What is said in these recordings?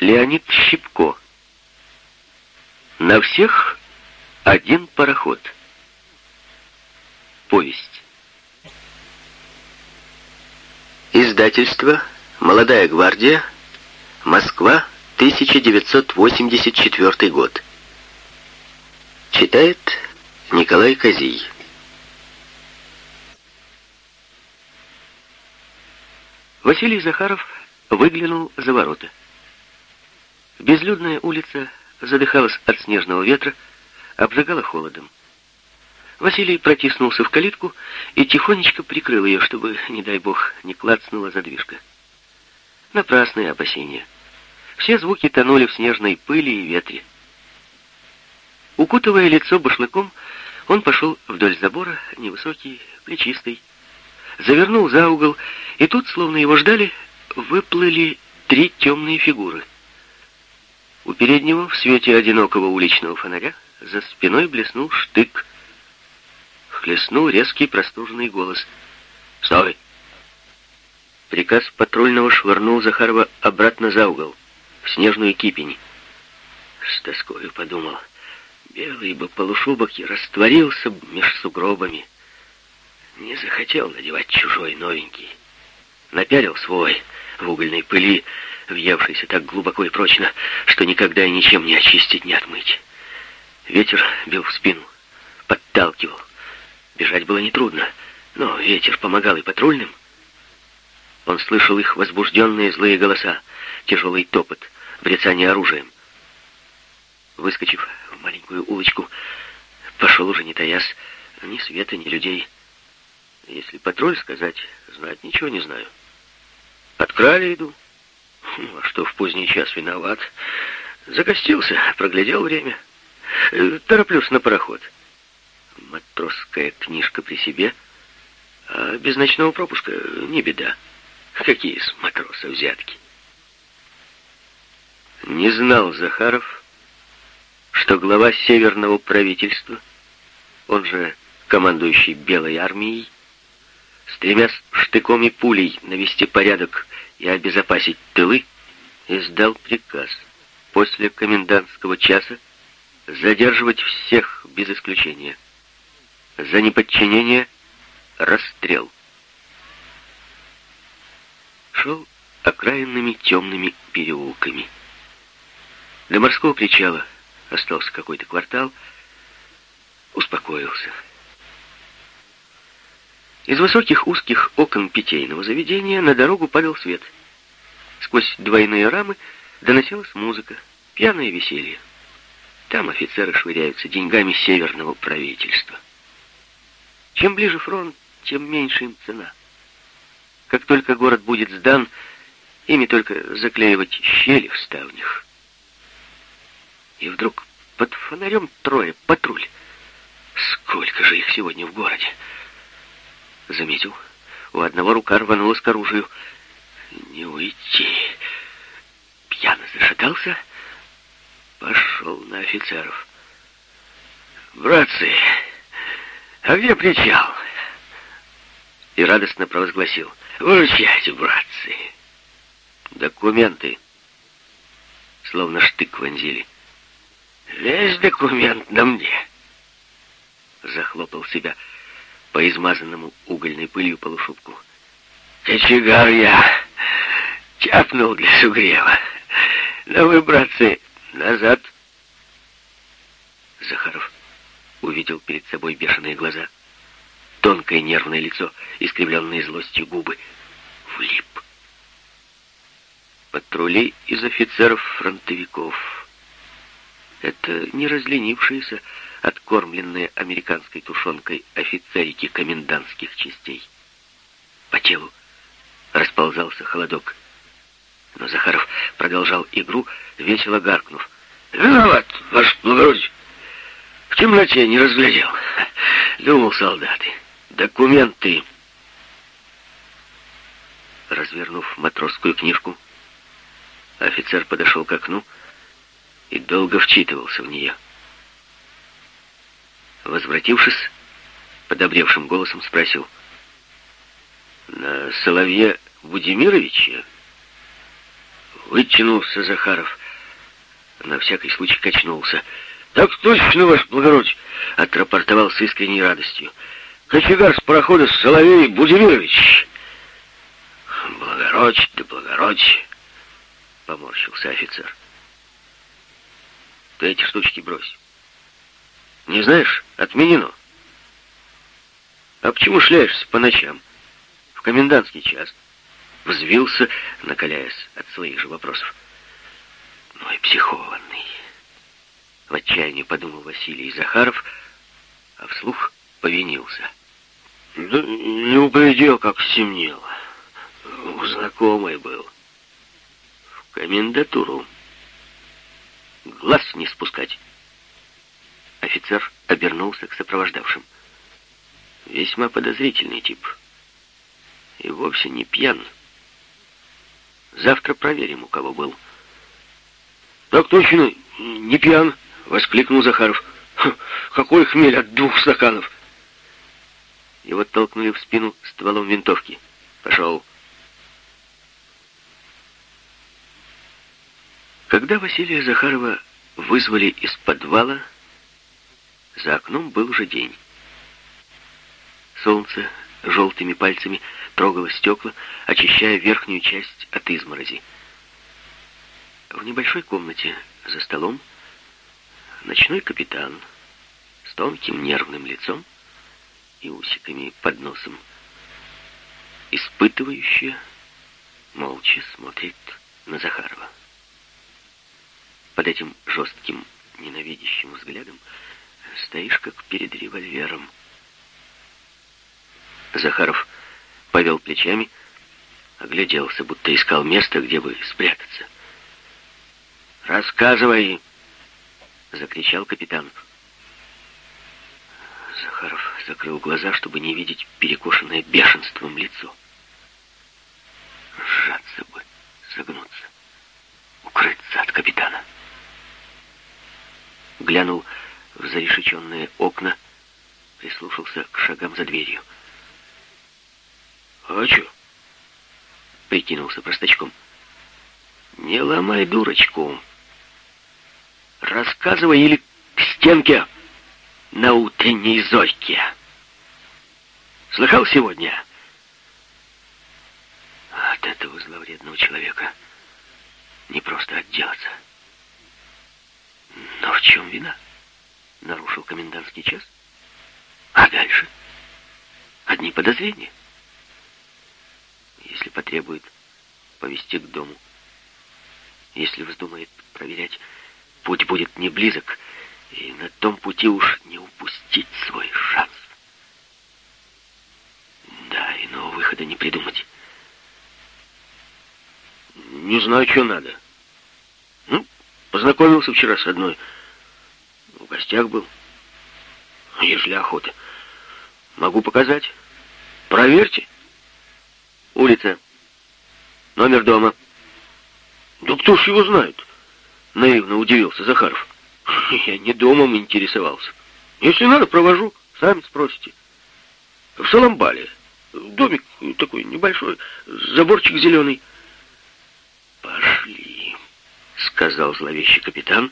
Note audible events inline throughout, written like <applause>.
Леонид Щипко. На всех один пароход. Повесть. Издательство «Молодая гвардия», Москва, 1984 год. Читает Николай Козий. Василий Захаров выглянул за ворота. Безлюдная улица задыхалась от снежного ветра, обжигала холодом. Василий протиснулся в калитку и тихонечко прикрыл ее, чтобы, не дай бог, не клацнула задвижка. Напрасные опасения. Все звуки тонули в снежной пыли и ветре. Укутывая лицо башлыком, он пошел вдоль забора, невысокий, плечистый, завернул за угол, и тут, словно его ждали, выплыли три темные фигуры. У переднего, в свете одинокого уличного фонаря, за спиной блеснул штык. Хлестнул резкий простуженный голос. «Стой!» Приказ патрульного швырнул Захарова обратно за угол, в снежную кипень. С тоскою подумал, белый бы полушубок и растворился меж сугробами. Не захотел надевать чужой новенький. Напялил свой в угольной пыли, въевшийся так глубоко и прочно, что никогда и ничем не очистить, не отмыть. Ветер бил в спину, подталкивал. Бежать было нетрудно, но ветер помогал и патрульным. Он слышал их возбужденные злые голоса, тяжелый топот, брецание оружием. Выскочив в маленькую улочку, пошел уже не таясь, ни света, ни людей. Если патруль сказать, знать ничего не знаю. Открали иду. Что в поздний час виноват? Загостился, проглядел время. Э, тороплюсь на пароход. Матросская книжка при себе, а без ночного пропуска не беда. Какие с матроса взятки? Не знал Захаров, что глава Северного правительства, он же командующий Белой армией, стремясь штыком и пулей навести порядок и обезопасить тылы, издал приказ после комендантского часа задерживать всех без исключения. За неподчинение расстрел. Шел окраинными темными переулками. До морского причала остался какой-то квартал, успокоился. Из высоких узких окон питейного заведения на дорогу падал свет. Сквозь двойные рамы доносилась музыка, пьяное веселье. Там офицеры швыряются деньгами северного правительства. Чем ближе фронт, тем меньше им цена. Как только город будет сдан, ими только заклеивать щели в ставнях. И вдруг под фонарем трое, патруль. Сколько же их сегодня в городе? Заметил. У одного рука рванулась к оружию. Не уйти. Пьяно зашатался. Пошел на офицеров. «Братцы, а где причал?» И радостно провозгласил. «Выручайте, братцы!» «Документы!» Словно штык вонзили. «Весь документ на мне!» Захлопал себя по измазанному угольной пылью полушубку. «Кочегар я! Тяпнул для сугрева! Но вы, братцы, назад!» Захаров увидел перед собой бешеные глаза, тонкое нервное лицо, искривленные злостью губы. Влип. Патрули из офицеров-фронтовиков. Это не разленившиеся, откормленные американской тушенкой офицерики комендантских частей. По телу расползался холодок. Но Захаров продолжал игру, весело гаркнув. «Виноват, ваш благородие! В темноте не разглядел. <laughs> Думал, солдаты. Документы!» Развернув матросскую книжку, офицер подошел к окну и долго вчитывался в нее. Возвратившись, подобревшим голосом спросил. «На Соловье Будимировича?» Вытянулся Захаров. На всякий случай качнулся. «Так точно, ваш благородие!» — отрапортовал с искренней радостью. «Кочегар с парохода Соловей Будимирович!» «Благородь да благородь!» — поморщился офицер. «Ты эти штучки брось. Не знаешь, отменено. А почему шляешься по ночам? В комендантский час?» Взвился, накаляясь от своих же вопросов. «Ну и психованный!» В отчаянии подумал Василий Захаров, а вслух повинился. Да не углядел, как стемнело. Знакомый был. В комендатуру. Глаз не спускать. Офицер обернулся к сопровождавшим. Весьма подозрительный тип. И вовсе не пьян. Завтра проверим, у кого был. Так точно, не пьян. — воскликнул Захаров. «Какой хмель от двух стаканов!» Его толкнули в спину стволом винтовки. «Пошел!» Когда Василия Захарова вызвали из подвала, за окном был уже день. Солнце желтыми пальцами трогало стекла, очищая верхнюю часть от изморози. В небольшой комнате за столом Ночной капитан с тонким нервным лицом и усиками под носом, испытывающе, молча смотрит на Захарова. Под этим жестким, ненавидящим взглядом стоишь как перед револьвером. Захаров повел плечами, огляделся, будто искал место, где бы спрятаться. «Рассказывай!» — закричал капитан. Захаров закрыл глаза, чтобы не видеть перекошенное бешенством лицо. Сжаться бы, согнуться, укрыться от капитана. Глянул в зарешеченные окна, прислушался к шагам за дверью. «А чё?» — прикинулся простачком. «Не ломай дурочку!» Рассказывай или к стенке на утренней зорьке. Слыхал сегодня? От этого зловредного человека не просто отделаться. Но в чем вина? Нарушил комендантский час. А дальше? Одни подозрения. Если потребует повести к дому. Если вздумает проверять Путь будет не близок, и на том пути уж не упустить свой шанс. Да, иного выхода не придумать. Не знаю, что надо. Ну, познакомился вчера с одной. В гостях был. Ежели охота. Могу показать. Проверьте. Улица. Номер дома. Да кто ж его знает? Наивно удивился Захаров. <laughs> Я не домом интересовался. Если надо, провожу. Сами спросите. В Соломбале. Домик такой небольшой, заборчик зеленый. Пошли, сказал зловещий капитан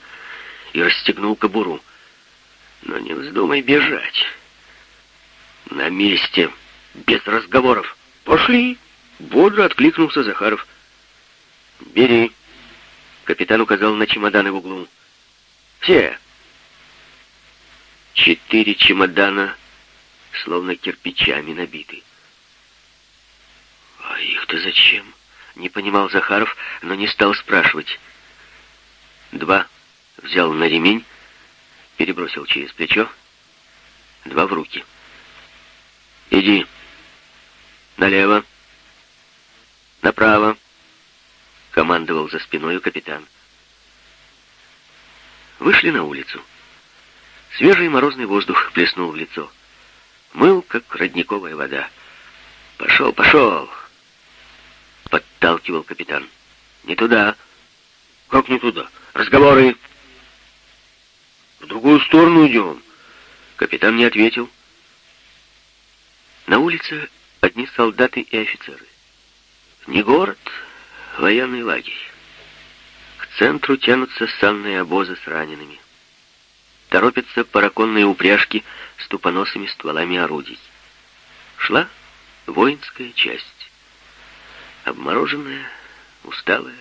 и расстегнул кобуру. Но не вздумай бежать. На месте, без разговоров. Пошли, бодро откликнулся Захаров. Бери. Капитан указал на чемоданы в углу. «Все!» Четыре чемодана, словно кирпичами набиты. «А их-то зачем?» — не понимал Захаров, но не стал спрашивать. Два взял на ремень, перебросил через плечо, два в руки. «Иди. Налево. Направо командовал за спиной капитан. Вышли на улицу. Свежий морозный воздух плеснул в лицо. Мыл, как родниковая вода. «Пошел, пошел!» Подталкивал капитан. «Не туда!» «Как не туда? Разговоры!» «В другую сторону идем!» Капитан не ответил. На улице одни солдаты и офицеры. Не город, военный лагерь. центру тянутся санные обозы с ранеными. Торопятся параконные упряжки с тупоносыми стволами орудий. Шла воинская часть. Обмороженная, усталая,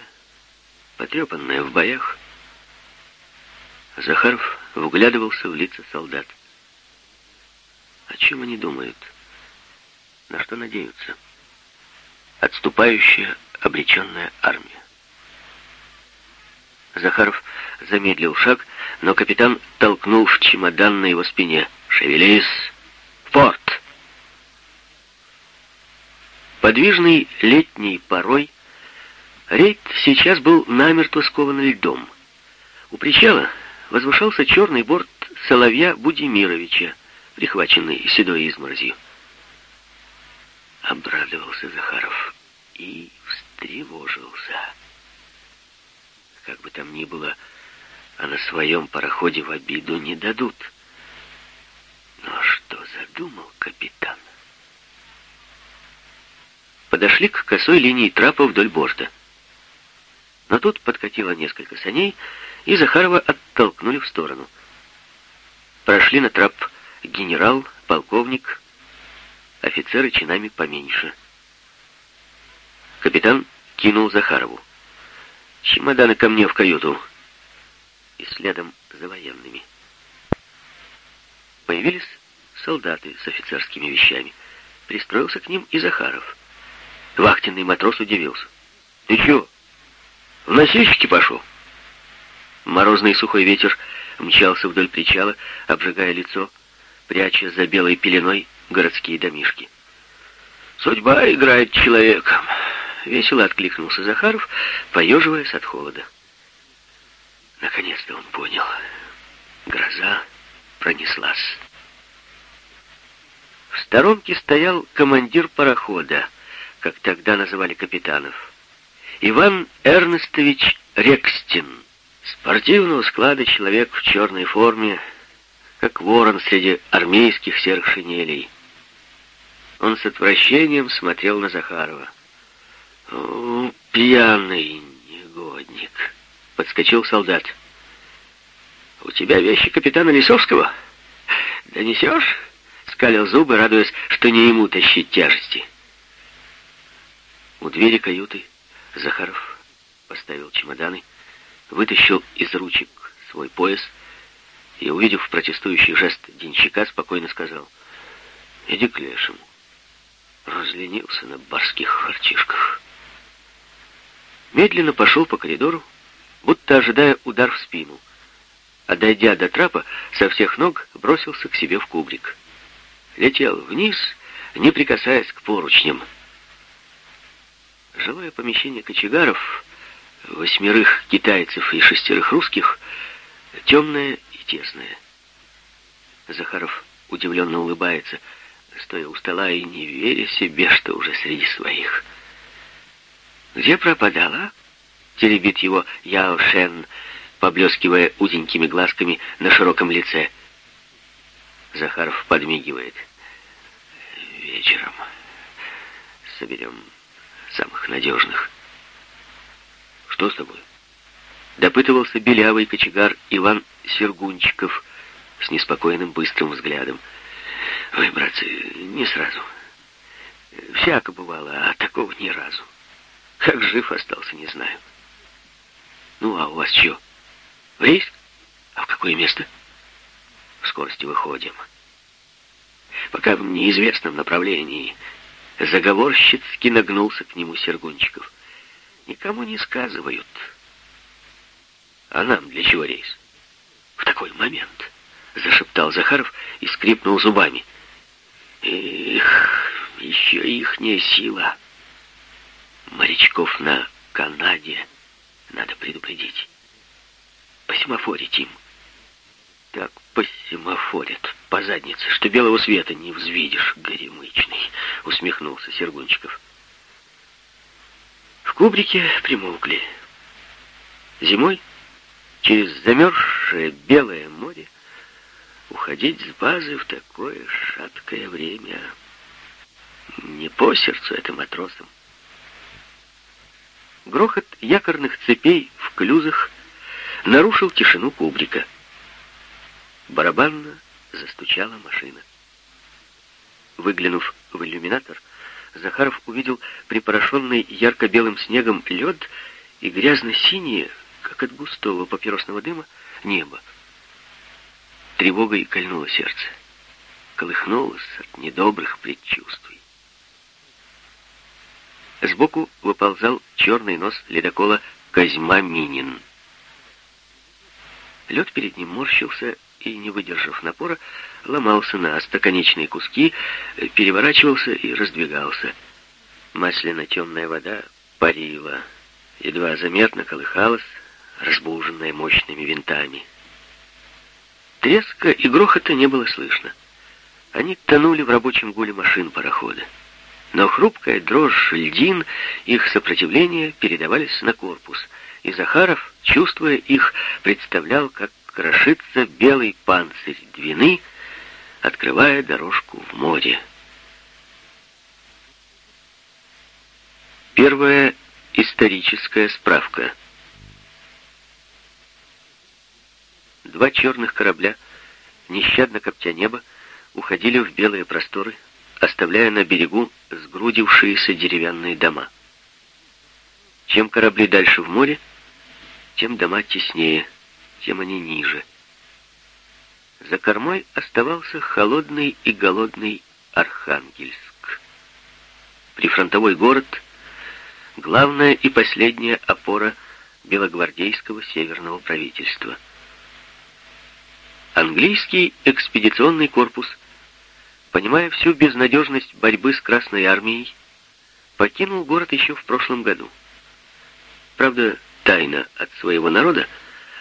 потрепанная в боях. Захаров вглядывался в лица солдат. О чем они думают? На что надеются? Отступающая, обреченная армия. Захаров замедлил шаг, но капитан толкнул в чемодан на его спине. «Шевелись! В порт!» Подвижный летний порой рейд сейчас был намертво скован льдом. У причала возвышался черный борт Соловья Будимировича, прихваченный седой изморозью. Обрадовался Захаров и встревожился. Как бы там ни было, а на своем пароходе в обиду не дадут. Но что задумал капитан? Подошли к косой линии трапа вдоль борта. Но тут подкатило несколько саней, и Захарова оттолкнули в сторону. Прошли на трап генерал, полковник, офицеры чинами поменьше. Капитан кинул Захарову. «Чемоданы ко мне в каюту!» И следом за военными. Появились солдаты с офицерскими вещами. Пристроился к ним и Захаров. Вахтенный матрос удивился. «Ты чё, в носильщики пошел?» Морозный сухой ветер мчался вдоль причала, обжигая лицо, пряча за белой пеленой городские домишки. «Судьба играет человеком», — весело откликнулся Захаров, поеживаясь от холода. Наконец-то он понял. Гроза пронеслась. В сторонке стоял командир парохода, как тогда называли капитанов. Иван Эрнестович Рекстин, спортивного склада человек в черной форме, как ворон среди армейских серых шинелей. Он с отвращением смотрел на Захарова. «О, пьяный негодник!» — подскочил солдат. «У тебя вещи капитана Лисовского? Донесешь?» — скалил зубы, радуясь, что не ему тащить тяжести. У двери каюты Захаров поставил чемоданы, вытащил из ручек свой пояс и, увидев протестующий жест денщика, спокойно сказал, «Иди к лешему». Разленился на барских харчишках. Медленно пошел по коридору, будто ожидая удар в спину, а дойдя до трапа, со всех ног бросился к себе в кубрик. Летел вниз, не прикасаясь к поручням. Жилое помещение кочегаров, восьмерых китайцев и шестерых русских, темное и тесное. Захаров удивленно улыбается, стоя у стола и не веря себе, что уже среди своих. «Где пропадала?» — теребит его Яо Шен, поблескивая узенькими глазками на широком лице. Захаров подмигивает. «Вечером соберем самых надежных. Что с тобой? Допытывался белявый кочегар Иван Сергунчиков с неспокойным быстрым взглядом. Ой, братцы, не сразу. Всяко бывало, а такого ни разу. Как жив остался, не знаю. Ну, а у вас что? В рейс? А в какое место? В скорости выходим. Пока в неизвестном направлении Заговорщицки нагнулся к нему Сергунчиков. Никому не сказывают. А нам для чего рейс? В такой момент, зашептал Захаров и скрипнул зубами. Эх, еще ихняя сила. Морячков на Канаде надо предупредить. Посемафорить им. Так посемафорят по заднице, что белого света не взвидишь, горемычный, усмехнулся Сергунчиков. В кубрике примолкли. Зимой через замерзшее белое море уходить с базы в такое шаткое время не по сердцу это матросам. Грохот якорных цепей в клюзах нарушил тишину кубрика. Барабанно застучала машина. Выглянув в иллюминатор, Захаров увидел припорошенный ярко-белым снегом лед и грязно-синее, как от густого папиросного дыма, небо. Тревогой кольнуло сердце. Колыхнулось от недобрых предчувствий. Сбоку выползал черный нос ледокола Козьма Минин. Лед перед ним морщился и, не выдержав напора, ломался на остоконечные куски, переворачивался и раздвигался. Масляно-темная вода парила, едва заметно колыхалась, разбуженная мощными винтами. Треска и грохота не было слышно. Они тонули в рабочем гуле машин парохода. Но хрупкая дрожь льдин, их сопротивление передавались на корпус, и Захаров, чувствуя их, представлял, как крошится белый панцирь Двины, открывая дорожку в море. Первая историческая справка. Два черных корабля, нещадно коптя небо, уходили в белые просторы, оставляя на берегу сгрудившиеся деревянные дома. Чем корабли дальше в море, тем дома теснее, тем они ниже. За кормой оставался холодный и голодный Архангельск. Прифронтовой город — главная и последняя опора белогвардейского северного правительства. Английский экспедиционный корпус, понимая всю безнадежность борьбы с Красной армией, покинул город еще в прошлом году. Правда, тайно от своего народа,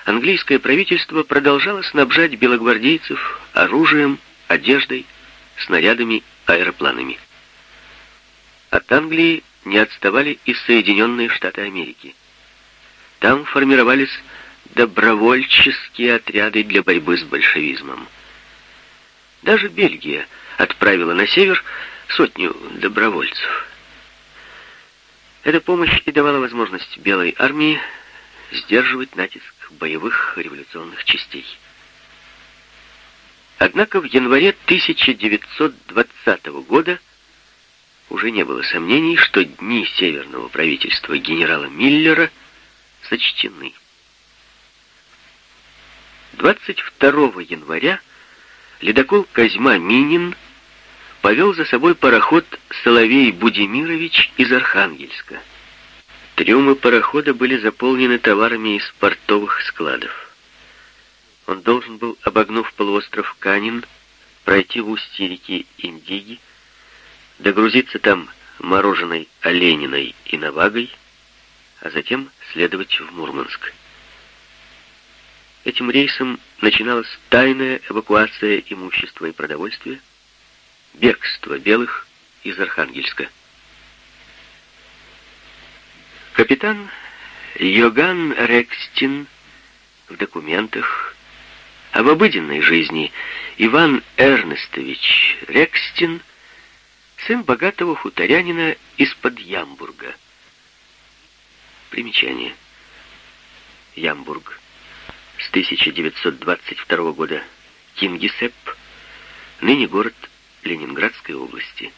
английское правительство продолжало снабжать белогвардейцев оружием, одеждой, снарядами, аэропланами. От Англии не отставали и Соединенные Штаты Америки. Там формировались добровольческие отряды для борьбы с большевизмом. Даже Бельгия отправила на север сотню добровольцев. Эта помощь и давала возможность Белой армии сдерживать натиск боевых революционных частей. Однако в январе 1920 года уже не было сомнений, что дни северного правительства генерала Миллера сочтены. 22 января ледокол Козьма Минин повел за собой пароход Соловей Будимирович из Архангельска. Трюмы парохода были заполнены товарами из портовых складов. Он должен был, обогнув полуостров Канин, пройти в устье реки Индиги, догрузиться там мороженой олениной и навагой, а затем следовать в Мурманск. Этим рейсом начиналась тайная эвакуация имущества и продовольствия, бегство белых из Архангельска. Капитан Йоган Рекстин в документах, а в обыденной жизни Иван Эрнестович Рекстин, сын богатого хуторянина из-под Ямбурга. Примечание. Ямбург. С 1922 года Кингисепп, ныне город Ленинградской области.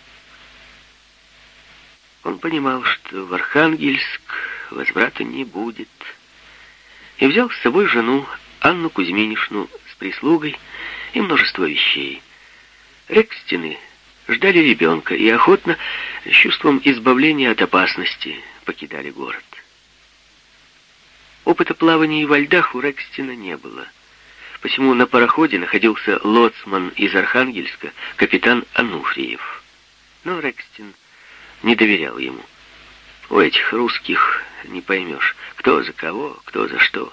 Он понимал, что в Архангельск возврата не будет, и взял с собой жену Анну Кузьминишну с прислугой и множество вещей. Рекстины ждали ребенка и охотно, с чувством избавления от опасности, покидали город. Опыта плавания во льдах у Рекстина не было. Посему на пароходе находился лоцман из Архангельска, капитан Ануфриев. Но Рекстин не доверял ему. У этих русских не поймешь, кто за кого, кто за что.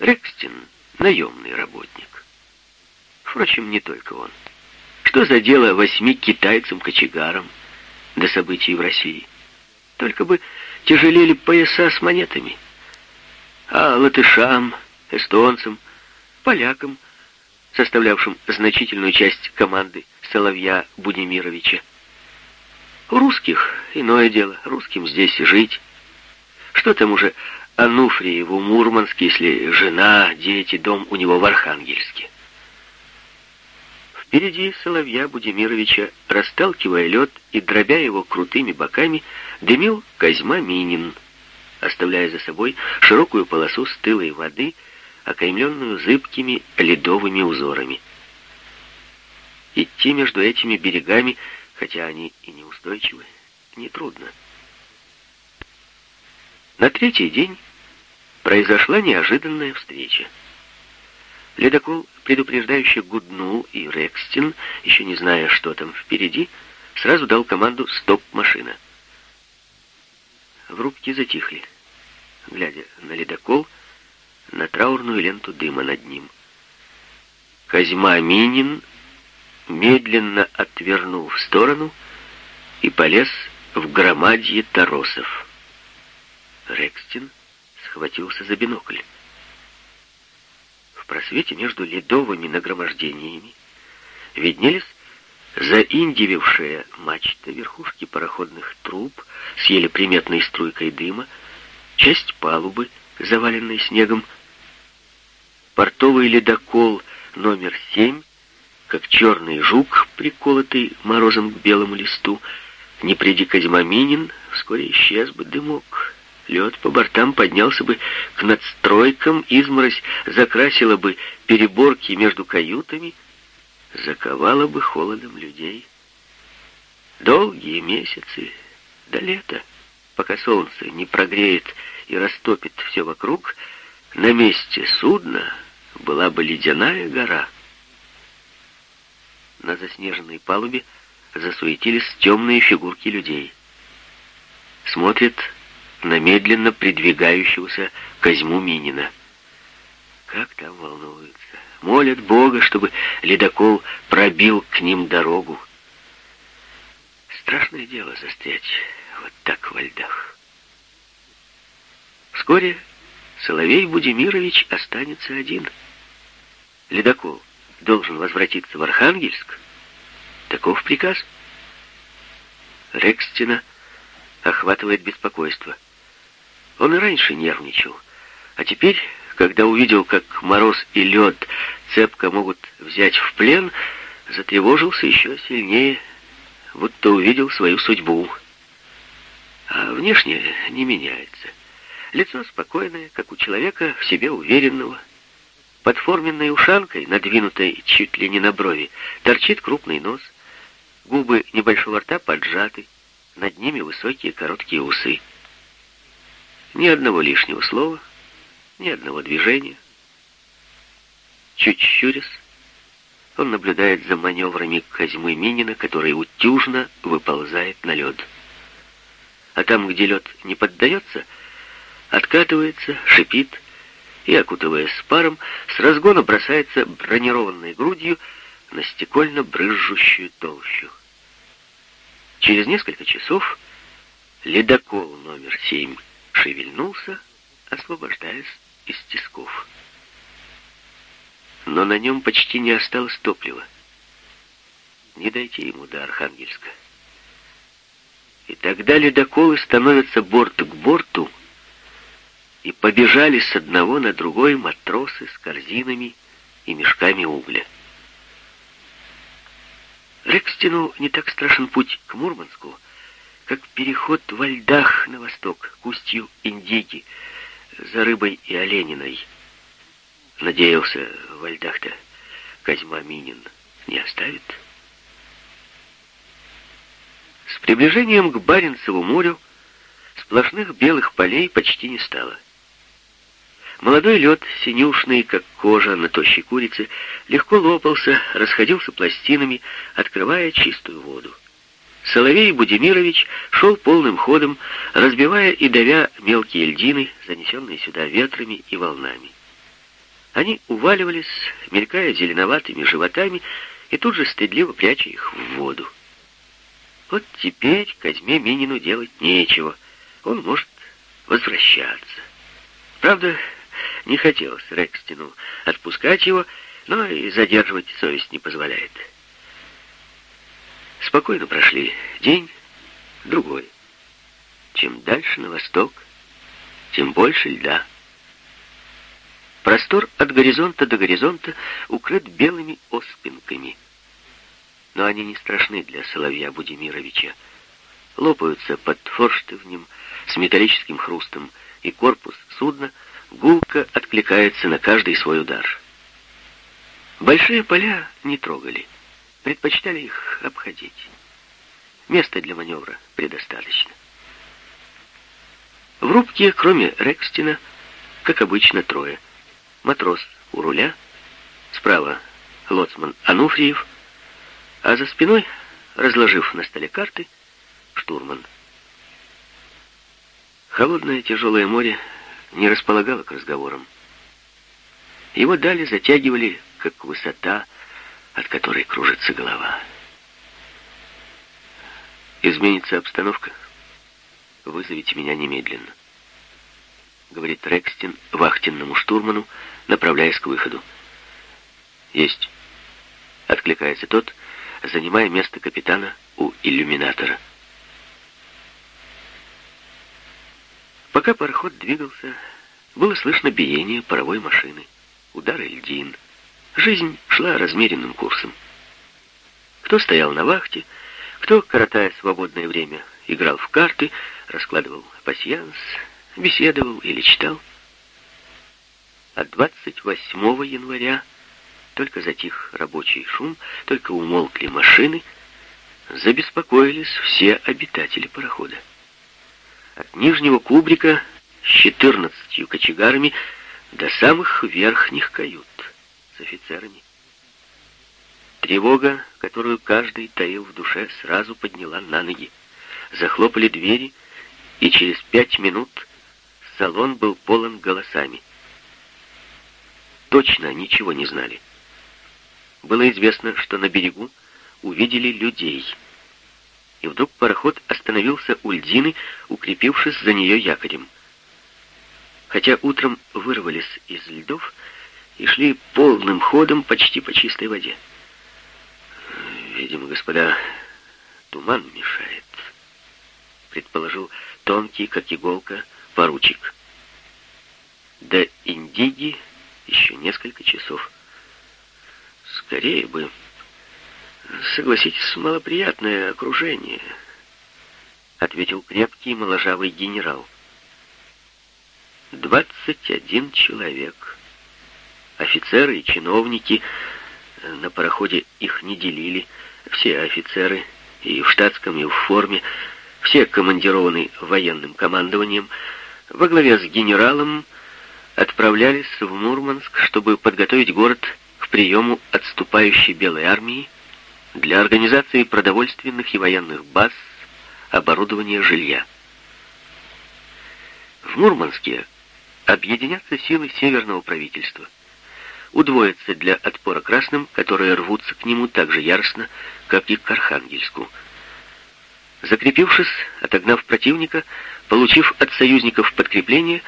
Рекстин — наемный работник. Впрочем, не только он. Что за дело восьми китайцам-кочегарам до событий в России? Только бы тяжелели пояса с монетами. А латышам, эстонцам — полякам, составлявшим значительную часть команды Соловья Будимировича. У русских иное дело, русским здесь жить. Что там уже Ануфриеву Мурманск, если жена, дети, дом у него в Архангельске. Впереди Соловья Будимировича, расталкивая лед и дробя его крутыми боками, дымил Козьма Минин, оставляя за собой широкую полосу стылой воды, окаймленную зыбкими ледовыми узорами. Идти между этими берегами, хотя они и неустойчивы, нетрудно. На третий день произошла неожиданная встреча. Ледокол, предупреждающе гуднул, и Рекстин, еще не зная, что там впереди, сразу дал команду «Стоп, машина!». В рубке затихли, глядя на ледокол, на траурную ленту дыма над ним. Козьма Минин медленно отвернул в сторону и полез в громадье торосов. Рекстин схватился за бинокль. В просвете между ледовыми нагромождениями виднелись заиндивившая мачта верхушки пароходных труб с еле приметной струйкой дыма, часть палубы, заваленной снегом, портовый ледокол номер семь, как черный жук, приколотый морозом к белому листу, не приди Козьмаминин, вскоре исчез бы дымок. Лед по бортам поднялся бы к надстройкам, изморозь закрасила бы переборки между каютами, заковала бы холодом людей. Долгие месяцы до лета, пока солнце не прогреет и растопит все вокруг, на месте судна была бы ледяная гора. На заснеженной палубе засуетились темные фигурки людей. Смотрят на медленно придвигающегося Козьму Минина. Как там волнуются. Молят Бога, чтобы ледокол пробил к ним дорогу. Страшное дело застрять вот так во льдах. Вскоре Соловей Будимирович останется один. Ледокол должен возвратиться в Архангельск. Таков приказ. Рекстина охватывает беспокойство. Он и раньше нервничал. А теперь, когда увидел, как мороз и лед цепко могут взять в плен, затревожился еще сильнее, будто увидел свою судьбу. А внешне не меняется. Лицо спокойное, как у человека в себе уверенного. Под форменной ушанкой, надвинутой чуть ли не на брови, торчит крупный нос. Губы небольшого рта поджаты, над ними высокие короткие усы. Ни одного лишнего слова, ни одного движения. Чуть щурясь, он наблюдает за маневрами Козьмы Минина, который утюжно выползает на лед. А там, где лед не поддается, откатывается, шипит и, окутываясь паром, с разгона бросается бронированной грудью на стекольно-брызжущую толщу. Через несколько часов ледокол номер семь шевельнулся, освобождаясь из тисков. Но на нем почти не осталось топлива. Не дойти ему до Архангельска. И тогда ледоколы становятся борт к борту, и побежали с одного на другой матросы с корзинами и мешками угля. Рекстину не так страшен путь к Мурманску, как переход во льдах на восток, к устью Индиги, за рыбой и олениной. Надеялся, во льдах-то Козьма Минин не оставит. С приближением к Баренцеву морю сплошных белых полей почти не стало. Молодой лед, синюшный, как кожа на тощей курице, легко лопался, расходился пластинами, открывая чистую воду. Соловей Будимирович шел полным ходом, разбивая и давя мелкие льдины, занесенные сюда ветрами и волнами. Они уваливались, мелькая зеленоватыми животами, и тут же стыдливо пряча их в воду. Вот теперь Козьме Минину делать нечего. Он может возвращаться. Правда, не хотелось Рекстину отпускать его, но и задерживать совесть не позволяет. Спокойно прошли день, другой. Чем дальше на восток, тем больше льда. Простор от горизонта до горизонта укрыт белыми оспинками. Но они не страшны для соловья Будимировича. Лопаются под форштевнем с металлическим хрустом, и корпус судна гулко откликается на каждый свой удар. Большие поля не трогали, предпочитали их обходить. Места для маневра предостаточно. В рубке, кроме Рекстина, как обычно, трое. Матрос у руля, справа лоцман Ануфриев, а за спиной, разложив на столе карты, штурман. Холодное тяжелое море не располагало к разговорам. Его дали затягивали, как высота, от которой кружится голова. Изменится обстановка. Вызовите меня немедленно. Говорит Рекстин вахтенному штурману, направляясь к выходу. Есть. Откликается тот, занимая место капитана у иллюминатора. Пока пароход двигался, было слышно биение паровой машины, удары льдин. Жизнь шла размеренным курсом. Кто стоял на вахте, кто, коротая свободное время, играл в карты, раскладывал пасьянс, беседовал или читал. А 28 января только затих рабочий шум, только умолкли машины, забеспокоились все обитатели парохода. От нижнего кубрика с четырнадцатью кочегарами до самых верхних кают с офицерами. Тревога, которую каждый таил в душе, сразу подняла на ноги. Захлопали двери, и через пять минут салон был полон голосами. Точно ничего не знали. Было известно, что на берегу увидели людей. И вдруг пароход остановился у льдины, укрепившись за нее якорем. Хотя утром вырвались из льдов и шли полным ходом почти по чистой воде. Видимо, господа, туман мешает, предположил тонкий, как иголка, поручик. До Индиги еще несколько часов. Скорее бы. Согласитесь, малоприятное окружение, ответил крепкий моложавый генерал. Двадцать один человек. Офицеры и чиновники на пароходе их не делили. Все офицеры, и в штатском, и в форме, все командированы военным командованием, во главе с генералом отправлялись в Мурманск, чтобы подготовить город к приему отступающей Белой армии для организации продовольственных и военных баз, оборудования жилья. В Мурманске объединятся силы Северного правительства – удвоится для отпора красным, которые рвутся к нему так же яростно, как и к Архангельску. Закрепившись, отогнав противника, получив от союзников подкрепление,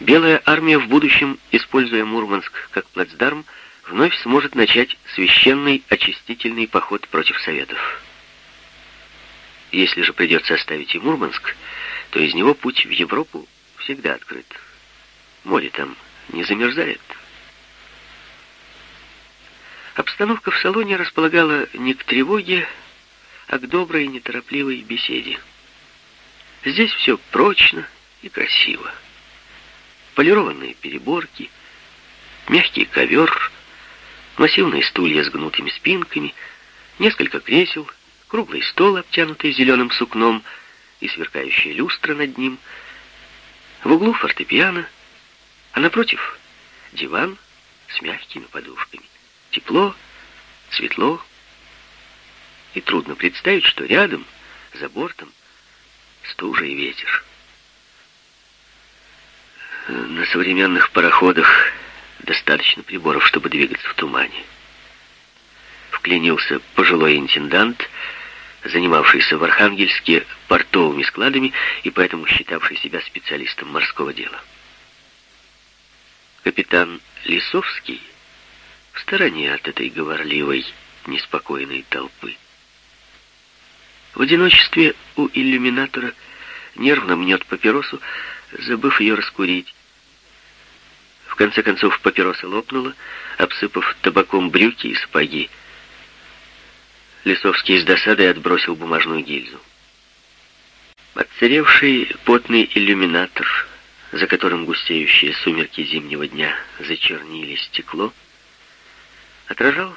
Белая армия в будущем, используя Мурманск как плацдарм, вновь сможет начать священный очистительный поход против Советов. Если же придется оставить и Мурманск, то из него путь в Европу всегда открыт. Море там не замерзает. Обстановка в салоне располагала не к тревоге, а к доброй неторопливой беседе. Здесь все прочно и красиво. Полированные переборки, мягкий ковер, массивные стулья с гнутыми спинками, несколько кресел, круглый стол, обтянутый зеленым сукном, и сверкающая люстра над ним. В углу фортепиано, а напротив диван с мягкими подушками. Тепло, светло, и трудно представить, что рядом, за бортом, стужа и ветер. На современных пароходах достаточно приборов, чтобы двигаться в тумане. Вклинился пожилой интендант, занимавшийся в Архангельске портовыми складами и поэтому считавший себя специалистом морского дела. Капитан Лисовский в стороне от этой говорливой, неспокойной толпы. В одиночестве у иллюминатора нервно мнет папиросу, забыв ее раскурить. В конце концов папироса лопнула, обсыпав табаком брюки и сапоги. Лисовский с досадой отбросил бумажную гильзу. Отцаревший потный иллюминатор, за которым густеющие сумерки зимнего дня зачернили стекло, отражал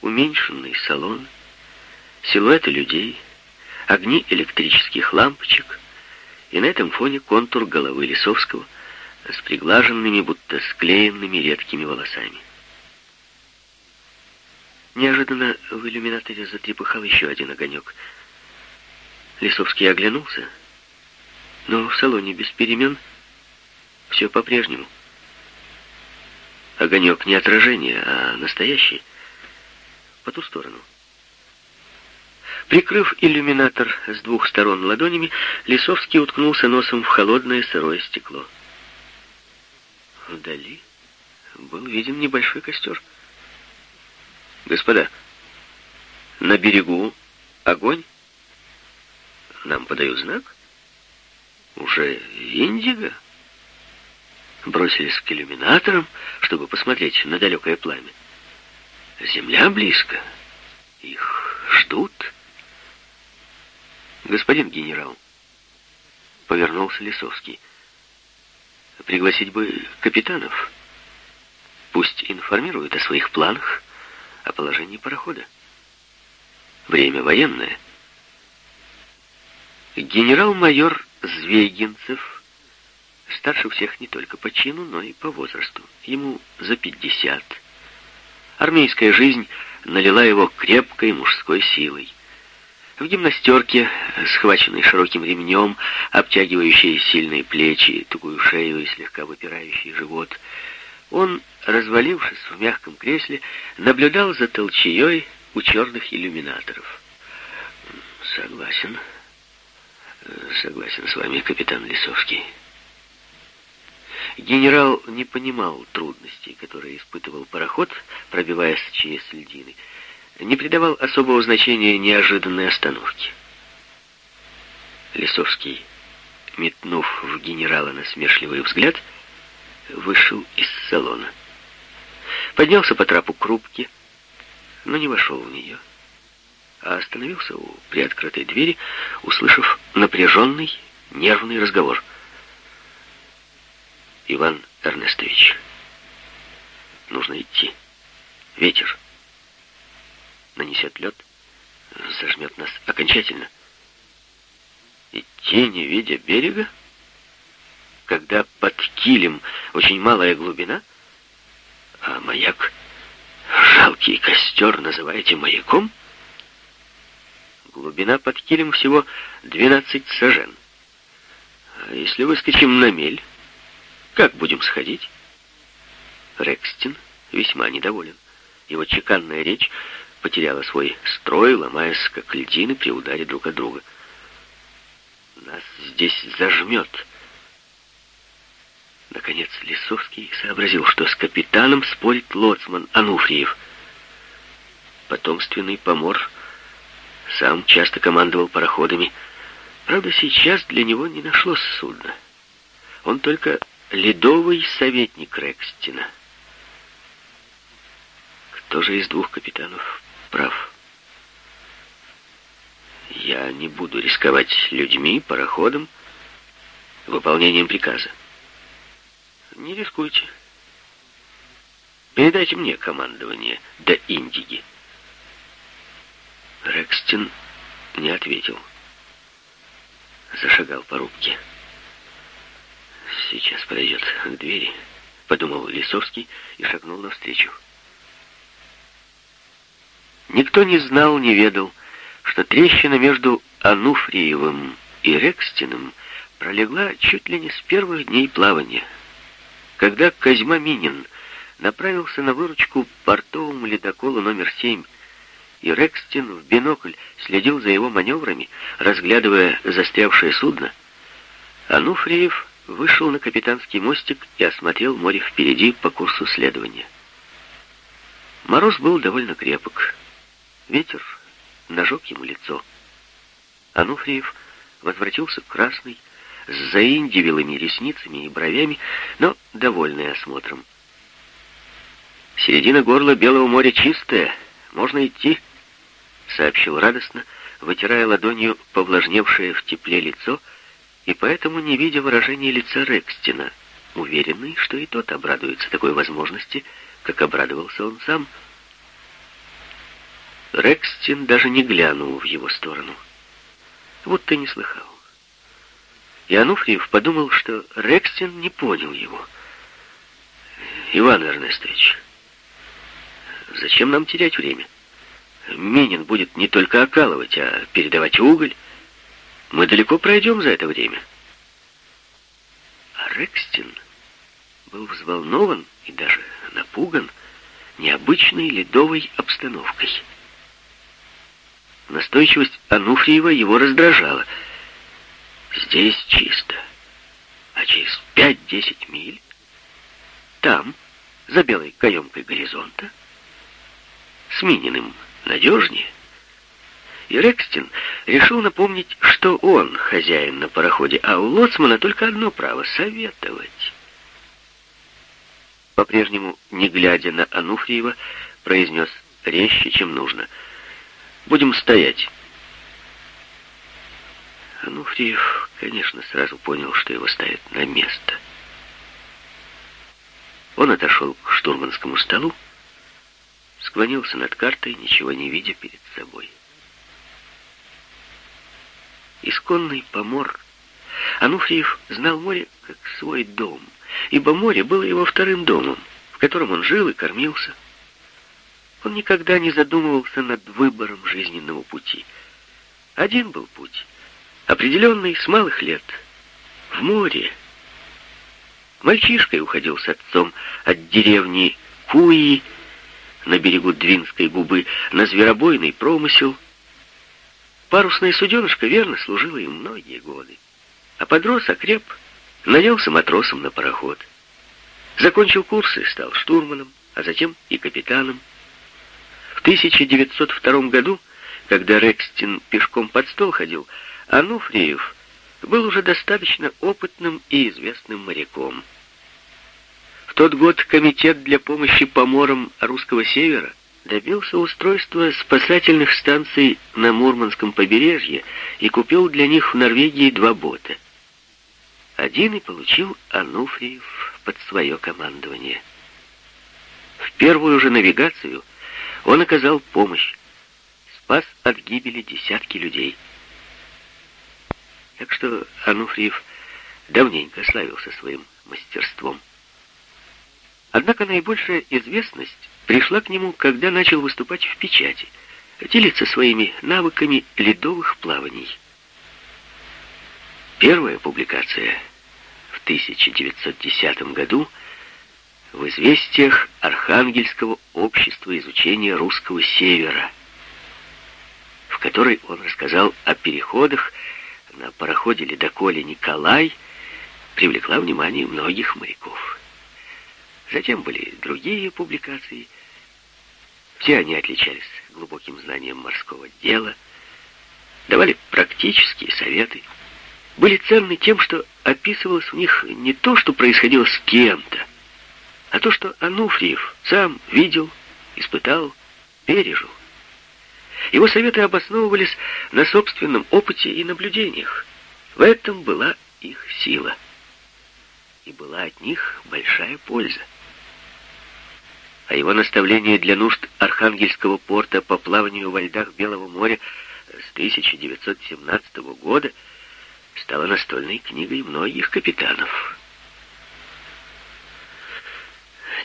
уменьшенный салон, силуэты людей, огни электрических лампочек, и на этом фоне контур головы Лисовского с приглаженными, будто склеенными редкими волосами. Неожиданно в иллюминаторе затрепыхал еще один огонек. Лисовский оглянулся, но в салоне без перемен все по-прежнему. Огонек не отражение, а настоящий, по ту сторону. Прикрыв иллюминатор с двух сторон ладонями, Лисовский уткнулся носом в холодное сырое стекло. Вдали был виден небольшой костер. «Господа, на берегу огонь. Нам подают знак. Уже индиго». Бросились к иллюминаторам, чтобы посмотреть на далекое пламя. Земля близко. Их ждут. Господин генерал, повернулся Лисовский. Пригласить бы капитанов. Пусть информируют о своих планах, о положении парохода. Время военное. Генерал-майор Звейгинцев, старше всех не только по чину, но и по возрасту. Ему за пятьдесят. Армейская жизнь налила его крепкой мужской силой. В гимнастерке, схваченной широким ремнем, обтягивающей сильные плечи, тугую шею и слегка выпирающий живот, он, развалившись в мягком кресле, наблюдал за толчеей у черных иллюминаторов. «Согласен. Согласен с вами, капитан Лисовский». Генерал не понимал трудностей, которые испытывал пароход, пробиваясь через льдины не придавал особого значения неожиданной остановке. Лисовский, метнув в генерала насмешливый взгляд, вышел из салона. Поднялся по трапу к рубке, но не вошел в нее, а остановился у приоткрытой двери, услышав напряженный, нервный разговор. «Иван Эрнестович, нужно идти. Ветер» нанесет лед, зажмет нас окончательно. Идти, не видя берега? Когда под килем очень малая глубина, а маяк, жалкий костер, называете маяком? Глубина под килем всего 12 сажен. А если выскочим на мель, как будем сходить? Рекстин весьма недоволен. Его чеканная речь потеряла свой строй, ломаясь, как льдины при ударе друг от друга. Нас здесь зажмет. Наконец Лисовский сообразил, что с капитаном спорит лоцман Ануфриев. Потомственный помор сам часто командовал пароходами. Правда, сейчас для него не нашлось судна. Он только ледовый советник Рекстина. Кто же из двух капитанов прав. Я не буду рисковать людьми, пароходом, выполнением приказа. Не рискуйте. Передайте мне командование до Индиги. Рекстин не ответил. Зашагал по рубке. Сейчас подойдет к двери, подумал Лисовский и шагнул навстречу. Никто не знал, не ведал, что трещина между Ануфриевым и Рекстиным пролегла чуть ли не с первых дней плавания. Когда Козьма Минин направился на выручку портовому ледоколу номер 7, и Рекстин в бинокль следил за его маневрами, разглядывая застрявшее судно, Ануфриев вышел на капитанский мостик и осмотрел море впереди по курсу следования. Мороз был довольно крепок. Ветер нажег ему лицо. Ануфриев возвратился красный, с заиндивилыми ресницами и бровями, но довольный осмотром. «Середина горла Белого моря чистая, можно идти», — сообщил радостно, вытирая ладонью повлажневшее в тепле лицо, и поэтому не видя выражения лица Рекстина, уверенный, что и тот обрадуется такой возможности, как обрадовался он сам. Рекстин даже не глянул в его сторону. Вот ты не слыхал. И Ануфриев подумал, что Рекстин не понял его. «Иван Эрнестович, зачем нам терять время? Минин будет не только окалывать, а передавать уголь. Мы далеко пройдем за это время». А Рекстин был взволнован и даже напуган необычной ледовой обстановкой. Настойчивость Ануфриева его раздражала. Здесь чисто. А через пять-десять миль, там, за белой каемкой горизонта, с Мининым надежнее. И Рекстин решил напомнить, что он хозяин на пароходе, а у Лоцмана только одно право — советовать. По-прежнему, не глядя на Ануфриева, произнес резче, чем нужно — Будем стоять. Ануфриев, конечно, сразу понял, что его ставят на место. Он отошел к штурманскому столу, склонился над картой, ничего не видя перед собой. Исконный помор. Ануфриев знал море как свой дом, ибо море было его вторым домом, в котором он жил и кормился. Он никогда не задумывался над выбором жизненного пути. Один был путь, определенный с малых лет, в море. Мальчишкой уходил с отцом от деревни Куи на берегу Двинской губы на зверобойный промысел. Парусная суденышка верно служила им многие годы. А подрос, окреп, нанялся матросом на пароход. Закончил курсы, стал штурманом, а затем и капитаном. В 1902 году, когда Рекстин пешком под стол ходил, Ануфриев был уже достаточно опытным и известным моряком. В тот год Комитет для помощи поморам Русского Севера добился устройства спасательных станций на Мурманском побережье и купил для них в Норвегии два бота. Один и получил Ануфриев под свое командование. В первую же навигацию он оказал помощь, спас от гибели десятки людей. Так что Ануфриев давненько славился своим мастерством. Однако наибольшая известность пришла к нему, когда начал выступать в печати, делиться своими навыками ледовых плаваний. Первая публикация в 1910 году — в известиях Архангельского общества изучения русского севера, в которой он рассказал о переходах на пароходе ледоколе «Николай», привлекла внимание многих моряков. Затем были другие публикации. Все они отличались глубоким знанием морского дела, давали практические советы, были ценны тем, что описывалось в них не то, что происходило с кем-то, а то, что Ануфриев сам видел, испытал, пережил. Его советы обосновывались на собственном опыте и наблюдениях. В этом была их сила. И была от них большая польза. А его наставление для нужд Архангельского порта по плаванию во льдах Белого моря с 1917 года стало настольной книгой многих капитанов.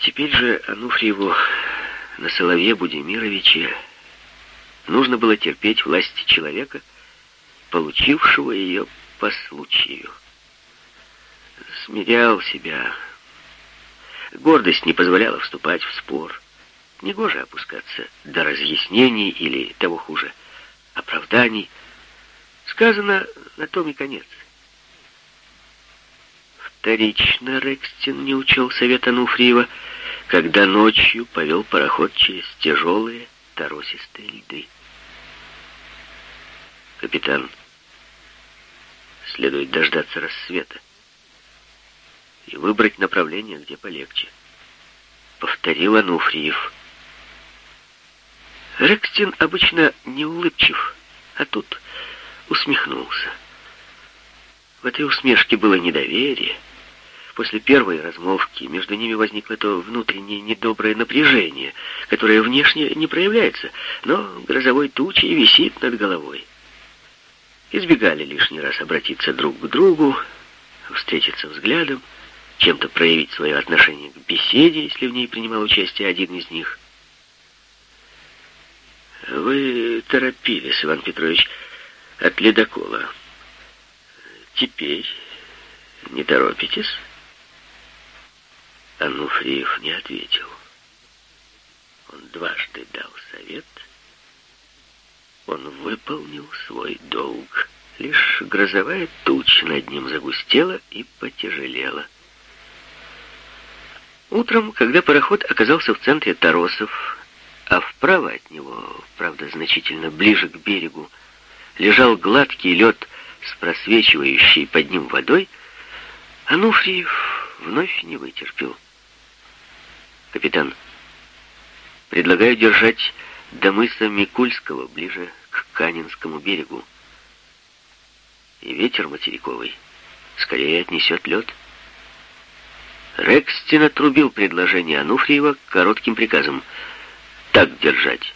Теперь же Ануфриеву на Соловье Будимировиче нужно было терпеть власть человека, получившего ее по случаю. Смирял себя. Гордость не позволяла вступать в спор. Негоже опускаться до разъяснений или, того хуже, оправданий. Сказано, на том и конец. Вторично Рекстин не учел совета Нуфриева, когда ночью повел пароход через тяжелые торосистые льды. Капитан следует дождаться рассвета и выбрать направление, где полегче. Повторил Ануфриев. Рекстин обычно не улыбчив, а тут усмехнулся. В этой усмешке было недоверие. После первой размолвки между ними возникло то внутреннее недоброе напряжение, которое внешне не проявляется, но грозовой тучей висит над головой. Избегали лишний раз обратиться друг к другу, встретиться взглядом, чем-то проявить свое отношение к беседе, если в ней принимал участие один из них. «Вы торопились, Иван Петрович, от ледокола. Теперь не торопитесь?» Ануфриев не ответил. Он дважды дал совет. Он выполнил свой долг. Лишь грозовая туча над ним загустела и потяжелела. Утром, когда пароход оказался в центре Торосов, а вправо от него, правда, значительно ближе к берегу, лежал гладкий лед с просвечивающей под ним водой, Ануфриев вновь не вытерпел. «Капитан, предлагаю держать до мыса Микульского, ближе к Канинскому берегу. И ветер материковый скорее отнесет лед». Рекстин отрубил предложение Ануфриева коротким приказом «Так держать».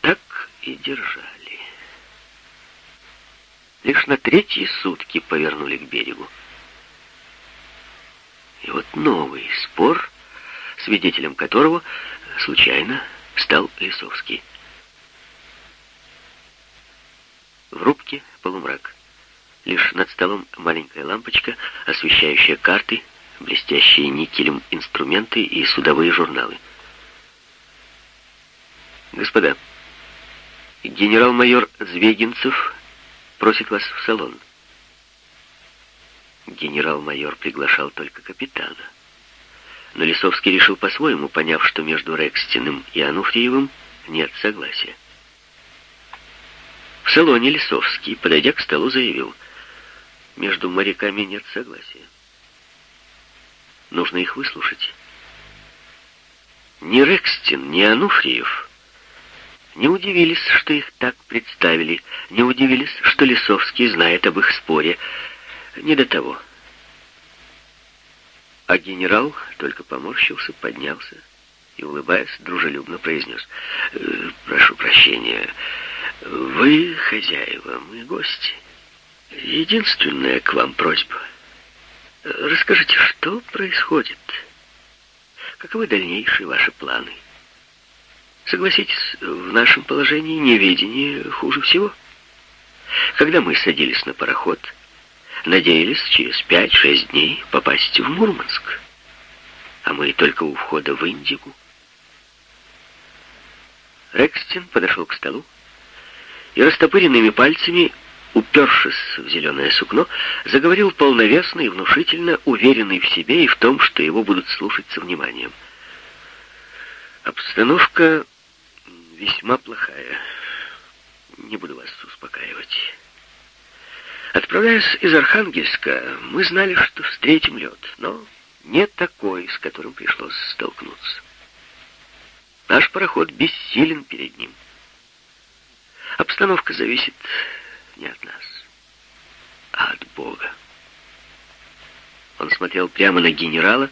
Так и держали. Лишь на третьи сутки повернули к берегу. И вот новый спор, свидетелем которого случайно стал Лисовский. В рубке полумрак. Лишь над столом маленькая лампочка, освещающая карты, блестящие никелем инструменты и судовые журналы. «Господа, генерал-майор Звегинцев просит вас в салон». Генерал-майор приглашал только капитана. Но Лисовский решил по-своему, поняв, что между Рекстиным и Ануфриевым нет согласия. В салоне Лисовский, подойдя к столу, заявил — между моряками нет согласия. Нужно их выслушать. Ни Рекстин, ни Ануфриев не удивились, что их так представили, не удивились, что Лисовский знает об их споре. Не до того. А генерал только поморщился, поднялся и, улыбаясь, дружелюбно произнес. «Э, «Прошу прощения, вы хозяева, мы гости». Единственная к вам просьба. Расскажите, что происходит? Каковы дальнейшие ваши планы? Согласитесь, в нашем положении неведение хуже всего. Когда мы садились на пароход, надеялись через пять-шесть дней попасть в Мурманск. А мы только у входа в Индигу. Рекстин подошел к столу и растопыренными пальцами упершись в зеленое сукно, заговорил полновесно и внушительно, уверенный в себе и в том, что его будут слушать со вниманием. Обстановка весьма плохая. Не буду вас успокаивать. Отправляясь из Архангельска, мы знали, что встретим лед, но не такой, с которым пришлось столкнуться. Наш пароход бессилен перед ним. Обстановка зависит не от нас, а от Бога. Он смотрел прямо на генерала,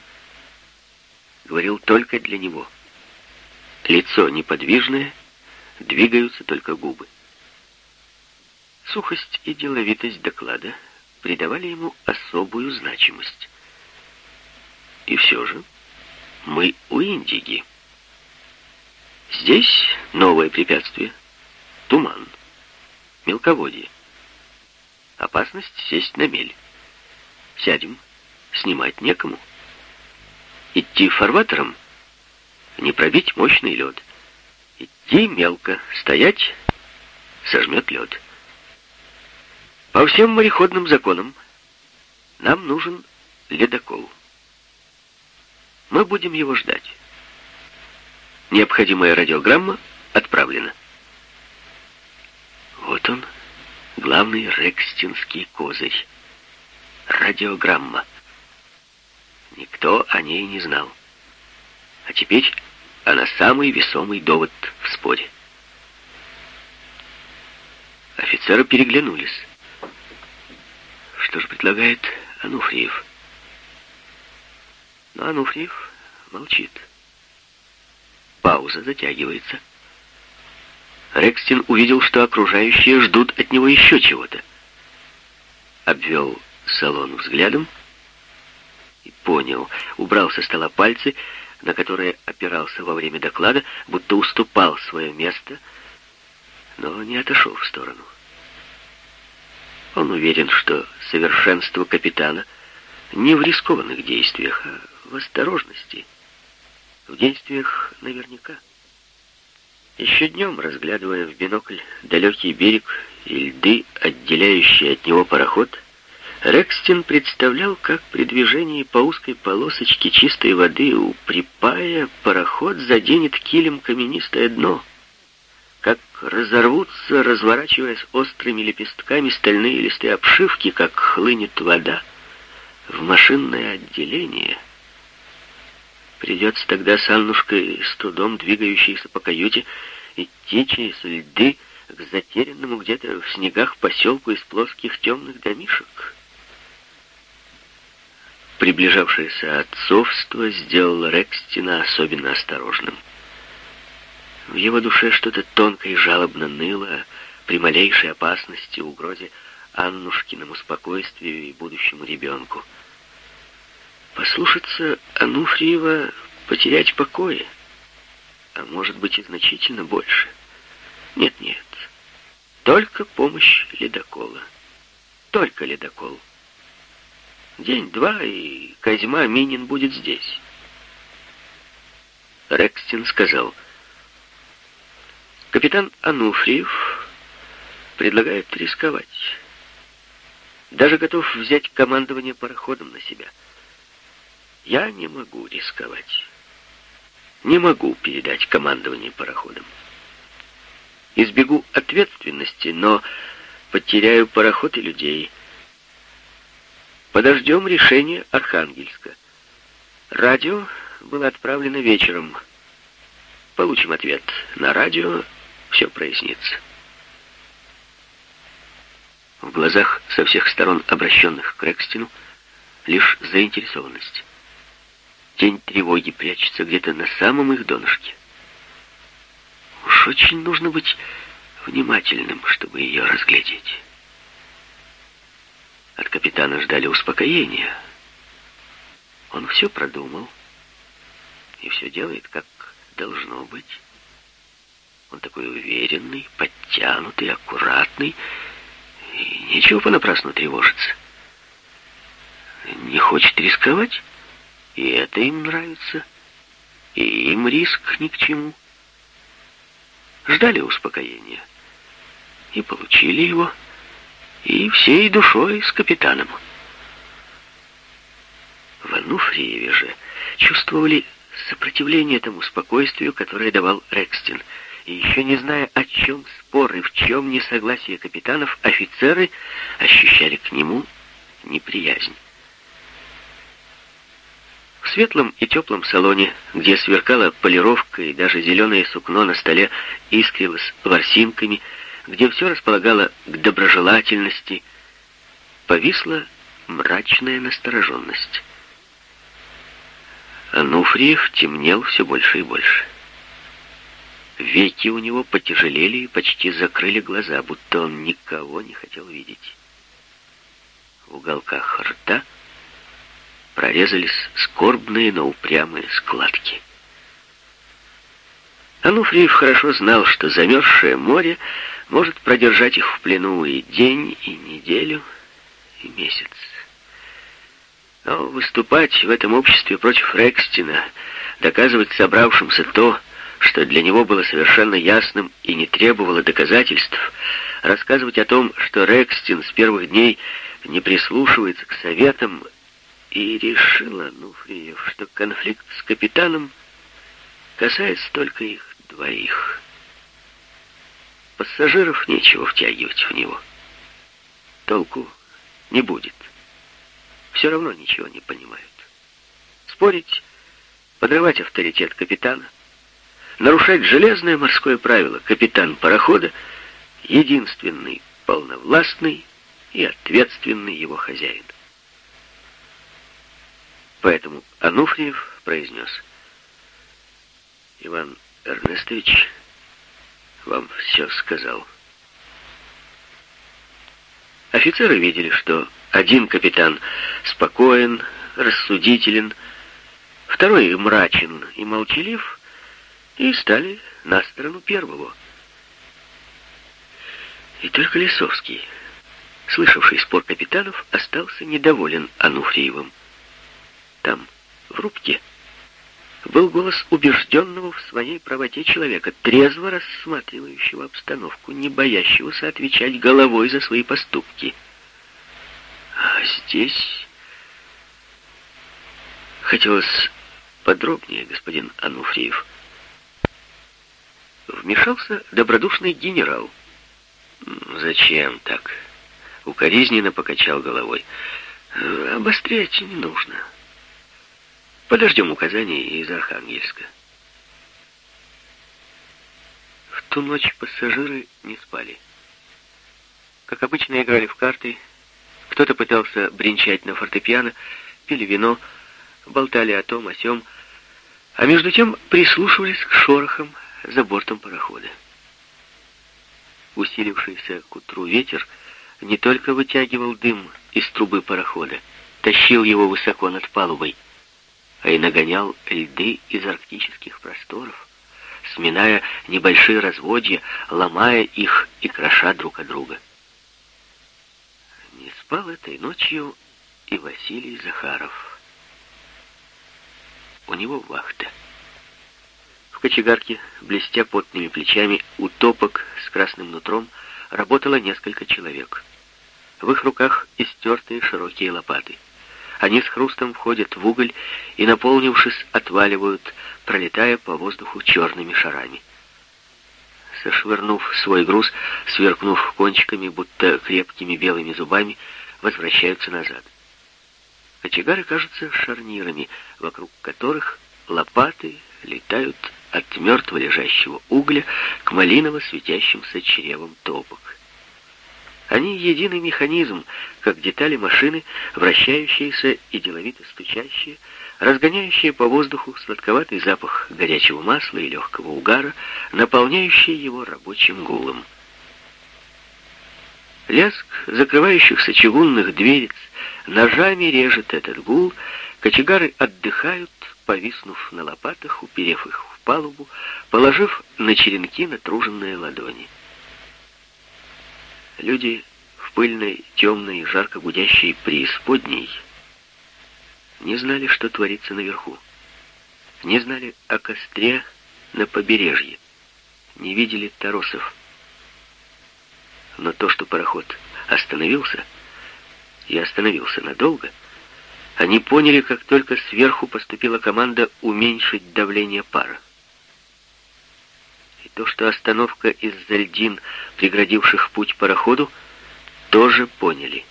говорил только для него. Лицо неподвижное, двигаются только губы. Сухость и деловитость доклада придавали ему особую значимость. И все же мы у Индиги. Здесь новое препятствие — туман, мелководье. Опасность сесть на мель. Сядем, снимать некому. Идти фарватером, не пробить мощный лед. Идти мелко, стоять, сожмет лед. По всем мореходным законам нам нужен ледокол. Мы будем его ждать. Необходимая радиограмма отправлена. Вот он, главный рекстинский козырь — радиограмма. Никто о ней не знал. А теперь она самый весомый довод в споре. Офицеры переглянулись. Что же предлагает Ануфриев? Но Ануфриев молчит. Пауза затягивается. Рекстин увидел, что окружающие ждут от него еще чего-то. Обвел салон взглядом и понял, убрал со стола пальцы, на которые опирался во время доклада, будто уступал свое место, но не отошел в сторону. Он уверен, что совершенство капитана не в рискованных действиях, а в осторожности. В действиях наверняка. Еще днем, разглядывая в бинокль далекий берег и льды, отделяющие от него пароход, Рекстин представлял, как при движении по узкой полосочке чистой воды у припая пароход заденет килем каменистое дно, разорвутся, разворачиваясь острыми лепестками стальные листы обшивки, как хлынет вода в машинное отделение. Придется тогда с Аннушкой, с трудом двигающейся по каюте, идти через льды к затерянному где-то в снегах поселку из плоских темных домишек. Приближавшееся отцовство сделало Рекстина особенно осторожным. В его душе что-то тонко и жалобно ныло при малейшей опасности, угрозе Аннушкиному спокойствию и будущему ребенку. Послушаться Ануфриева потерять покоя, а может быть и значительно больше. Нет-нет, только помощь ледокола. Только ледокол. День-два, и Козьма Минин будет здесь. Рекстин сказал, капитан Ануфриев предлагает рисковать. Даже готов взять командование пароходом на себя. Я не могу рисковать. Не могу передать командование пароходом. Избегу ответственности, но потеряю пароход и людей. Подождем решения Архангельска. Радио было отправлено вечером. Получим ответ на радио, все прояснится. В глазах со всех сторон, обращенных к Рекстину, лишь заинтересованность. Тень тревоги прячется где-то на самом их донышке. Уж очень нужно быть внимательным, чтобы ее разглядеть. От капитана ждали успокоения. Он все продумал и все делает, как должно быть. Он такой уверенный, подтянутый, аккуратный, и нечего понапрасну тревожиться. Не хочет рисковать, и это им нравится, и им риск ни к чему. Ждали успокоения и получили его и всей душой с капитаном. В Ануфриеве же чувствовали сопротивление тому спокойствию, которое давал Рекстин. И еще не зная, о чем спор и в чем несогласие капитанов, офицеры ощущали к нему неприязнь. В светлом и теплом салоне, где сверкала полировка и даже зеленое сукно на столе искрилось ворсинками, где все располагало к доброжелательности, повисла мрачная настороженность. Ануфриев темнел все больше и больше. Веки у него потяжелели и почти закрыли глаза, будто он никого не хотел видеть. В уголках рта прорезались скорбные, но упрямые складки. Ануфриев хорошо знал, что замерзшее море может продержать их в плену и день, и неделю, и месяц. Но выступать в этом обществе против Рекстина, доказывать собравшимся то, что для него было совершенно ясным и не требовало доказательств, рассказывать о том, что Рекстин с первых дней не прислушивается к советам, и решила Нуфриев, что конфликт с капитаном касается только их двоих. Пассажиров нечего втягивать в него. толку не будет. Все равно ничего не понимают. Спорить, подрывать авторитет капитана, нарушать железное морское правило капитан парохода, единственный полновластный и ответственный его хозяин. Поэтому Ануфриев произнес, «Иван Эрнестович вам все сказал». Офицеры видели, что один капитан спокоен, рассудителен, второй мрачен и молчалив, и стали на сторону первого. И только Лисовский, слышавший спор капитанов, остался недоволен Ануфриевым. Там, в рубке, был голос убежденного в своей правоте человека, трезво рассматривающего обстановку, не боящегося отвечать головой за свои поступки. А здесь... Хотелось подробнее, господин Ануфриев. Вмешался добродушный генерал. «Зачем так?» Укоризненно покачал головой. «Обострять не нужно». Подождем указаний из Архангельска. В ту ночь пассажиры не спали. Как обычно, играли в карты, кто-то пытался бренчать на фортепиано, пили вино, болтали о том, о сём, а между тем прислушивались к шорохам за бортом парохода. Усилившийся к утру ветер не только вытягивал дым из трубы парохода, тащил его высоко над палубой, а и нагонял льды из арктических просторов, сминая небольшие разводья, ломая их и кроша друг от друга. Не спал этой ночью и Василий Захаров. У него вахта. В кочегарке, блестя потными плечами, у топок с красным нутром, работало несколько человек. В их руках истертые широкие лопаты — они с хрустом входят в уголь и, наполнившись, отваливают, пролетая по воздуху черными шарами. Сошвырнув свой груз, сверкнув кончиками, будто крепкими белыми зубами, возвращаются назад. Кочегары кажутся шарнирами, вокруг которых лопаты летают от мертво лежащего угля к малиново светящимся чревам топок. Они единый механизм, как детали машины, вращающиеся и деловито стучащие, разгоняющие по воздуху сладковатый запах горячего масла и легкого угара, наполняющие его рабочим гулом. Лязг закрывающихся чугунных дверец ножами режет этот гул, кочегары отдыхают, повиснув на лопатах, уперев их палубу, положив на черенки натруженные ладони. Люди в пыльной, темной, жарко гудящей преисподней не знали, что творится наверху. Не знали о костре на побережье. Не видели торосов. Но то, что пароход остановился, и остановился надолго, они поняли, как только сверху поступила команда уменьшить давление пара то, что остановка из-за льдин, преградивших путь пароходу, тоже поняли.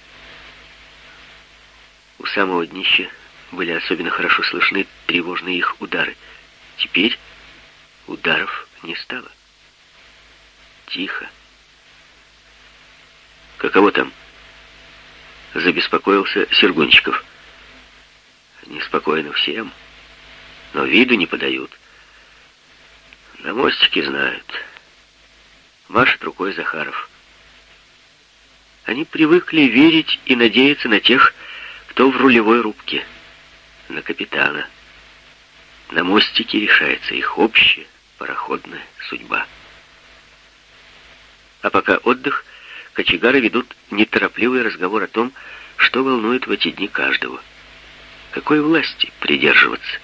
У самого днища были особенно хорошо слышны тревожные их удары. Теперь ударов не стало. Тихо. «Каково там?» Забеспокоился Сергунчиков. «Неспокойно всем, но виду не подают». На мостике знают. Машет рукой Захаров. Они привыкли верить и надеяться на тех, кто в рулевой рубке, на капитана. На мостике решается их общая пароходная судьба. А пока отдых, кочегары ведут неторопливый разговор о том, что волнует в эти дни каждого. Какой власти придерживаться?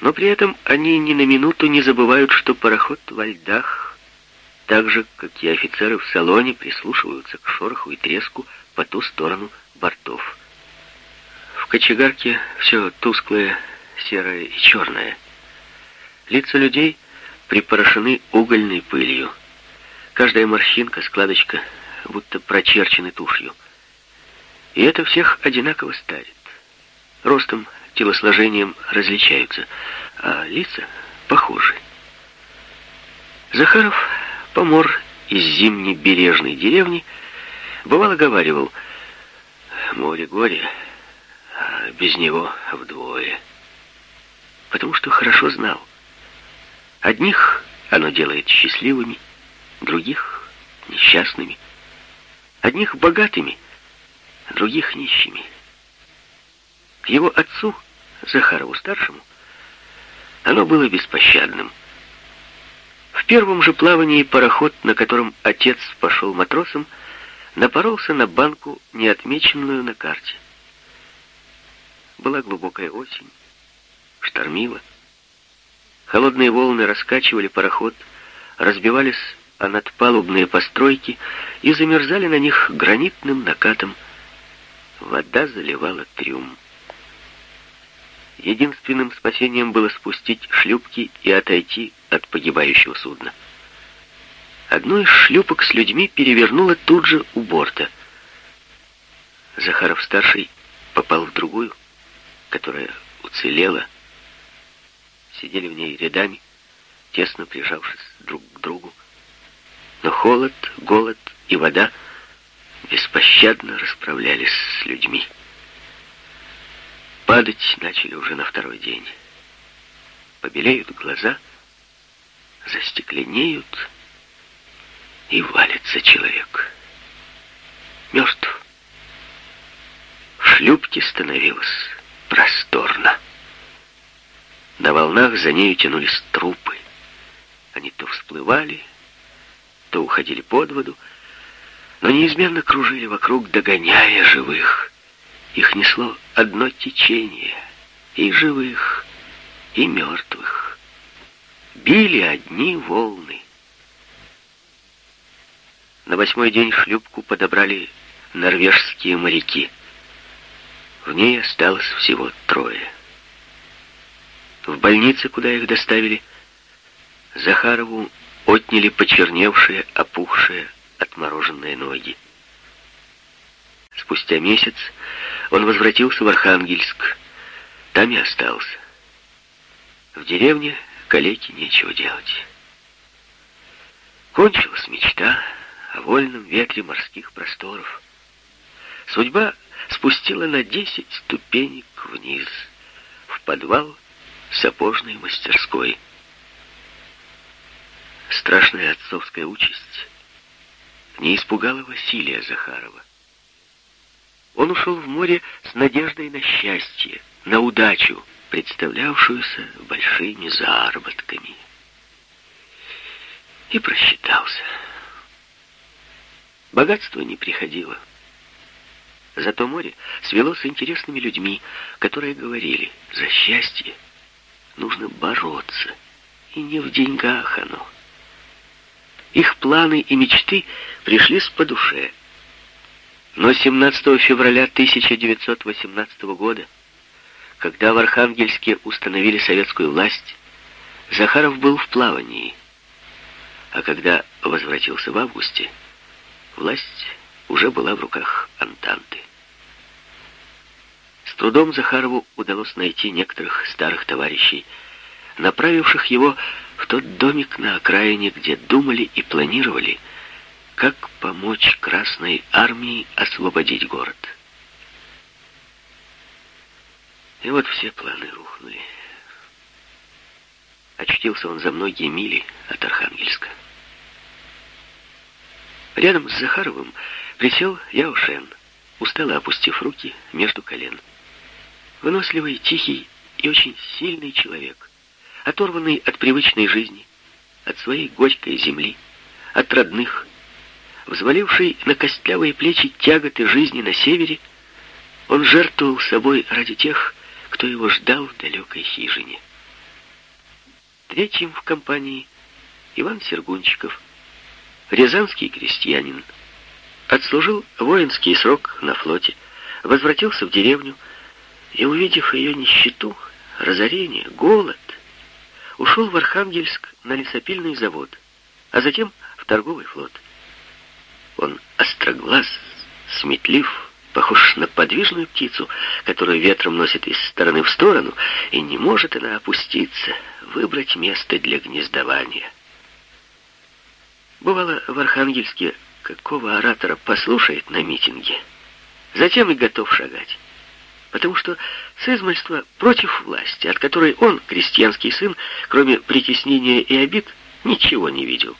Но при этом они ни на минуту не забывают, что пароход во льдах, так же, как и офицеры в салоне, прислушиваются к шороху и треску по ту сторону бортов. В кочегарке все тусклое, серое и черное. Лица людей припорошены угольной пылью. Каждая морщинка, складочка будто прочерчены тушью. И это всех одинаково старит. Ростом, телосложением различаются, а лица похожи. Захаров, помор из зимней бережной деревни, бывало говаривал, море горе, а без него вдвое. Потому что хорошо знал. Одних оно делает счастливыми, других — несчастными. Одних — богатыми, других — нищими. К его отцу, Захарову-старшему, оно было беспощадным. В первом же плавании пароход, на котором отец пошел матросом, напоролся на банку, не отмеченную на карте. Была глубокая осень, штормила. Холодные волны раскачивали пароход, разбивались о надпалубные постройки и замерзали на них гранитным накатом. Вода заливала трюм. Единственным спасением было спустить шлюпки и отойти от погибающего судна. Одну из шлюпок с людьми перевернуло тут же у борта. Захаров-старший попал в другую, которая уцелела. Сидели в ней рядами, тесно прижавшись друг к другу. Но холод, голод и вода беспощадно расправлялись с людьми. Падать начали уже на второй день. Побелеют глаза, застекленеют, и валится человек. Мертв. В шлюпке становилось просторно. На волнах за нею тянулись трупы. Они то всплывали, то уходили под воду, но неизменно кружили вокруг, догоняя живых. Их несло одно течение, и живых, и мертвых. Били одни волны. На восьмой день шлюпку подобрали норвежские моряки. В ней осталось всего трое. В больнице, куда их доставили, Захарову отняли почерневшие, опухшие, отмороженные ноги. Спустя месяц он возвратился в Архангельск. Там и остался. В деревне калеке нечего делать. Кончилась мечта о вольном ветре морских просторов. Судьба спустила на десять ступенек вниз, в подвал сапожной мастерской. Страшная отцовская участь не испугала Василия Захарова. Он ушел в море с надеждой на счастье, на удачу, представлявшуюся большими заработками. И просчитался. Богатство не приходило. Зато море свело с интересными людьми, которые говорили, за счастье нужно бороться, и не в деньгах оно. Их планы и мечты пришлись по душе. Но 17 февраля 1918 года, когда в Архангельске установили советскую власть, Захаров был в плавании, а когда возвратился в августе, Власть уже была в руках Антанты. С трудом Захарову удалось найти некоторых старых товарищей, направивших его в тот домик на окраине, где думали и планировали, как помочь Красной Армии освободить город. И вот все планы рухнули. Очтился он за многие мили от Архангельска. Рядом с Захаровым присел Яушен, устало опустив руки между колен. Выносливый, тихий и очень сильный человек, оторванный от привычной жизни, от своей горькой земли, от родных, взваливший на костлявые плечи тяготы жизни на севере, он жертвовал собой ради тех, кто его ждал в далекой хижине. Третьим в компании Иван Сергунчиков, рязанский крестьянин, отслужил воинский срок на флоте, возвратился в деревню и, увидев ее нищету, разорение, голод, ушел в Архангельск на лесопильный завод, а затем в торговый флот. Он остроглаз, сметлив, похож на подвижную птицу, которую ветром носит из стороны в сторону, и не может она опуститься, выбрать место для гнездования. Бывало, в Архангельске какого оратора послушает на митинге, затем и готов шагать. Потому что с измольства против власти, от которой он, крестьянский сын, кроме притеснения и обид, ничего не видел.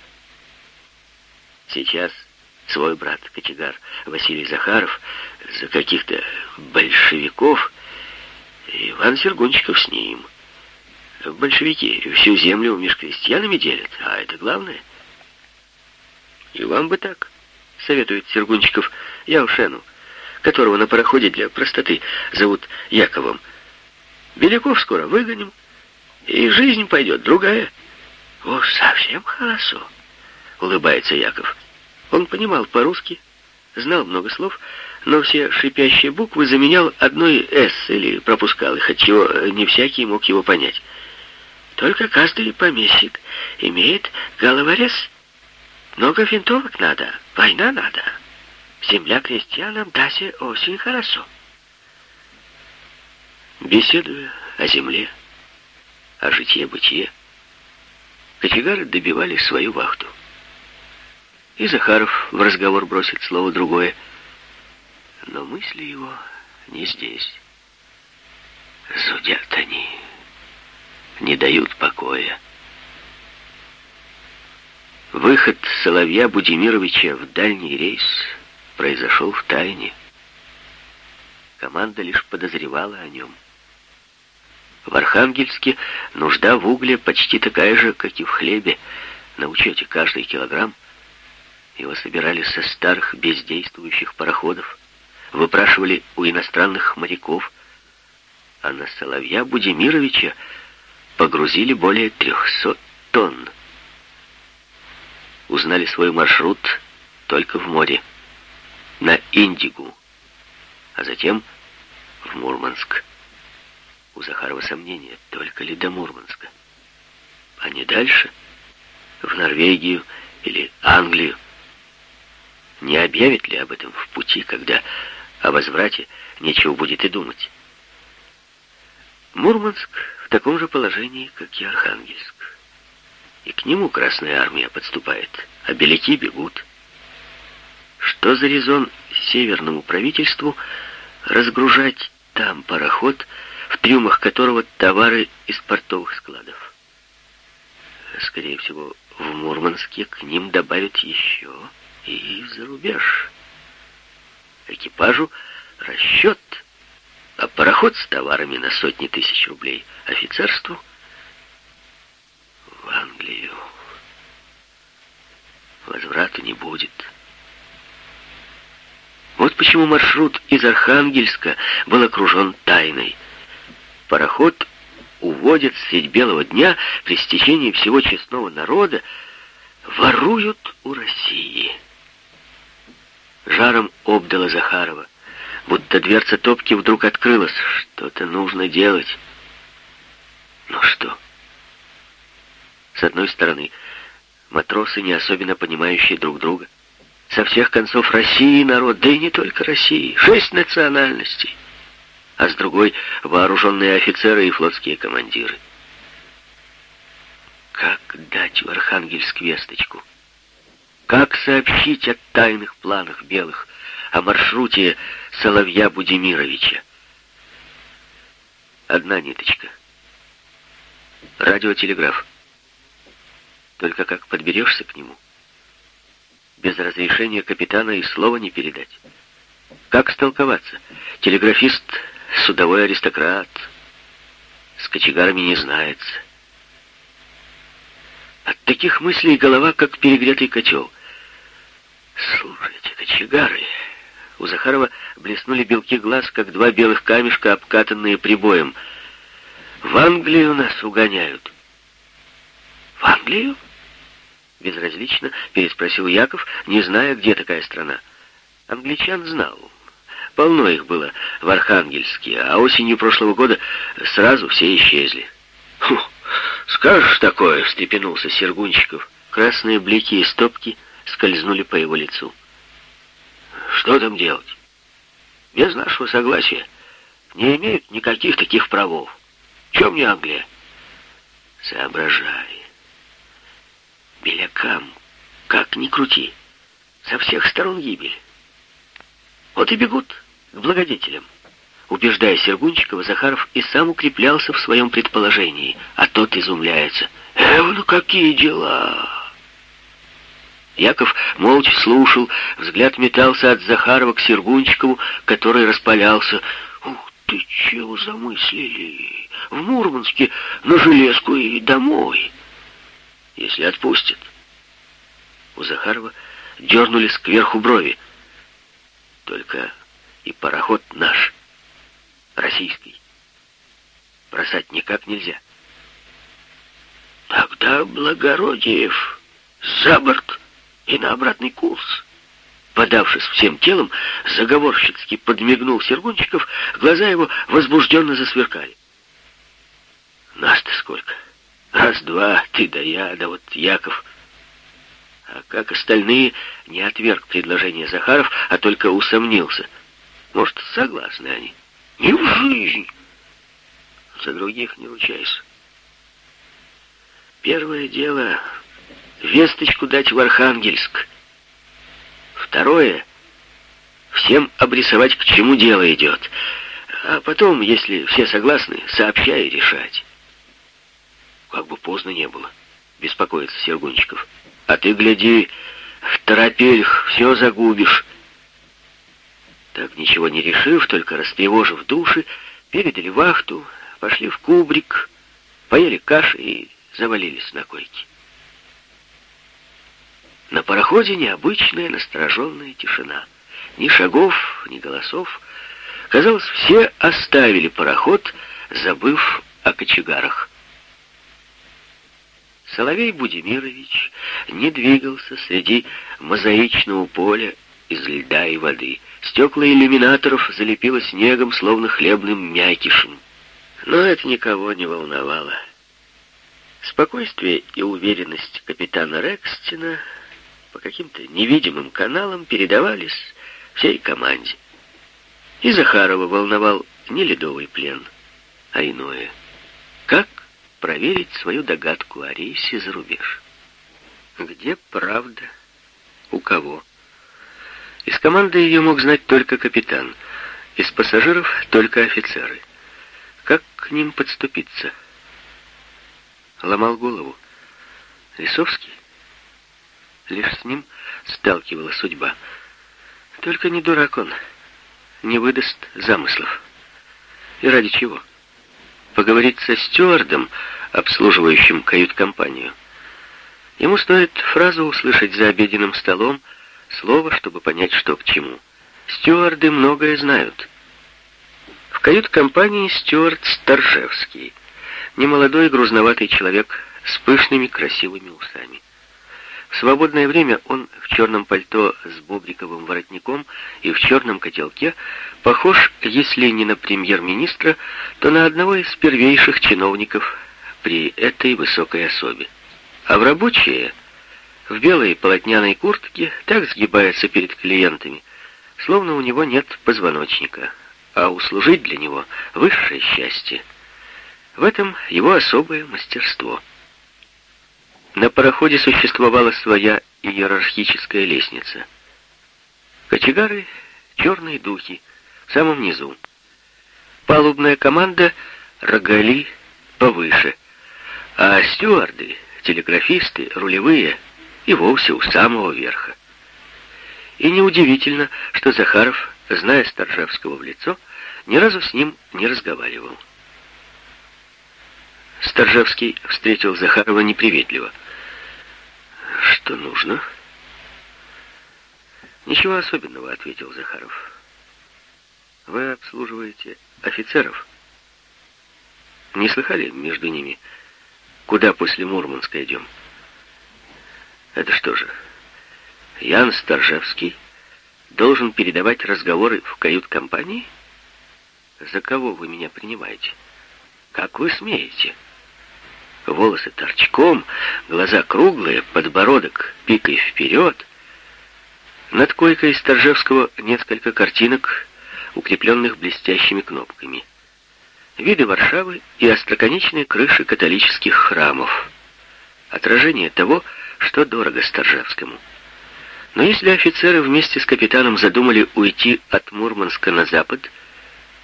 Сейчас свой брат, кочегар Василий Захаров, за каких-то большевиков, Иван Сергунчиков с ним. Большевики всю землю меж крестьянами делят, а это главное. И вам бы так, советует Сергунчиков Яушену, которого на пароходе для простоты зовут Яковом. Беляков скоро выгоним, и жизнь пойдет другая. Уж совсем хорошо, улыбается Яков. Он понимал по-русски, знал много слов, но все шипящие буквы заменял одной «С» или пропускал их, отчего не всякий мог его понять. Только каждый помещик имеет головорез. Много винтовок надо, война надо. Земля крестьянам дасе очень хорошо. Беседуя о земле, о житье-бытие, кочегары добивали свою вахту. И Захаров в разговор бросит слово другое. Но мысли его не здесь. Зудят они, не дают покоя. Выход Соловья Будимировича в дальний рейс произошел в тайне. Команда лишь подозревала о нем. В Архангельске нужда в угле почти такая же, как и в хлебе. На учете каждый килограмм его собирали со старых бездействующих пароходов, выпрашивали у иностранных моряков, а на Соловья Будимировича погрузили более трехсот тонн. Узнали свой маршрут только в море, на Индигу, а затем в Мурманск. У Захарова сомнения, только ли до Мурманска, а не дальше, в Норвегию или Англию. Не объявит ли об этом в пути, когда о возврате нечего будет и думать? Мурманск в таком же положении, как и Архангельск. И к нему Красная Армия подступает, а беляки бегут. Что за резон северному правительству разгружать там пароход, в трюмах которого товары из портовых складов? Скорее всего, в Мурманске к ним добавят еще и за рубеж. Экипажу расчет, а пароход с товарами на сотни тысяч рублей офицерству в Англию. Возврата не будет. Вот почему маршрут из Архангельска был окружен тайной. Пароход уводят средь белого дня при стечении всего честного народа, воруют у России жаром обдала Захарова. Будто дверца топки вдруг открылась. Что-то нужно делать. Ну что? С одной стороны, матросы, не особенно понимающие друг друга. Со всех концов России народ, да и не только России. Шесть национальностей. А с другой — вооруженные офицеры и флотские командиры. Как дать в Архангельск весточку? Как сообщить о тайных планах белых, о маршруте Соловья Будимировича? Одна ниточка. Радиотелеграф. Только как подберешься к нему? Без разрешения капитана и слова не передать. Как столковаться? Телеграфист — судовой аристократ. С кочегарами не знается. От таких мыслей голова, как перегретый котел. Слушайте, кочегары... У Захарова блеснули белки глаз, как два белых камешка, обкатанные прибоем. В Англию нас угоняют. В Англию? Безразлично переспросил Яков, не зная, где такая страна. Англичан знал. Полно их было в Архангельске, а осенью прошлого года сразу все исчезли. Фу, «Скажешь такое?» — встрепенулся Сергунчиков. Красные блики и стопки скользнули по его лицу. Что там делать? Без нашего согласия не имеют никаких таких правов. Чем не Англия? Соображай. Белякам, как ни крути, со всех сторон гибель. Вот и бегут к благодетелям. Убеждая Сергунчикова, Захаров и сам укреплялся в своем предположении, а тот изумляется. «Эв, ну какие дела!» Яков молча слушал, взгляд метался от Захарова к Сергунчикову, который распалялся. «Ух ты, чего замыслили? В Мурманске на железку и домой!» «Если отпустят». У Захарова дернулись кверху брови. «Только и пароход наш» российский. Бросать никак нельзя. Тогда Благородиев за борт и на обратный курс. Подавшись всем телом, заговорщицки подмигнул Сергунчиков, глаза его возбужденно засверкали. Нас-то сколько? Раз-два, ты да я, да вот Яков. А как остальные, не отверг предложение Захаров, а только усомнился. Может, согласны они? Ни в жизнь. За других не ручайся. Первое дело — весточку дать в Архангельск. Второе — всем обрисовать, к чему дело идет. А потом, если все согласны, сообщай и решать. Как бы поздно не было, беспокоится Сергунчиков. А ты, гляди, в торопельх все загубишь. Так, ничего не решив, только растревожив души, передали вахту, пошли в кубрик, поели каши и завалились на койке. На пароходе необычная настороженная тишина. Ни шагов, ни голосов. Казалось, все оставили пароход, забыв о кочегарах. Соловей Будимирович не двигался среди мозаичного поля из льда и воды. Стекла иллюминаторов залепило снегом, словно хлебным мякишем. Но это никого не волновало. Спокойствие и уверенность капитана Рекстина по каким-то невидимым каналам передавались всей команде. И Захарова волновал не ледовый плен, а иное. Как проверить свою догадку о рейсе за рубеж? Где правда? У кого? Из команды ее мог знать только капитан, из пассажиров только офицеры. Как к ним подступиться? Ломал голову. Лисовский? Лишь с ним сталкивала судьба. Только не дурак он, не выдаст замыслов. И ради чего? Поговорить со стюардом, обслуживающим кают-компанию. Ему стоит фразу услышать за обеденным столом, слово, чтобы понять, что к чему. Стюарды многое знают. В кают-компании стюард Старжевский. Немолодой грузноватый человек с пышными красивыми усами. В свободное время он в черном пальто с бобриковым воротником и в черном котелке похож, если не на премьер-министра, то на одного из первейших чиновников при этой высокой особе. А в рабочие в белой полотняной куртке, так сгибается перед клиентами, словно у него нет позвоночника, а услужить для него высшее счастье. В этом его особое мастерство. На пароходе существовала своя иерархическая лестница. Кочегары — черные духи, в самом низу. Палубная команда — рогали повыше, а стюарды, телеграфисты, рулевые — и вовсе у самого верха. И неудивительно, что Захаров, зная Старжевского в лицо, ни разу с ним не разговаривал. Старжевский встретил Захарова неприветливо. «Что нужно?» «Ничего особенного», — ответил Захаров. «Вы обслуживаете офицеров?» «Не слыхали между ними, куда после Мурманска идем?» Это что же, Ян Старжевский должен передавать разговоры в кают-компании? За кого вы меня принимаете? Как вы смеете? Волосы торчком, глаза круглые, подбородок пикой вперед. Над койкой Сторжевского несколько картинок, укрепленных блестящими кнопками. Виды Варшавы и остроконечные крыши католических храмов. Отражение того, что дорого Сторжевскому. Но если офицеры вместе с капитаном задумали уйти от Мурманска на запад,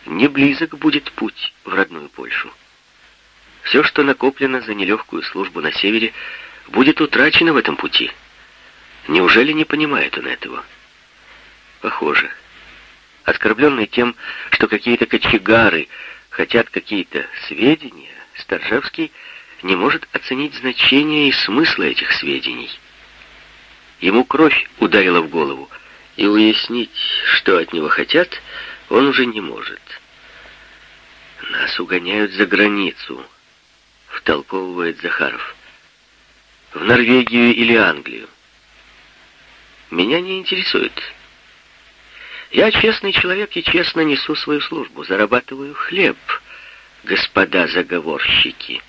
не близок будет путь в родную Польшу. Все, что накоплено за нелегкую службу на севере, будет утрачено в этом пути. Неужели не понимает он этого? Похоже. Оскорбленный тем, что какие-то кочегары хотят какие-то сведения, Старжевский не может оценить значение и смысла этих сведений. Ему кровь ударила в голову, и уяснить, что от него хотят, он уже не может. «Нас угоняют за границу», — втолковывает Захаров. «В Норвегию или Англию. Меня не интересует. Я честный человек и честно несу свою службу, зарабатываю хлеб, господа заговорщики».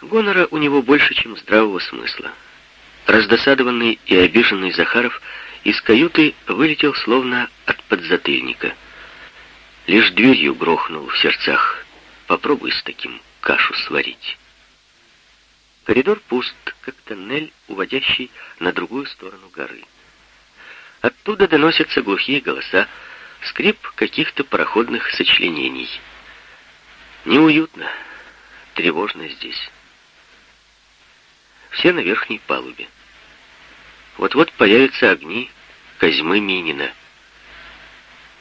Гонора у него больше, чем здравого смысла. Раздосадованный и обиженный Захаров из каюты вылетел словно от подзатыльника. Лишь дверью грохнул в сердцах. Попробуй с таким кашу сварить. Коридор пуст, как тоннель, уводящий на другую сторону горы. Оттуда доносятся глухие голоса, скрип каких-то пароходных сочленений. Неуютно, тревожно здесь. Все на верхней палубе. Вот-вот появятся огни Козьмы Минина.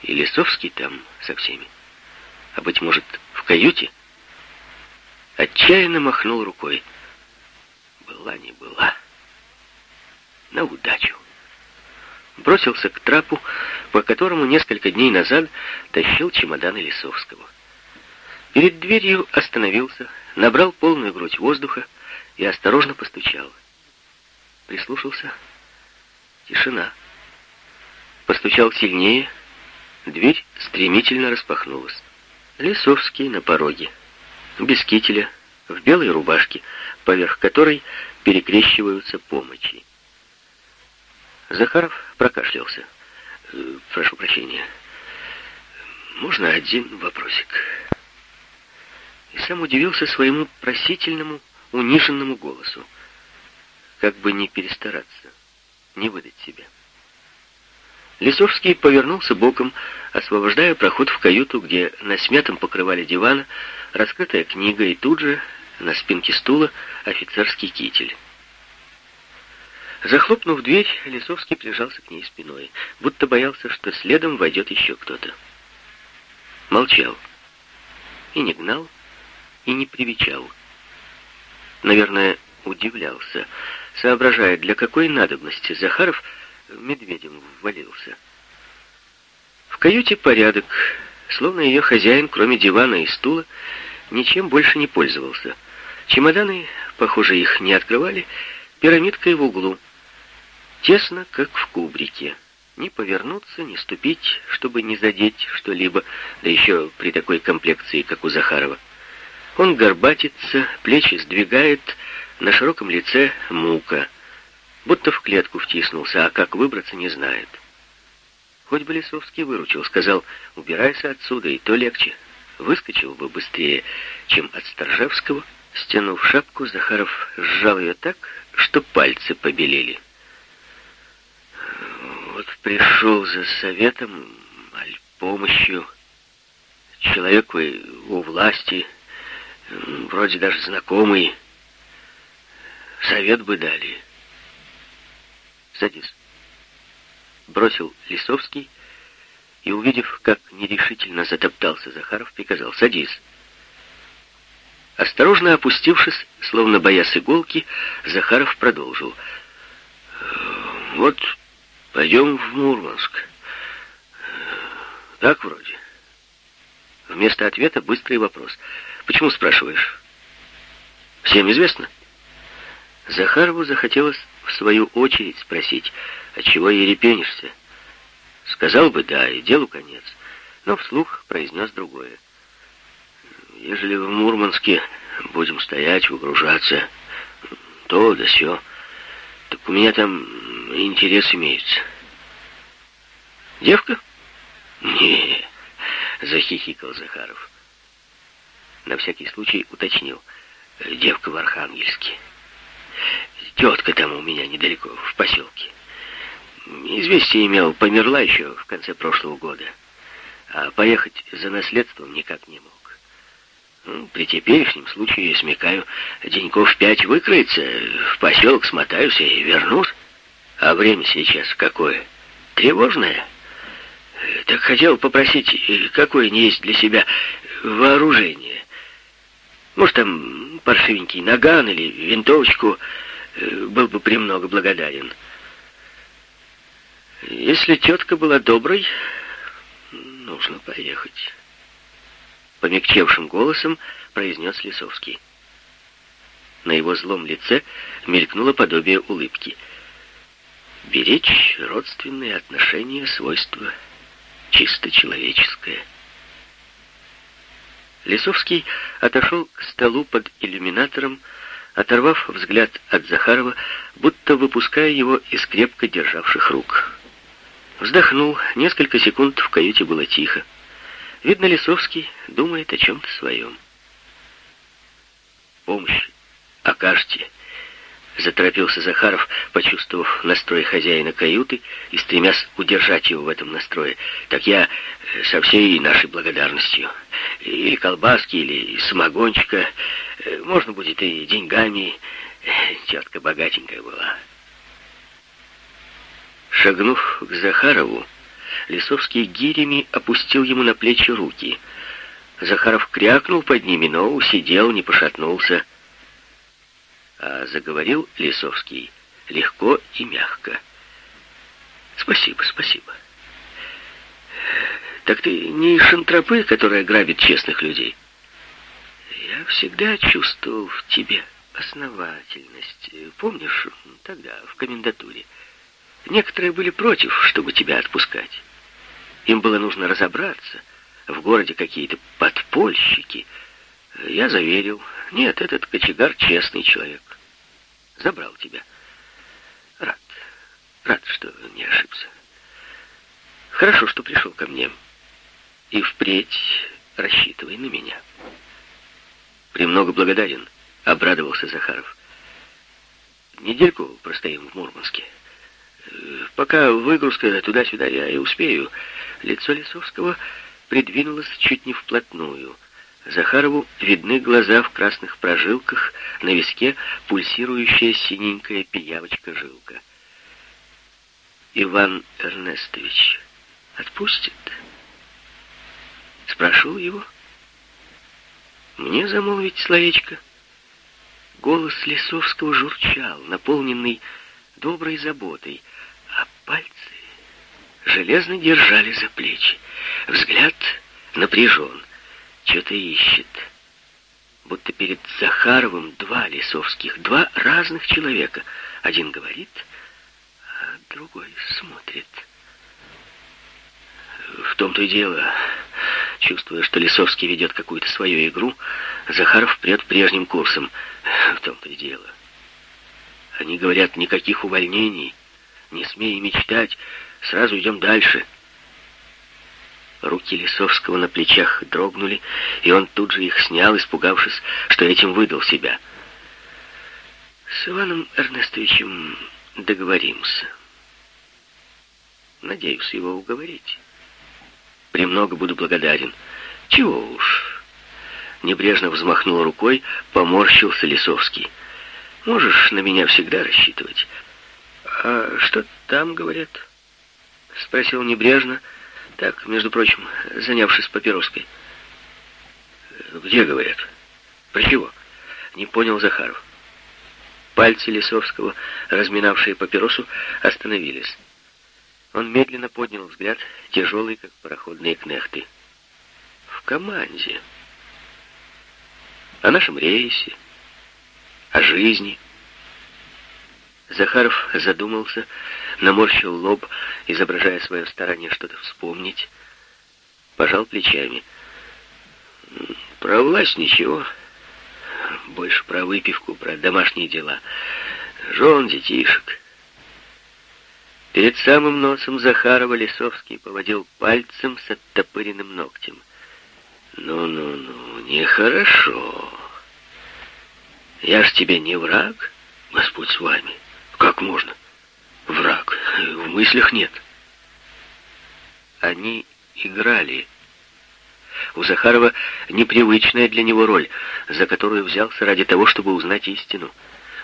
И Лисовский там со всеми. А, быть может, в каюте? Отчаянно махнул рукой. Была не была. На удачу. Бросился к трапу, по которому несколько дней назад тащил чемоданы Лисовского. Перед дверью остановился, набрал полную грудь воздуха и осторожно постучал. Прислушался — Тишина. Постучал сильнее. Дверь стремительно распахнулась. Лесовский на пороге. Без кителя, в белой рубашке, поверх которой перекрещиваются помощи. Захаров прокашлялся. «Э, «Прошу прощения. Можно один вопросик?» И сам удивился своему просительному, униженному голосу. Как бы не перестараться не выдать себя. Лисовский повернулся боком, освобождая проход в каюту, где на смятом покрывале дивана раскрытая книга и тут же на спинке стула офицерский китель. Захлопнув дверь, Лисовский прижался к ней спиной, будто боялся, что следом войдет еще кто-то. Молчал. И не гнал, и не привечал. Наверное, удивлялся, соображая, для какой надобности Захаров медведем ввалился. В каюте порядок, словно ее хозяин, кроме дивана и стула, ничем больше не пользовался. Чемоданы, похоже, их не открывали, пирамидкой в углу. Тесно, как в кубрике. Ни повернуться, ни ступить, чтобы не задеть что-либо, да еще при такой комплекции, как у Захарова. Он горбатится, плечи сдвигает, на широком лице мука, будто в клетку втиснулся, а как выбраться не знает. Хоть бы Лисовский выручил, сказал, убирайся отсюда, и то легче. Выскочил бы быстрее, чем от Сторжевского. Стянув шапку, Захаров сжал ее так, что пальцы побелели. Вот пришел за советом, аль помощью. Человек вы у власти, вроде даже знакомый, Совет бы дали. Садись. Бросил Лисовский и, увидев, как нерешительно затоптался Захаров, приказал «Садись». Осторожно опустившись, словно боясь иголки, Захаров продолжил. «Вот пойдем в Мурманск. Так вроде». Вместо ответа быстрый вопрос. «Почему спрашиваешь?» «Всем известно?» Захарову захотелось в свою очередь спросить, «А чего ерепенишься?» Сказал бы «да», и делу конец, но вслух произнес другое. «Ежели в Мурманске будем стоять, выгружаться, то да сё, так у меня там интерес имеется. Девка? Не, захихикал Захаров. На всякий случай уточнил. Девка в Архангельске. Тетка там у меня недалеко, в поселке. Известие имел, померла еще в конце прошлого года. А поехать за наследством никак не мог. Ну, при теперешнем случае, я смекаю, деньков пять выкроется, в поселок смотаюсь и вернусь. А время сейчас какое? Тревожное. Так хотел попросить, какое не есть для себя вооружение. Может, там паршивенький наган или винтовочку, был бы премного благодарен. Если тетка была доброй, нужно поехать помягчевшим голосом произнес Лисовский. На его злом лице мелькнуло подобие улыбки. Беречь родственные отношения — свойство чисто человеческое. Лисовский отошел к столу под иллюминатором, оторвав взгляд от Захарова, будто выпуская его из крепко державших рук. Вздохнул, несколько секунд в каюте было тихо. Видно, Лисовский думает о чем-то своем. «Помощь окажете?» Заторопился Захаров, почувствовав настрой хозяина каюты и стремясь удержать его в этом настрое. «Так я э, со всей нашей благодарностью. Или колбаски, или самогончика. Э, можно будет и деньгами. Тетка богатенькая была». Шагнув к Захарову, Лисовский гирями опустил ему на плечи руки. Захаров крякнул под ними, но усидел, не пошатнулся. А заговорил Лисовский легко и мягко. «Спасибо, спасибо. Так ты не шантропы, которая грабит честных людей?» «Я всегда чувствовал в тебе основательность. Помнишь, тогда, в комендатуре?» Некоторые были против, чтобы тебя отпускать. Им было нужно разобраться. В городе какие-то подпольщики. Я заверил, нет, этот кочегар честный человек. Забрал тебя. Рад, рад, что не ошибся. Хорошо, что пришел ко мне. И впредь рассчитывай на меня. Премного благодарен, обрадовался Захаров. Недельку простоим в Мурманске. Пока выгрузка туда-сюда, я и успею. Лицо Лисовского придвинулось чуть не вплотную. Захарову видны глаза в красных прожилках, на виске пульсирующая синенькая пиявочка-жилка. «Иван Эрнестович отпустит?» Спрашивал его. «Мне замолвить словечко?» Голос Лисовского журчал, наполненный доброй заботой, а пальцы железно держали за плечи. Взгляд напряжен, что-то ищет. Будто перед Захаровым два Лисовских, два разных человека. Один говорит, а другой смотрит. В том-то и дело, чувствуя, что Лисовский ведет какую-то свою игру, Захаров прет прежним курсом. В том-то и дело. Они говорят, никаких увольнений, не смей мечтать, сразу идем дальше. Руки Лисовского на плечах дрогнули, и он тут же их снял, испугавшись, что этим выдал себя. С Иваном Эрнестовичем договоримся. Надеюсь его уговорить. Премного буду благодарен. Чего уж. Небрежно взмахнул рукой, поморщился Лисовский. Можешь на меня всегда рассчитывать. А что там говорят? Спросил небрежно, так, между прочим, занявшись папироской. Где говорят? Про чего? Не понял Захаров. Пальцы Лисовского, разминавшие папиросу, остановились. Он медленно поднял взгляд, тяжелый, как пароходные кнехты. В команде. О нашем рейсе, о жизни. Захаров задумался, наморщил лоб, изображая свое старание что-то вспомнить, пожал плечами. Про власть ничего, больше про выпивку, про домашние дела, жен, детишек. Перед самым носом Захарова Лисовский поводил пальцем с оттопыренным ногтем. «Ну-ну-ну, нехорошо. Я ж тебе не враг, Господь с вами. Как можно? Мыслях нет». Они играли. У Захарова непривычная для него роль, за которую взялся ради того, чтобы узнать истину.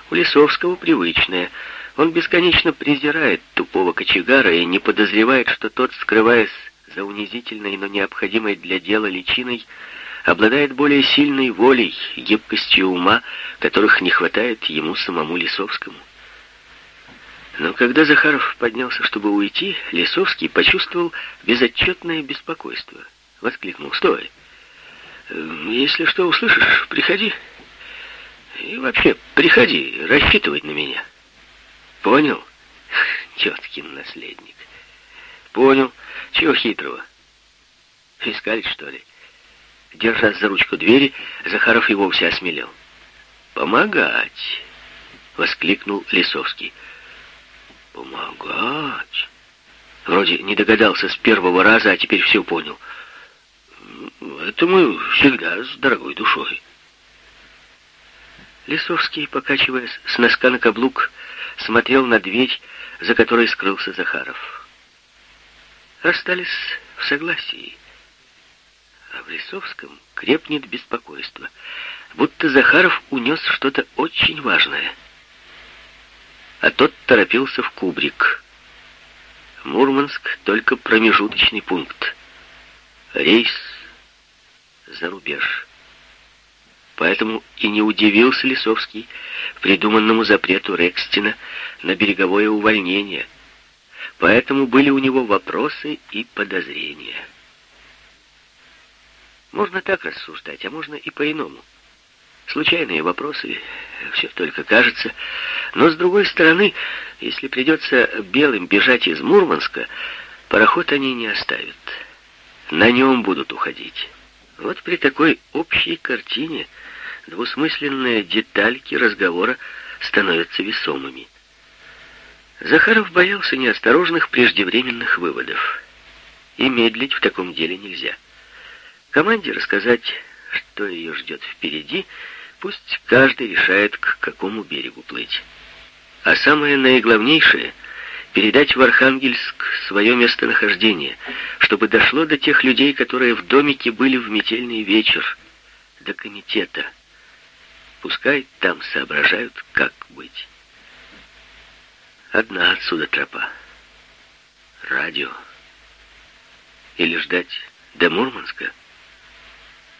У Лисовского привычная — он бесконечно презирает тупого кочегара и не подозревает, что тот, скрываясь за унизительной, но необходимой для дела личиной, обладает более сильной волей, гибкостью ума, которых не хватает ему самому Лисовскому. Но когда Захаров поднялся, чтобы уйти, Лисовский почувствовал безотчетное беспокойство. Воскликнул «Стой! Если что услышишь, приходи. И вообще, приходи, рассчитывать на меня». Понял? Теткин наследник. Понял. Чего хитрого? Искали, что ли? Держась за ручку двери, Захаров и вовсе осмелел. «Помогать!» — воскликнул Лисовский. «Помогать?» Вроде не догадался с первого раза, а теперь все понял. «Это мы всегда с дорогой душой». Лисовский, покачиваясь с носка на каблук, смотрел на дверь, за которой скрылся Захаров. Расстались в согласии. А в Лисовском крепнет беспокойство, будто Захаров унес что-то очень важное. А тот торопился в Кубрик. Мурманск — только промежуточный пункт. Рейс за рубеж. Поэтому и не удивился Лисовский придуманному запрету Рекстина на береговое увольнение. Поэтому были у него вопросы и подозрения. Можно так рассуждать, а можно и по-иному. Случайные вопросы, все только кажется. Но, с другой стороны, если придется белым бежать из Мурманска, пароход они не оставят. На нем будут уходить. Вот при такой общей картине двусмысленные детальки разговора становятся весомыми. Захаров боялся неосторожных преждевременных выводов. И медлить в таком деле нельзя. Команде рассказать, что ее ждет впереди, пусть каждый решает, к какому берегу плыть. А самое наиглавнейшее — передать в Архангельск свое местонахождение, чтобы дошло до тех людей, которые в домике были в метельный вечер, до комитета — Пускай там соображают, как быть. Одна отсюда тропа. Радио. Или ждать до Мурманска.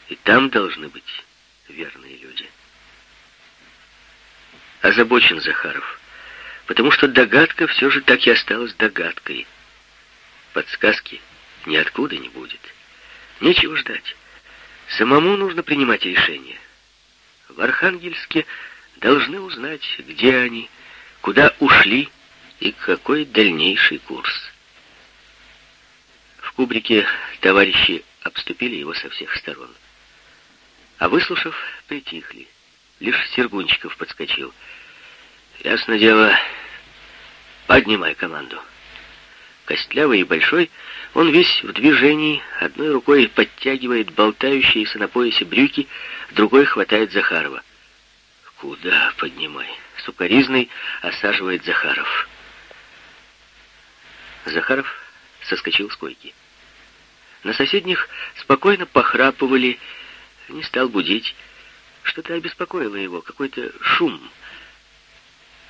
И там должны быть верные люди. Озабочен Захаров, потому что догадка все же так и осталась догадкой. Подсказки ниоткуда не будет. Нечего ждать. Самому нужно принимать решение в Архангельске должны узнать, где они, куда ушли и какой дальнейший курс. В кубрике товарищи обступили его со всех сторон. А выслушав, притихли. Лишь Сергунчиков подскочил. «Ясно дело, поднимай команду». Костлявый и большой, он весь в движении, одной рукой подтягивает болтающиеся на поясе брюки, другой хватает Захарова. «Куда поднимай?» — сукоризный осаживает Захаров. Захаров соскочил с койки. На соседних спокойно похрапывали, не стал будить. Что-то обеспокоило его, какой-то шум —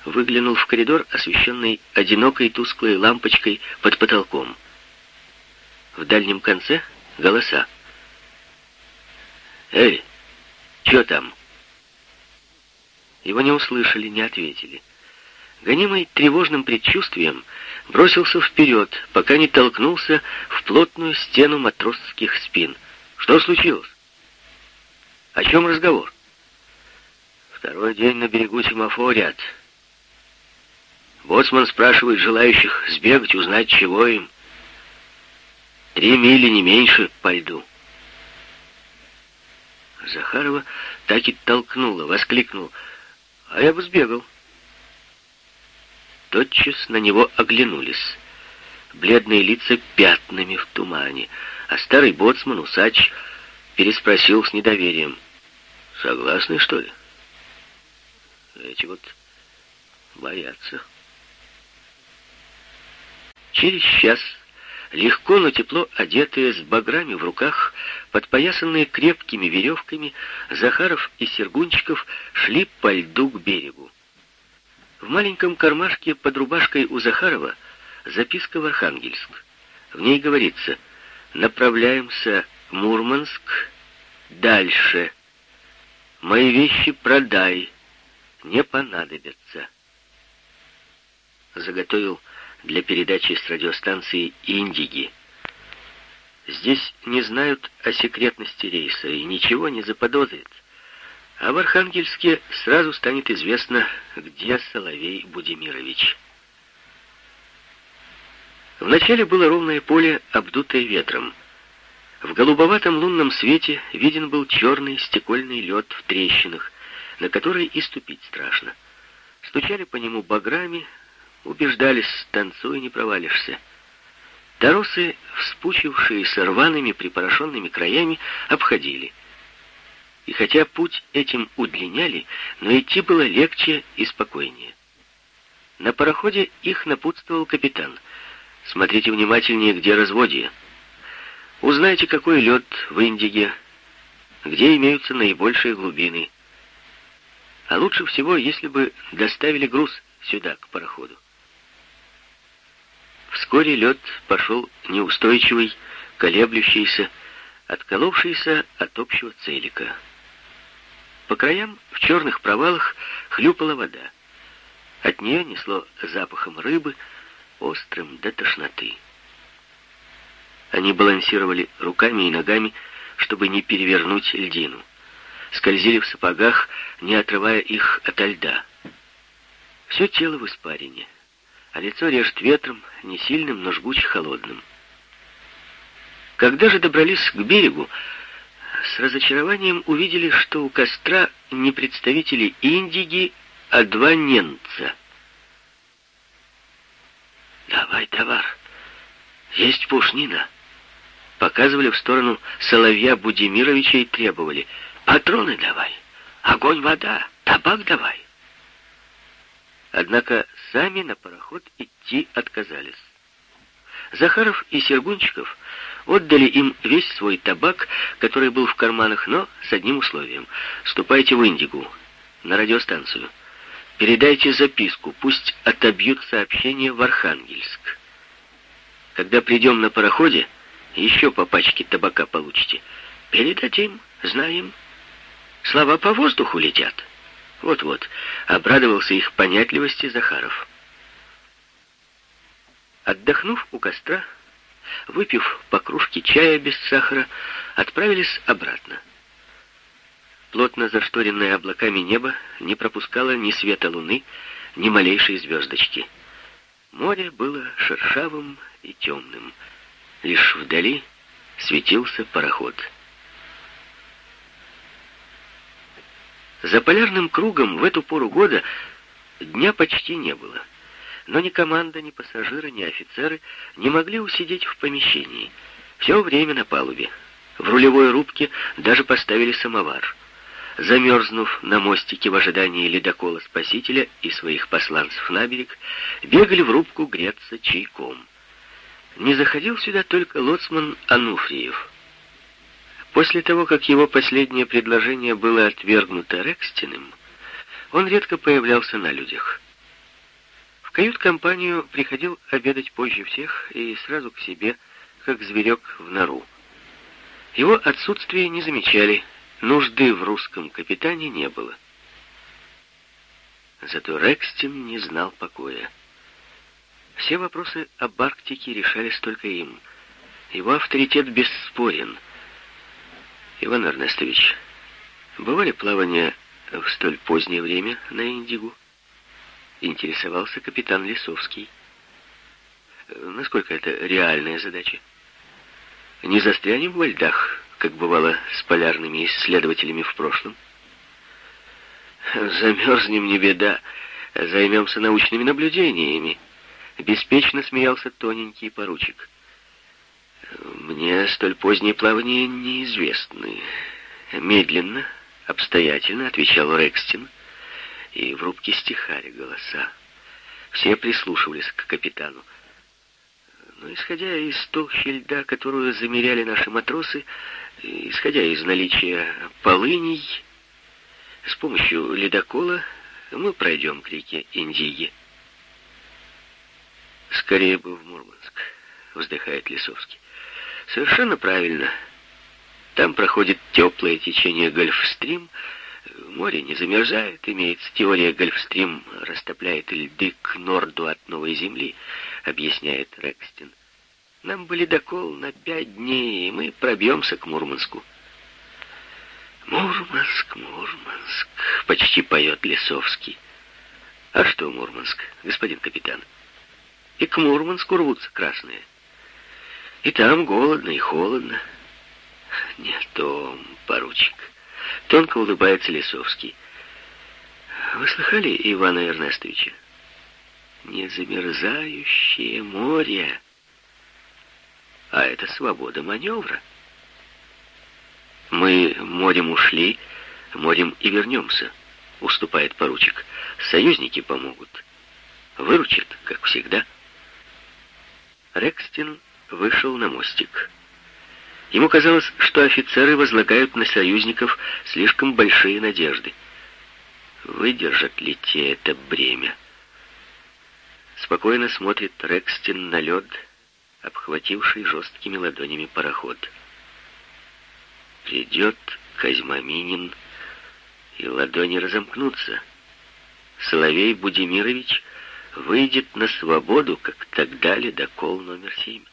выглянул в коридор, освещенный одинокой тусклой лампочкой под потолком. В дальнем конце голоса. «Эй, что там?» Его не услышали, не ответили. Гонимый тревожным предчувствием, бросился вперед, пока не толкнулся в плотную стену матросских спин. «Что случилось? О чем разговор?» «Второй день на берегу семафорят», Боцман спрашивает желающих сбегать, узнать, чего им. Три мили, не меньше, по льду. Захарова так и толкнула, воскликнул. А я бы сбегал. тотчас на него оглянулись. Бледные лица пятнами в тумане, а старый боцман, усач, переспросил с недоверием. «Согласны, что ли?» Эти вот боятся. Через час, легко, но тепло одетые, с баграми в руках, подпоясанные крепкими веревками, Захаров и Сергунчиков шли по льду к берегу. В маленьком кармашке под рубашкой у Захарова записка в Архангельск. В ней говорится «Направляемся Мурманск, дальше. Мои вещи продай, не понадобятся». Заготовил для передачи с радиостанции «Индиги». Здесь не знают о секретности рейса и ничего не заподозрят. А в Архангельске сразу станет известно, где Соловей Будимирович. Вначале было ровное поле, обдутое ветром. В голубоватом лунном свете виден был черный стекольный лед в трещинах, на который и ступить страшно. Стучали по нему баграми, убеждались, танцуй, не провалишься. Торосы, вспучившиеся рваными припорошенными краями, обходили. И хотя путь этим удлиняли, но идти было легче и спокойнее. На пароходе их напутствовал капитан. «Смотрите внимательнее, где разводье. Узнайте, какой лед в Индиге, где имеются наибольшие глубины. А лучше всего, если бы доставили груз сюда, к пароходу. Вскоре лед пошел неустойчивый, колеблющийся, отколовшийся от общего целика. По краям в черных провалах хлюпала вода. От нее несло запахом рыбы, острым до тошноты. Они балансировали руками и ногами, чтобы не перевернуть льдину. Скользили в сапогах, не отрывая их от льда. Все тело в испарине а лицо режет ветром, не сильным, но жгуче холодным. Когда же добрались к берегу, с разочарованием увидели, что у костра не представители Индиги, а два немца. «Давай товар, есть пушнина!» Показывали в сторону Соловья Будимировича и требовали. «Патроны давай, огонь, вода, табак давай!» Однако сами на пароход идти отказались. Захаров и Сергунчиков отдали им весь свой табак, который был в карманах, но с одним условием. Ступайте в Индигу, на радиостанцию. Передайте записку, пусть отобьют сообщение в Архангельск. Когда придем на пароходе, еще по пачке табака получите. Передадим, знаем. Слова по воздуху летят. Вот-вот, обрадовался их понятливости Захаров. Отдохнув у костра, выпив по кружке чая без сахара, отправились обратно. Плотно зашторенное облаками небо не пропускало ни света луны, ни малейшей звездочки. Море было шершавым и темным. Лишь вдали светился пароход. За полярным кругом в эту пору года дня почти не было. Но ни команда, ни пассажиры, ни офицеры не могли усидеть в помещении. Все время на палубе. В рулевой рубке даже поставили самовар. Замерзнув на мостике в ожидании ледокола спасителя и своих посланцев на берег, бегали в рубку греться чайком. Не заходил сюда только лоцман Ануфриев. После того, как его последнее предложение было отвергнуто Рекстиным, он редко появлялся на людях. В кают-компанию приходил обедать позже всех и сразу к себе, как зверек в нору. Его отсутствие не замечали, нужды в русском капитане не было. Зато Рекстин не знал покоя. Все вопросы об Арктике решались только им. Его авторитет бесспорен — Иван Эрнестович, бывали плавания в столь позднее время на Индигу? Интересовался капитан Лисовский. Насколько это реальная задача? Не застрянем во льдах, как бывало с полярными исследователями в прошлом? Замерзнем, не беда. Займемся научными наблюдениями. Беспечно смеялся тоненький поручик. Мне столь позднее плавание неизвестны. Медленно, обстоятельно отвечал Рекстин, и в рубке стихали голоса. Все прислушивались к капитану. Но исходя из толщи льда, которую замеряли наши матросы, исходя из наличия полыней, с помощью ледокола мы пройдем к реке Индиги. Скорее бы в Мурманск, вздыхает Лисовский. Совершенно правильно. Там проходит теплое течение Гольфстрим, море не замерзает, имеется теория Гольфстрим растопляет льды к норду от Новой Земли, объясняет Рекстин. Нам были докол на пять дней, и мы пробьемся к Мурманску. Мурманск, Мурманск, почти поет Лесовский. А что Мурманск, господин капитан? И к Мурманску рвутся красные. И там голодно и холодно. Не Том, поручик. Тонко улыбается Лесовский. Вы слыхали Ивана Эрнестовича? Незамерзающее море. А это свобода маневра. Мы морем ушли, морем и вернемся, уступает поручик. Союзники помогут. Выручат, как всегда. Рекстин вышел на мостик. Ему казалось, что офицеры возлагают на союзников слишком большие надежды. Выдержат ли те это бремя? Спокойно смотрит Рекстин на лед, обхвативший жесткими ладонями пароход. Придет Козьма Минин, и ладони разомкнутся. Соловей Будимирович выйдет на свободу, как тогда ледокол номер семь.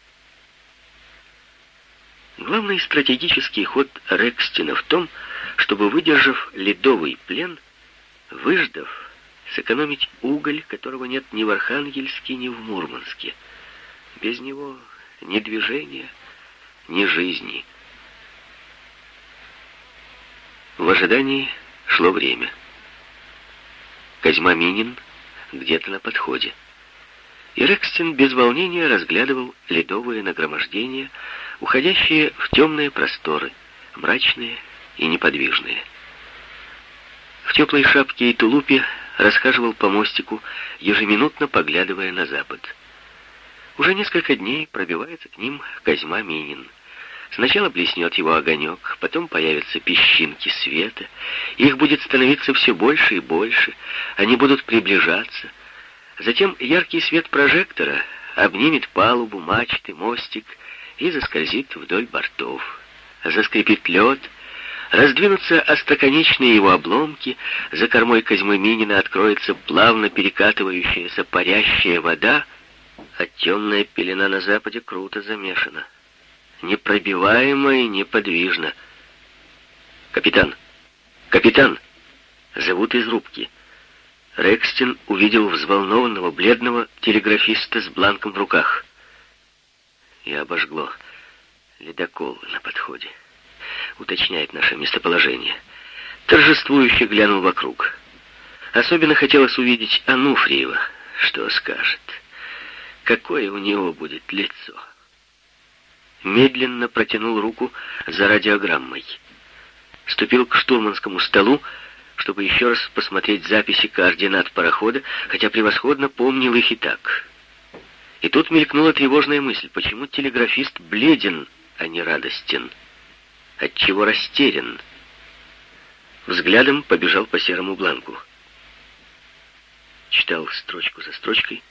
Главный стратегический ход Рекстина в том, чтобы, выдержав ледовый плен, выждав, сэкономить уголь, которого нет ни в Архангельске, ни в Мурманске. Без него ни движения, ни жизни. В ожидании шло время. Козьма Минин где-то на подходе. И Рекстин без волнения разглядывал ледовые нагромождения, уходящие в темные просторы, мрачные и неподвижные. В теплой шапке и тулупе расхаживал по мостику, ежеминутно поглядывая на запад. Уже несколько дней пробивается к ним Козьма Минин. Сначала блеснет его огонек, потом появятся песчинки света. Их будет становиться все больше и больше. Они будут приближаться. Затем яркий свет прожектора обнимет палубу, мачты, мостик и заскользит вдоль бортов. Заскрипит лед, раздвинутся остроконечные его обломки, за кормой Козьмы Минина откроется плавно перекатывающаяся парящая вода, а темная пелена на западе круто замешана. Непробиваемо и неподвижно. «Капитан! Капитан!» Зовут из рубки. Рекстин увидел взволнованного, бледного телеграфиста с бланком в руках. И обожгло. Ледокол на подходе. Уточняет наше местоположение. Торжествующе глянул вокруг. Особенно хотелось увидеть Ануфриева. Что скажет? Какое у него будет лицо? Медленно протянул руку за радиограммой. Ступил к штурманскому столу, чтобы еще раз посмотреть записи координат парохода, хотя превосходно помнил их и так. И тут мелькнула тревожная мысль, почему телеграфист бледен, а не радостен? Отчего растерян? Взглядом побежал по серому бланку. Читал строчку за строчкой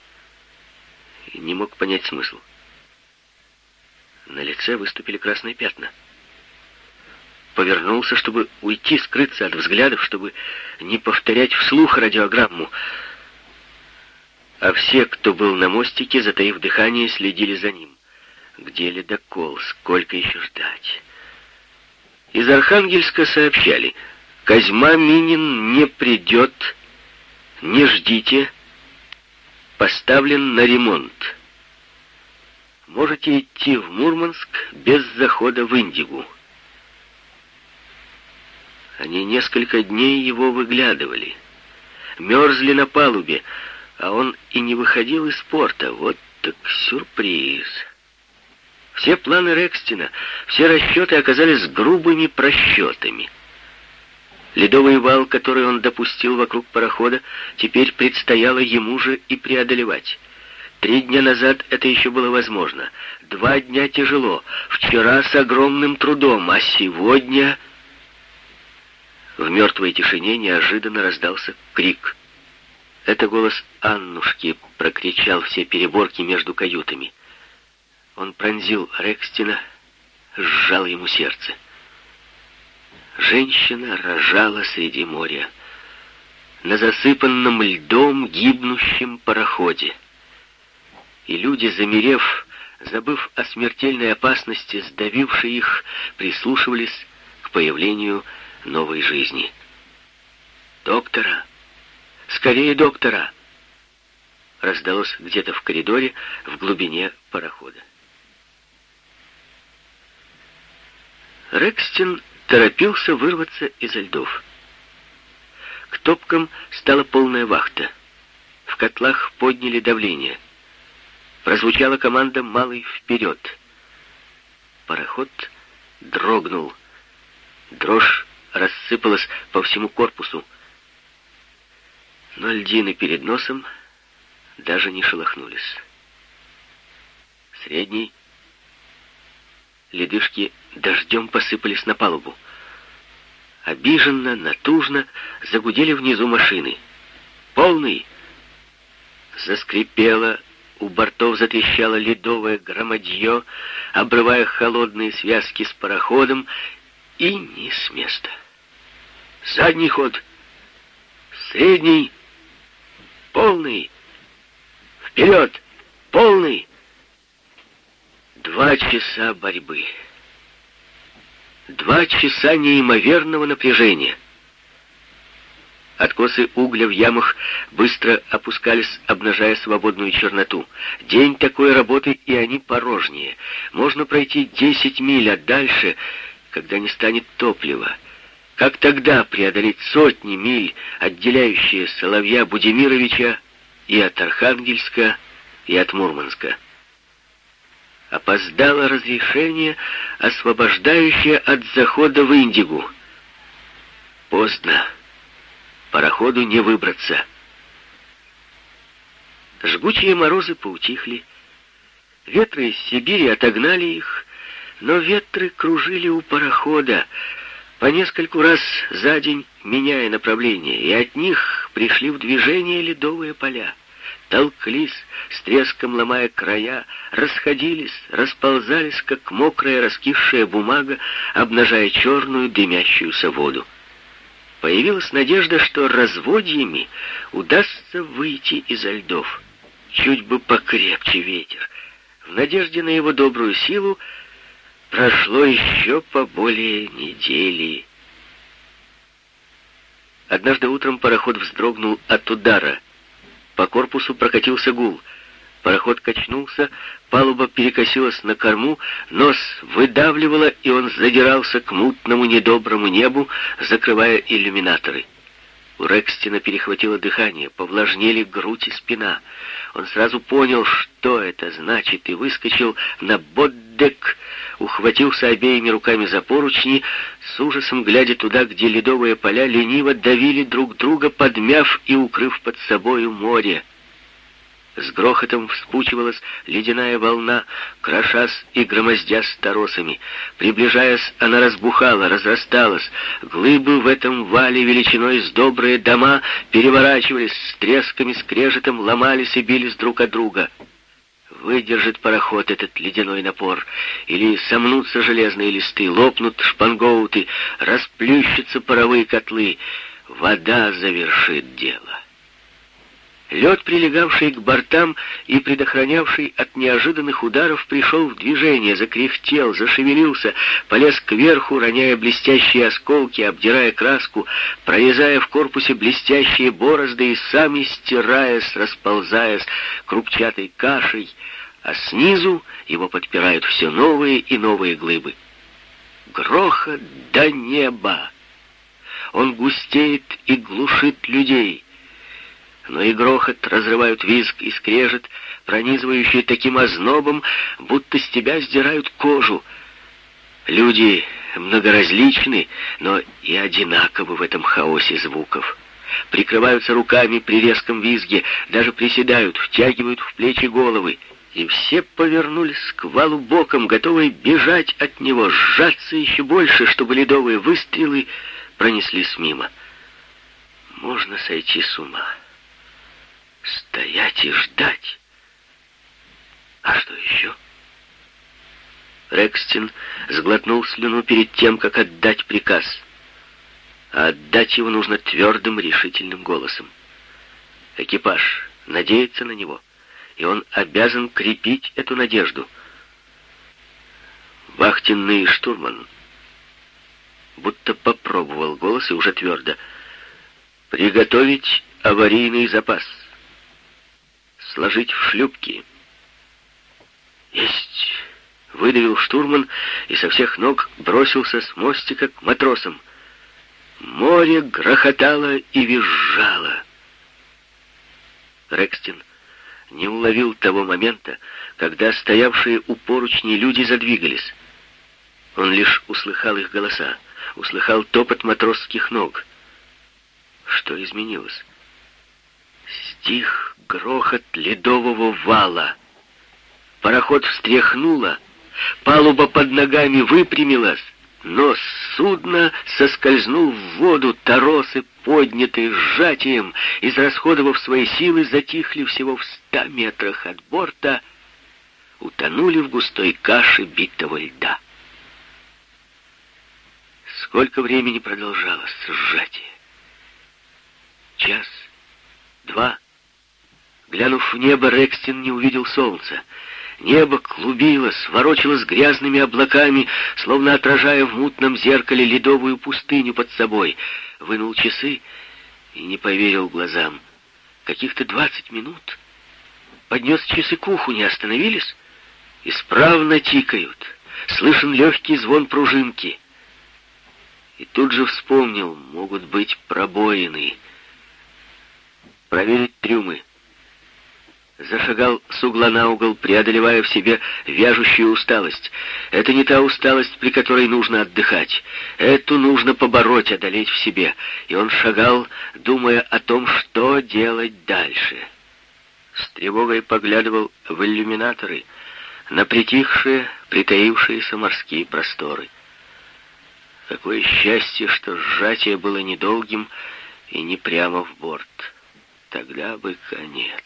и не мог понять смысл. На лице выступили красные пятна. Повернулся, чтобы уйти, скрыться от взглядов, чтобы не повторять вслух радиограмму. А все, кто был на мостике, затаив дыхание, следили за ним. Где ледокол? Сколько еще ждать? Из Архангельска сообщали, Козьма Минин не придет, не ждите, поставлен на ремонт. Можете идти в Мурманск без захода в Индигу. Они несколько дней его выглядывали. мерзли на палубе, а он и не выходил из порта. Вот так сюрприз. Все планы Рекстина, все расчеты оказались грубыми просчетами. Ледовый вал, который он допустил вокруг парохода, теперь предстояло ему же и преодолевать. Три дня назад это еще было возможно. Два дня тяжело. Вчера с огромным трудом, а сегодня... В мертвой тишине неожиданно раздался крик. Это голос Аннушки прокричал все переборки между каютами. Он пронзил Рекстина, сжал ему сердце. Женщина рожала среди моря, на засыпанном льдом гибнущем пароходе. И люди, замерев, забыв о смертельной опасности, сдавившей их, прислушивались к появлению новой жизни. «Доктора! Скорее доктора!» раздалось где-то в коридоре в глубине парохода. Рекстин торопился вырваться из льдов. К топкам стала полная вахта. В котлах подняли давление. Прозвучала команда «Малый вперед!». Пароход дрогнул. Дрожь рассыпалась по всему корпусу. Но льдины перед носом даже не шелохнулись. Средний Ледышки дождем посыпались на палубу. Обиженно, натужно загудели внизу машины. «Полный!» Заскрипело, у бортов затрещало ледовое громадье, обрывая холодные связки с пароходом, и не с места. «Задний ход! Средний! Полный! Вперед! Полный!» Два часа борьбы. Два часа неимоверного напряжения. Откосы угля в ямах быстро опускались, обнажая свободную черноту. День такой работы, и они порожнее. Можно пройти десять миль, а дальше, когда не станет топлива. Как тогда преодолеть сотни миль, отделяющие Соловья Будимировича и от Архангельска, и от Мурманска? опоздало разрешение, освобождающее от захода в Индигу. Поздно. Пароходу не выбраться. Жгучие морозы поутихли. Ветры из Сибири отогнали их, но ветры кружили у парохода, по нескольку раз за день меняя направление, и от них пришли в движение ледовые поля толклись, с треском ломая края, расходились, расползались, как мокрая раскисшая бумага, обнажая черную дымящуюся воду. Появилась надежда, что разводьями удастся выйти изо льдов. Чуть бы покрепче ветер. В надежде на его добрую силу прошло еще по более недели. Однажды утром пароход вздрогнул от удара — по корпусу прокатился гул. Пароход качнулся, палуба перекосилась на корму, нос выдавливало, и он задирался к мутному недоброму небу, закрывая иллюминаторы. У Рекстина перехватило дыхание, повлажнели грудь и спина. Он сразу понял, что это значит, и выскочил на боддек, ухватился обеими руками за поручни, с ужасом глядя туда, где ледовые поля лениво давили друг друга, подмяв и укрыв под собою море. С грохотом вспучивалась ледяная волна, крошась и громоздясь торосами. Приближаясь, она разбухала, разрасталась. Глыбы в этом вале величиной с добрые дома переворачивались, с тресками, скрежетом ломались и бились друг от друга. Выдержит пароход этот ледяной напор, или сомнутся железные листы, лопнут шпангоуты, расплющатся паровые котлы. Вода завершит дело. Лед, прилегавший к бортам и предохранявший от неожиданных ударов, пришел в движение, закряхтел, зашевелился, полез кверху, роняя блестящие осколки, обдирая краску, прорезая в корпусе блестящие борозды и сами стираясь, расползаясь крупчатой кашей, а снизу его подпирают все новые и новые глыбы. Грохот до неба! Он густеет и глушит людей — но и грохот разрывают визг и скрежет, пронизывающие таким ознобом, будто с тебя сдирают кожу. Люди многоразличны, но и одинаковы в этом хаосе звуков. Прикрываются руками при резком визге, даже приседают, втягивают в плечи головы. И все повернулись к валу боком, готовые бежать от него, сжаться еще больше, чтобы ледовые выстрелы пронеслись мимо. Можно сойти с ума. Стоять и ждать. А что еще? Рекстин сглотнул слюну перед тем, как отдать приказ. А отдать его нужно твердым, решительным голосом. Экипаж надеется на него, и он обязан крепить эту надежду. Вахтенный штурман будто попробовал голос и уже твердо. «Приготовить аварийный запас. Сложить в шлюпки». «Есть!» — выдавил штурман и со всех ног бросился с мостика к матросам. Море грохотало и визжало. Рекстин не уловил того момента, когда стоявшие у поручней люди задвигались. Он лишь услыхал их голоса, услыхал топот матросских ног. Что изменилось? Стих грохот ледового вала. Пароход встряхнуло, палуба под ногами выпрямилась, но судно соскользнул в воду, торосы, поднятые сжатием, израсходовав свои силы, затихли всего в ста метрах от борта, утонули в густой каше битого льда. Сколько времени продолжалось сжатие? Час? Два? Глянув в небо, Рекстин не увидел солнца. Небо клубилось, ворочалось грязными облаками, словно отражая в мутном зеркале ледовую пустыню под собой. Вынул часы и не поверил глазам. Каких-то двадцать минут. Поднес часы к уху, не остановились? Исправно тикают. Слышен легкий звон пружинки. И тут же вспомнил, могут быть пробоины. Проверить трюмы зашагал с угла на угол, преодолевая в себе вяжущую усталость. Это не та усталость, при которой нужно отдыхать. Эту нужно побороть, одолеть в себе. И он шагал, думая о том, что делать дальше. С тревогой поглядывал в иллюминаторы, на притихшие, притаившиеся морские просторы. Какое счастье, что сжатие было недолгим и не прямо в борт. Тогда бы конец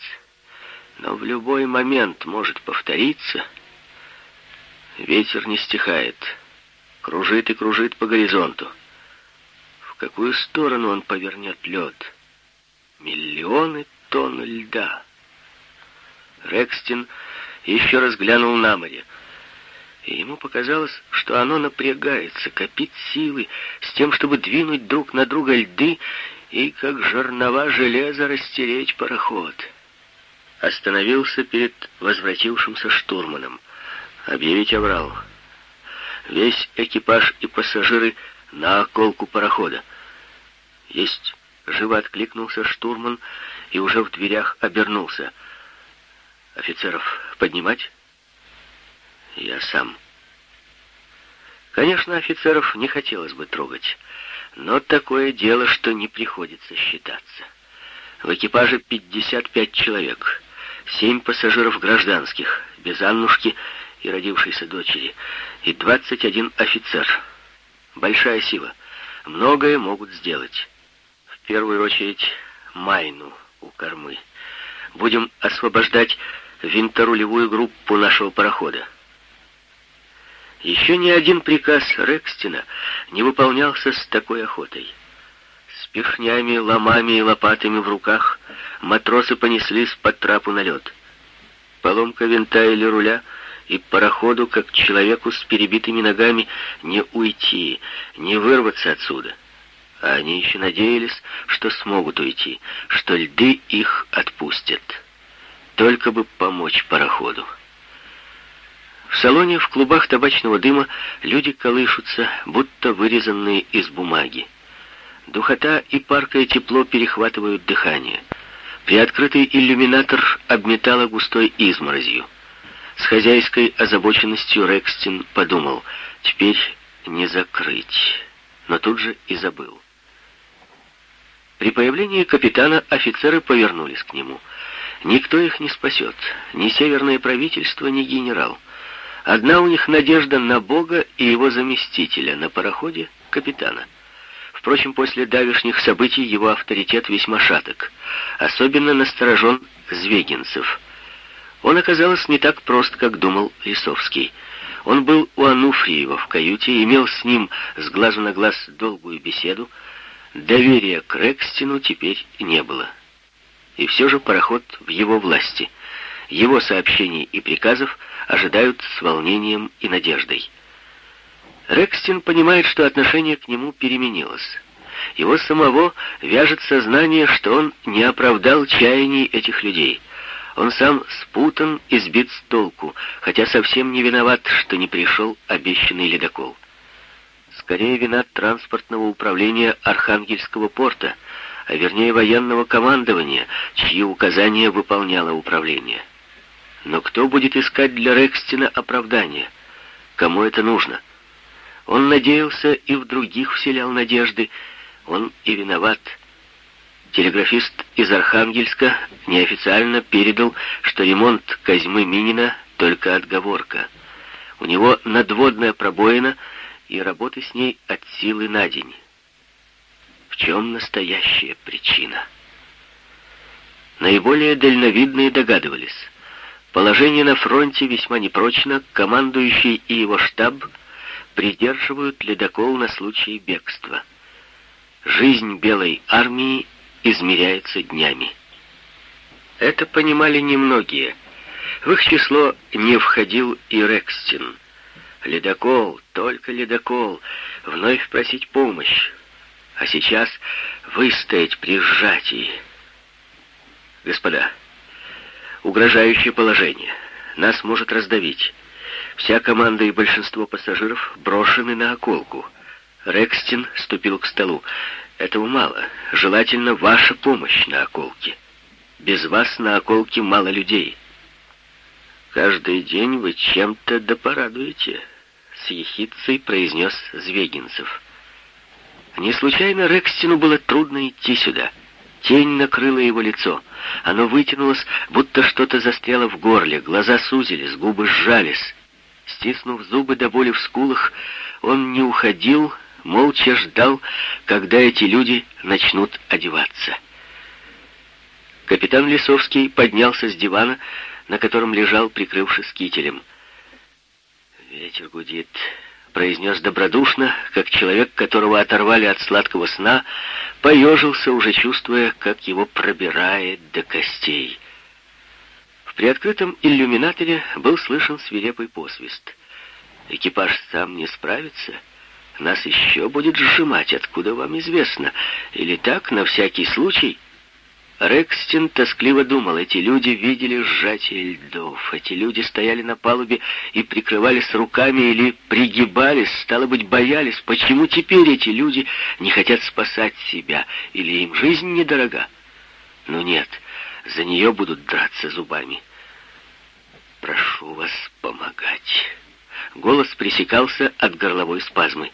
но в любой момент может повториться. Ветер не стихает, кружит и кружит по горизонту. В какую сторону он повернет лед? Миллионы тонн льда. Рекстин еще раз глянул на море. И ему показалось, что оно напрягается, копит силы с тем, чтобы двинуть друг на друга льды и, как жернова железа, растереть пароход остановился перед возвратившимся штурманом. Объявить оврал. Весь экипаж и пассажиры на околку парохода. Есть. Живо откликнулся штурман и уже в дверях обернулся. Офицеров поднимать? Я сам. Конечно, офицеров не хотелось бы трогать, но такое дело, что не приходится считаться. В экипаже 55 человек семь пассажиров гражданских, без Аннушки и родившейся дочери, и 21 офицер. Большая сила. Многое могут сделать. В первую очередь Майну у кормы. Будем освобождать винторулевую группу нашего парохода. Еще ни один приказ Рекстина не выполнялся с такой охотой. С пихнями, ломами и лопатами в руках матросы понеслись по трапу на лед. Поломка винта или руля, и пароходу, как человеку с перебитыми ногами, не уйти, не вырваться отсюда. А они еще надеялись, что смогут уйти, что льды их отпустят. Только бы помочь пароходу. В салоне в клубах табачного дыма люди колышутся, будто вырезанные из бумаги. Духота и паркое тепло перехватывают дыхание. Приоткрытый иллюминатор обметало густой изморозью. С хозяйской озабоченностью Рекстин подумал, теперь не закрыть, но тут же и забыл. При появлении капитана офицеры повернулись к нему. Никто их не спасет, ни северное правительство, ни генерал. Одна у них надежда на Бога и его заместителя, на пароходе капитана. Впрочем, после давешних событий его авторитет весьма шаток. Особенно насторожен Звегинцев. Он оказался не так прост, как думал Лисовский. Он был у Ануфриева в каюте, имел с ним с глазу на глаз долгую беседу. Доверия к Рекстину теперь не было. И все же пароход в его власти. Его сообщений и приказов ожидают с волнением и надеждой. Рекстин понимает, что отношение к нему переменилось. Его самого вяжет сознание, что он не оправдал чаяний этих людей. Он сам спутан и сбит с толку, хотя совсем не виноват, что не пришел обещанный ледокол. Скорее вина транспортного управления Архангельского порта, а вернее военного командования, чьи указания выполняло управление. Но кто будет искать для Рекстина оправдания? Кому это нужно? Он надеялся и в других вселял надежды. Он и виноват. Телеграфист из Архангельска неофициально передал, что ремонт Козьмы Минина только отговорка. У него надводная пробоина, и работы с ней от силы на день. В чем настоящая причина? Наиболее дальновидные догадывались. Положение на фронте весьма непрочно, командующий и его штаб придерживают ледокол на случай бегства. Жизнь Белой армии измеряется днями. Это понимали немногие. В их число не входил и Рекстин. Ледокол, только ледокол, вновь просить помощь. А сейчас выстоять при сжатии. Господа, угрожающее положение. Нас может раздавить. Вся команда и большинство пассажиров брошены на околку. Рекстин ступил к столу. Этого мало. Желательно ваша помощь на околке. Без вас на околке мало людей. Каждый день вы чем-то допорадуете, с ехидцей произнес Звегинцев. Не случайно Рекстину было трудно идти сюда. Тень накрыла его лицо. Оно вытянулось, будто что-то застряло в горле. Глаза сузились, губы сжались. Стиснув зубы до боли в скулах, он не уходил, молча ждал, когда эти люди начнут одеваться. Капитан Лисовский поднялся с дивана, на котором лежал, прикрывшись кителем. «Ветер гудит», — произнес добродушно, как человек, которого оторвали от сладкого сна, поежился, уже чувствуя, как его пробирает до костей. В приоткрытом иллюминаторе был слышен свирепый посвист. «Экипаж сам не справится. Нас еще будет сжимать, откуда вам известно. Или так, на всякий случай...» Рекстин тоскливо думал, эти люди видели сжатие льдов, эти люди стояли на палубе и прикрывались руками или пригибались, стало быть, боялись. Почему теперь эти люди не хотят спасать себя, или им жизнь недорога? Ну нет, за нее будут драться зубами. «Прошу вас помогать». Голос пресекался от горловой спазмы.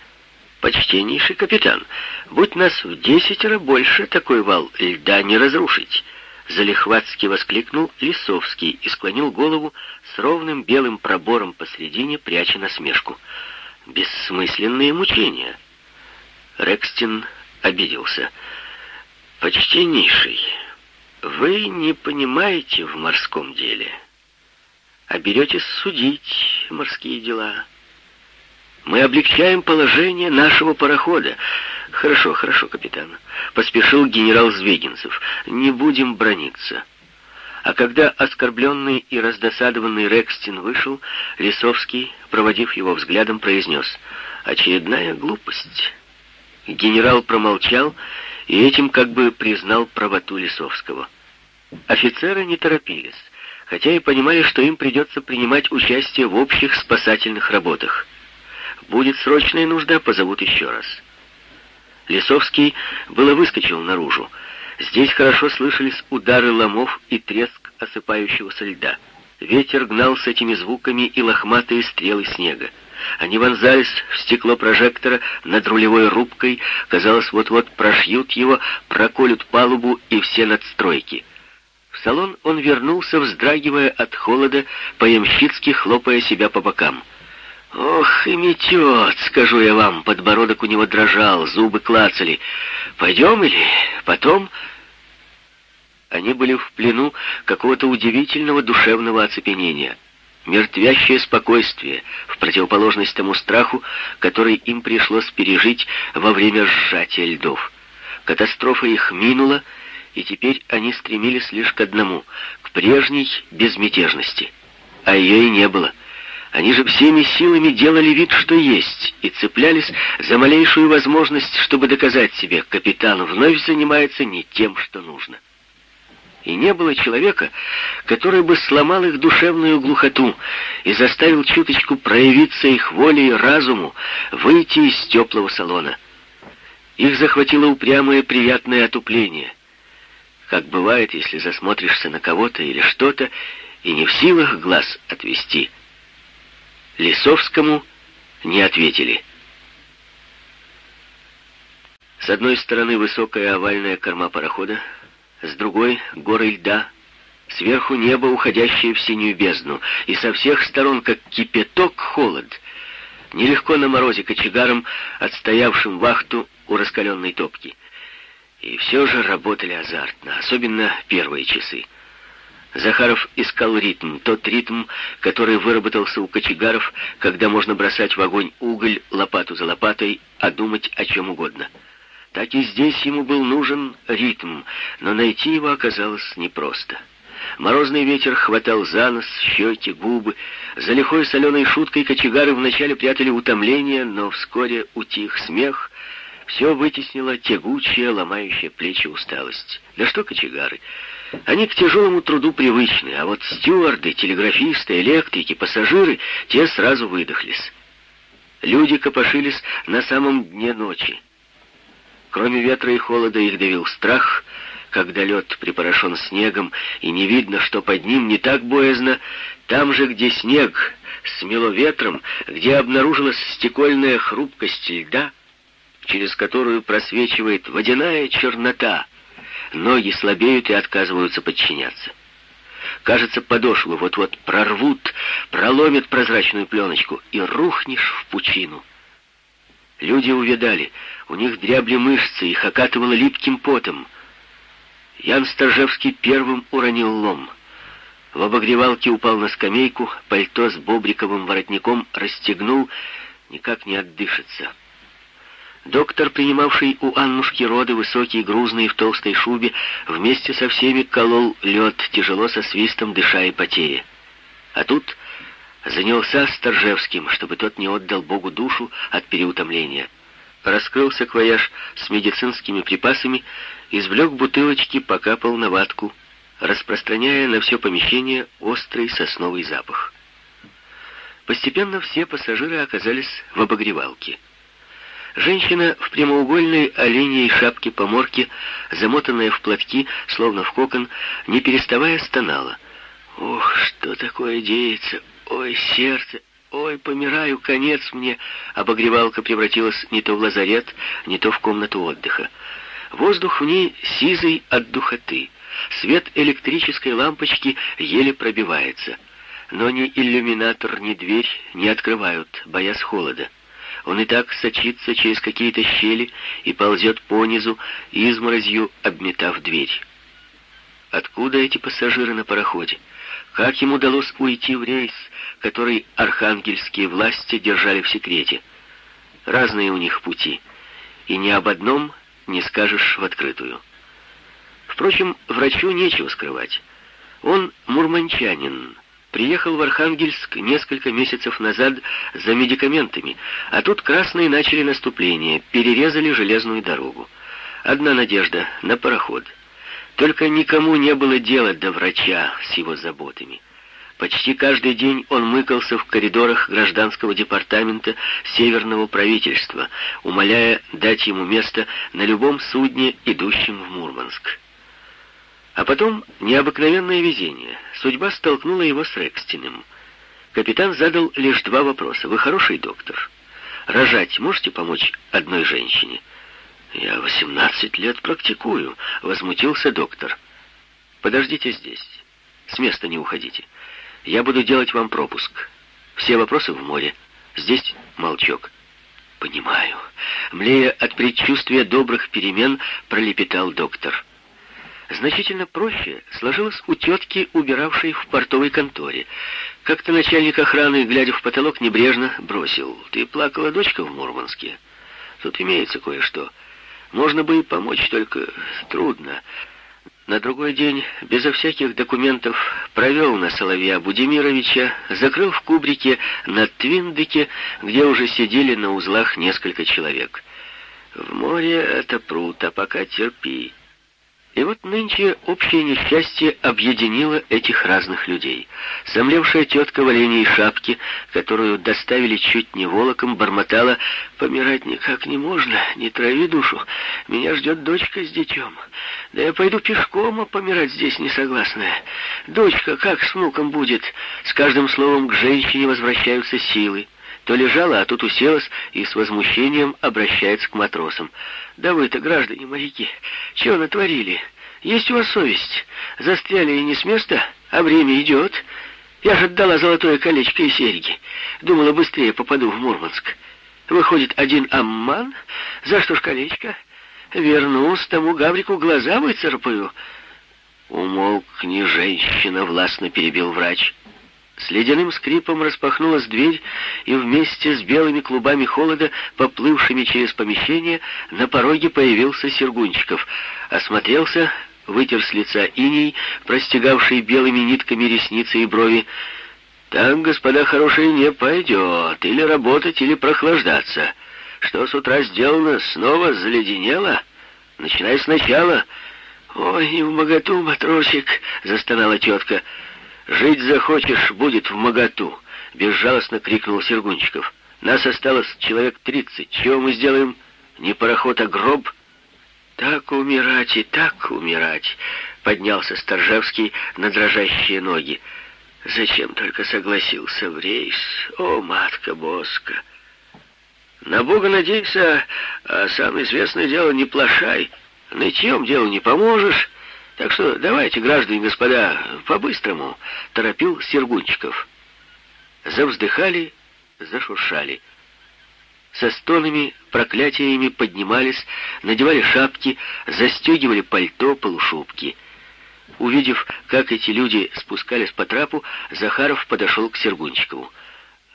«Почтеннейший капитан, будь нас в десятеро больше, такой вал льда не разрушить!» Залихватски воскликнул Лисовский и склонил голову с ровным белым пробором посредине, пряча насмешку. «Бессмысленные мучения!» Рекстин обиделся. «Почтеннейший, вы не понимаете в морском деле, а беретесь судить морские дела». Мы облегчаем положение нашего парохода. Хорошо, хорошо, капитан. Поспешил генерал Звегинцев. Не будем брониться. А когда оскорбленный и раздосадованный Рекстин вышел, Лисовский, проводив его взглядом, произнес «Очередная глупость». Генерал промолчал и этим как бы признал правоту Лисовского. Офицеры не торопились, хотя и понимали, что им придется принимать участие в общих спасательных работах. Будет срочная нужда, позовут еще раз. Лисовский было выскочил наружу. Здесь хорошо слышались удары ломов и треск осыпающегося льда. Ветер гнал с этими звуками и лохматые стрелы снега. Они вонзались в стекло прожектора над рулевой рубкой, казалось, вот-вот прошьют его, проколют палубу и все надстройки. Салон он вернулся, вздрагивая от холода, поемщицки хлопая себя по бокам. «Ох, и метет, скажу я вам!» Подбородок у него дрожал, зубы клацали. «Пойдем или потом?» Они были в плену какого-то удивительного душевного оцепенения. Мертвящее спокойствие, в противоположность тому страху, который им пришлось пережить во время сжатия льдов. Катастрофа их минула, и теперь они стремились лишь к одному — к прежней безмятежности. А ее и не было. Они же всеми силами делали вид, что есть, и цеплялись за малейшую возможность, чтобы доказать себе, капитан вновь занимается не тем, что нужно и не было человека, который бы сломал их душевную глухоту и заставил чуточку проявиться их воле и разуму, выйти из теплого салона. Их захватило упрямое приятное отупление. Как бывает, если засмотришься на кого-то или что-то, и не в силах глаз отвести. Лисовскому не ответили. С одной стороны высокая овальная корма парохода, с другой — горы льда, сверху небо, уходящее в синюю бездну, и со всех сторон, как кипяток, холод. Нелегко на морозе кочегарам, отстоявшим вахту у раскаленной топки. И все же работали азартно, особенно первые часы. Захаров искал ритм, тот ритм, который выработался у кочегаров, когда можно бросать в огонь уголь лопату за лопатой, а думать о чем угодно — так и здесь ему был нужен ритм, но найти его оказалось непросто. Морозный ветер хватал за нос, щеки, губы. За лихой соленой шуткой кочегары вначале прятали утомление, но вскоре утих смех. Все вытеснило тягучая, ломающая плечи усталость. Да что кочегары? Они к тяжелому труду привычны, а вот стюарды, телеграфисты, электрики, пассажиры, те сразу выдохлись. Люди копошились на самом дне ночи. Кроме ветра и холода их давил страх, когда лед припорошен снегом, и не видно, что под ним не так боязно, там же, где снег смело ветром, где обнаружилась стекольная хрупкость льда, через которую просвечивает водяная чернота, ноги слабеют и отказываются подчиняться. Кажется, подошвы вот-вот прорвут, проломят прозрачную пленочку, и рухнешь в пучину. Люди увидали, у них дрябли мышцы, их окатывало липким потом. Ян Сторжевский первым уронил лом. В обогревалке упал на скамейку, пальто с бобриковым воротником расстегнул, никак не отдышится. Доктор, принимавший у Аннушки роды, высокий, грузный, в толстой шубе, вместе со всеми колол лед, тяжело со свистом, дыша и потея. А тут занялся Сторжевским, чтобы тот не отдал Богу душу от переутомления. Раскрылся саквояж с медицинскими припасами, извлек бутылочки, покапал на ватку, распространяя на все помещение острый сосновый запах. Постепенно все пассажиры оказались в обогревалке. Женщина в прямоугольной оленей шапке поморки, замотанная в платки, словно в кокон, не переставая стонала. «Ох, что такое деется! Ой, сердце, ой, помираю, конец мне. Обогревалка превратилась не то в лазарет, не то в комнату отдыха. Воздух в ней сизый от духоты. Свет электрической лампочки еле пробивается. Но ни иллюминатор, ни дверь не открывают, боясь холода. Он и так сочится через какие-то щели и ползет понизу, изморозью обметав дверь. Откуда эти пассажиры на пароходе? Как им удалось уйти в рейс, который архангельские власти держали в секрете? Разные у них пути, и ни об одном не скажешь в открытую. Впрочем, врачу нечего скрывать. Он мурманчанин, приехал в Архангельск несколько месяцев назад за медикаментами, а тут красные начали наступление, перерезали железную дорогу. Одна надежда — на пароход — только никому не было дела до врача с его заботами. Почти каждый день он мыкался в коридорах гражданского департамента Северного правительства, умоляя дать ему место на любом судне, идущем в Мурманск. А потом необыкновенное везение. Судьба столкнула его с Рекстиным. Капитан задал лишь два вопроса. «Вы хороший доктор? Рожать можете помочь одной женщине?» «Я 18 лет практикую», — возмутился доктор. «Подождите здесь. С места не уходите. Я буду делать вам пропуск. Все вопросы в море. Здесь молчок». «Понимаю». Млея от предчувствия добрых перемен, пролепетал доктор. Значительно проще сложилось у тетки, убиравшей в портовой конторе. Как-то начальник охраны, глядя в потолок, небрежно бросил. «Ты плакала, дочка, в Мурманске? Тут имеется кое-что. Можно бы и помочь, только трудно». На другой день, безо всяких документов, провел на Соловья Будимировича, закрыл в кубрике на Твиндыке, где уже сидели на узлах несколько человек. В море это пруд, а пока терпи. И вот нынче общее несчастье объединило этих разных людей. Сомлевшая тетка в оленей шапке, которую доставили чуть не волоком, бормотала «Помирать никак не можно, не трави душу, меня ждет дочка с детем. Да я пойду пешком, а помирать здесь не согласная. Дочка как с внуком будет?» С каждым словом к женщине возвращаются силы. То лежала, а тут уселась и с возмущением обращается к матросам. «Да вы-то, граждане моряки, чего натворили? Есть у вас совесть? Застряли и не с места, а время идет. Я же отдала золотое колечко и серьги. Думала, быстрее попаду в Мурманск. Выходит, один амман? За что ж колечко? Вернусь, тому гаврику глаза выцарапаю». «Умолкни, женщина!» — властно перебил врач. С ледяным скрипом распахнулась дверь, и вместе с белыми клубами холода, поплывшими через помещение, на пороге появился Сергунчиков. Осмотрелся, вытер с лица иней, простегавший белыми нитками ресницы и брови. «Так, господа хорошие, не пойдет. Или работать, или прохлаждаться. Что с утра сделано, снова заледенело? Начинай сначала». «Ой, не в моготу, матросик!» — застонала тетка. «Жить захочешь, будет в моготу!» — безжалостно крикнул Сергунчиков. «Нас осталось человек тридцать. Чего мы сделаем? Не пароход, а гроб?» «Так умирать и так умирать!» — поднялся Сторжевский на дрожащие ноги. «Зачем только согласился в рейс? О, матка Боска!» «На Бога надейся, а сам известное дело не плашай. Нытьем делу не поможешь». Так что давайте, граждане господа, по-быстрому, торопил Сергунчиков. Завздыхали, зашуршали. Со стонами, проклятиями поднимались, надевали шапки, застегивали пальто, полушубки. Увидев, как эти люди спускались по трапу, Захаров подошел к Сергунчикову.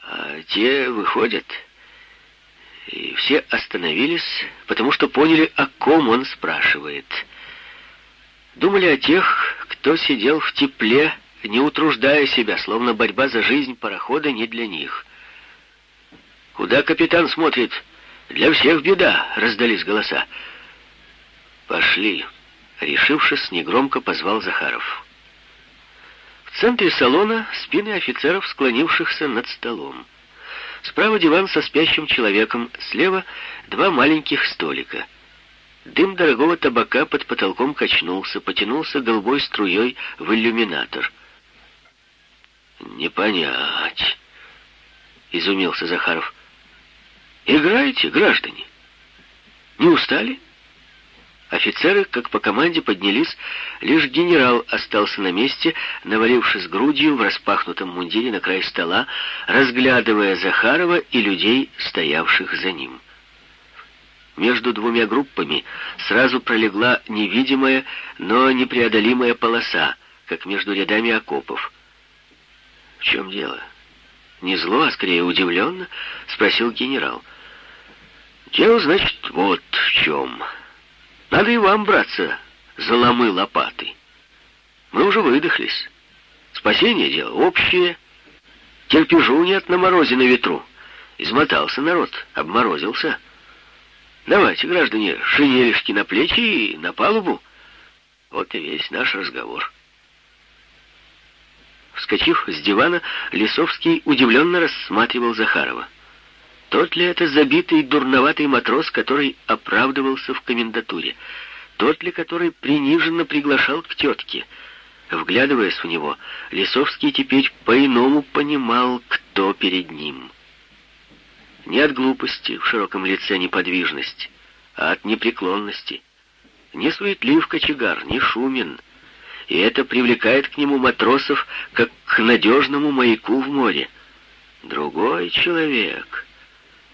А те выходят. И все остановились, потому что поняли, о ком он спрашивает — Думали о тех, кто сидел в тепле, не утруждая себя, словно борьба за жизнь парохода не для них. «Куда капитан смотрит? Для всех беда!» — раздались голоса. «Пошли!» — решившись, негромко позвал Захаров. В центре салона спины офицеров, склонившихся над столом. Справа диван со спящим человеком, слева два маленьких столика — Дым дорогого табака под потолком качнулся, потянулся голубой струей в иллюминатор. «Не понять», — изумился Захаров. «Играете, граждане? Не устали?» Офицеры, как по команде, поднялись, лишь генерал остался на месте, навалившись грудью в распахнутом мундире на край стола, разглядывая Захарова и людей, стоявших за ним. Между двумя группами сразу пролегла невидимая, но непреодолимая полоса, как между рядами окопов. «В чем дело?» «Не зло, а скорее удивленно?» — спросил генерал. «Дело, значит, вот в чем. Надо и вам браться за ломы лопаты. Мы уже выдохлись. Спасение — дело общее. Терпежу нет на морозе на ветру. Измотался народ, обморозился». Давайте, граждане, шинелишки на плечи и на палубу. Вот и весь наш разговор. Вскочив с дивана, Лисовский удивленно рассматривал Захарова. Тот ли это забитый, дурноватый матрос, который оправдывался в комендатуре? тот ли, который приниженно приглашал к тетке. Вглядываясь в него, Лисовский теперь по-иному понимал, кто перед ним. Не от глупости в широком лице неподвижность, а от непреклонности. Не суетлив кочегар, не шумен. И это привлекает к нему матросов, как к надежному маяку в море. Другой человек.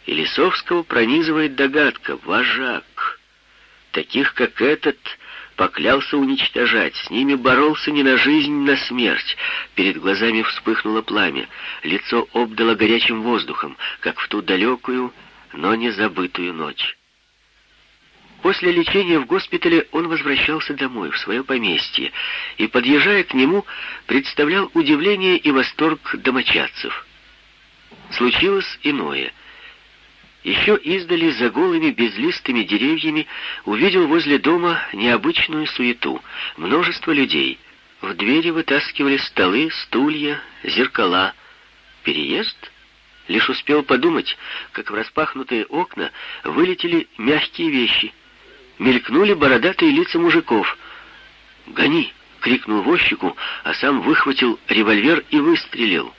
И Лисовского пронизывает догадка — вожак. Таких, как этот, поклялся уничтожать. С ними боролся не на жизнь, на смерть. Перед глазами вспыхнуло пламя. Лицо обдало горячим воздухом, как в ту далекую, но не забытую ночь. После лечения в госпитале он возвращался домой, в свое поместье, и, подъезжая к нему, представлял удивление и восторг домочадцев. Случилось иное — еще издали за голыми безлистыми деревьями увидел возле дома необычную суету. Множество людей. В двери вытаскивали столы, стулья, зеркала. Переезд? Лишь успел подумать, как в распахнутые окна вылетели мягкие вещи. Мелькнули бородатые лица мужиков. «Гони!» — крикнул возчику, а сам выхватил револьвер и выстрелил.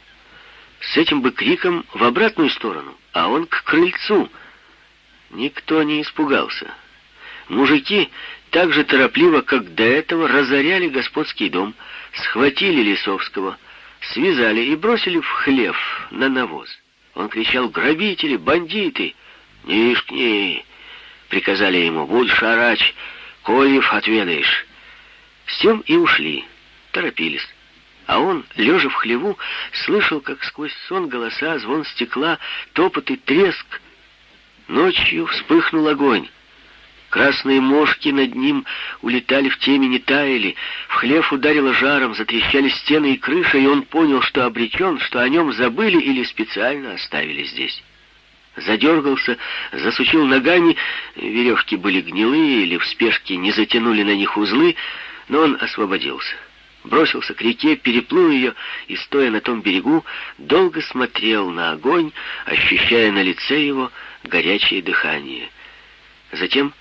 С этим бы криком в обратную сторону, а он к крыльцу. Никто не испугался. Мужики так же торопливо, как до этого, разоряли господский дом, схватили Лисовского, связали и бросили в хлев на навоз. Он кричал «Грабители! Бандиты!» «Не ишкни!» — приказали ему «Будь шарач, Коев отведаешь!» С тем и ушли, торопились а он, лежа в хлеву, слышал, как сквозь сон голоса, звон стекла, топот и треск. Ночью вспыхнул огонь. Красные мошки над ним улетали в темени, таяли. В хлев ударило жаром, затрещали стены и крыша, и он понял, что обречен, что о нем забыли или специально оставили здесь. Задергался, засучил ногами, веревки были гнилые или в спешке не затянули на них узлы, но он освободился бросился к реке, переплыл ее и, стоя на том берегу, долго смотрел на огонь, ощущая на лице его горячее дыхание. Затем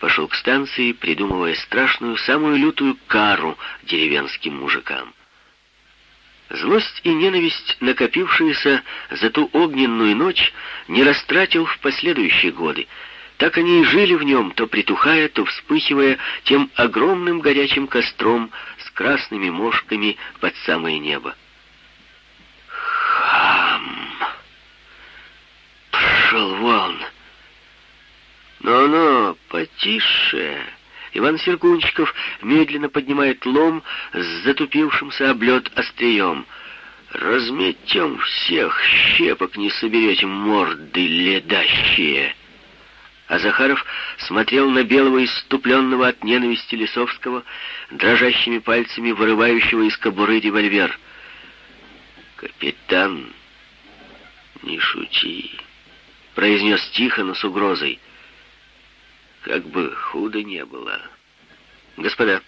пошел к станции, придумывая страшную, самую лютую кару деревенским мужикам. Злость и ненависть, накопившиеся за ту огненную ночь, не растратил в последующие годы, так они и жили в нем, то притухая, то вспыхивая тем огромным горячим костром с красными мошками под самое небо. Хам! Пошел вон! Ну-ну, потише! Иван Сергунчиков медленно поднимает лом с затупившимся облет острием. «Разметем всех, щепок не соберете, морды ледащие!» А Захаров смотрел на белого иступленного от ненависти Лисовского, дрожащими пальцами вырывающего из кобуры револьвер. «Капитан, не шути», — произнес тихо, но с угрозой. «Как бы худо не было». «Господа,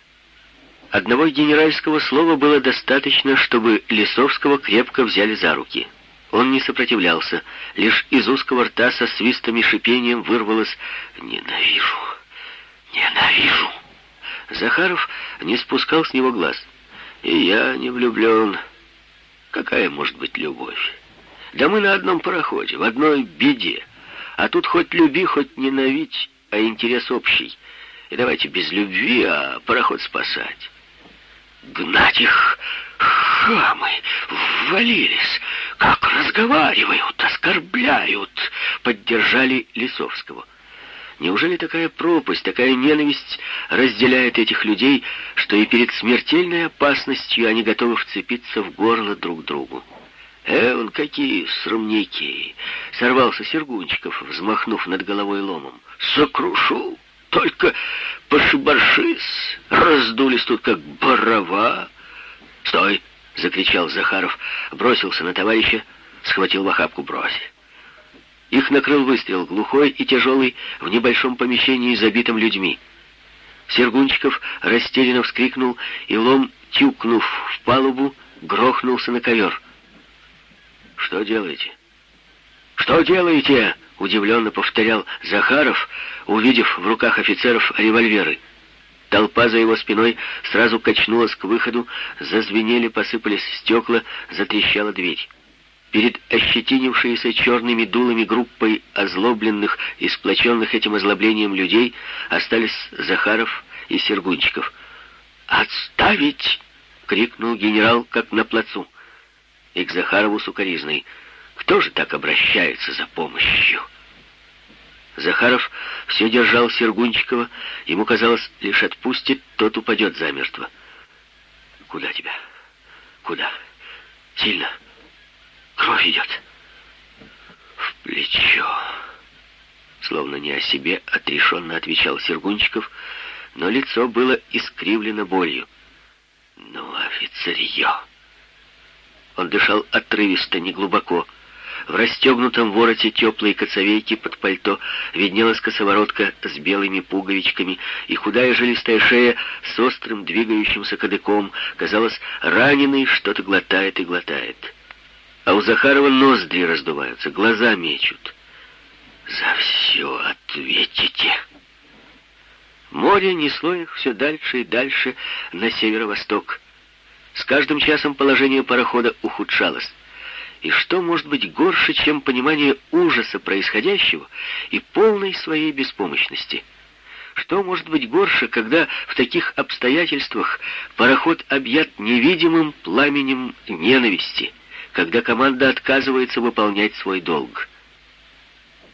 одного генеральского слова было достаточно, чтобы Лисовского крепко взяли за руки». Он не сопротивлялся, лишь из узкого рта со свистом и шипением вырвалось «Ненавижу! Ненавижу!» Захаров не спускал с него глаз. «И я не влюблен. Какая может быть любовь? Да мы на одном пароходе, в одной беде. А тут хоть люби, хоть ненавидь, а интерес общий. И давайте без любви, а пароход спасать. Гнать их хамы ввалились. Как разговаривают, оскорбляют, поддержали Лисовского. Неужели такая пропасть, такая ненависть разделяет этих людей, что и перед смертельной опасностью они готовы вцепиться в горло друг другу? «Эван, какие срамники!» — сорвался Сергунчиков, взмахнув над головой ломом. «Сокрушу! Только пошибаршись! Раздулись тут, как барова!» «Стой!» — закричал Захаров, бросился на товарища, схватил в охапку «брось». Их накрыл выстрел, глухой и тяжелый, в небольшом помещении, забитом людьми. Сергунчиков растерянно вскрикнул, и лом, тюкнув в палубу, грохнулся на ковер. «Что делаете?» «Что делаете?» — удивленно повторял Захаров, увидев в руках офицеров револьверы. Толпа за его спиной сразу качнулась к выходу, зазвенели, посыпались стекла, затрещала дверь. Перед ощетинившейся черными дулами группой озлобленных и сплоченных этим озлоблением людей остались Захаров и Сергунчиков. «Отставить!» — крикнул генерал, как на плацу. И к Захарову сукоризной. «Кто же так обращается за помощью?» Захаров все держал Сергунчикова. Ему казалось, лишь отпустит, тот упадет замертво. «Куда тебя? Куда? Сильно? Кровь идет?» «В плечо!» Словно не о себе, отрешенно отвечал Сергунчиков, но лицо было искривлено болью. «Ну, офицерье!» Он дышал отрывисто, неглубоко, в расстегнутом вороте теплой коцовейки под пальто виднелась косоворотка с белыми пуговичками, и худая жилистая шея с острым двигающимся кадыком, казалось, раненый что-то глотает и глотает. А у Захарова ноздри раздуваются, глаза мечут. «За все ответите!» Море несло их все дальше и дальше на северо-восток. С каждым часом положение парохода ухудшалось. И что может быть горше, чем понимание ужаса происходящего и полной своей беспомощности? Что может быть горше, когда в таких обстоятельствах пароход объят невидимым пламенем ненависти, когда команда отказывается выполнять свой долг?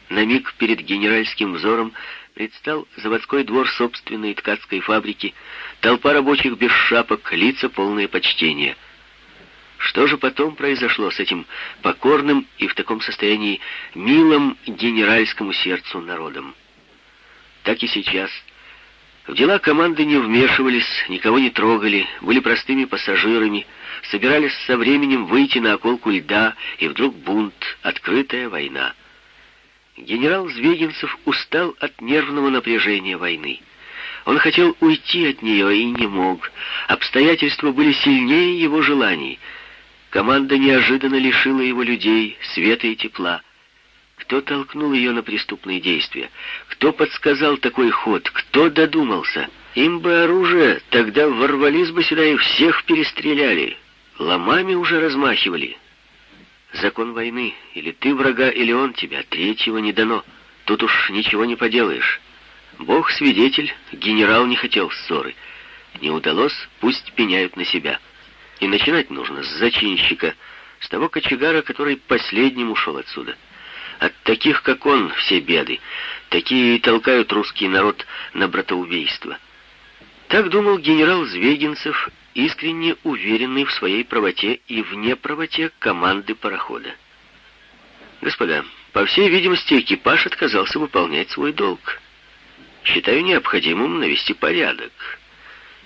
На миг перед генеральским взором предстал заводской двор собственной ткацкой фабрики, толпа рабочих без шапок, лица полные почтения — что же потом произошло с этим покорным и в таком состоянии милым генеральскому сердцу народом? Так и сейчас. В дела команды не вмешивались, никого не трогали, были простыми пассажирами, собирались со временем выйти на околку льда, и вдруг бунт, открытая война. Генерал Звегинцев устал от нервного напряжения войны. Он хотел уйти от нее и не мог. Обстоятельства были сильнее его желаний — Команда неожиданно лишила его людей, света и тепла. Кто толкнул ее на преступные действия? Кто подсказал такой ход? Кто додумался? Им бы оружие, тогда ворвались бы сюда и всех перестреляли. Ломами уже размахивали. Закон войны. Или ты врага, или он тебя. Третьего не дано. Тут уж ничего не поделаешь. Бог свидетель, генерал не хотел ссоры. Не удалось, пусть пеняют на себя. И начинать нужно с зачинщика, с того кочегара, который последним ушел отсюда. От таких, как он, все беды. Такие и толкают русский народ на братоубийство. Так думал генерал Звегинцев, искренне уверенный в своей правоте и в неправоте команды парохода. Господа, по всей видимости, экипаж отказался выполнять свой долг. Считаю необходимым навести порядок.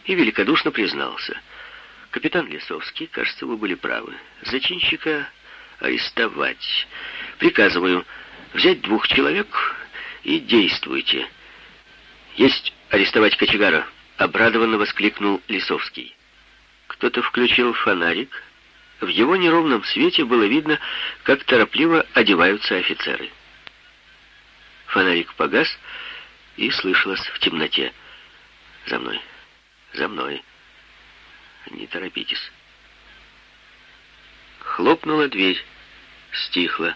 И великодушно признался — Капитан Лесовский, кажется, вы были правы. Зачинщика арестовать. Приказываю взять двух человек и действуйте. Есть арестовать кочегара, обрадованно воскликнул Лесовский. Кто-то включил фонарик. В его неровном свете было видно, как торопливо одеваются офицеры. Фонарик погас, и слышалось в темноте. «За мной! За мной!» Не торопитесь. Хлопнула дверь. Стихла.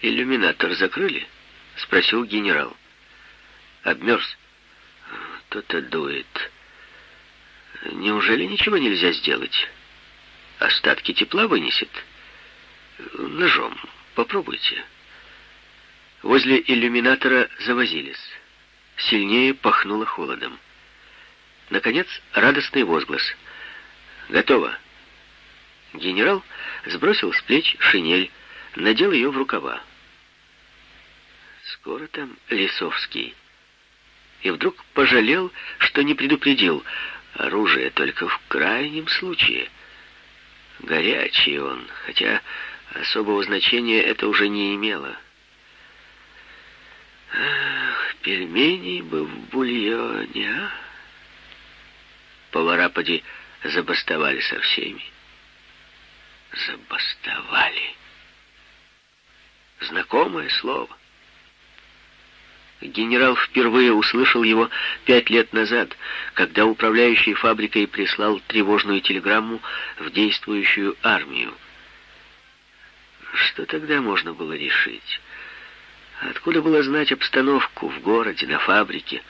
«Иллюминатор закрыли?» — спросил генерал. «Обмерз. То-то дует. Неужели ничего нельзя сделать? Остатки тепла вынесет? Ножом. Попробуйте». Возле иллюминатора завозились. Сильнее пахнуло холодом. Наконец, радостный возглас. «Готово!» Генерал сбросил с плеч шинель, надел ее в рукава. Скоро там Лисовский. И вдруг пожалел, что не предупредил. Оружие только в крайнем случае. Горячий он, хотя особого значения это уже не имело. Ах, пельмени бы в бульоне, а? Повара поди забастовали со всеми. Забастовали. Знакомое слово. Генерал впервые услышал его пять лет назад, когда управляющий фабрикой прислал тревожную телеграмму в действующую армию. Что тогда можно было решить? Откуда было знать обстановку в городе, на фабрике?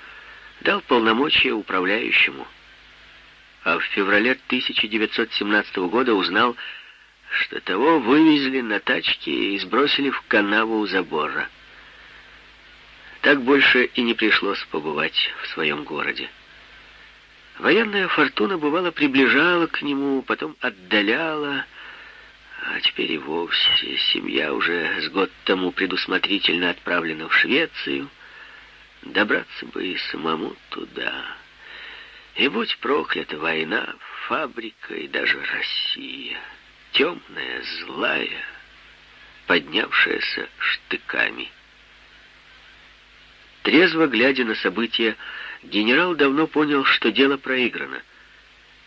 Дал полномочия управляющему. А в феврале 1917 года узнал, что того вывезли на тачке и сбросили в канаву у забора. Так больше и не пришлось побывать в своем городе. Военная фортуна бывало приближала к нему, потом отдаляла, а теперь и вовсе семья уже с год тому предусмотрительно отправлена в Швецию. Добраться бы и самому туда. И будь проклята война, фабрика и даже Россия. Темная, злая, поднявшаяся штыками. Трезво глядя на события, генерал давно понял, что дело проиграно.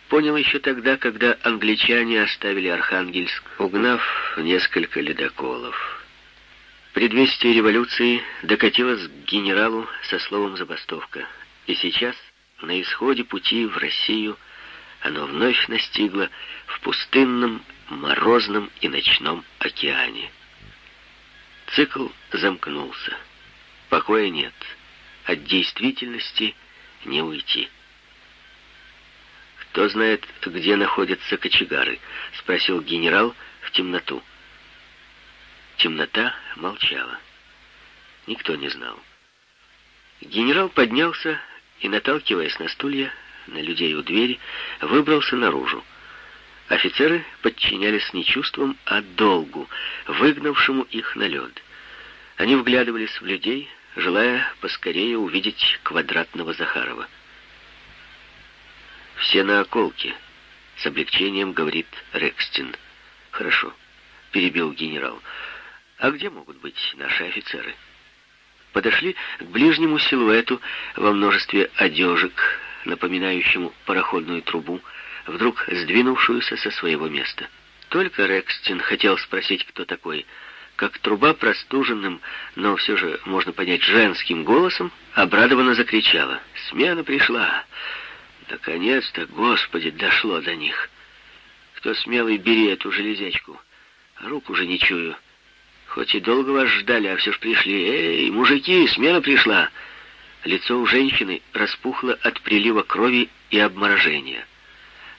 Понял еще тогда, когда англичане оставили Архангельск, угнав несколько ледоколов. Предвестие революции докатилось к генералу со словом «забастовка». И сейчас, на исходе пути в Россию, оно вновь настигло в пустынном, морозном и ночном океане. Цикл замкнулся. Покоя нет. От действительности не уйти. «Кто знает, где находятся кочегары?» — спросил генерал в темноту. Темнота молчала. Никто не знал. Генерал поднялся и, наталкиваясь на стулья, на людей у двери, выбрался наружу. Офицеры подчинялись не чувствам, а долгу, выгнавшему их на лед. Они вглядывались в людей, желая поскорее увидеть квадратного Захарова. «Все на околке», — с облегчением говорит Рекстин. «Хорошо», — перебил генерал. «А где могут быть наши офицеры?» Подошли к ближнему силуэту во множестве одежек, напоминающему пароходную трубу, вдруг сдвинувшуюся со своего места. Только Рекстин хотел спросить, кто такой — как труба простуженным, но все же, можно понять, женским голосом, обрадованно закричала. «Смена пришла! Наконец-то, Господи, дошло до них! Кто смелый, бери эту железячку! Рук уже не чую. Хоть и долго вас ждали, а все ж пришли. Эй, мужики, смена пришла!» Лицо у женщины распухло от прилива крови и обморожения.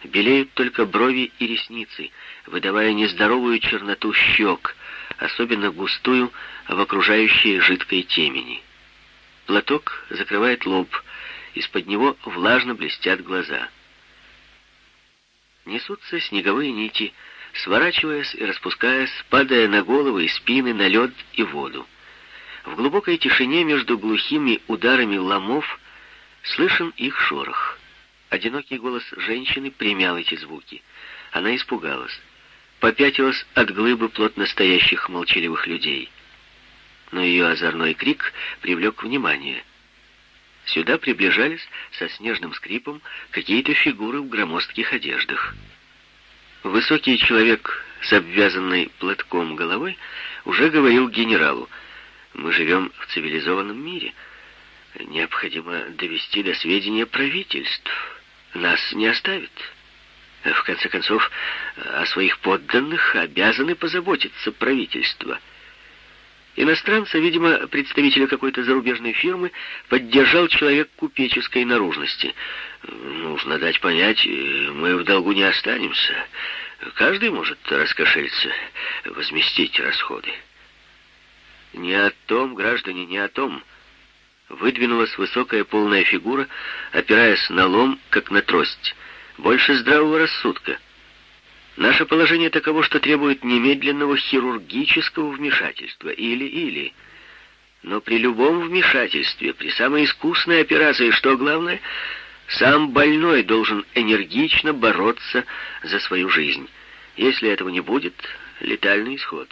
Белеют только брови и ресницы, выдавая нездоровую черноту щек, особенно густую в окружающей жидкой темени. Платок закрывает лоб, из-под него влажно блестят глаза. Несутся снеговые нити, сворачиваясь и распускаясь, падая на головы и спины, на лед и воду. В глубокой тишине между глухими ударами ломов слышен их шорох. Одинокий голос женщины примял эти звуки. Она испугалась попятилась от глыбы плотно стоящих молчаливых людей. Но ее озорной крик привлек внимание. Сюда приближались со снежным скрипом какие-то фигуры в громоздких одеждах. Высокий человек с обвязанной платком головой уже говорил генералу, «Мы живем в цивилизованном мире. Необходимо довести до сведения правительств. Нас не оставят». В конце концов, о своих подданных обязаны позаботиться правительство. Иностранца, видимо, представителя какой-то зарубежной фирмы, поддержал человек купеческой наружности. Нужно дать понять, мы в долгу не останемся. Каждый может раскошелиться, возместить расходы. Не о том, граждане, не о том. Выдвинулась высокая полная фигура, опираясь на лом, как на трость больше здравого рассудка. Наше положение таково, что требует немедленного хирургического вмешательства. Или-или. Но при любом вмешательстве, при самой искусной операции, что главное, сам больной должен энергично бороться за свою жизнь. Если этого не будет, летальный исход.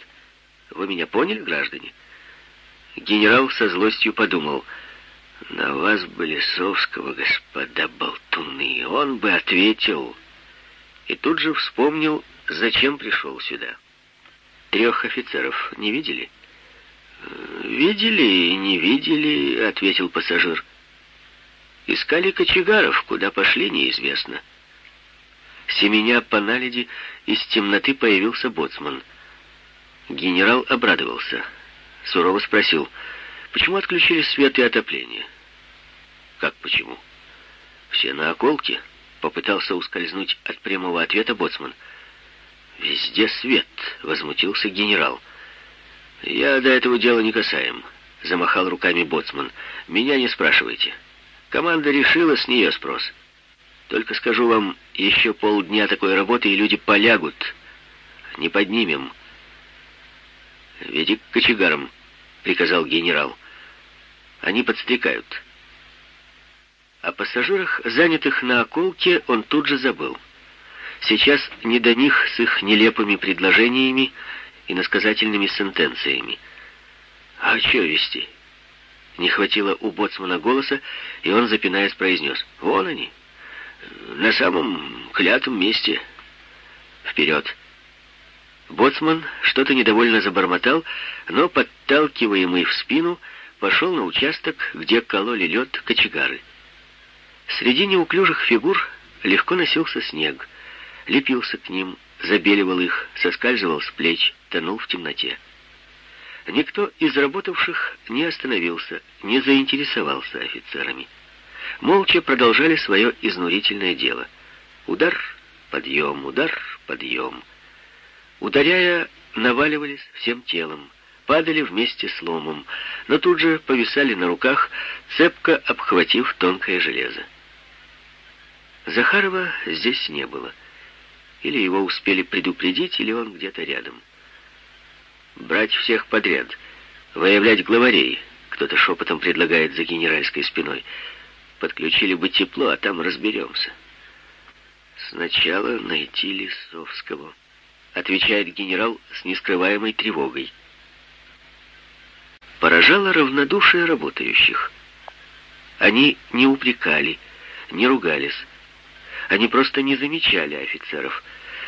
Вы меня поняли, граждане? Генерал со злостью подумал — на вас, Болесовского, господа болтуны, он бы ответил. И тут же вспомнил, зачем пришел сюда. Трех офицеров не видели? «Видели и не видели», — ответил пассажир. «Искали кочегаров, куда пошли, неизвестно». Семеня по наледи из темноты появился боцман. Генерал обрадовался. Сурово спросил, почему отключили свет и отопление? Как почему? Все на околке. Попытался ускользнуть от прямого ответа боцман. «Везде свет», — возмутился генерал. «Я до этого дела не касаем», — замахал руками боцман. «Меня не спрашивайте. Команда решила, с нее спрос. Только скажу вам, еще полдня такой работы, и люди полягут. Не поднимем». «Веди к кочегарам», — приказал генерал. «Они подстрекают». О пассажирах, занятых на околке, он тут же забыл. Сейчас не до них с их нелепыми предложениями и насказательными сентенциями. «А что вести?» Не хватило у боцмана голоса, и он, запинаясь, произнес. «Вон они, на самом клятом месте. Вперед!» Боцман что-то недовольно забормотал, но, подталкиваемый в спину, пошел на участок, где кололи лед кочегары. Среди неуклюжих фигур легко носился снег, лепился к ним, забеливал их, соскальзывал с плеч, тонул в темноте. Никто из работавших не остановился, не заинтересовался офицерами. Молча продолжали свое изнурительное дело. Удар, подъем, удар, подъем. Ударяя, наваливались всем телом, падали вместе с ломом, но тут же повисали на руках, цепко обхватив тонкое железо. Захарова здесь не было. Или его успели предупредить, или он где-то рядом. Брать всех подряд, выявлять главарей, кто-то шепотом предлагает за генеральской спиной. Подключили бы тепло, а там разберемся. Сначала найти Лисовского, отвечает генерал с нескрываемой тревогой. Поражало равнодушие работающих. Они не упрекали, не ругались, они просто не замечали офицеров,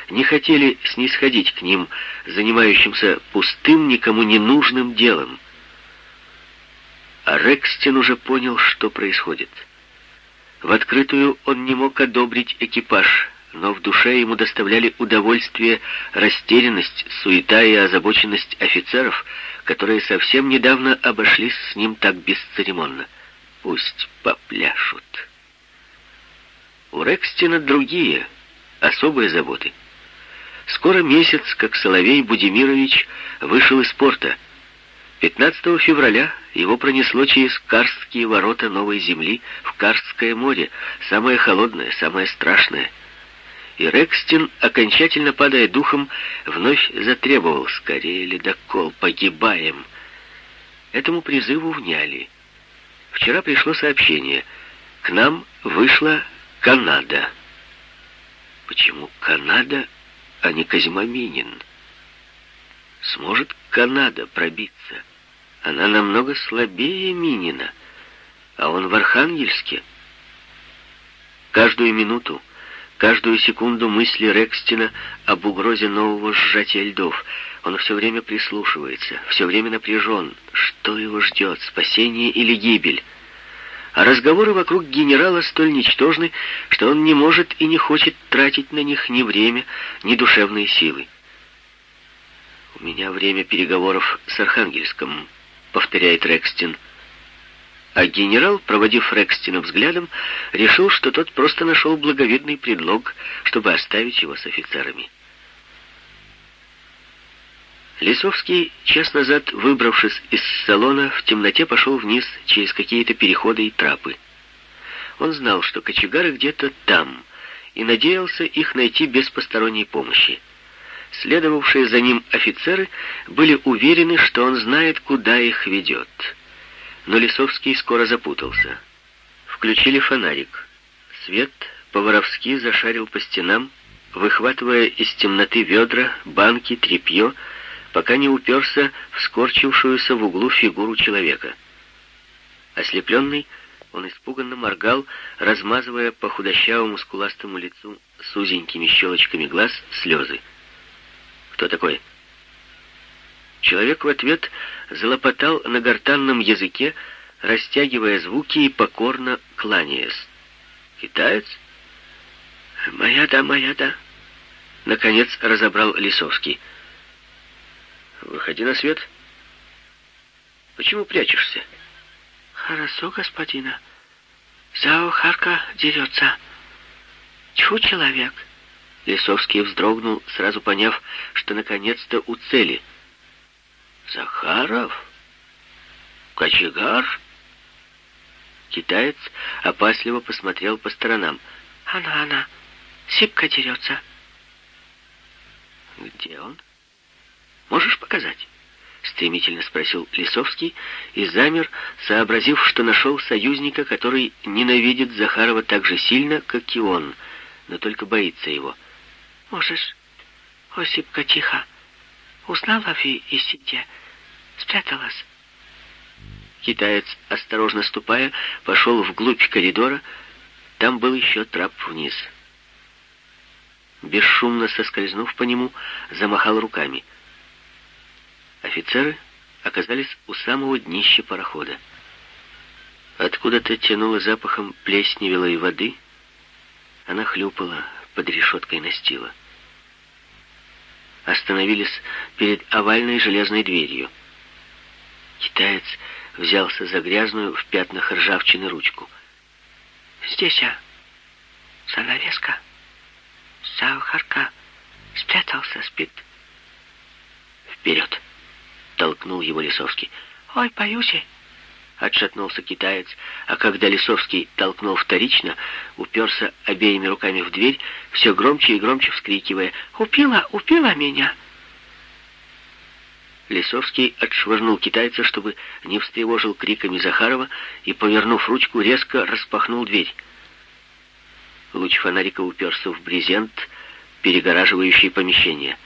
не хотели снисходить к ним, занимающимся пустым, никому не нужным делом. А Рекстин уже понял, что происходит. В открытую он не мог одобрить экипаж, но в душе ему доставляли удовольствие растерянность, суета и озабоченность офицеров, которые совсем недавно обошлись с ним так бесцеремонно. Пусть попляшут. У Рекстина другие, особые заботы. Скоро месяц, как Соловей Будимирович вышел из порта. 15 февраля его пронесло через Карстские ворота Новой Земли в Карстское море, самое холодное, самое страшное. И Рекстин, окончательно падая духом, вновь затребовал «Скорее, ледокол, погибаем!» Этому призыву вняли. Вчера пришло сообщение. К нам вышла Канада. Почему Канада, а не Козьма Минин? Сможет Канада пробиться? Она намного слабее Минина, а он в Архангельске. Каждую минуту, каждую секунду мысли Рекстина об угрозе нового сжатия льдов. Он все время прислушивается, все время напряжен. Что его ждет, спасение или гибель? А разговоры вокруг генерала столь ничтожны, что он не может и не хочет тратить на них ни время, ни душевные силы. «У меня время переговоров с Архангельском», — повторяет Рекстин. А генерал, проводив Рекстина взглядом, решил, что тот просто нашел благовидный предлог, чтобы оставить его с офицерами. Лисовский, час назад выбравшись из салона, в темноте пошел вниз через какие-то переходы и трапы. Он знал, что кочегары где-то там, и надеялся их найти без посторонней помощи. Следовавшие за ним офицеры были уверены, что он знает, куда их ведет. Но Лисовский скоро запутался. Включили фонарик. Свет по-воровски зашарил по стенам, выхватывая из темноты ведра, банки, тряпье, пока не уперся в скорчившуюся в углу фигуру человека. Ослепленный, он испуганно моргал, размазывая по худощавому скуластому лицу с узенькими щелочками глаз слезы. «Кто такой?» Человек в ответ залопотал на гортанном языке, растягивая звуки и покорно кланяясь. «Китаец?» «Моя да, моя да», — наконец разобрал Лисовский. «Выходи на свет. Почему прячешься?» «Хорошо, господина. Заохарка дерется. Чу человек». Лисовский вздрогнул, сразу поняв, что наконец-то у цели. «Захаров? Кочегар?» Китаец опасливо посмотрел по сторонам. «Она, она, сипка дерется». «Где он? Можешь показать?» Стремительно спросил Лисовский и замер, сообразив, что нашел союзника, который ненавидит Захарова так же сильно, как и он, но только боится его. «Можешь, Осипка, тихо. Узнала Ви и сидя, спряталась». Китаец, осторожно ступая, пошел вглубь коридора. Там был еще трап вниз. Бесшумно соскользнув по нему, замахал руками. Офицеры оказались у самого днища парохода. Откуда-то тянуло запахом плесневелой воды. Она хлюпала под решеткой настила. Остановились перед овальной железной дверью. Китаец взялся за грязную в пятнах ржавчины ручку. «Здесь я. Занавеска. Сахарка. Спрятался, спит». «Вперед!» — толкнул его Лисовский. «Ой, боюсь!» Отшатнулся китаец, а когда Лисовский толкнул вторично, уперся обеими руками в дверь, все громче и громче вскрикивая «Упила, упила меня!» Лисовский отшвырнул китайца, чтобы не встревожил криками Захарова, и, повернув ручку, резко распахнул дверь. Луч фонарика уперся в брезент, перегораживающий помещение.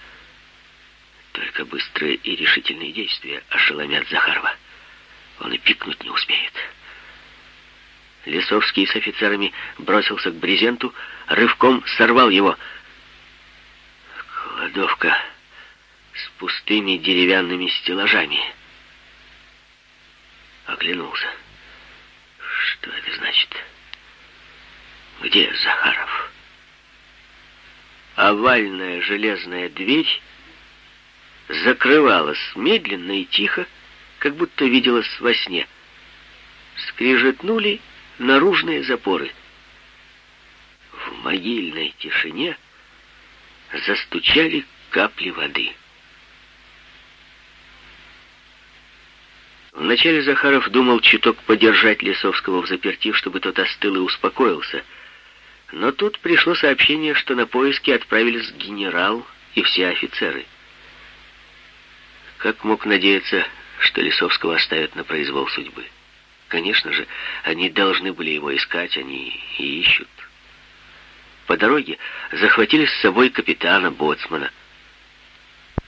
Только быстрые и решительные действия ошеломят Захарова. Он и пикнуть не успеет. Лисовский с офицерами бросился к брезенту, рывком сорвал его. Кладовка с пустыми деревянными стеллажами. Оглянулся. Что это значит? Где Захаров? Овальная железная дверь закрывалась медленно и тихо, как будто виделась во сне. Скрижетнули наружные запоры. В могильной тишине застучали капли воды. Вначале Захаров думал чуток подержать Лесовского в заперти, чтобы тот остыл и успокоился. Но тут пришло сообщение, что на поиски отправились генерал и все офицеры. Как мог надеяться, что Лесовского оставят на произвол судьбы? Конечно же, они должны были его искать, они и ищут. По дороге захватили с собой капитана Боцмана.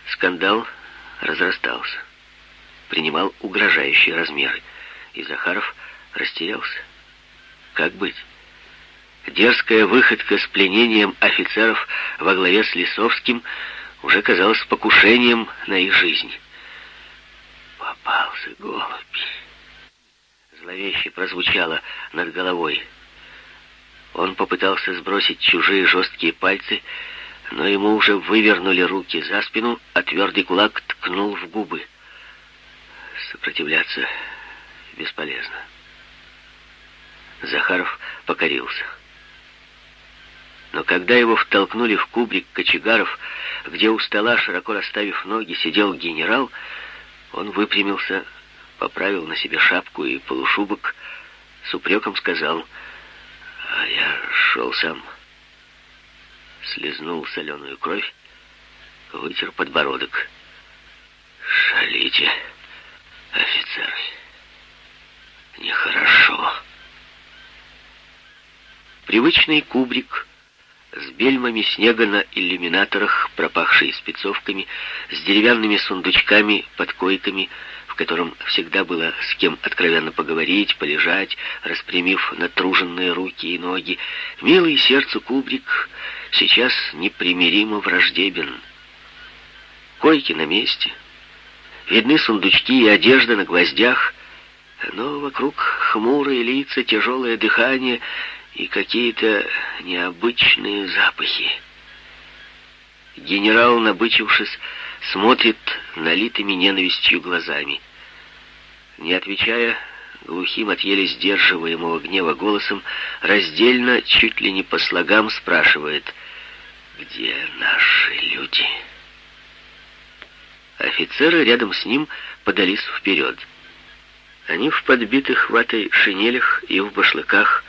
Скандал разрастался принимал угрожающие размеры, и Захаров растерялся. Как быть? Дерзкая выходка с пленением офицеров во главе с Лисовским уже казалась покушением на их жизнь. «Попался голубь!» Зловеще прозвучало над головой. Он попытался сбросить чужие жесткие пальцы, но ему уже вывернули руки за спину, а твердый кулак ткнул в губы. Сопротивляться бесполезно. Захаров покорился. Но когда его втолкнули в кубрик кочегаров, где у стола, широко расставив ноги, сидел генерал, он выпрямился, поправил на себе шапку и полушубок, с упреком сказал, «А я шел сам». Слизнул соленую кровь, вытер подбородок. «Шалите!» офицеры. Нехорошо. Привычный кубрик с бельмами снега на иллюминаторах, пропахший спецовками, с деревянными сундучками под койками, в котором всегда было с кем откровенно поговорить, полежать, распрямив натруженные руки и ноги. Милый сердцу кубрик сейчас непримиримо враждебен. Койки на месте — Видны сундучки и одежда на гвоздях, но вокруг хмурые лица, тяжелое дыхание и какие-то необычные запахи. Генерал, набычившись, смотрит налитыми ненавистью глазами. Не отвечая, глухим от еле сдерживаемого гнева голосом, раздельно, чуть ли не по слогам спрашивает, «Где наши люди?» Офицеры рядом с ним подались вперед. Они в подбитых ватой шинелях и в башлыках,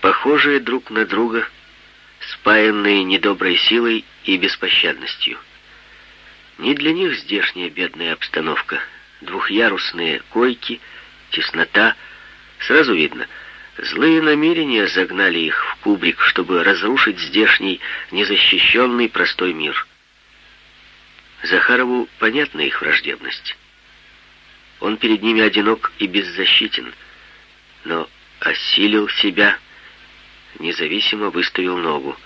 похожие друг на друга, спаянные недоброй силой и беспощадностью. Не для них здешняя бедная обстановка. Двухъярусные койки, теснота. Сразу видно, злые намерения загнали их в кубрик, чтобы разрушить здешний незащищенный простой мир. Захарову понятна их враждебность. Он перед ними одинок и беззащитен, но осилил себя, независимо выставил ногу.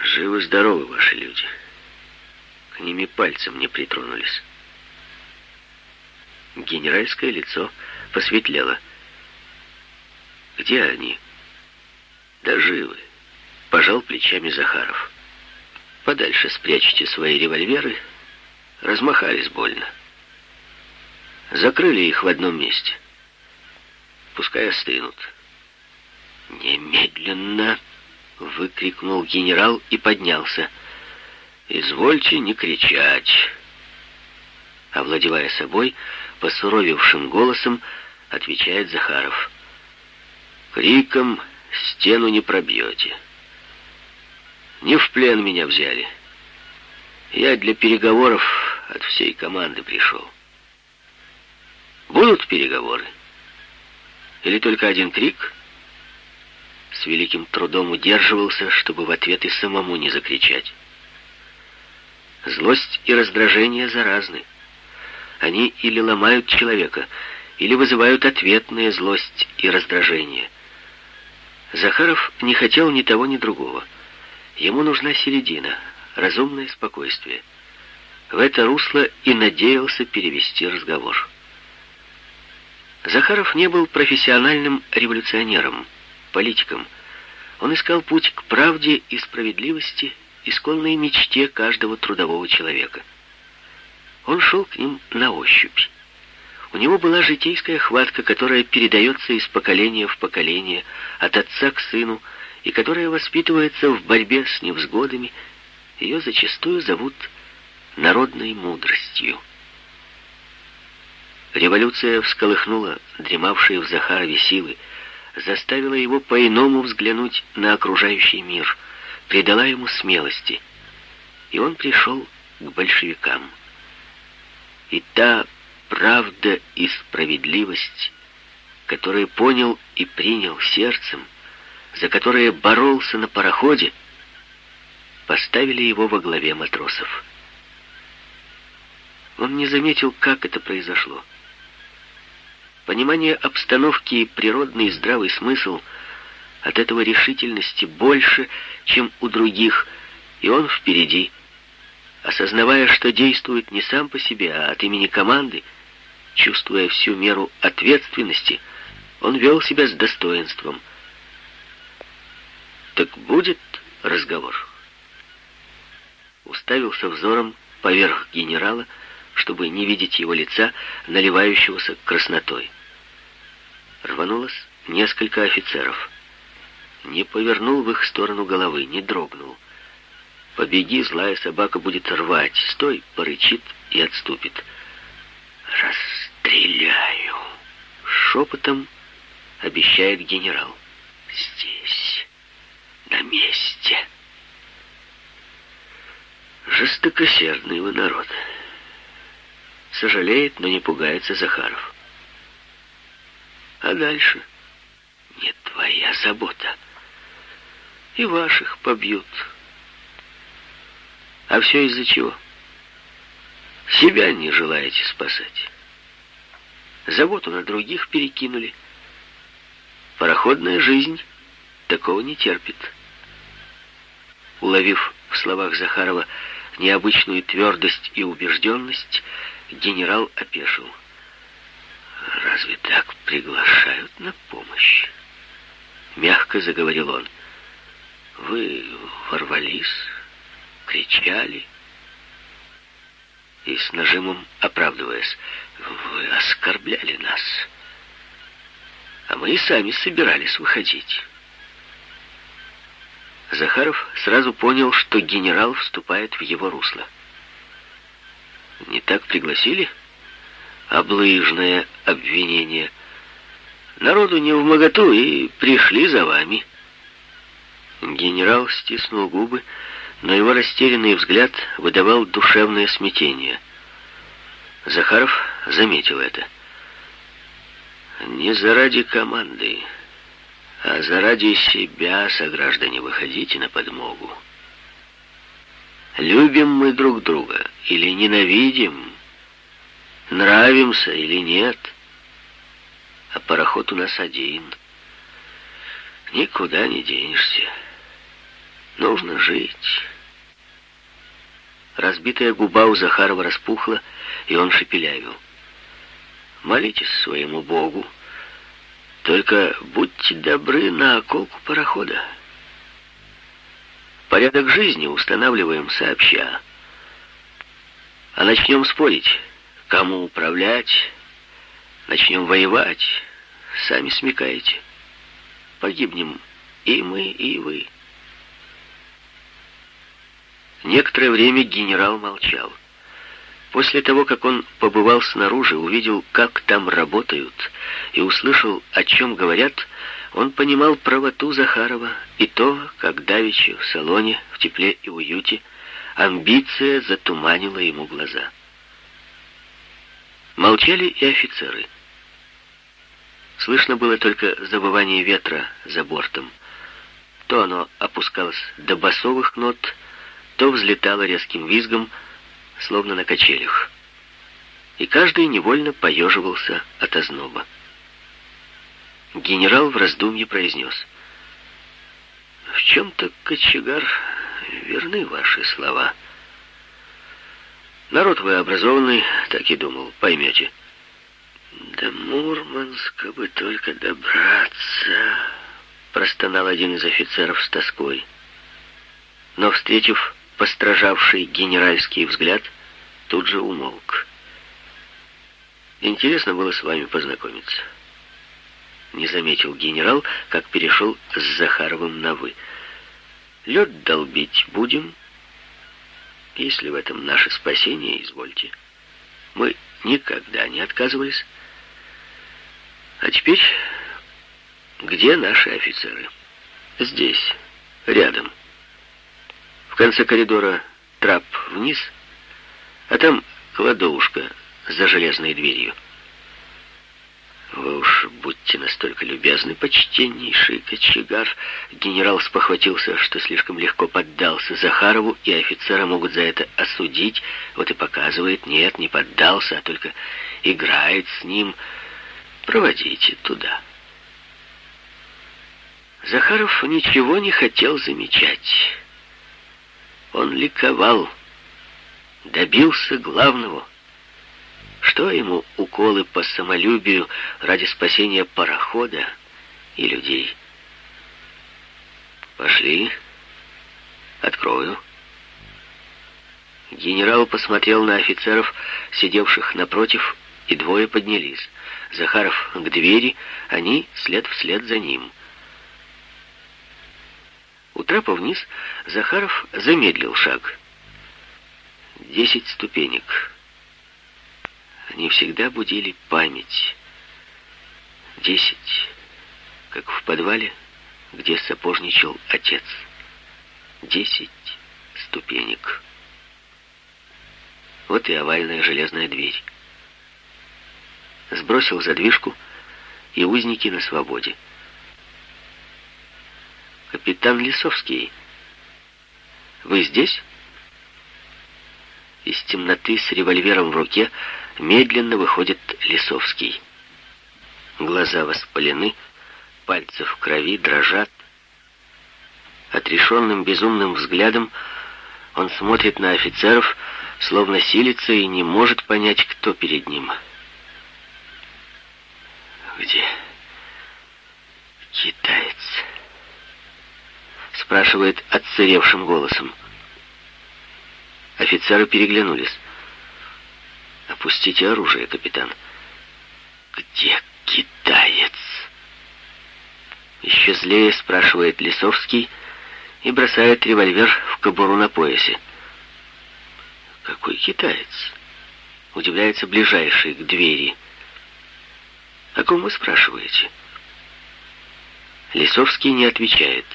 Живы-здоровы ваши люди. К ними пальцем не притронулись. Генеральское лицо посветлело. «Где они?» «Да живы», — пожал плечами Захаров. «Подальше спрячьте свои револьверы». Размахались больно. Закрыли их в одном месте. Пускай остынут. «Немедленно!» — выкрикнул генерал и поднялся. «Извольте не кричать!» Овладевая собой, посуровевшим голосом отвечает Захаров. «Криком стену не пробьете. Не в плен меня взяли. Я для переговоров от всей команды пришел. Будут переговоры? Или только один крик?» С великим трудом удерживался, чтобы в ответ и самому не закричать. Злость и раздражение заразны. Они или ломают человека, или вызывают ответные злость и раздражение. Захаров не хотел ни того, ни другого. Ему нужна середина, разумное спокойствие. В это русло и надеялся перевести разговор. Захаров не был профессиональным революционером, политиком. Он искал путь к правде и справедливости, исконной мечте каждого трудового человека. Он шел к ним на ощупь. У него была житейская хватка, которая передается из поколения в поколение, от отца к сыну, и которая воспитывается в борьбе с невзгодами. Ее зачастую зовут народной мудростью. Революция всколыхнула дремавшие в Захарове силы, заставила его по-иному взглянуть на окружающий мир, придала ему смелости. И он пришел к большевикам. И та правда и справедливость, которые понял и принял сердцем, за которые боролся на пароходе, поставили его во главе матросов. Он не заметил, как это произошло. Понимание обстановки и природный здравый смысл от этого решительности больше, чем у других, и он впереди. Осознавая, что действует не сам по себе, а от имени команды, чувствуя всю меру ответственности, он вел себя с достоинством. «Так будет разговор?» Уставился взором поверх генерала, чтобы не видеть его лица, наливающегося краснотой рванулось несколько офицеров. Не повернул в их сторону головы, не дрогнул. Побеги, злая собака будет рвать. Стой, порычит и отступит. Расстреляю. Шепотом обещает генерал. Здесь, на месте. Жестокосердный вы народ. Сожалеет, но не пугается Захаров. А дальше не твоя забота. И ваших побьют. А все из-за чего? Себя не желаете спасать. Заботу на других перекинули. Пароходная жизнь такого не терпит. Уловив в словах Захарова необычную твердость и убежденность, генерал опешил. «Разве так приглашают на помощь?» Мягко заговорил он. «Вы ворвались, кричали» и с нажимом оправдываясь, «Вы оскорбляли нас, а мы и сами собирались выходить». Захаров сразу понял, что генерал вступает в его русло. «Не так пригласили?» «Облыжное обвинение. Народу не в моготу и пришли за вами». Генерал стиснул губы, но его растерянный взгляд выдавал душевное смятение. Захаров заметил это. «Не заради команды, а заради себя, сограждане, выходите на подмогу. Любим мы друг друга или ненавидим, нравимся или нет, а пароход у нас один. Никуда не денешься». Нужно жить. Разбитая губа у Захарова распухла, и он шепелявил. Молитесь своему Богу. Только будьте добры на околку парохода. Порядок жизни устанавливаем сообща. А начнем спорить, кому управлять, начнем воевать, сами смекаете. Погибнем и мы, и вы. Некоторое время генерал молчал. После того, как он побывал снаружи, увидел, как там работают, и услышал, о чем говорят, он понимал правоту Захарова и то, как давеча в салоне, в тепле и уюте, амбиция затуманила ему глаза. Молчали и офицеры. Слышно было только забывание ветра за бортом. То оно опускалось до басовых нот, то взлетала резким визгом, словно на качелях. И каждый невольно поеживался от озноба. Генерал в раздумье произнес. «В чем-то, кочегар, верны ваши слова. Народ вы образованный, так и думал, поймете». «До Мурманска бы только добраться», — простонал один из офицеров с тоской. Но, встретив постражавший генеральский взгляд, тут же умолк. Интересно было с вами познакомиться. Не заметил генерал, как перешел с Захаровым на «вы». Лед долбить будем, если в этом наше спасение, извольте. Мы никогда не отказывались. А теперь, где наши офицеры? Здесь, рядом. В конце коридора трап вниз, а там кладовушка за железной дверью. Вы уж будьте настолько любезны, почтеннейший кочегар. Генерал спохватился, что слишком легко поддался Захарову, и офицера могут за это осудить. Вот и показывает, нет, не поддался, а только играет с ним. Проводите туда. Захаров ничего не хотел замечать. Он ликовал, добился главного. Что ему уколы по самолюбию ради спасения парохода и людей? Пошли, открою. Генерал посмотрел на офицеров, сидевших напротив, и двое поднялись. Захаров к двери, они след вслед за ним — у трапа вниз Захаров замедлил шаг. Десять ступенек. Они всегда будили память. Десять, как в подвале, где сапожничал отец. Десять ступенек. Вот и овальная железная дверь. Сбросил задвижку, и узники на свободе. «Капитан Лисовский, вы здесь?» Из темноты с револьвером в руке медленно выходит Лисовский. Глаза воспалены, пальцы в крови дрожат. Отрешенным безумным взглядом он смотрит на офицеров, словно силится и не может понять, кто перед ним. «Где китаец?» спрашивает отсыревшим голосом. Офицеры переглянулись. «Опустите оружие, капитан». «Где китаец?» Еще злее спрашивает Лисовский и бросает револьвер в кобуру на поясе. «Какой китаец?» Удивляется ближайший к двери. «О ком вы спрашиваете?» Лисовский не отвечает.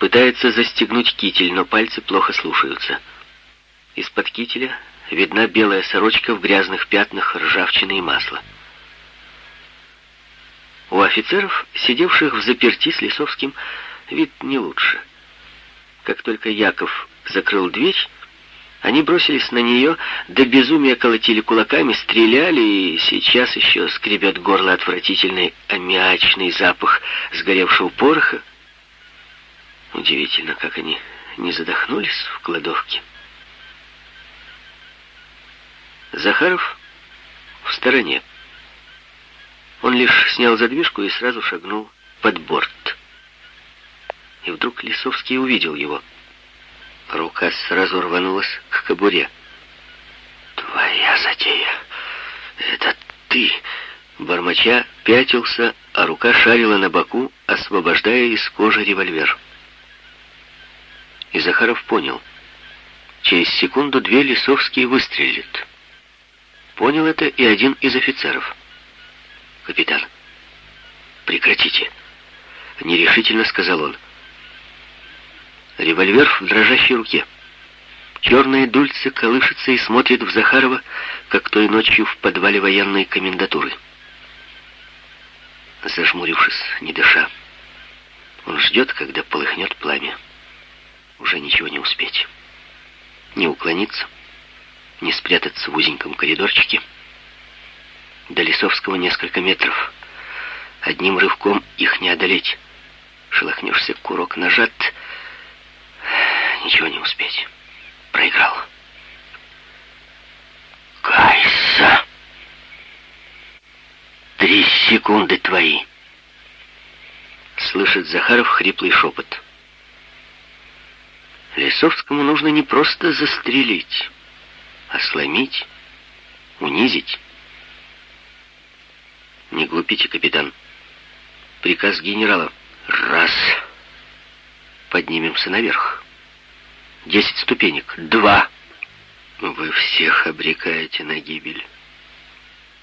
Пытается застегнуть китель, но пальцы плохо слушаются. Из-под кителя видна белая сорочка в грязных пятнах ржавчины и масла. У офицеров, сидевших в заперти с Лисовским, вид не лучше. Как только Яков закрыл дверь, они бросились на нее, до безумия колотили кулаками, стреляли, и сейчас еще скребет горло отвратительный аммиачный запах сгоревшего пороха. Удивительно, как они не задохнулись в кладовке. Захаров в стороне. Он лишь снял задвижку и сразу шагнул под борт. И вдруг Лисовский увидел его. Рука сразу рванулась к кобуре. «Твоя затея! Это ты!» Бормоча пятился, а рука шарила на боку, освобождая из кожи револьвер. И Захаров понял. Через секунду две Лисовские выстрелят. Понял это и один из офицеров. «Капитан, прекратите!» Нерешительно сказал он. Револьвер в дрожащей руке. Черное дульце колышется и смотрит в Захарова, как той ночью в подвале военной комендатуры. Зажмурившись, не дыша, он ждет, когда полыхнет пламя. Уже ничего не успеть. Не уклониться, не спрятаться в узеньком коридорчике, до Лисовского несколько метров. Одним рывком их не одолеть. Шелохнешься, курок нажат. Ничего не успеть. Проиграл. Кайса! Три секунды твои. Слышит Захаров хриплый шепот. Лисовскому нужно не просто застрелить, а сломить, унизить. Не глупите, капитан. Приказ генерала. Раз. Поднимемся наверх. Десять ступенек. Два. Вы всех обрекаете на гибель.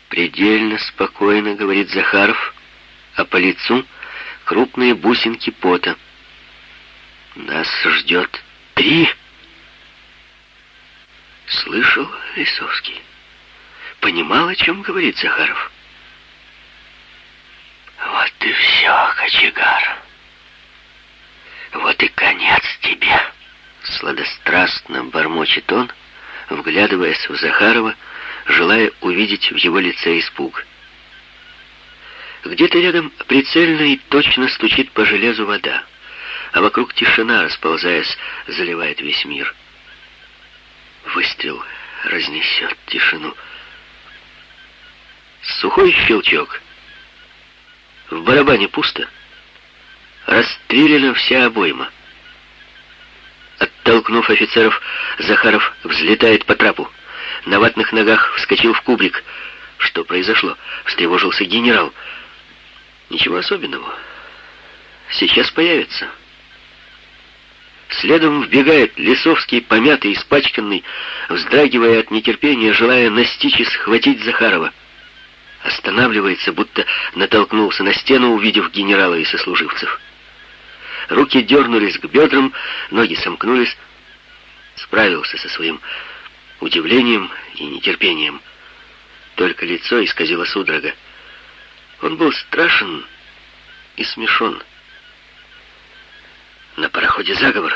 Предельно спокойно, говорит Захаров, а по лицу крупные бусинки пота. Нас ждет три. Слышал Лисовский. Понимал, о чем говорит Захаров. Вот и все, кочегар. Вот и конец тебе. Сладострастно бормочет он, вглядываясь в Захарова, желая увидеть в его лице испуг. Где-то рядом прицельно и точно стучит по железу вода, а вокруг тишина, расползаясь, заливает весь мир. Выстрел разнесет тишину. Сухой щелчок — в барабане пусто. Расстреляна вся обойма. Оттолкнув офицеров, Захаров взлетает по трапу. На ватных ногах вскочил в кубрик. Что произошло? Встревожился генерал. Ничего особенного. Сейчас появится. Следом вбегает Лисовский, помятый, испачканный, вздрагивая от нетерпения, желая настичь и схватить Захарова. Останавливается, будто натолкнулся на стену, увидев генерала и сослуживцев. Руки дернулись к бедрам, ноги сомкнулись. Справился со своим удивлением и нетерпением. Только лицо исказило судорога. Он был страшен и смешон. На пароходе заговор.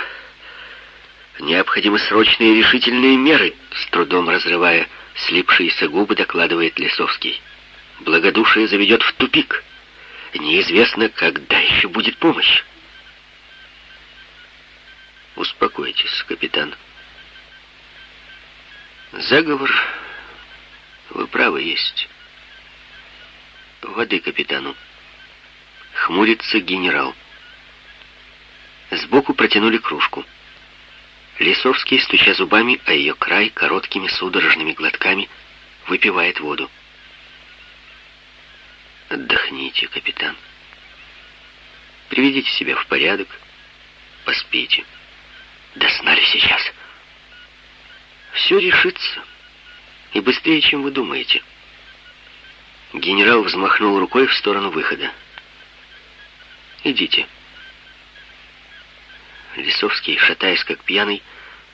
Необходимы срочные решительные меры, с трудом разрывая слипшиеся губы, докладывает Лесовский благодушие заведет в тупик. Неизвестно, когда еще будет помощь. Успокойтесь, капитан. Заговор, вы правы, есть. Воды капитану. Хмурится генерал. Сбоку протянули кружку. Лисовский, стуча зубами о ее край, короткими судорожными глотками, выпивает воду. Отдохните, капитан. Приведите себя в порядок, поспите. До сна сейчас? Все решится. И быстрее, чем вы думаете. Генерал взмахнул рукой в сторону выхода. «Идите». Лисовский, шатаясь как пьяный,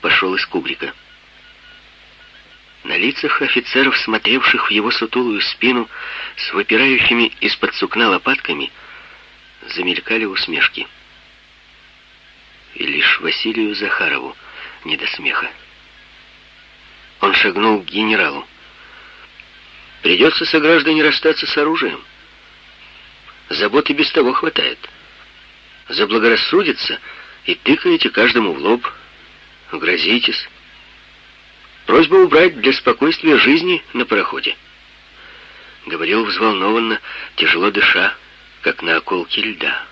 пошел из кубрика. На лицах офицеров, смотревших в его сутулую спину с выпирающими из-под сукна лопатками, замелькали усмешки. И лишь Василию Захарову не до смеха. Он шагнул к генералу. «Придется, сограждане, расстаться с оружием. Заботы без того хватает. Заблагорассудится, и тыкаете каждому в лоб, грозитесь». Просьба убрать для спокойствия жизни на пароходе. Говорил взволнованно, тяжело дыша, как на околке льда.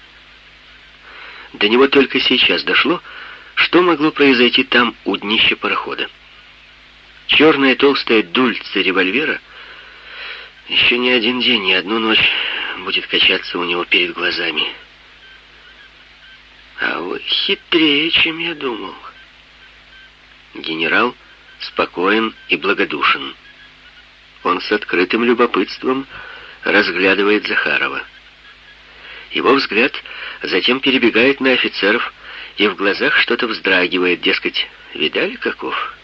До него только сейчас дошло, что могло произойти там у днища парохода. Черная толстая дульца револьвера еще не один день, не одну ночь будет качаться у него перед глазами. А вы хитрее, чем я думал. Генерал спокоен и благодушен. Он с открытым любопытством разглядывает Захарова. Его взгляд затем перебегает на офицеров, и в глазах что-то вздрагивает, дескать, видали каков?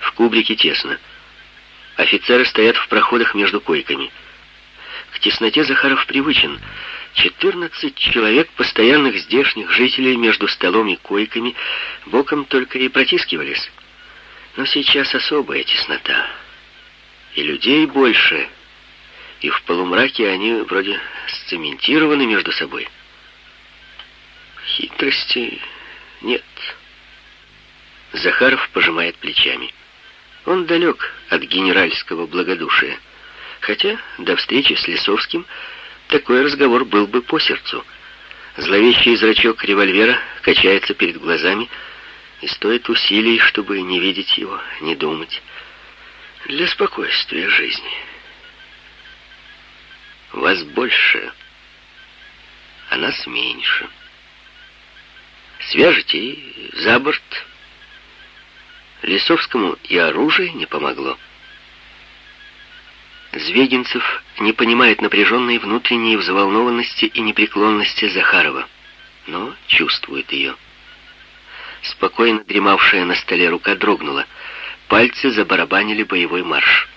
В кубрике тесно. Офицеры стоят в проходах между койками. К тесноте Захаров привычен. Четырнадцать человек, постоянных здешних жителей между столом и койками, боком только и протискивались. Но сейчас особая теснота. И людей больше. И в полумраке они вроде сцементированы между собой. Хитрости нет. Захаров пожимает плечами. Он далек от генеральского благодушия. Хотя до встречи с Лисовским такой разговор был бы по сердцу. Зловещий зрачок револьвера качается перед глазами, и стоит усилий, чтобы не видеть его, не думать. Для спокойствия жизни. Вас больше, а нас меньше. Свяжите и за борт. Лисовскому и оружие не помогло. Звегинцев не понимает напряженной внутренней взволнованности и непреклонности Захарова, но чувствует ее. Спокойно дремавшая на столе рука дрогнула. Пальцы забарабанили боевой марш.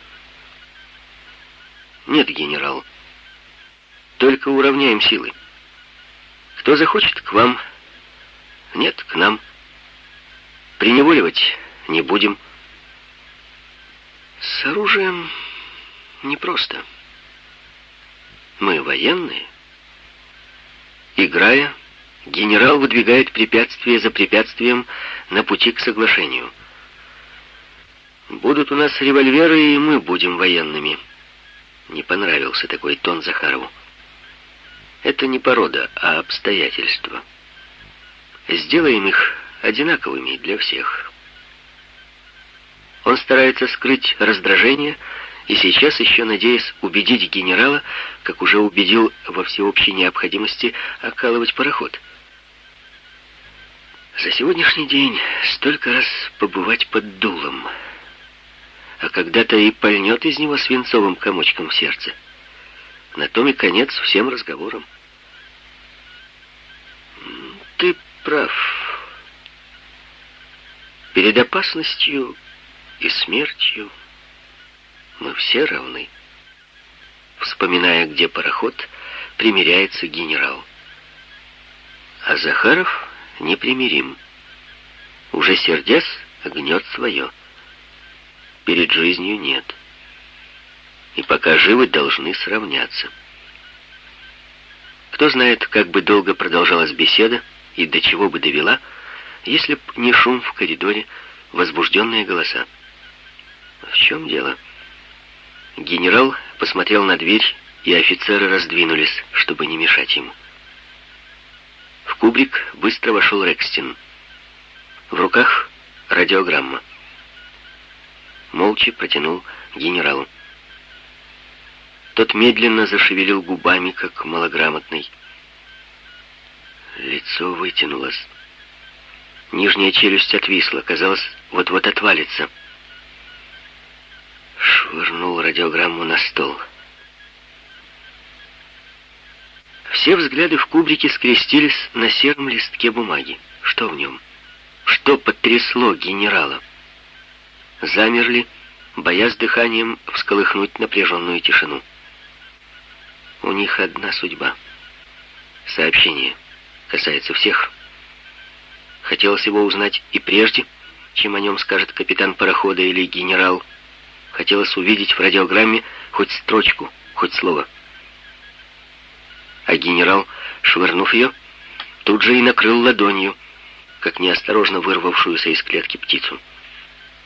«Нет, генерал. Только уравняем силы. Кто захочет, к вам. Нет, к нам. Преневоливать не будем. С оружием непросто. Мы военные. Играя, генерал выдвигает препятствие за препятствием на пути к соглашению. Будут у нас револьверы, и мы будем военными. Не понравился такой тон Захарову. Это не порода, а обстоятельства. Сделаем их одинаковыми для всех. Он старается скрыть раздражение, и сейчас еще надеясь убедить генерала, как уже убедил во всеобщей необходимости окалывать пароход. За сегодняшний день столько раз побывать под дулом, а когда-то и пальнет из него свинцовым комочком в сердце. На том и конец всем разговорам. Ты прав. Перед опасностью и смертью мы все равны. Вспоминая, где пароход, примиряется генерал. А Захаров непримирим. Уже сердец гнет свое. Перед жизнью нет. И пока живы, должны сравняться. Кто знает, как бы долго продолжалась беседа и до чего бы довела, если б не шум в коридоре, возбужденные голоса. чем дело?» Генерал посмотрел на дверь, и офицеры раздвинулись, чтобы не мешать ему. В кубрик быстро вошел Рекстин. В руках радиограмма. Молча протянул генералу. Тот медленно зашевелил губами, как малограмотный. Лицо вытянулось. Нижняя челюсть отвисла, казалось, вот-вот отвалится. Швырнул радиограмму на стол. Все взгляды в кубрике скрестились на сером листке бумаги. Что в нем? Что потрясло генерала? Замерли, боясь дыханием всколыхнуть напряженную тишину. У них одна судьба. Сообщение касается всех. Хотелось его узнать и прежде, чем о нем скажет капитан парохода или генерал. Хотелось увидеть в радиограмме хоть строчку, хоть слово. А генерал, швырнув ее, тут же и накрыл ладонью, как неосторожно вырвавшуюся из клетки птицу.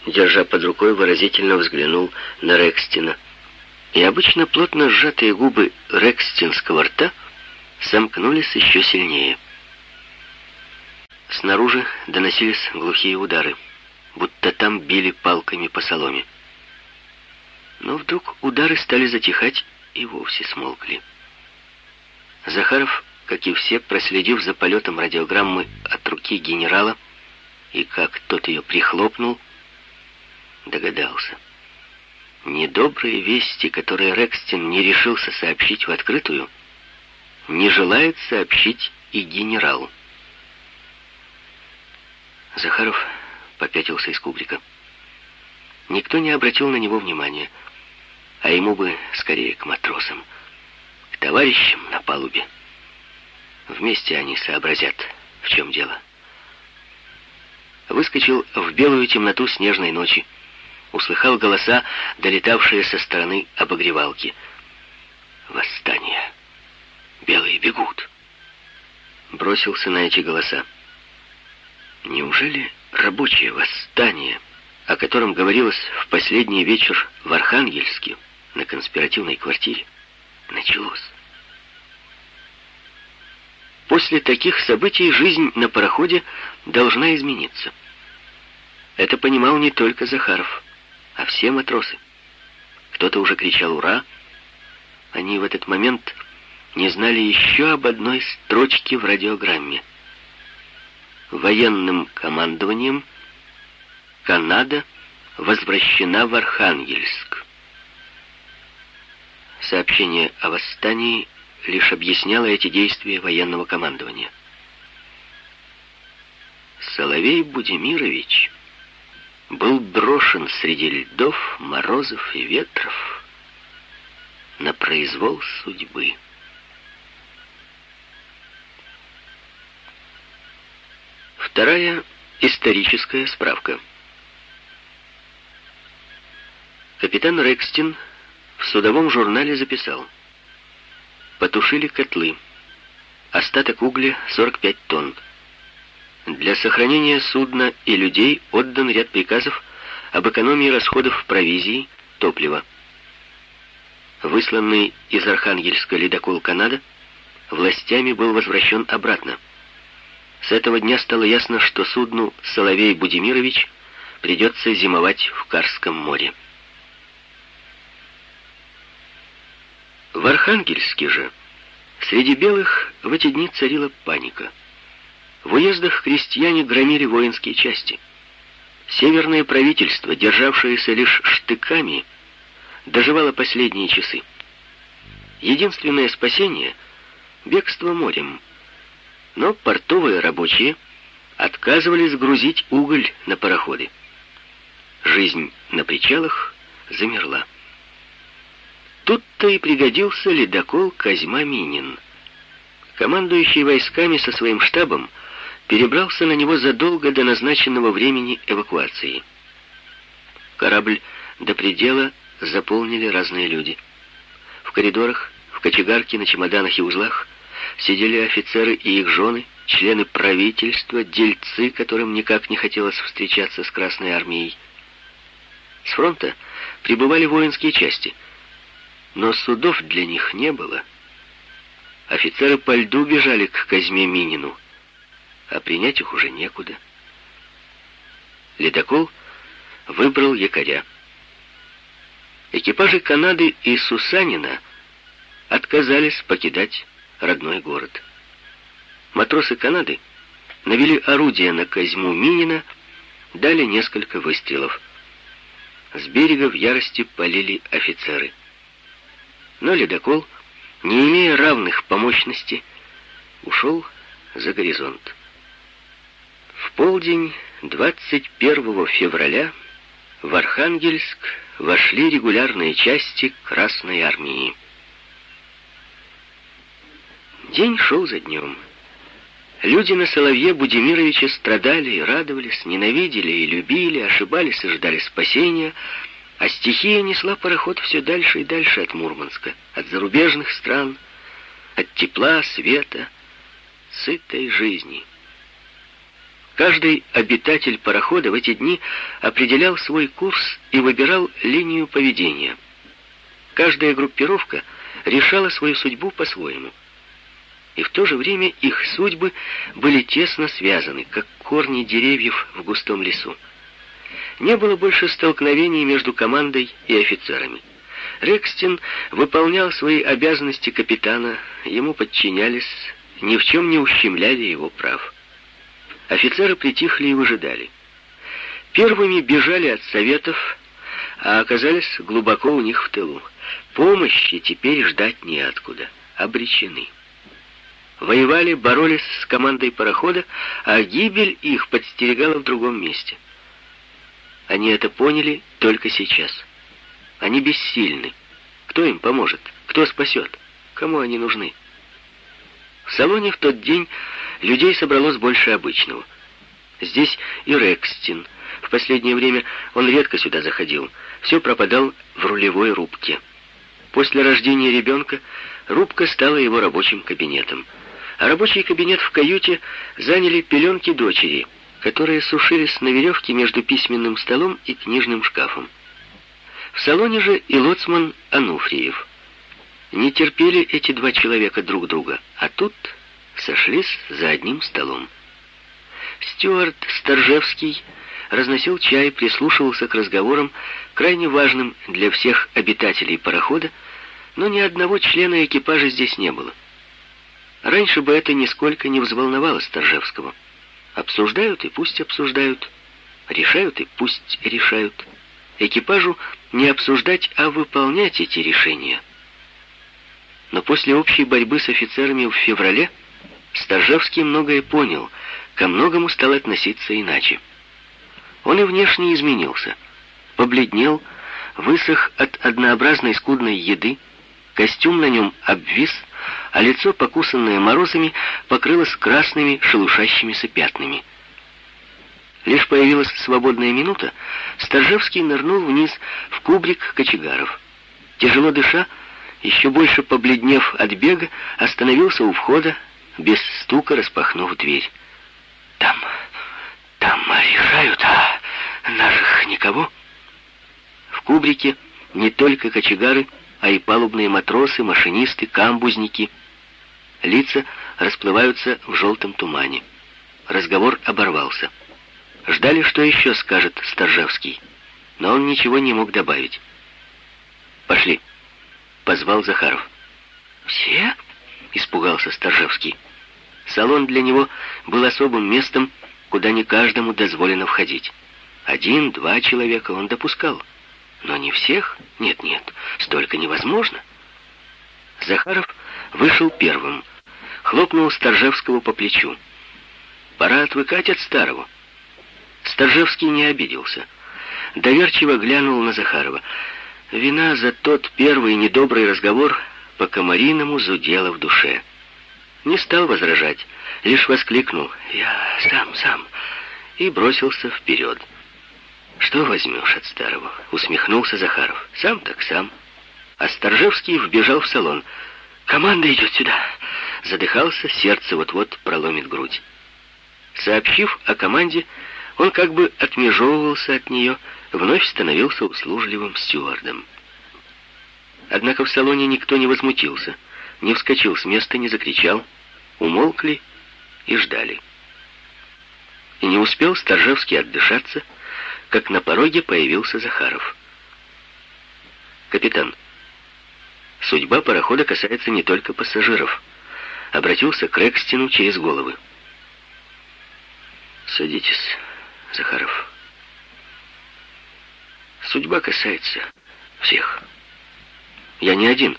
Держа под рукой, выразительно взглянул на Рекстина. И обычно плотно сжатые губы Рекстинского рта сомкнулись еще сильнее. Снаружи доносились глухие удары, будто там били палками по соломе. Но вдруг удары стали затихать и вовсе смолкли. Захаров, как и все, проследив за полетом радиограммы от руки генерала, и как тот ее прихлопнул, догадался. Недобрые вести, которые Рекстин не решился сообщить в открытую, не желает сообщить и генералу. Захаров попятился из кубрика. Никто не обратил на него внимания, а ему бы скорее к матросам, к товарищам на палубе. Вместе они сообразят, в чем дело. Выскочил в белую темноту снежной ночи, услыхал голоса, долетавшие со стороны обогревалки. «Восстание! Белые бегут!» Бросился на эти голоса. Неужели рабочее восстание, о котором говорилось в последний вечер в Архангельске на конспиративной квартире, началось? После таких событий жизнь на пароходе должна измениться. Это понимал не только Захаров, а все матросы. Кто-то уже кричал «Ура!». Они в этот момент не знали еще об одной строчке в радиограмме – военным командованием Канада возвращена в Архангельск. Сообщение о восстании лишь объясняло эти действия военного командования. Соловей Будимирович был брошен среди льдов, морозов и ветров на произвол судьбы. Вторая историческая справка. Капитан Рекстин в судовом журнале записал. Потушили котлы. Остаток угля 45 тонн. Для сохранения судна и людей отдан ряд приказов об экономии расходов провизии, топлива. Высланный из Архангельска ледокол «Канада» властями был возвращен обратно. С этого дня стало ясно, что судну «Соловей Будимирович» придется зимовать в Карском море. В Архангельске же среди белых в эти дни царила паника. В уездах крестьяне громили воинские части. Северное правительство, державшееся лишь штыками, доживало последние часы. Единственное спасение — бегство морем — но портовые рабочие отказывались грузить уголь на пароходы. Жизнь на причалах замерла. Тут-то и пригодился ледокол Козьма Минин. Командующий войсками со своим штабом перебрался на него задолго до назначенного времени эвакуации. Корабль до предела заполнили разные люди. В коридорах, в кочегарке, на чемоданах и узлах сидели офицеры и их жены, члены правительства, дельцы, которым никак не хотелось встречаться с Красной Армией. С фронта прибывали воинские части. Но судов для них не было. Офицеры по льду бежали к Казьме Минину, а принять их уже некуда. Ледокол выбрал якоря. Экипажи Канады и Сусанина отказались покидать родной город. Матросы Канады навели орудия на Козьму Минина, дали несколько выстрелов. С берега в ярости полили офицеры. Но ледокол, не имея равных по мощности, ушел за горизонт. В полдень 21 февраля в Архангельск вошли регулярные части Красной Армии. День шел за днем. Люди на Соловье Будимировича страдали и радовались, ненавидели и любили, ошибались и ждали спасения, а стихия несла пароход все дальше и дальше от Мурманска, от зарубежных стран, от тепла, света, сытой жизни. Каждый обитатель парохода в эти дни определял свой курс и выбирал линию поведения. Каждая группировка решала свою судьбу по-своему – и в то же время их судьбы были тесно связаны, как корни деревьев в густом лесу. Не было больше столкновений между командой и офицерами. Рекстин выполнял свои обязанности капитана, ему подчинялись, ни в чем не ущемляли его прав. Офицеры притихли и выжидали. Первыми бежали от советов, а оказались глубоко у них в тылу. Помощи теперь ждать неоткуда, обречены. Воевали, боролись с командой парохода, а гибель их подстерегала в другом месте. Они это поняли только сейчас. Они бессильны. Кто им поможет? Кто спасет? Кому они нужны? В салоне в тот день людей собралось больше обычного. Здесь и Рекстин. В последнее время он редко сюда заходил. Все пропадал в рулевой рубке. После рождения ребенка рубка стала его рабочим кабинетом а рабочий кабинет в каюте заняли пеленки дочери, которые сушились на веревке между письменным столом и книжным шкафом. В салоне же и лоцман Ануфриев. Не терпели эти два человека друг друга, а тут сошлись за одним столом. Стюарт Сторжевский разносил чай, прислушивался к разговорам, крайне важным для всех обитателей парохода, но ни одного члена экипажа здесь не было. Раньше бы это нисколько не взволновало Сторжевского. Обсуждают и пусть обсуждают, решают и пусть решают. Экипажу не обсуждать, а выполнять эти решения. Но после общей борьбы с офицерами в феврале Сторжевский многое понял, ко многому стал относиться иначе. Он и внешне изменился. Побледнел, высох от однообразной скудной еды, костюм на нем обвис, а лицо, покусанное морозами, покрылось красными шелушащимися пятнами. Лишь появилась свободная минута, Сторжевский нырнул вниз в кубрик кочегаров. Тяжело дыша, еще больше побледнев от бега, остановился у входа, без стука распахнув дверь. «Там, там решают, а наших никого?» В кубрике не только кочегары, а и палубные матросы, машинисты, камбузники. Лица расплываются в желтом тумане. Разговор оборвался. Ждали, что еще скажет Сторжевский, но он ничего не мог добавить. «Пошли», — позвал Захаров. «Все?» — испугался Сторжевский. Салон для него был особым местом, куда не каждому дозволено входить. Один-два человека он допускал — но не всех? Нет-нет, столько невозможно. Захаров вышел первым, хлопнул Сторжевского по плечу. Пора отвыкать от старого. Сторжевский не обиделся. Доверчиво глянул на Захарова. Вина за тот первый недобрый разговор по комариному зудела в душе. Не стал возражать, лишь воскликнул «Я сам, сам» и бросился вперед. «Что возьмешь от старого?» — усмехнулся Захаров. «Сам так сам». А Сторжевский вбежал в салон. «Команда идет сюда!» Задыхался, сердце вот-вот проломит грудь. Сообщив о команде, он как бы отмежевывался от нее, вновь становился услужливым стюардом. Однако в салоне никто не возмутился, не вскочил с места, не закричал, умолкли и ждали. И не успел Сторжевский отдышаться, как на пороге появился Захаров. «Капитан, судьба парохода касается не только пассажиров», обратился к Рекстину через головы. «Садитесь, Захаров. Судьба касается всех. Я не один.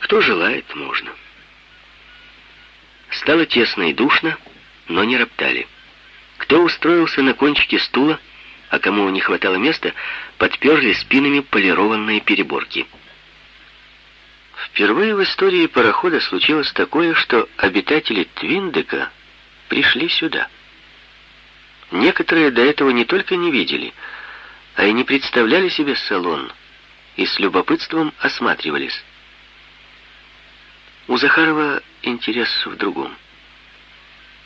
Кто желает, можно». Стало тесно и душно, но не роптали. Кто устроился на кончике стула, а кому не хватало места, подперли спинами полированные переборки. Впервые в истории парохода случилось такое, что обитатели Твиндека пришли сюда. Некоторые до этого не только не видели, а и не представляли себе салон, и с любопытством осматривались. У Захарова интерес в другом.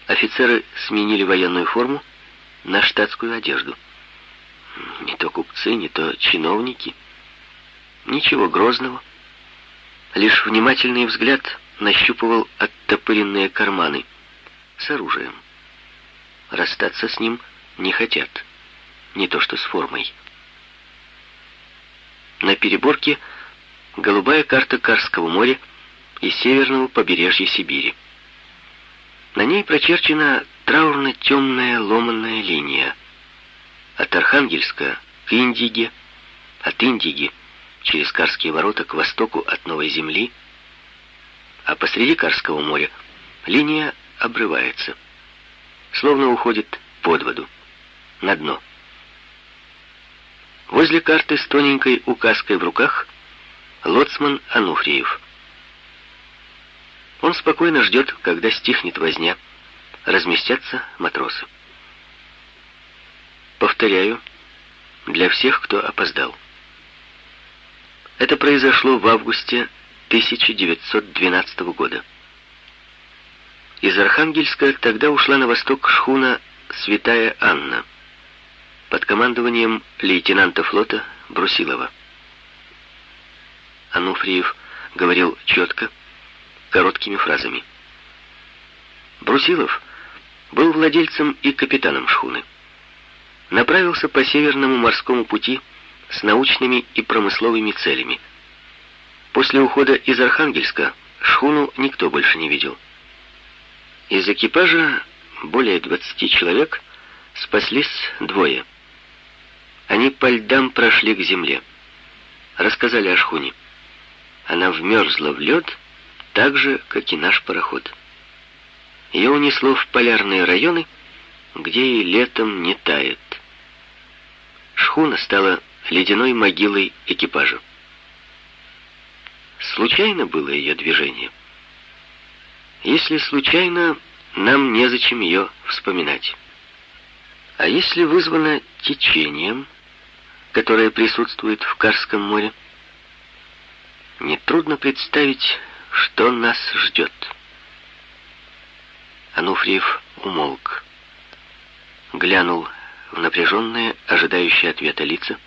Офицеры сменили военную форму на штатскую одежду. Не то купцы, не то чиновники. Ничего грозного. Лишь внимательный взгляд нащупывал оттопыренные карманы с оружием. Расстаться с ним не хотят, не то что с формой. На переборке голубая карта Карского моря и северного побережья Сибири. На ней прочерчена траурно-темная ломанная линия. От Архангельска к Индиге, от Индиги через Карские ворота к востоку от Новой Земли, а посреди Карского моря линия обрывается, словно уходит под воду, на дно. Возле карты с тоненькой указкой в руках лоцман Ануфриев. Он спокойно ждет, когда стихнет возня, разместятся матросы. Повторяю, для всех, кто опоздал. Это произошло в августе 1912 года. Из Архангельска тогда ушла на восток шхуна «Святая Анна» под командованием лейтенанта флота Брусилова. Ануфриев говорил четко, короткими фразами. Брусилов был владельцем и капитаном шхуны. Направился по Северному морскому пути с научными и промысловыми целями. После ухода из Архангельска шхуну никто больше не видел. Из экипажа более 20 человек спаслись двое. Они по льдам прошли к земле. Рассказали о шхуне. Она вмерзла в лед так же, как и наш пароход. Ее унесло в полярные районы, где и летом не тает. Шхуна стала ледяной могилой экипажа. Случайно было ее движение. Если случайно, нам незачем ее вспоминать. А если вызвано течением, которое присутствует в Карском море, нетрудно представить, что нас ждет. Ануфриев умолк, глянул в напряженные, ожидающие ответа лица,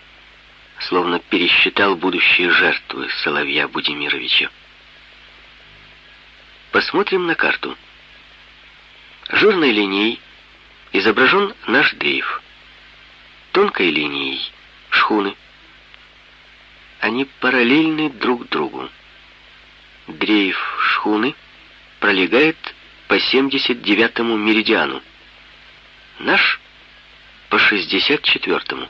словно пересчитал будущие жертвы Соловья Будимировича. Посмотрим на карту. Жирной линией изображен наш дрейф. Тонкой линией — шхуны. Они параллельны друг другу. Дрейф шхуны пролегает по 79-му меридиану. Наш — по 64-му.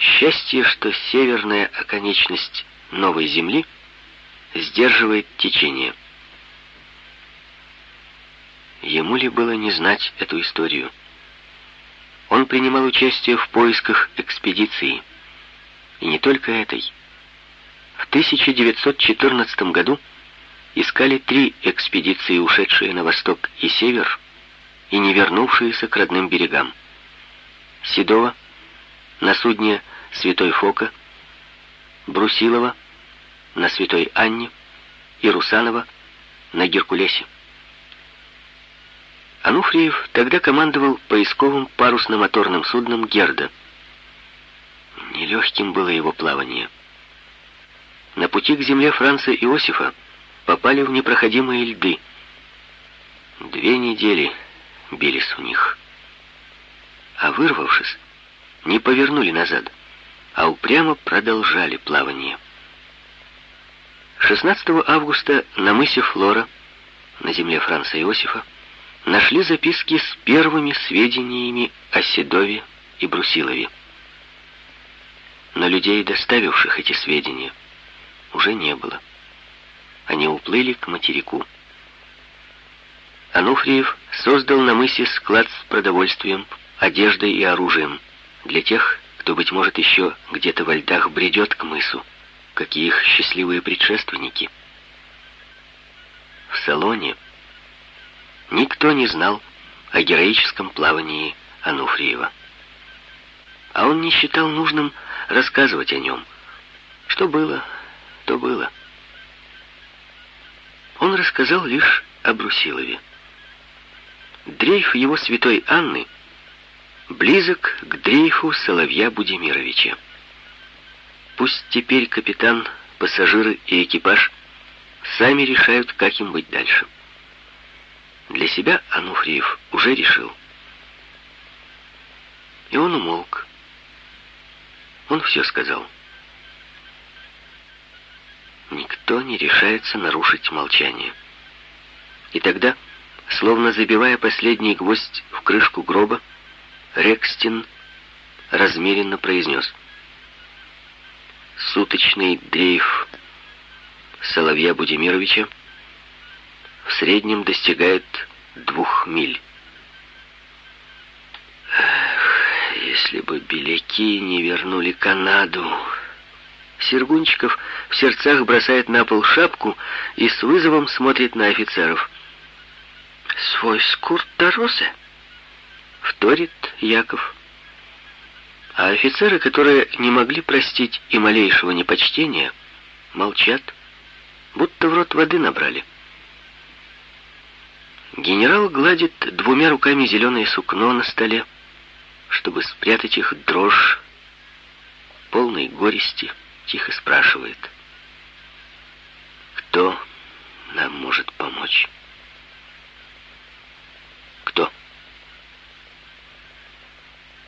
Счастье, что северная оконечность новой Земли сдерживает течение. Ему ли было не знать эту историю? Он принимал участие в поисках экспедиции. И не только этой. В 1914 году искали три экспедиции, ушедшие на восток и север, и не вернувшиеся к родным берегам. Седова на судне Святой Фока, Брусилова на Святой Анне и Русанова на Геркулесе. Ануфриев тогда командовал поисковым парусно-моторным судном «Герда», Нелегким было его плавание. На пути к земле Франца Иосифа попали в непроходимые льды. Две недели бились у них. А вырвавшись, не повернули назад, а упрямо продолжали плавание. 16 августа на мысе Флора, на земле Франца Иосифа, нашли записки с первыми сведениями о Седове и Брусилове. Но людей, доставивших эти сведения, уже не было. Они уплыли к материку. Ануфриев создал на мысе склад с продовольствием, одеждой и оружием для тех, кто, быть может, еще где-то во льдах бредет к мысу, как и их счастливые предшественники. В салоне никто не знал о героическом плавании Ануфриева. А он не считал нужным рассказывать о нем. Что было, то было. Он рассказал лишь о Брусилове. Дрейф его святой Анны близок к дрейфу Соловья Будимировича. Пусть теперь капитан, пассажиры и экипаж сами решают, как им быть дальше. Для себя Ануфриев уже решил. И он умолк. Он все сказал. Никто не решается нарушить молчание. И тогда, словно забивая последний гвоздь в крышку гроба, Рекстин размеренно произнес. Суточный дрейф Соловья Будимировича в среднем достигает двух миль. Эх, если бы беляки не вернули Канаду... Сергунчиков в сердцах бросает на пол шапку и с вызовом смотрит на офицеров. «Свой скурт доросе?» — вторит Яков. А офицеры, которые не могли простить и малейшего непочтения, молчат, будто в рот воды набрали. Генерал гладит двумя руками зеленое сукно на столе, чтобы спрятать их дрожь, полной горести, тихо спрашивает. Кто нам может помочь? Кто?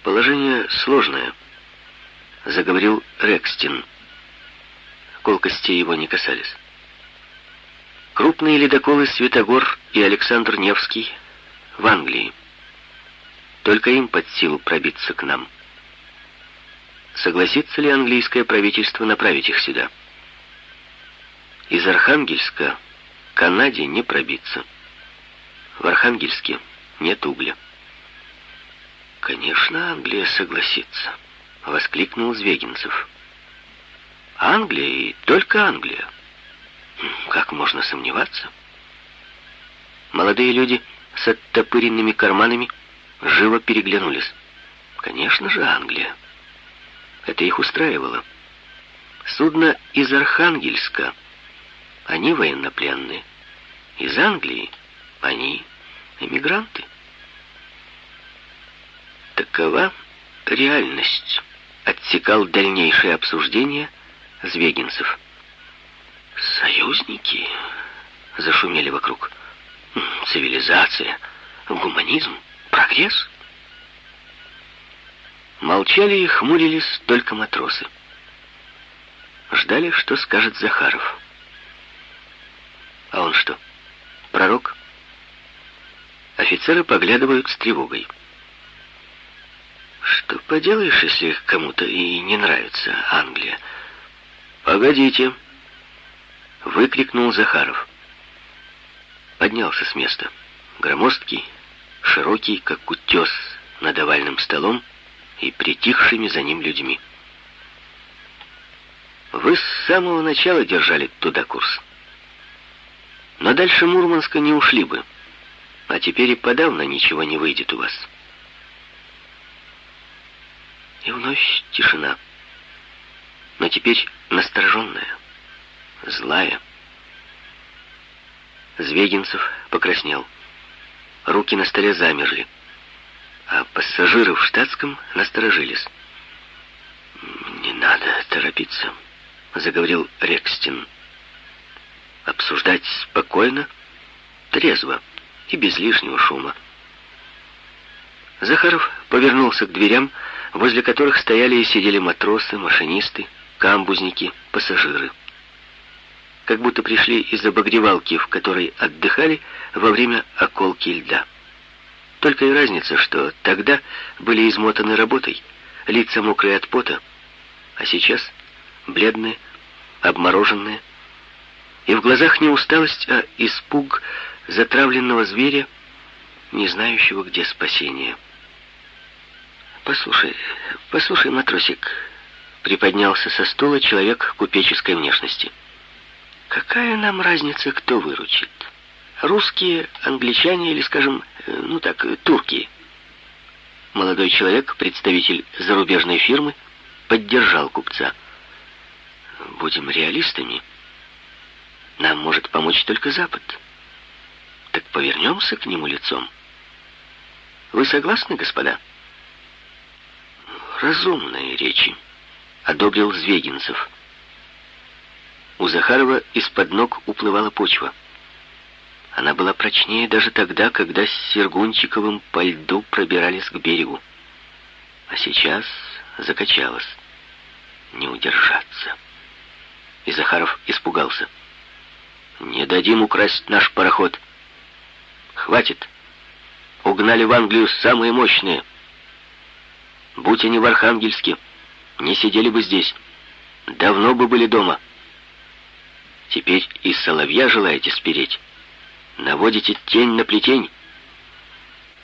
Положение сложное, заговорил Рекстин. Колкости его не касались. Крупные ледоколы Светогор и Александр Невский в Англии. Только им под силу пробиться к нам. Согласится ли английское правительство направить их сюда? Из Архангельска Канаде не пробиться. В Архангельске нет угля. «Конечно, Англия согласится», — воскликнул Звегинцев. «Англия и только Англия. Как можно сомневаться?» Молодые люди с оттопыренными карманами живо переглянулись. «Конечно же, Англия». Это их устраивало. Судно из Архангельска. Они военнопленные. Из Англии они эмигранты. Такова реальность. Отсекал дальнейшее обсуждение Звегинцев. «Союзники?» — зашумели вокруг. «Цивилизация, гуманизм, прогресс?» Молчали и хмурились только матросы. Ждали, что скажет Захаров. А он что, пророк? Офицеры поглядывают с тревогой. Что поделаешь, если кому-то и не нравится Англия? Погодите, выкрикнул Захаров. Поднялся с места. Громоздкий, широкий, как утес над овальным столом, и притихшими за ним людьми. Вы с самого начала держали туда курс. Но дальше Мурманска не ушли бы. А теперь и подавно ничего не выйдет у вас. И вновь тишина. Но теперь настороженная, злая. Звегинцев покраснел. Руки на столе замерли а пассажиры в штатском насторожились. «Мне надо торопиться», — заговорил Рекстин. «Обсуждать спокойно, трезво и без лишнего шума». Захаров повернулся к дверям, возле которых стояли и сидели матросы, машинисты, камбузники, пассажиры. Как будто пришли из обогревалки, в которой отдыхали во время околки льда. Только и разница, что тогда были измотаны работой, лица мокрые от пота, а сейчас бледные, обмороженные, и в глазах не усталость, а испуг затравленного зверя, не знающего, где спасение. «Послушай, послушай, матросик», — приподнялся со стула человек купеческой внешности. «Какая нам разница, кто выручит? Русские, англичане или, скажем, э, ну так, турки?» Молодой человек, представитель зарубежной фирмы, поддержал купца. «Будем реалистами. Нам может помочь только Запад. Так повернемся к нему лицом. Вы согласны, господа?» Разумные речи», — одобрил Звегинцев. У Захарова из-под ног уплывала почва. Она была прочнее даже тогда, когда с Сергунчиковым по льду пробирались к берегу. А сейчас закачалась. Не удержаться. И Захаров испугался. «Не дадим украсть наш пароход. Хватит. Угнали в Англию самые мощные». Будь они в Архангельске, не сидели бы здесь. Давно бы были дома. Теперь и соловья желаете спереть. Наводите тень на плетень.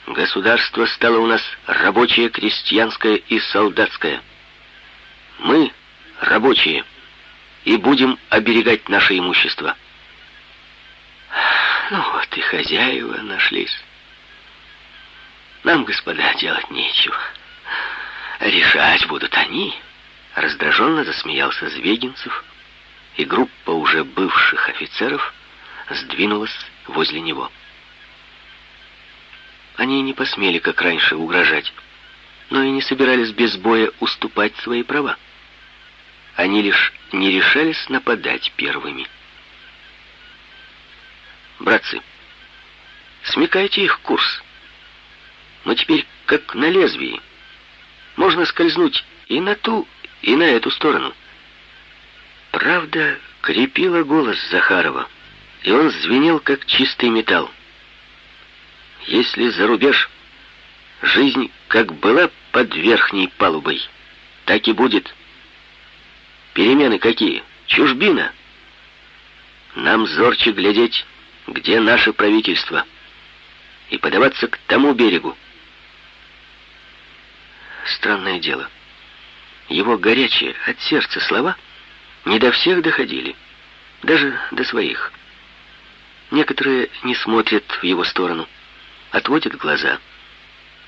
Государство стало у нас рабочее, крестьянское и солдатское. Мы рабочие и будем оберегать наше имущество. <sighs> Ну вот и хозяева нашлись. Нам, господа, делать нечего. Решать будут они. Раздраженно засмеялся Звегинцев, и группа уже бывших офицеров сдвинулась возле него. Они не посмели, как раньше, угрожать, но и не собирались без боя уступать свои права. Они лишь не решались нападать первыми. Братцы, смекайте их курс. Мы теперь как на лезвии можно скользнуть и на ту, и на эту сторону. Правда крепила голос Захарова, и он звенел, как чистый металл. Если за рубеж жизнь как была под верхней палубой, так и будет. Перемены какие? Чужбина. Нам зорче глядеть, где наше правительство, и подаваться к тому берегу, Странное дело. Его горячие от сердца слова не до всех доходили, даже до своих. Некоторые не смотрят в его сторону, отводят глаза.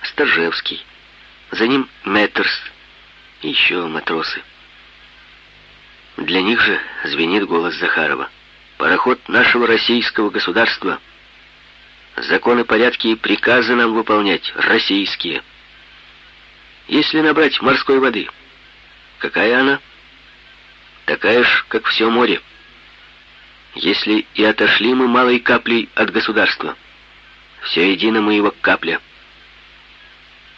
Сторжевский, за ним Мэттерс еще матросы. Для них же звенит голос Захарова. Пароход нашего российского государства. Законы, порядки и приказы нам выполнять российские. Если набрать морской воды, какая она? Такая ж, как все море. Если и отошли мы малой каплей от государства, все едино мы его капля.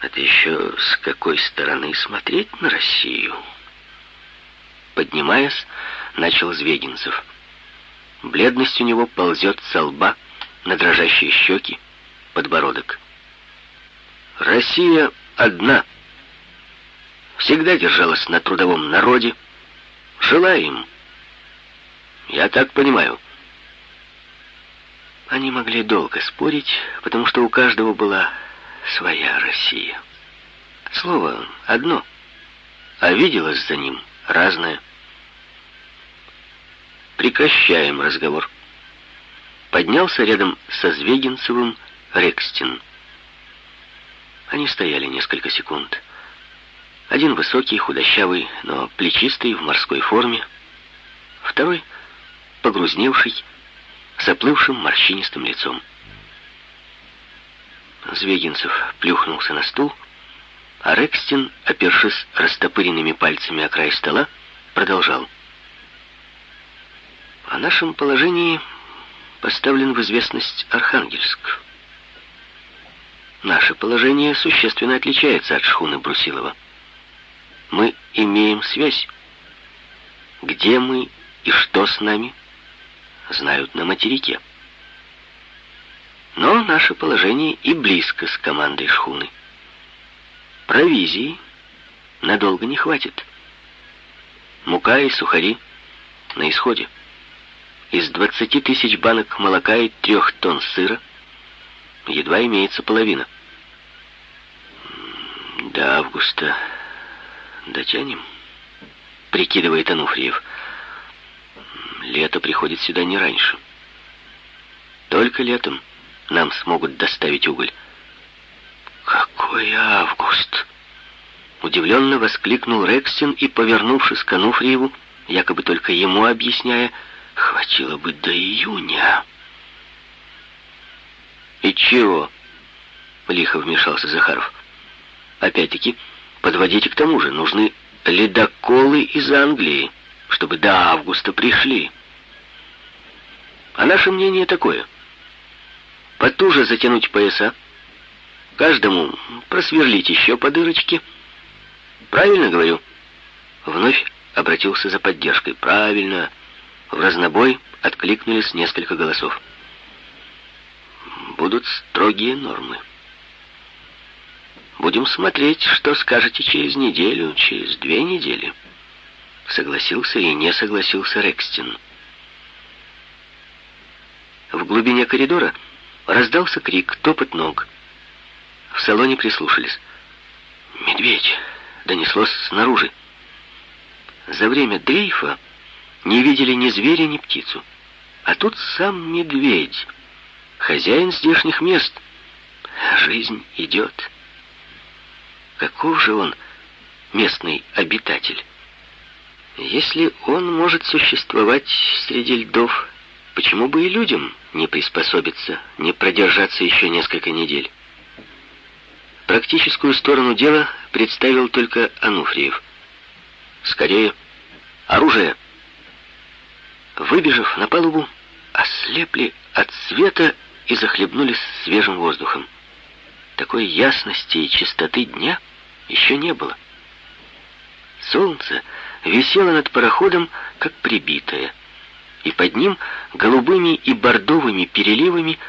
Это еще с какой стороны смотреть на Россию? Поднимаясь, начал Звегинцев. Бледность у него ползет со лба на дрожащие щеки, подбородок. Россия одна — всегда держалась на трудовом народе, жила им. Я так понимаю. Они могли долго спорить, потому что у каждого была своя Россия. Слово одно, а виделось за ним разное. Прекращаем разговор. Поднялся рядом со Звегинцевым Рекстин. Они стояли несколько секунд. Один высокий, худощавый, но плечистый, в морской форме. Второй погрузневший, с морщинистым лицом. Звегинцев плюхнулся на стул, А Рекстин, опершись растопыренными пальцами о край стола, продолжал. О нашем положении поставлен в известность Архангельск. Наше положение существенно отличается от шхуны Брусилова. Мы имеем связь. Где мы и что с нами, знают на материке. Но наше положение и близко с командой шхуны. Провизии надолго не хватит. Мука и сухари на исходе. Из 20 тысяч банок молока и трех тонн сыра едва имеется половина. До августа дотянем, прикидывает Ануфриев. Лето приходит сюда не раньше. Только летом нам смогут доставить уголь. «Какой август!» Удивленно воскликнул Рекстин и, повернувшись к Ануфриеву, якобы только ему объясняя, хватило бы до июня. «И чего?» — лихо вмешался Захаров. «Опять-таки, подводите к тому же, нужны ледоколы из Англии, чтобы до августа пришли. А наше мнение такое. Потуже затянуть пояса, Каждому просверлить еще по дырочке. Правильно говорю? Вновь обратился за поддержкой. Правильно. В разнобой откликнулись несколько голосов. Будут строгие нормы. Будем смотреть, что скажете через неделю, через две недели. Согласился и не согласился Рекстин. В глубине коридора раздался крик, топот ног. В салоне прислушались. «Медведь!» — донеслось снаружи. За время дрейфа не видели ни зверя, ни птицу. А тут сам медведь, хозяин здешних мест. Жизнь идет. Каков же он, местный обитатель? Если он может существовать среди льдов, почему бы и людям не приспособиться, не продержаться еще несколько недель? Практическую сторону дела представил только Ануфриев. «Скорее! Оружие!» Выбежав на палубу, ослепли от света и захлебнулись свежим воздухом. Такой ясности и чистоты дня еще не было. Солнце висело над пароходом, как прибитое, и под ним голубыми и бордовыми переливами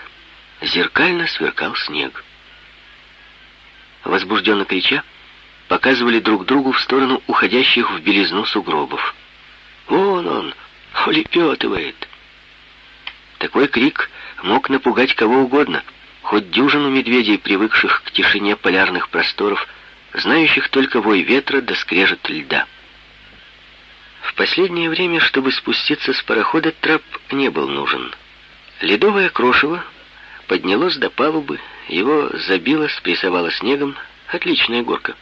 зеркально сверкал снег возбужденно крича, показывали друг другу в сторону уходящих в белизну сугробов. «Вон он! Улепетывает!» Такой крик мог напугать кого угодно, хоть дюжину медведей, привыкших к тишине полярных просторов, знающих только вой ветра да скрежет льда. В последнее время, чтобы спуститься с парохода, трап не был нужен. Ледовое крошево поднялось до палубы, его забило, спрессовало снегом. Отличная горка.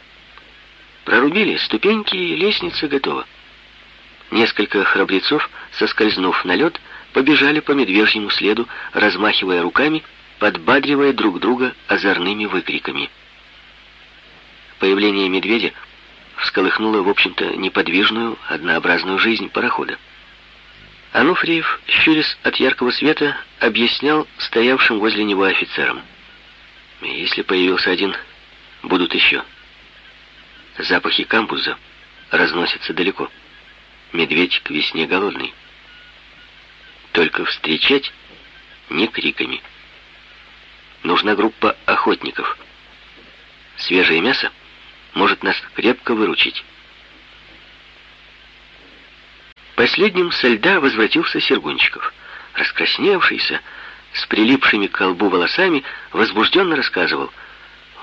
Прорубили ступеньки, и лестница готова. Несколько храбрецов, соскользнув на лед, побежали по медвежьему следу, размахивая руками, подбадривая друг друга озорными выкриками. Появление медведя всколыхнуло, в общем-то, неподвижную, однообразную жизнь парохода. Ануфриев, щурясь от яркого света, объяснял стоявшим возле него офицерам. «Если появился один, будут еще. Запахи камбуза разносятся далеко. Медведь к весне голодный. Только встречать не криками. Нужна группа охотников. Свежее мясо может нас крепко выручить. Последним со льда возвратился Сергунчиков. Раскрасневшийся, с прилипшими к колбу волосами, возбужденно рассказывал.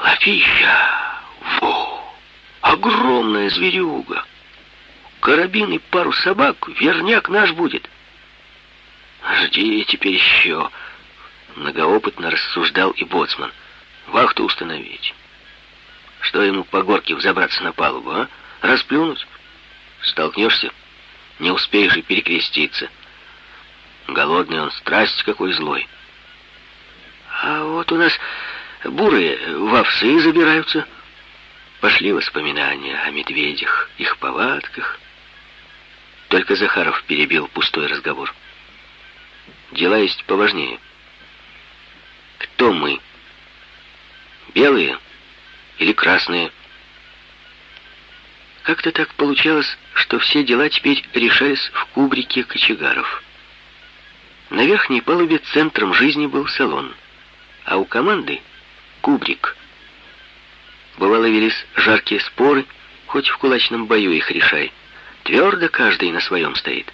«Лапища! Во! Огромная зверюга! Карабин и пару собак, верняк наш будет!» «Жди теперь еще!» Многоопытно рассуждал и боцман. «Вахту установить. Что ему по горке взобраться на палубу, а? Расплюнуть? Столкнешься?» Не успеешь и перекреститься. Голодный он, страсть какой злой. А вот у нас бурые в забираются. Пошли воспоминания о медведях, их повадках. Только Захаров перебил пустой разговор. Дела есть поважнее. Кто мы? Белые или красные? Как-то так получалось, что все дела теперь решались в кубрике кочегаров. На верхней палубе центром жизни был салон, а у команды — кубрик. Бывало велись жаркие споры, хоть в кулачном бою их решай. Твердо каждый на своем стоит.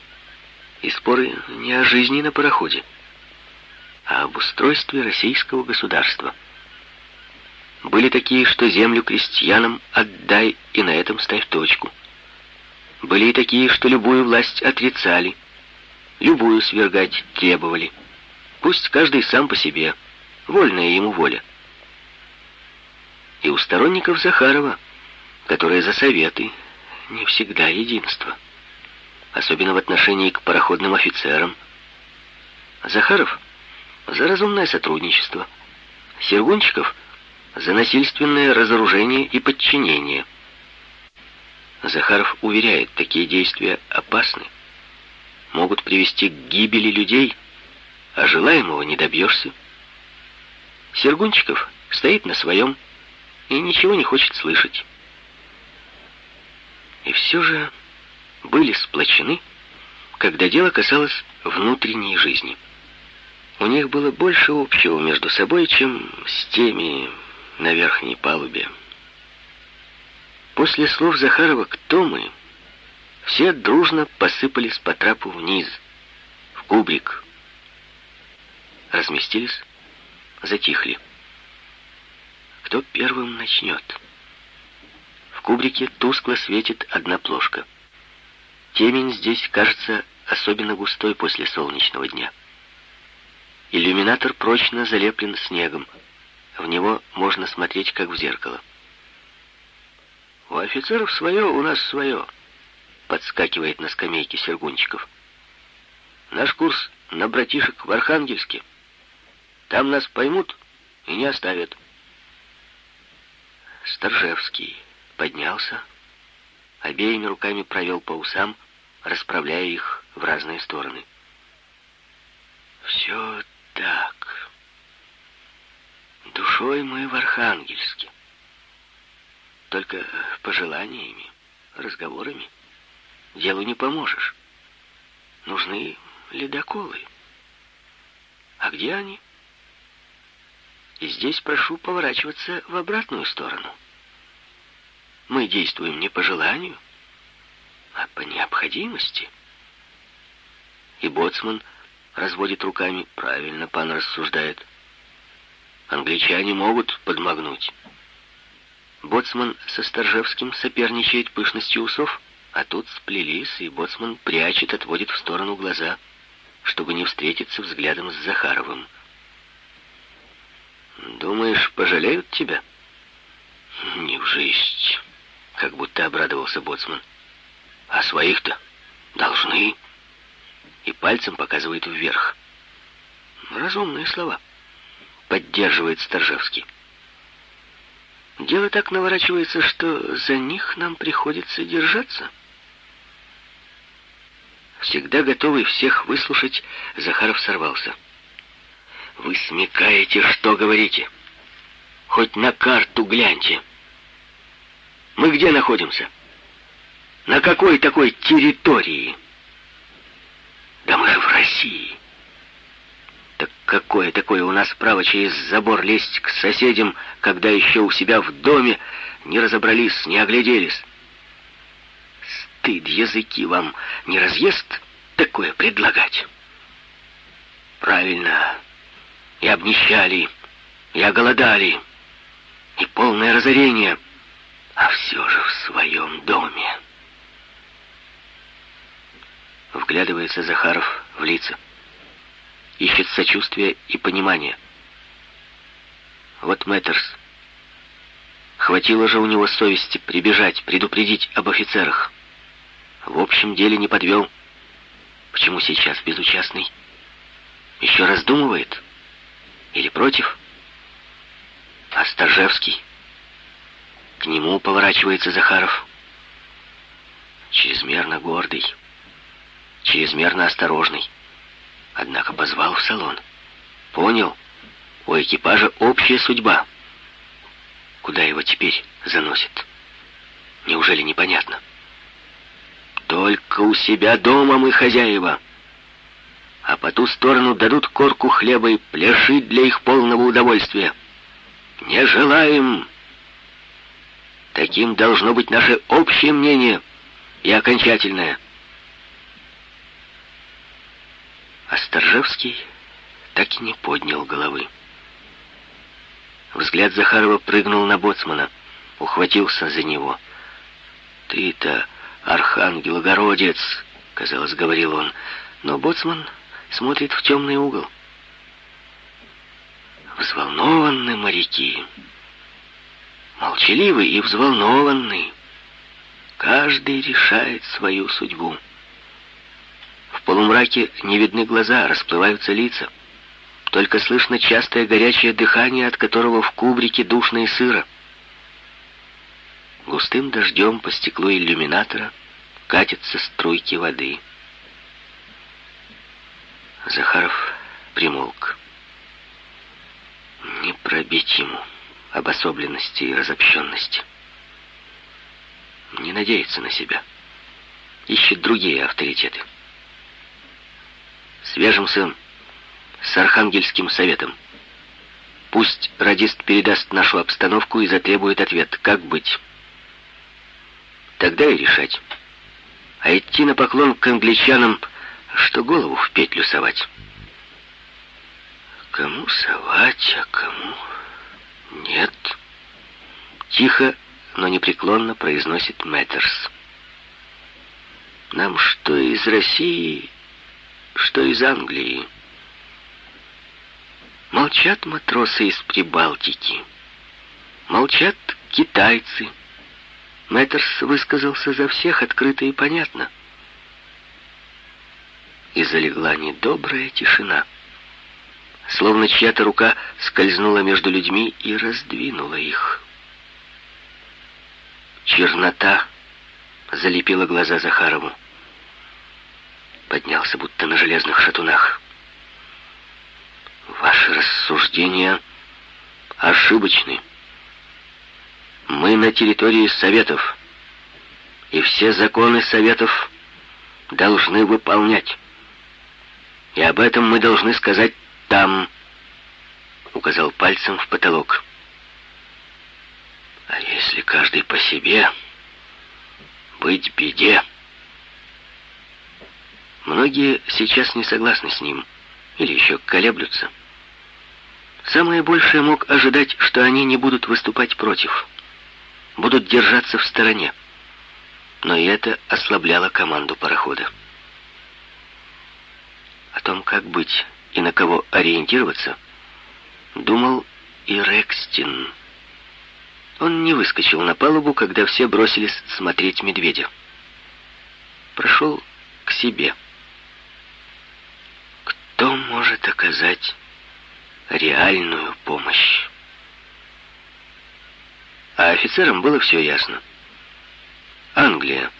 И споры не о жизни на пароходе, а об устройстве российского государства — были такие, что землю крестьянам отдай и на этом ставь точку. Были и такие, что любую власть отрицали, любую свергать требовали. Пусть каждый сам по себе, вольная ему воля. И у сторонников Захарова, которые за советы, не всегда единство. Особенно в отношении к пароходным офицерам. Захаров за разумное сотрудничество. Сергунчиков — за насильственное разоружение и подчинение. Захаров уверяет, такие действия опасны, могут привести к гибели людей, а желаемого не добьешься. Сергунчиков стоит на своем и ничего не хочет слышать. И все же были сплочены, когда дело касалось внутренней жизни. У них было больше общего между собой, чем с теми, на верхней палубе. После слов Захарова «Кто мы?» все дружно посыпались по трапу вниз, в кубрик. Разместились, затихли. Кто первым начнет? В кубрике тускло светит одна плошка. Темень здесь кажется особенно густой после солнечного дня. Иллюминатор прочно залеплен снегом. В него можно смотреть, как в зеркало. «У офицеров свое, у нас свое», — подскакивает на скамейке Сергунчиков. «Наш курс на братишек в Архангельске. Там нас поймут и не оставят». Сторжевский поднялся, обеими руками провел по усам, расправляя их в разные стороны. «Все так», Душой мы в Архангельске. Только пожеланиями, разговорами делу не поможешь. Нужны ледоколы. А где они? И здесь прошу поворачиваться в обратную сторону. Мы действуем не по желанию, а по необходимости. И боцман разводит руками. Правильно пан рассуждает. Англичане могут подмогнуть. Боцман со Сторжевским соперничает пышностью усов, а тут сплелись, и Боцман прячет, отводит в сторону глаза, чтобы не встретиться взглядом с Захаровым. «Думаешь, пожалеют тебя?» «Не в жизнь», — как будто обрадовался Боцман. «А своих-то должны». И пальцем показывает вверх. Разумные слова поддерживает Сторжевский. Дело так наворачивается, что за них нам приходится держаться. Всегда готовый всех выслушать, Захаров сорвался. Вы смекаете, что говорите. Хоть на карту гляньте. Мы где находимся? На какой такой территории? Да мы же в России. Так какое такое у нас право через забор лезть к соседям, когда еще у себя в доме не разобрались, не огляделись? Стыд языки вам не разъест такое предлагать? Правильно. И обнищали, и оголодали, и полное разорение, а все же в своем доме. Вглядывается Захаров в лица ищет сочувствия и понимания. Вот Мэттерс. Хватило же у него совести прибежать, предупредить об офицерах. В общем деле не подвел. Почему сейчас безучастный? Еще раздумывает? Или против? А Стажевский? К нему поворачивается Захаров. Чрезмерно гордый, чрезмерно осторожный. Однако позвал в салон. Понял, у экипажа общая судьба. Куда его теперь заносит? Неужели непонятно? Только у себя дома мы хозяева. А по ту сторону дадут корку хлеба и пляши для их полного удовольствия. Не желаем. Таким должно быть наше общее мнение и окончательное. Осторжевский так и не поднял головы. Взгляд Захарова прыгнул на боцмана, ухватился за него. «Ты-то архангел-городец!» — казалось, говорил он, но боцман смотрит в темный угол. Взволнованны моряки. Молчаливый и взволнованный. Каждый решает свою судьбу. Полумраке не видны глаза, расплываются лица. Только слышно частое горячее дыхание, от которого в кубрике душно и сыро. Густым дождем по стеклу иллюминатора катятся струйки воды. Захаров примолк. Не пробить ему обособленности и разобщенности. Не надеется на себя. Ищет другие авторитеты. Свяжемся с Архангельским советом. Пусть радист передаст нашу обстановку и затребует ответ. Как быть? Тогда и решать. А идти на поклон к англичанам, что голову в петлю совать. Кому совать, а кому нет? Тихо, но непреклонно произносит Мэттерс. Нам что из России, что из Англии. Молчат матросы из Прибалтики. Молчат китайцы. Мэттерс высказался за всех открыто и понятно. И залегла недобрая тишина. Словно чья-то рука скользнула между людьми и раздвинула их. Чернота залепила глаза Захарову. Поднялся будто на железных шатунах. Ваши рассуждения ошибочны. Мы на территории Советов, и все законы Советов должны выполнять. И об этом мы должны сказать там, указал пальцем в потолок. А если каждый по себе, быть беде. Многие сейчас не согласны с ним или еще колеблются. Самое большее мог ожидать, что они не будут выступать против, будут держаться в стороне. Но и это ослабляло команду парохода. О том, как быть и на кого ориентироваться, думал и Рекстин. Он не выскочил на палубу, когда все бросились смотреть медведя. Прошел к себе может оказать реальную помощь. А офицерам было все ясно. Англия.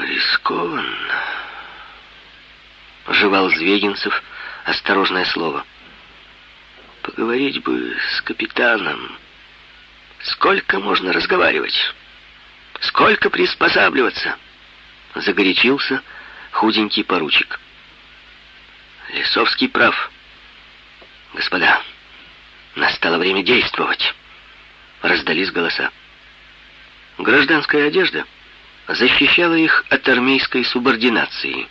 Рискованно. Жевал Звегинцев осторожное слово. Поговорить бы с капитаном. Сколько можно разговаривать? Сколько приспосабливаться? Загорячился худенький поручик. Лисовский прав. Господа, настало время действовать. Раздались голоса. Гражданская одежда защищала их от армейской субординации,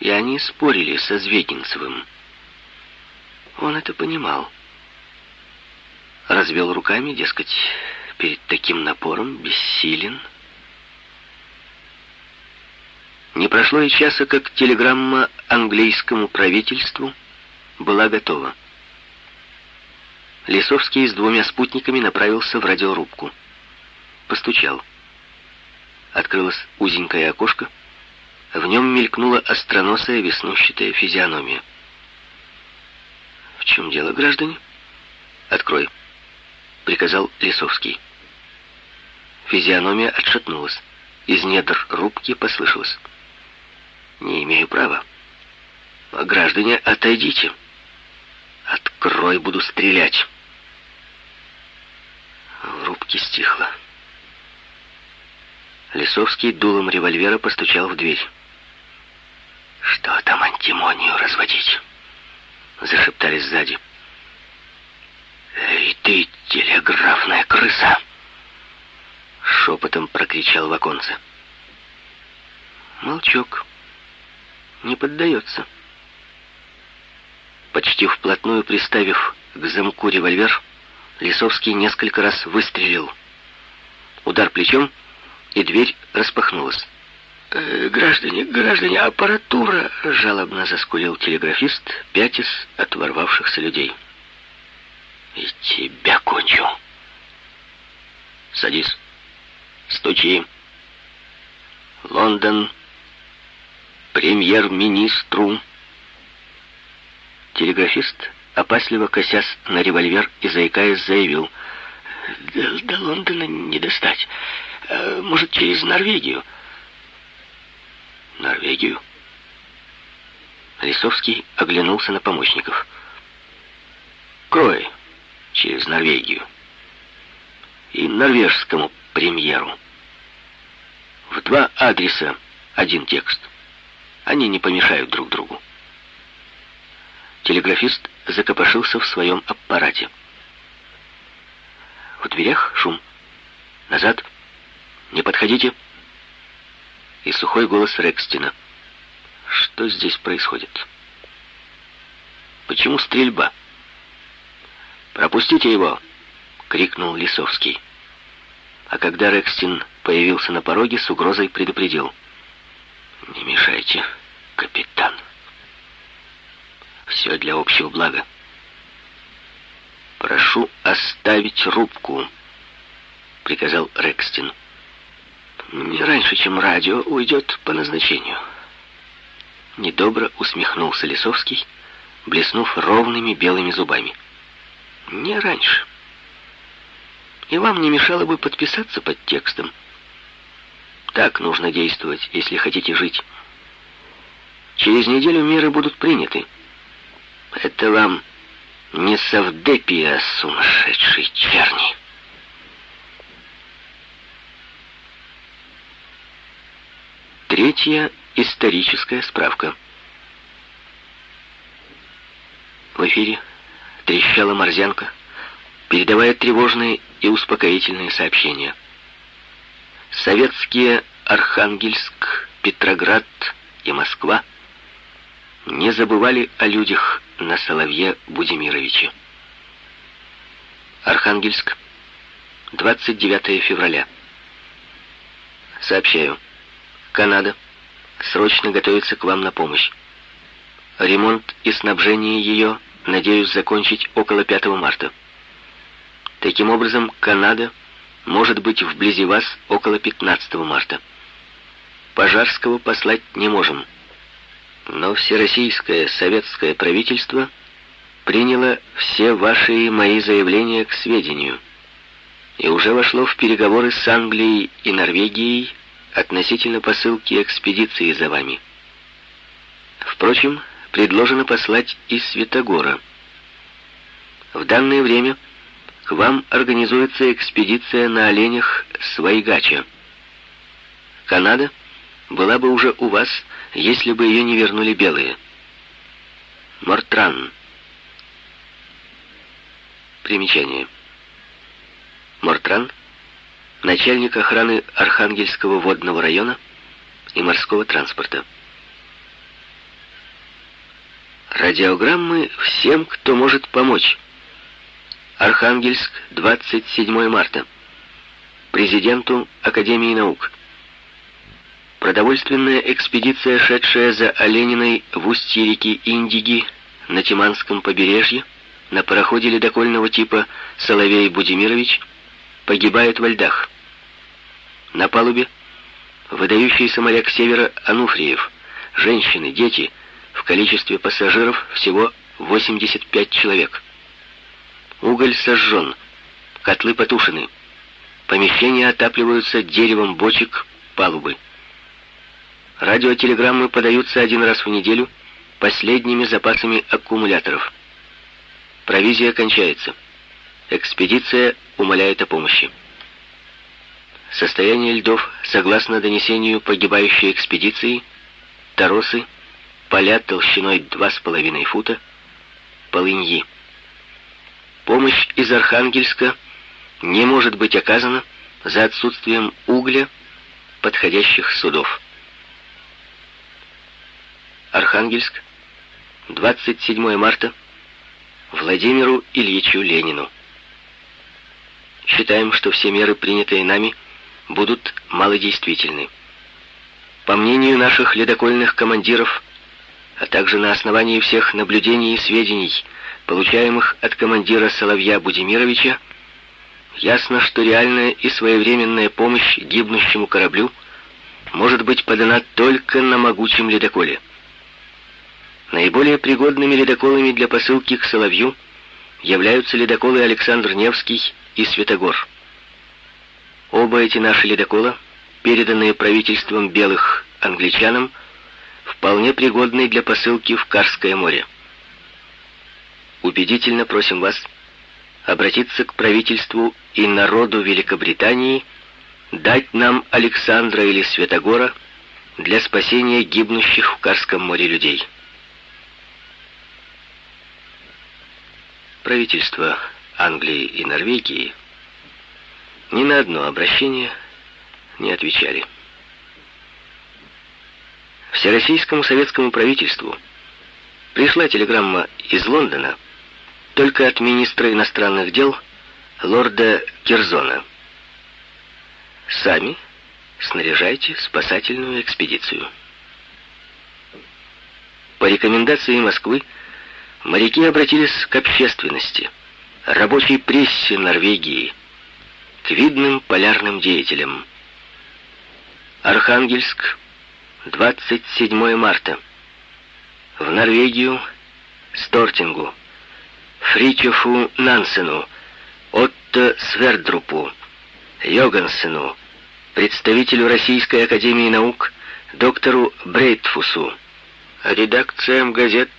и они спорили со Звегинцевым. Он это понимал. Развел руками, дескать, перед таким напором бессилен, не прошло и часа, как телеграмма английскому правительству была готова. Лисовский с двумя спутниками направился в радиорубку. Постучал. Открылось узенькое окошко. В нем мелькнула остроносая веснущатая физиономия. «В чем дело, граждане?» «Открой». приказал Лисовский. Физиономия отшатнулась. Из недр рубки послышалось. «Не имею права. А граждане, отойдите. Открой, буду стрелять». В стихло. Лисовский дулом револьвера постучал в дверь. «Что там антимонию разводить?» Зашептали сзади. «Эй ты, телеграфная крыса!» Шепотом прокричал в оконце. Молчок. Не поддается. Почти вплотную приставив к замку револьвер, Лисовский несколько раз выстрелил. Удар плечом, и дверь распахнулась. «Э, «Граждане, граждане, аппаратура!» — жалобно заскулил телеграфист, пятясь от ворвавшихся людей. «И тебя кончу!» «Садись!» Стучи. Лондон. Премьер-министру. Телеграфист, опасливо косясь на револьвер и заикаясь, заявил. До, до Лондона не достать. Э, может, через Норвегию? Норвегию? Лисовский оглянулся на помощников. Крой через Норвегию. И норвежскому премьеру. В два адреса один текст. Они не помешают друг другу. Телеграфист закопошился в своем аппарате. В дверях шум. Назад. Не подходите. И сухой голос Рекстина. Что здесь происходит? Почему стрельба? «Пропустите его!» — крикнул Лисовский а когда Рекстин появился на пороге, с угрозой предупредил. «Не мешайте, капитан. Все для общего блага. Прошу оставить рубку», — приказал Рекстин. «Не раньше, чем радио уйдет по назначению». Недобро усмехнулся Лисовский, блеснув ровными белыми зубами. «Не раньше». И вам не мешало бы подписаться под текстом. Так нужно действовать, если хотите жить. Через неделю меры будут приняты. Это вам не совдепия, сумасшедший черни. Третья историческая справка. В эфире трещала морзянка, передавая тревожные и успокоительные сообщения. Советские Архангельск, Петроград и Москва не забывали о людях на Соловье Будимировиче. Архангельск, 29 февраля. Сообщаю. Канада срочно готовится к вам на помощь. Ремонт и снабжение ее надеюсь закончить около 5 марта. Таким образом, Канада может быть вблизи вас около 15 марта. Пожарского послать не можем. Но Всероссийское советское правительство приняло все ваши и мои заявления к сведению и уже вошло в переговоры с Англией и Норвегией относительно посылки экспедиции за вами. Впрочем, предложено послать из Святогора. В данное время вам организуется экспедиция на оленях с Вайгача. Канада была бы уже у вас, если бы ее не вернули белые. Мортран. Примечание. Мортран — начальник охраны Архангельского водного района и морского транспорта. Радиограммы всем, кто может помочь. Архангельск, 27 марта. Президенту Академии наук. Продовольственная экспедиция, шедшая за Олениной в устье реки Индиги на Тиманском побережье, на пароходе ледокольного типа «Соловей Будимирович», погибает во льдах. На палубе выдающийся моряк севера Ануфриев, женщины, дети, в количестве пассажиров всего 85 человек. Уголь сожжен. Котлы потушены. Помещения отапливаются деревом бочек палубы. Радиотелеграммы подаются один раз в неделю последними запасами аккумуляторов. Провизия кончается. Экспедиция умоляет о помощи. Состояние льдов, согласно донесению погибающей экспедиции, торосы, поля толщиной 2,5 фута, полыньи. Помощь из Архангельска не может быть оказана за отсутствием угля подходящих судов. Архангельск, 27 марта, Владимиру Ильичу Ленину. Считаем, что все меры, принятые нами, будут малодействительны. По мнению наших ледокольных командиров, а также на основании всех наблюдений и сведений, получаемых от командира Соловья Будимировича, ясно, что реальная и своевременная помощь гибнущему кораблю может быть подана только на могучем ледоколе. Наиболее пригодными ледоколами для посылки к Соловью являются ледоколы Александр Невский и Светогор. Оба эти наши ледокола, переданные правительством белых англичанам, вполне пригодны для посылки в Карское море. Убедительно просим вас обратиться к правительству и народу Великобритании дать нам Александра или Светогора для спасения гибнущих в Карском море людей. правительства Англии и Норвегии ни на одно обращение не отвечали. Всероссийскому советскому правительству пришла телеграмма из Лондона только от министра иностранных дел лорда Кирзона. Сами снаряжайте спасательную экспедицию. По рекомендации Москвы моряки обратились к общественности, рабочей прессе Норвегии, к видным полярным деятелям. Архангельск, 27 марта. В Норвегию, Стортингу, Фричефу Нансену, Отто Свердрупу, Йогансену, представителю Российской Академии Наук, доктору Брейтфусу, редакциям газет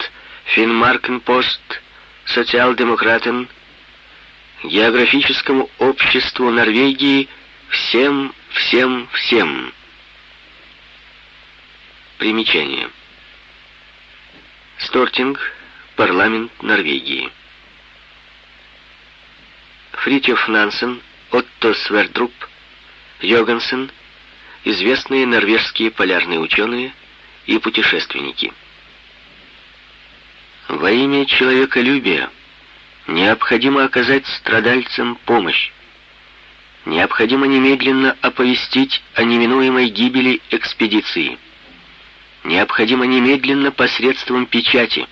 Финмаркенпост, социал-демократам, географическому обществу Норвегии, всем, всем, всем. Примечание. Стортинг, парламент Норвегии. Фритьев Нансен, Отто Свердруп, Йогансен, известные норвежские полярные ученые и путешественники. Во имя человеколюбия необходимо оказать страдальцам помощь. Необходимо немедленно оповестить о неминуемой гибели экспедиции. Необходимо немедленно посредством печати,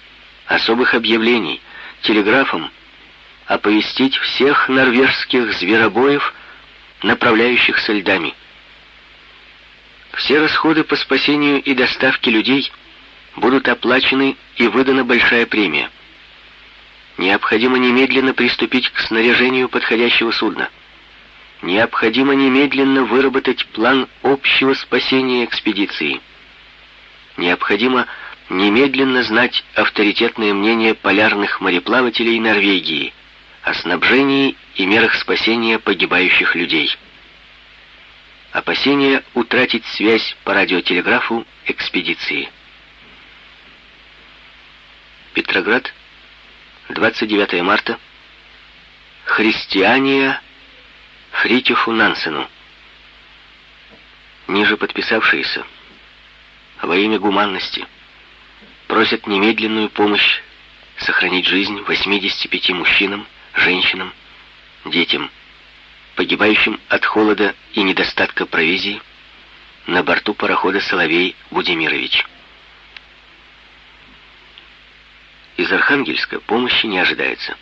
особых объявлений, телеграфом оповестить всех норвежских зверобоев, направляющихся льдами. Все расходы по спасению и доставке людей – будут оплачены и выдана большая премия. Необходимо немедленно приступить к снаряжению подходящего судна. Необходимо немедленно выработать план общего спасения экспедиции. Необходимо немедленно знать авторитетное мнение полярных мореплавателей Норвегии о снабжении и мерах спасения погибающих людей. Опасение утратить связь по радиотелеграфу экспедиции. Петроград, 29 марта. Христиания Фритюфу Нансену. Ниже подписавшиеся во имя гуманности просят немедленную помощь сохранить жизнь 85 мужчинам, женщинам, детям, погибающим от холода и недостатка провизии на борту парохода «Соловей» Будимирович. Из Архангельска помощи не ожидается.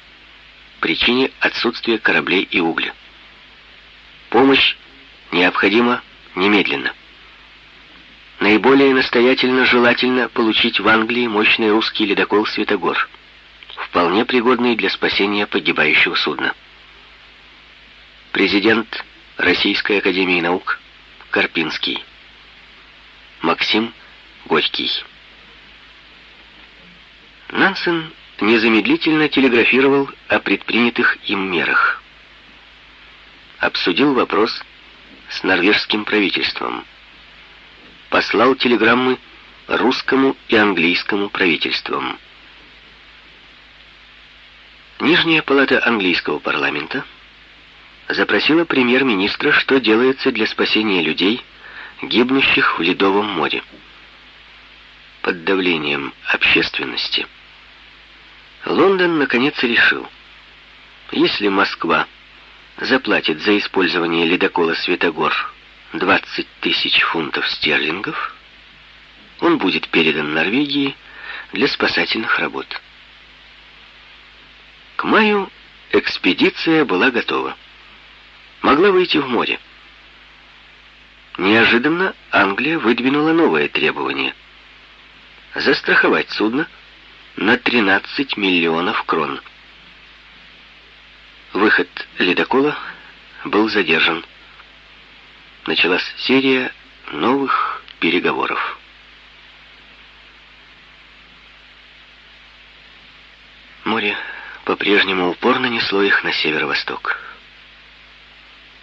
Причине отсутствия кораблей и угля. Помощь необходима немедленно. Наиболее настоятельно желательно получить в Англии мощный русский ледокол «Светогор», вполне пригодный для спасения погибающего судна. президент Российской Академии Наук Карпинский, Максим Горький. Нансен незамедлительно телеграфировал о предпринятых им мерах. Обсудил вопрос с норвежским правительством. Послал телеграммы русскому и английскому правительствам. Нижняя палата английского парламента запросила премьер-министра, что делается для спасения людей, гибнущих в Ледовом море. Под давлением общественности Лондон наконец решил, если Москва заплатит за использование ледокола «Светогор» 20 тысяч фунтов стерлингов, он будет передан Норвегии для спасательных работ. К маю экспедиция была готова. Могла выйти в море. Неожиданно Англия выдвинула новое требование — застраховать судно на 13 миллионов крон. Выход ледокола был задержан. Началась серия новых переговоров. Море по-прежнему упорно несло их на северо-восток.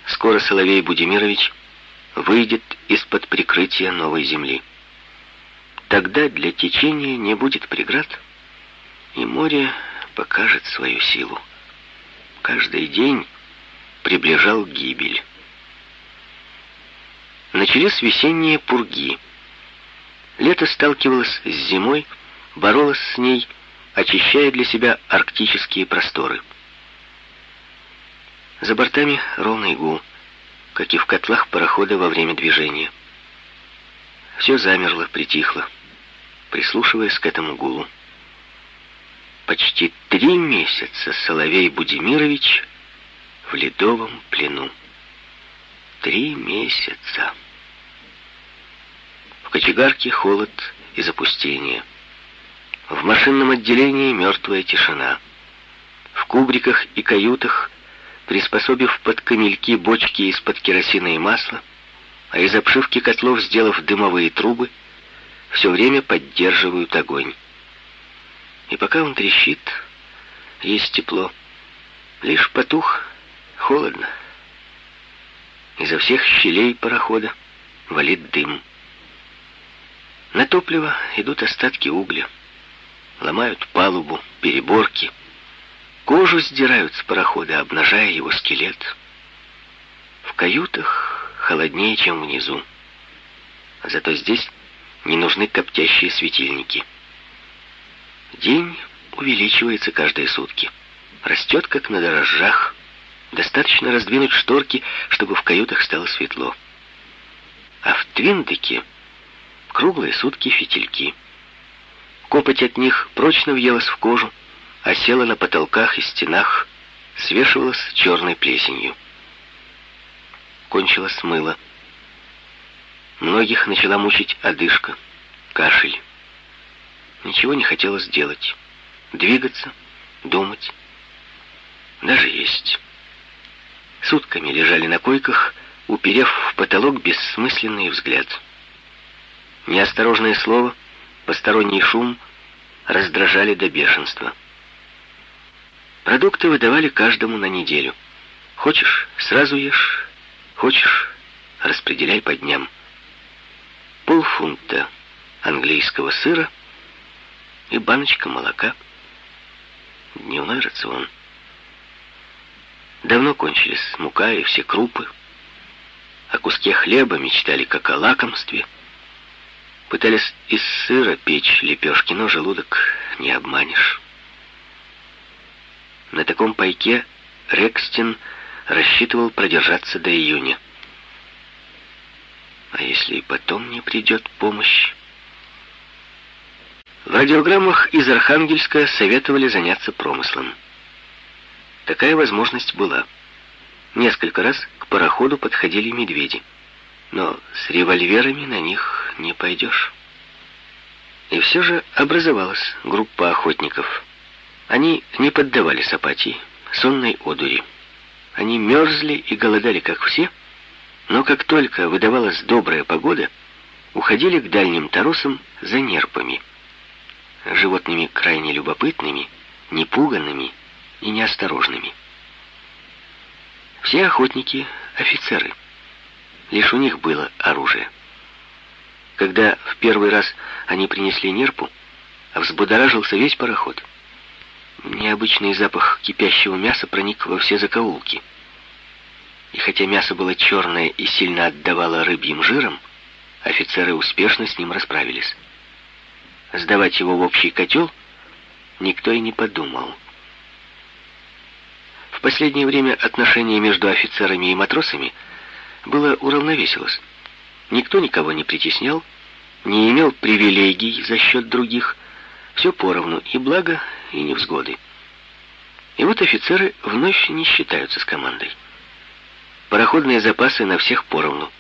Скоро Соловей Будимирович выйдет из-под прикрытия новой земли. Тогда для течения не будет преград, и море покажет свою силу. Каждый день приближал гибель. Начались весенние пурги. Лето сталкивалось с зимой, боролось с ней, очищая для себя арктические просторы. За бортами ровный гул, как и в котлах парохода во время движения. Все замерло, притихло, прислушиваясь к этому гулу. Почти три месяца Соловей Будимирович в ледовом плену. Три месяца. В кочегарке холод и запустение. В машинном отделении мертвая тишина. В кубриках и каютах, приспособив под камельки бочки из-под керосина и масла, а из обшивки котлов сделав дымовые трубы, все время поддерживают огонь. И пока он трещит, есть тепло. Лишь потух, холодно. Изо всех щелей парохода валит дым. На топливо идут остатки угля ломают палубу, переборки, кожу сдирают с парохода, обнажая его скелет. В каютах холоднее, чем внизу. Зато здесь не нужны коптящие светильники. День увеличивается каждые сутки. Растет, как на дрожжах. Достаточно раздвинуть шторки, чтобы в каютах стало светло. А в Твиндеке круглые сутки фитильки — Копоть от них прочно въелась в кожу, осела на потолках и стенах, свешивалась черной плесенью. Кончилось мыло. Многих начала мучить одышка, кашель. Ничего не хотелось делать. Двигаться, думать, даже есть. Сутками лежали на койках, уперев в потолок бессмысленный взгляд. Неосторожное слово — Посторонний шум раздражали до бешенства. Продукты выдавали каждому на неделю. Хочешь, сразу ешь. Хочешь, распределяй по дням. Полфунта английского сыра и баночка молока. Дневной рацион. Давно кончились мука и все крупы. О куске хлеба мечтали как о лакомстве — Пытались из сыра печь лепешки, но желудок не обманешь. На таком пайке Рекстин рассчитывал продержаться до июня. А если и потом не придет помощь? В радиограммах из Архангельска советовали заняться промыслом. Такая возможность была. Несколько раз к пароходу подходили медведи но с револьверами на них не пойдешь. И все же образовалась группа охотников. Они не поддавались апатии, сонной одури. Они мерзли и голодали, как все, но как только выдавалась добрая погода, уходили к дальним торосам за нерпами, животными крайне любопытными, непуганными и неосторожными. Все охотники — офицеры. Лишь у них было оружие. Когда в первый раз они принесли нерпу, взбудоражился весь пароход. Необычный запах кипящего мяса проник во все закоулки. И хотя мясо было черное и сильно отдавало рыбьим жиром, офицеры успешно с ним расправились. Сдавать его в общий котел никто и не подумал. В последнее время отношение между офицерами и матросами было уравновесилось. Никто никого не притеснял, не имел привилегий за счет других. Все поровну, и благо, и невзгоды. И вот офицеры вновь не считаются с командой. Пароходные запасы на всех поровну.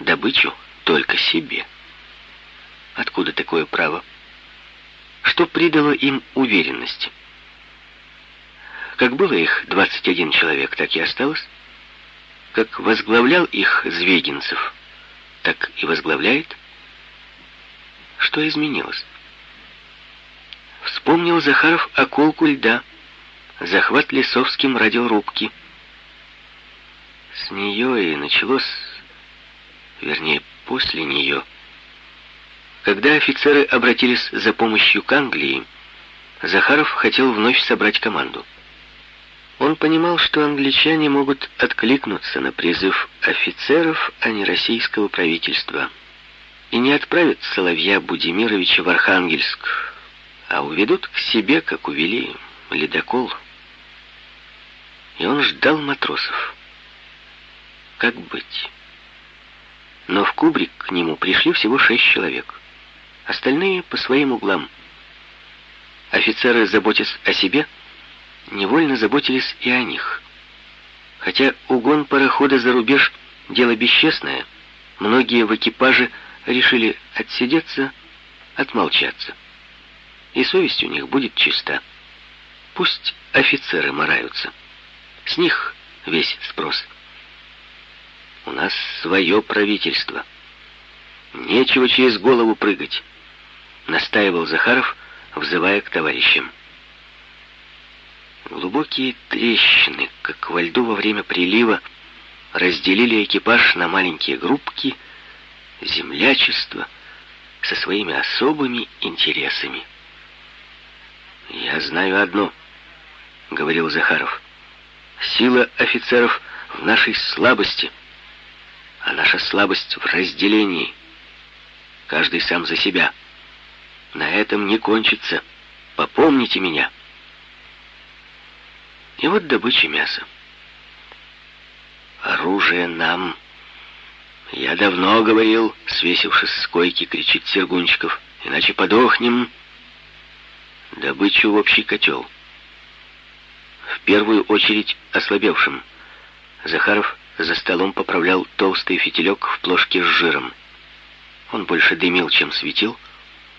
Добычу только себе. Откуда такое право? Что придало им уверенности? Как было их 21 человек, так и осталось. Как возглавлял их Звегинцев, так и возглавляет. Что изменилось? Вспомнил Захаров околку льда, захват Лесовским радиорубки. С нее и началось, вернее, после нее. Когда офицеры обратились за помощью к Англии, Захаров хотел вновь собрать команду. Он понимал, что англичане могут откликнуться на призыв офицеров, а не российского правительства, и не отправят Соловья Будимировича в Архангельск, а уведут к себе, как увели ледокол. И он ждал матросов. Как быть? Но в кубрик к нему пришли всего шесть человек. Остальные по своим углам. Офицеры, заботясь о себе, невольно заботились и о них. Хотя угон парохода за рубеж — дело бесчестное, многие в экипаже решили отсидеться, отмолчаться. И совесть у них будет чиста. Пусть офицеры мораются. С них весь спрос. У нас свое правительство. Нечего через голову прыгать, настаивал Захаров, взывая к товарищам. Глубокие трещины, как во льду во время прилива, разделили экипаж на маленькие группки, землячество со своими особыми интересами. «Я знаю одно», — говорил Захаров. «Сила офицеров в нашей слабости, а наша слабость в разделении. Каждый сам за себя. На этом не кончится. Попомните меня». И вот добыча мяса. Оружие нам. Я давно говорил, свесившись с койки, кричит Сергунчиков. Иначе подохнем. Добычу в общий котел. В первую очередь ослабевшим. Захаров за столом поправлял толстый фитилек в плошке с жиром. Он больше дымил, чем светил,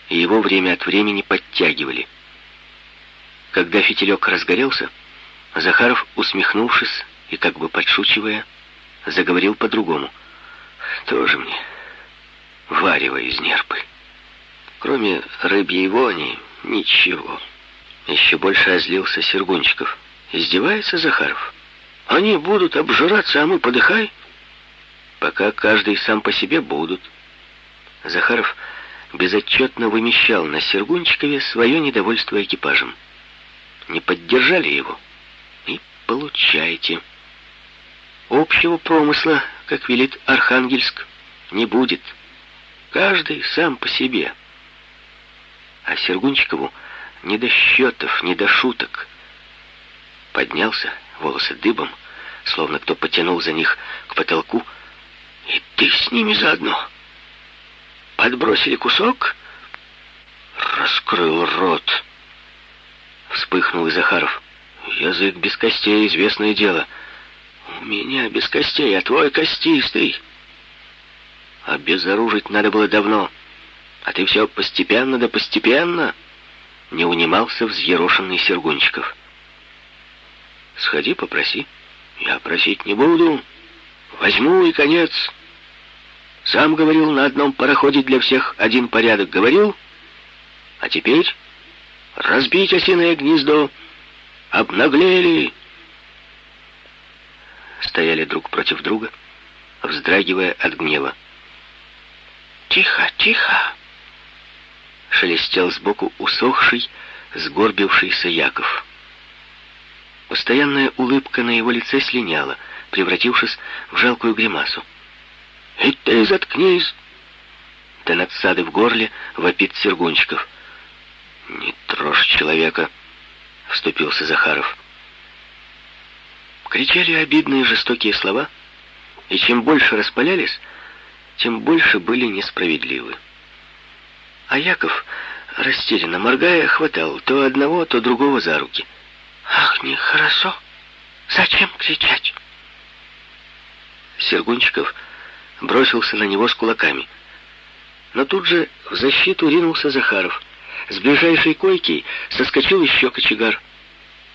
и его время от времени подтягивали. Когда фитилек разгорелся, Захаров, усмехнувшись и как бы подшучивая, заговорил по-другому. «Тоже мне варево из нерпы. Кроме рыбьей вони, ничего». Еще больше озлился Сергунчиков. «Издевается Захаров? Они будут обжираться, а мы подыхай?» «Пока каждый сам по себе будут». Захаров безотчетно вымещал на Сергунчикове свое недовольство экипажем. Не поддержали его получайте. Общего промысла, как велит Архангельск, не будет. Каждый сам по себе. А Сергунчикову не до счетов, не до шуток. Поднялся, волосы дыбом, словно кто потянул за них к потолку. И ты с ними заодно. Подбросили кусок, раскрыл рот. Вспыхнул и Захаров. Язык без костей, известное дело. У меня без костей, а твой костистый. Обезоружить надо было давно. А ты все постепенно да постепенно. Не унимался взъерошенный Сергунчиков. Сходи, попроси. Я просить не буду. Возьму и конец. Сам говорил, на одном пароходе для всех один порядок говорил. А теперь разбить осиное гнездо. Обнаглели. Стояли друг против друга, вздрагивая от гнева. «Тихо, тихо!» Шелестел сбоку усохший, сгорбившийся Яков. Постоянная улыбка на его лице слиняла, превратившись в жалкую гримасу. «И ты заткнись!» Да надсады в горле вопит Сергунчиков. «Не трожь человека!» — вступился Захаров. Кричали обидные жестокие слова, и чем больше распалялись, тем больше были несправедливы. А Яков, растерянно моргая, хватал то одного, то другого за руки. «Ах, нехорошо! Зачем кричать?» Сергунчиков бросился на него с кулаками. Но тут же в защиту ринулся Захаров. С ближайшей койки соскочил еще кочегар.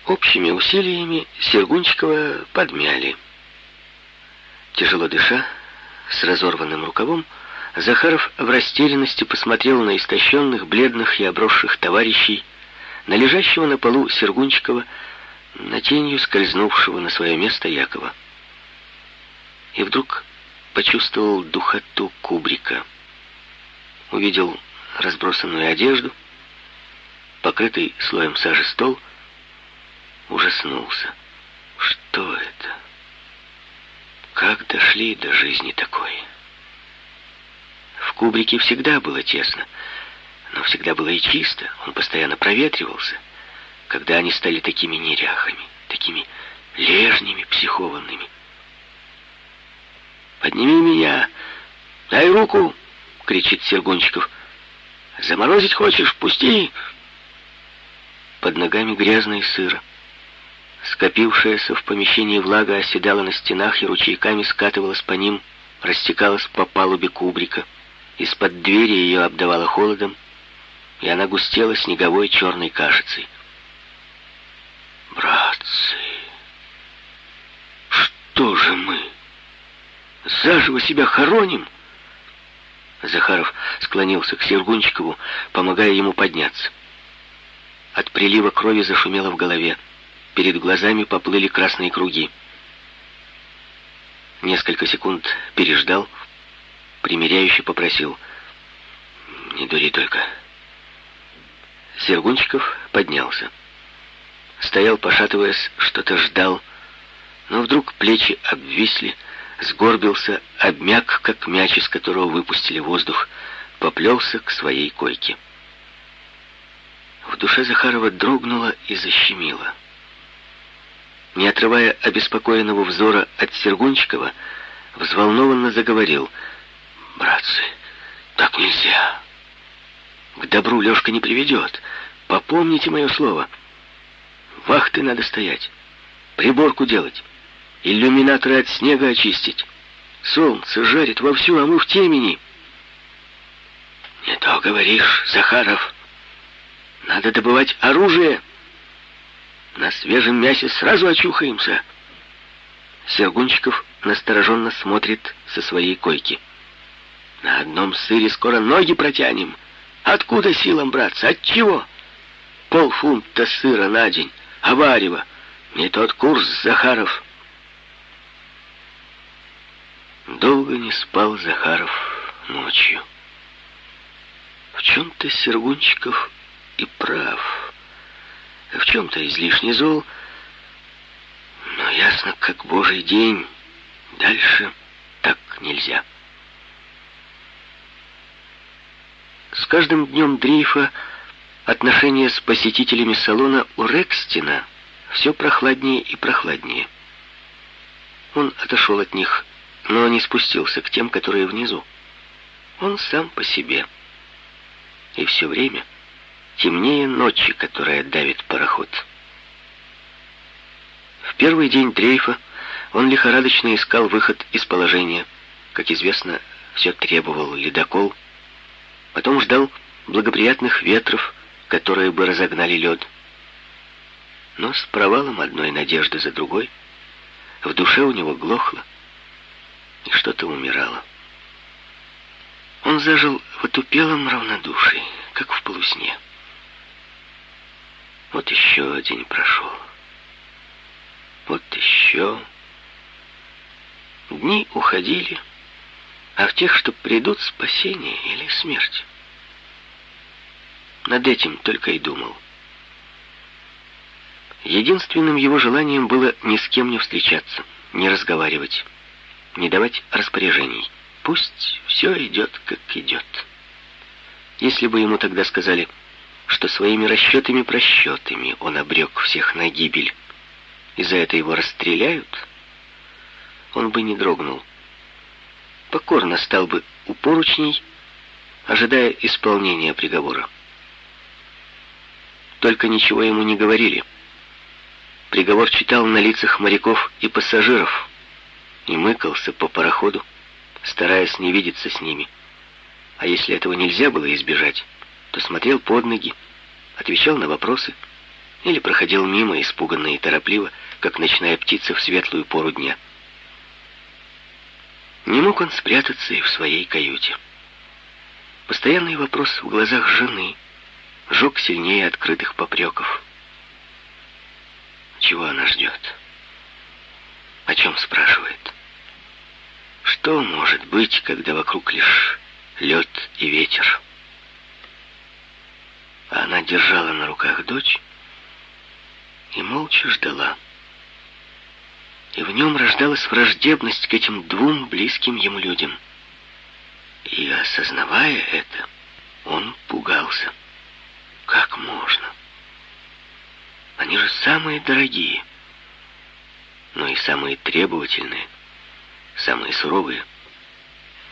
Общими усилиями Сергунчикова подмяли. Тяжело дыша, с разорванным рукавом, Захаров в растерянности посмотрел на истощенных, бледных и обросших товарищей, на лежащего на полу Сергунчикова, на тенью скользнувшего на свое место Якова. И вдруг почувствовал духоту кубрика. Увидел разбросанную одежду, покрытый слоем сажи стол, ужаснулся. Что это? Как дошли до жизни такой? В кубрике всегда было тесно, но всегда было и чисто, он постоянно проветривался. Когда они стали такими неряхами, такими лежними, психованными. «Подними меня! Дай руку!» — кричит Сергунчиков. «Заморозить хочешь? Пусти!» Под ногами грязно и сыро. Скопившаяся в помещении влага оседала на стенах и ручейками скатывалась по ним, растекалась по палубе кубрика. Из-под двери ее обдавало холодом, и она густела снеговой черной кашицей. «Братцы, что же мы? Заживо себя хороним?» Захаров склонился к Сергунчикову, помогая ему подняться. От прилива крови зашумело в голове. Перед глазами поплыли красные круги. Несколько секунд переждал, примиряюще попросил. «Не дури только». Сергунчиков поднялся. Стоял, пошатываясь, что-то ждал, но вдруг плечи обвисли, сгорбился, обмяк, как мяч, из которого выпустили воздух, поплелся к своей койке. В душе Захарова дрогнуло и защемило. Не отрывая обеспокоенного взора от Сергунчикова, взволнованно заговорил. «Братцы, так нельзя. К добру Лешка не приведет. Попомните мое слово. Вахты надо стоять, приборку делать, иллюминаторы от снега очистить. Солнце жарит вовсю, а мы в темени». «Не то говоришь, Захаров. Надо добывать оружие». На свежем мясе сразу очухаемся. Сергунчиков настороженно смотрит со своей койки. На одном сыре скоро ноги протянем. Откуда силам браться? От чего? Полфунта сыра на день, а варево. Не тот курс, Захаров. Долго не спал Захаров ночью. В чем-то Сергунчиков и прав в чем-то излишне зол, но ясно, как божий день, дальше так нельзя. С каждым днем дрейфа отношения с посетителями салона у Рекстина все прохладнее и прохладнее. Он отошел от них, но не спустился к тем, которые внизу. Он сам по себе. И все время темнее ночи, которая давит пароход. В первый день дрейфа он лихорадочно искал выход из положения. Как известно, все требовал ледокол. Потом ждал благоприятных ветров, которые бы разогнали лед. Но с провалом одной надежды за другой В душе у него глохло, и что-то умирало. Он зажил в отупелом равнодушии, как в полусне. Вот еще день прошел. Вот еще. Дни уходили, а в тех, что придут, спасение или смерть. Над этим только и думал. Единственным его желанием было ни с кем не встречаться, не разговаривать, не давать распоряжений. Пусть все идет, как идет. Если бы ему тогда сказали, что своими расчетами-просчетами он обрек всех на гибель, и за это его расстреляют, он бы не дрогнул. Покорно стал бы у поручней, ожидая исполнения приговора. Только ничего ему не говорили. Приговор читал на лицах моряков и пассажиров и мыкался по пароходу, стараясь не видеться с ними. А если этого нельзя было избежать, то смотрел под ноги, отвечал на вопросы или проходил мимо, испуганно и торопливо, как ночная птица в светлую пору дня. Не мог он спрятаться и в своей каюте. Постоянный вопрос в глазах жены жег сильнее открытых попреков. Чего она ждет? О чем спрашивает? Что может быть, когда вокруг лишь лед и ветер? А она держала на руках дочь и молча ждала. И в нем рождалась враждебность к этим двум близким ему людям. И, осознавая это, он пугался. Как можно? Они же самые дорогие, но и самые требовательные, самые суровые.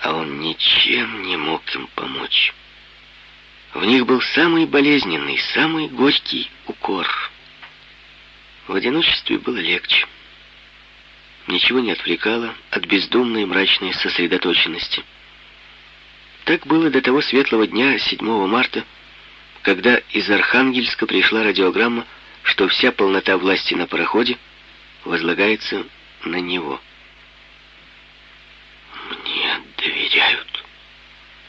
А он ничем не мог им помочь. В них был самый болезненный, самый горький укор. В одиночестве было легче. Ничего не отвлекало от бездумной мрачной сосредоточенности. Так было до того светлого дня, 7 марта, когда из Архангельска пришла радиограмма, что вся полнота власти на пароходе возлагается на него. «Мне доверяют», —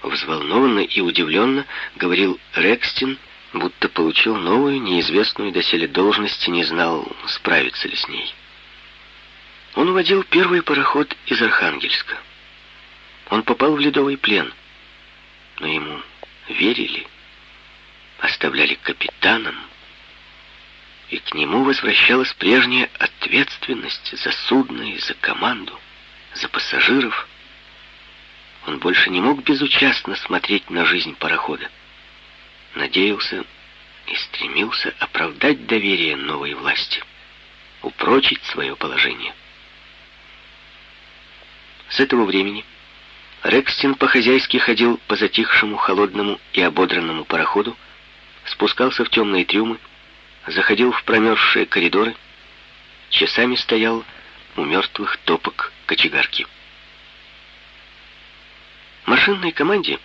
взволнованно и удивленно говорил Рекстин, будто получил новую, неизвестную доселе должность и не знал, справиться ли с ней. Он водил первый пароход из Архангельска. Он попал в ледовый плен, но ему верили, оставляли капитаном, и к нему возвращалась прежняя ответственность за судно и за команду, за пассажиров. Он больше не мог безучастно смотреть на жизнь парохода. Надеялся и стремился оправдать доверие новой власти, упрочить свое положение. С этого времени Рекстин по-хозяйски ходил по затихшему, холодному и ободранному пароходу, спускался в темные трюмы, заходил в промерзшие коридоры, часами стоял у мертвых топок кочегарки. Машинной команде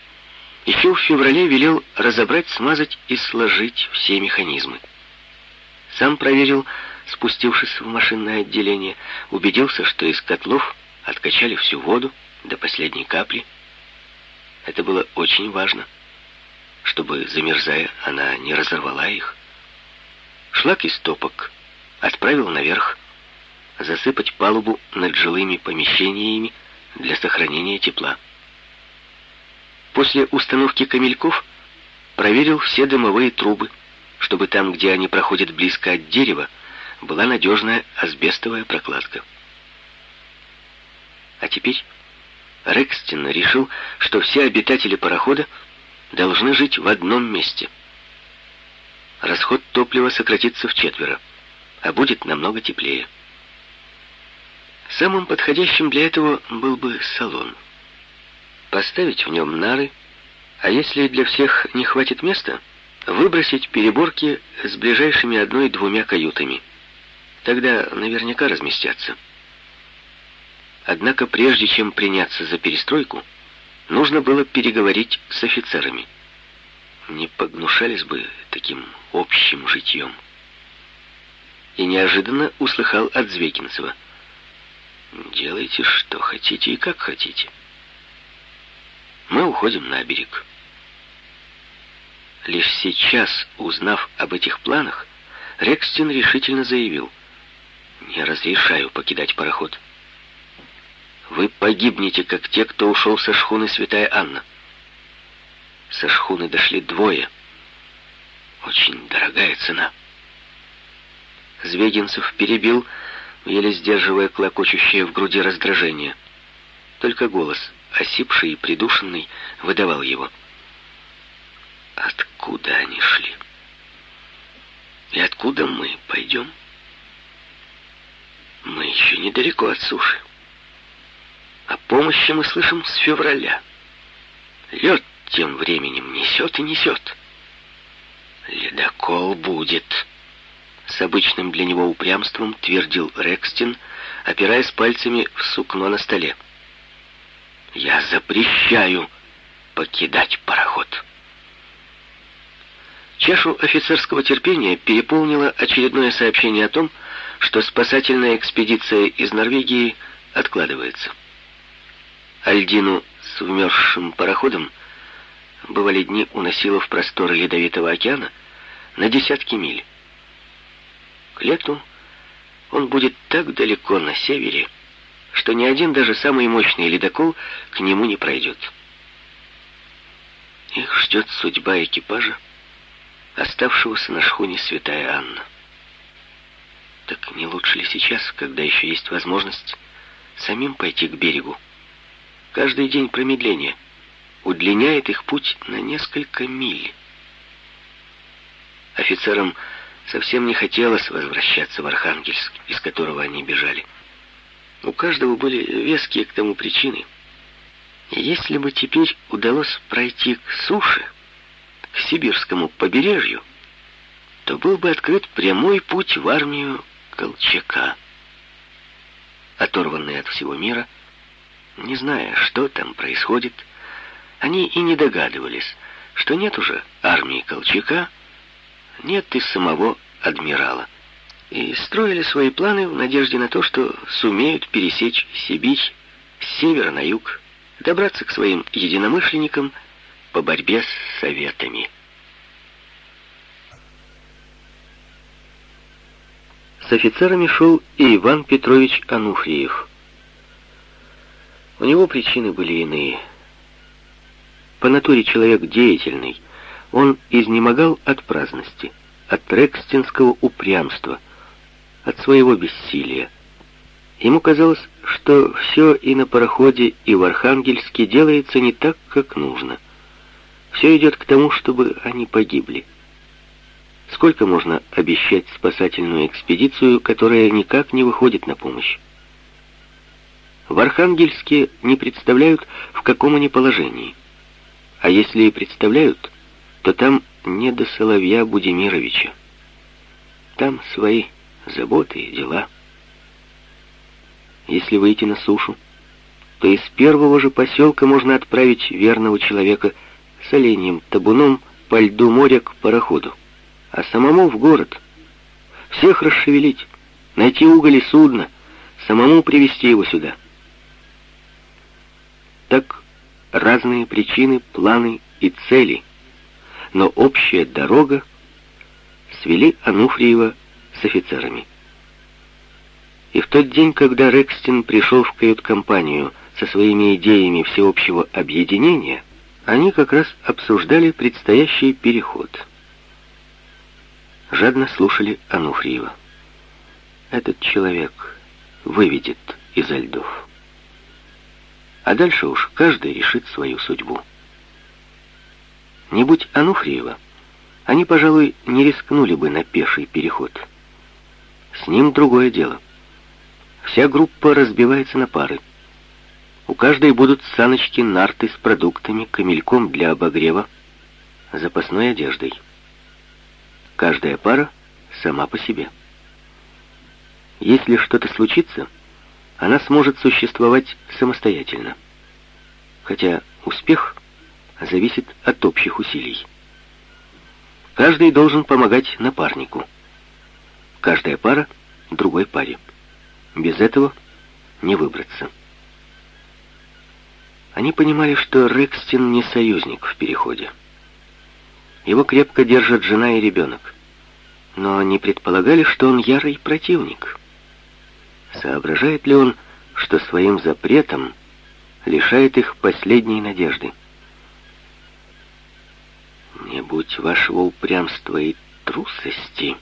еще в феврале велел разобрать, смазать и сложить все механизмы. Сам проверил, спустившись в машинное отделение, убедился, что из котлов откачали всю воду до последней капли. Это было очень важно, чтобы, замерзая, она не разорвала их. Шлак из топок отправил наверх, засыпать палубу над жилыми помещениями для сохранения тепла. После установки камельков проверил все дымовые трубы, чтобы там, где они проходят близко от дерева, была надежная асбестовая прокладка. А теперь Рекстин решил, что все обитатели парохода должны жить в одном месте — расход топлива сократится в четверо, а будет намного теплее. Самым подходящим для этого был бы салон. Поставить в нем нары, а если для всех не хватит места, выбросить переборки с ближайшими одной-двумя каютами. Тогда наверняка разместятся. Однако прежде чем приняться за перестройку, нужно было переговорить с офицерами не погнушались бы таким общим житьем. И неожиданно услыхал от Звекинцева. Делайте, что хотите и как хотите. Мы уходим на берег. Лишь сейчас, узнав об этих планах, Рекстин решительно заявил, «Не разрешаю покидать пароход. Вы погибнете, как те, кто ушел со шхуны Святая Анна. Со шхуны дошли двое. Очень дорогая цена». Звегинцев перебил, еле сдерживая клокочущее в груди раздражение. Только голос, осипший и придушенный, выдавал его. Откуда они шли? И откуда мы пойдем? Мы еще недалеко от суши. О помощи мы слышим с февраля. Лед тем временем несет и несет. Ледокол будет. С обычным для него упрямством твердил Рекстин, опираясь пальцами в сукно на столе. Я запрещаю покидать пароход. Чашу офицерского терпения переполнило очередное сообщение о том, что спасательная экспедиция из Норвегии откладывается. Альдину с вмерзшим пароходом бывали дни уносило в просторы Ледовитого океана на десятки миль. К лету он будет так далеко на севере, что ни один даже самый мощный ледокол к нему не пройдет. Их ждет судьба экипажа, оставшегося на шхуне Святая Анна. Так не лучше ли сейчас, когда еще есть возможность, самим пойти к берегу? Каждый день промедления удлиняет их путь на несколько миль. Офицерам совсем не хотелось возвращаться в Архангельск, из которого они бежали. У каждого были веские к тому причины. Если бы теперь удалось пройти к суше, к сибирскому побережью, то был бы открыт прямой путь в армию Колчака. Оторванные от всего мира, не зная, что там происходит, они и не догадывались, что нет уже армии Колчака, нет и самого адмирала. И строили свои планы в надежде на то, что сумеют пересечь Сибирь с севера на юг, добраться к своим единомышленникам по борьбе с советами. С офицерами шел и Иван Петрович Ануфриев. У него причины были иные. По натуре человек деятельный, он изнемогал от праздности, от рекстинского упрямства, от своего бессилия. Ему казалось, что все и на пароходе, и в Архангельске делается не так, как нужно. Все идет к тому, чтобы они погибли. Сколько можно обещать спасательную экспедицию, которая никак не выходит на помощь? В Архангельске не представляют, в каком они положении. А если и представляют, то там не до Соловья Будимировича. Там свои заботы и дела. Если выйти на сушу, то из первого же поселка можно отправить верного человека с оленем табуном по льду моря к пароходу, а самому в город. Всех расшевелить, найти уголь и судно, самому привести его сюда. Так разные причины, планы и цели, но общая дорога свели Ануфриева с офицерами. И в тот день, когда Рекстин пришел в кают-компанию со своими идеями всеобщего объединения, они как раз обсуждали предстоящий переход. Жадно слушали Ануфриева. Этот человек выведет изо льдов. А дальше уж каждый решит свою судьбу. Не будь Ануфриева, они, пожалуй, не рискнули бы на пеший переход. С ним другое дело. Вся группа разбивается на пары. У каждой будут саночки, нарты с продуктами, камельком для обогрева, запасной одеждой. Каждая пара сама по себе. Если что-то случится, она сможет существовать самостоятельно. Хотя успех зависит от общих усилий. Каждый должен помогать напарнику. Каждая пара — другой паре. Без этого не выбраться. Они понимали, что Рекстин не союзник в переходе. Его крепко держат жена и ребенок. Но не предполагали, что он ярый противник. Соображает ли он, что своим запретом лишает их последней надежды? Не будь вашего упрямства и трусости,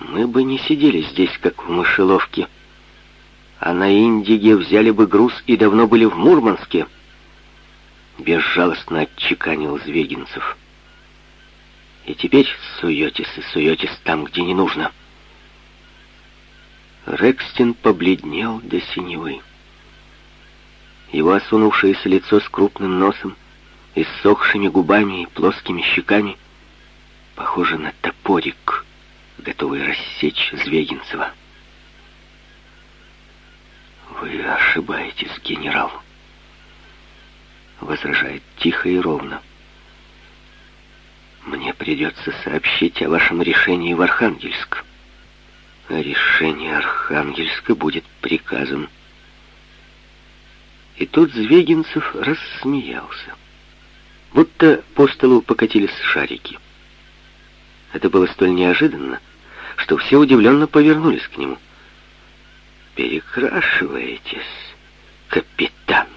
мы бы не сидели здесь, как в мышеловке, а на Индиге взяли бы груз и давно были в Мурманске, безжалостно отчеканил Звегинцев. И теперь суетесь и суетесь там, где не нужно. Рекстин побледнел до синевы. Его осунувшееся лицо с крупным носом, иссохшими губами и плоскими щеками, похоже на топорик, готовый рассечь Звегинцева. «Вы ошибаетесь, генерал», — возражает тихо и ровно. «Мне придется сообщить о вашем решении в Архангельск. Решение Архангельска будет приказом». И тут Звегинцев рассмеялся. Будто по столу покатились шарики. Это было столь неожиданно, что все удивленно повернулись к нему. «Перекрашиваетесь, капитан!»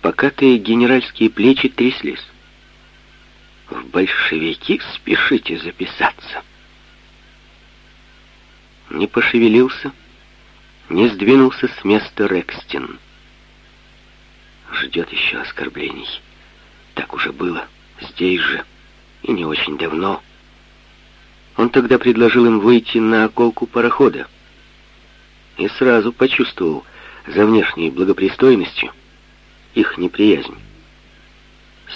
Покатые генеральские плечи тряслись. «В большевики спешите записаться!» Не пошевелился, не сдвинулся с места Рекстин. Ждет еще оскорблений. Так уже было, здесь же, и не очень давно. Он тогда предложил им выйти на околку парохода. И сразу почувствовал за внешней благопристойностью их неприязнь.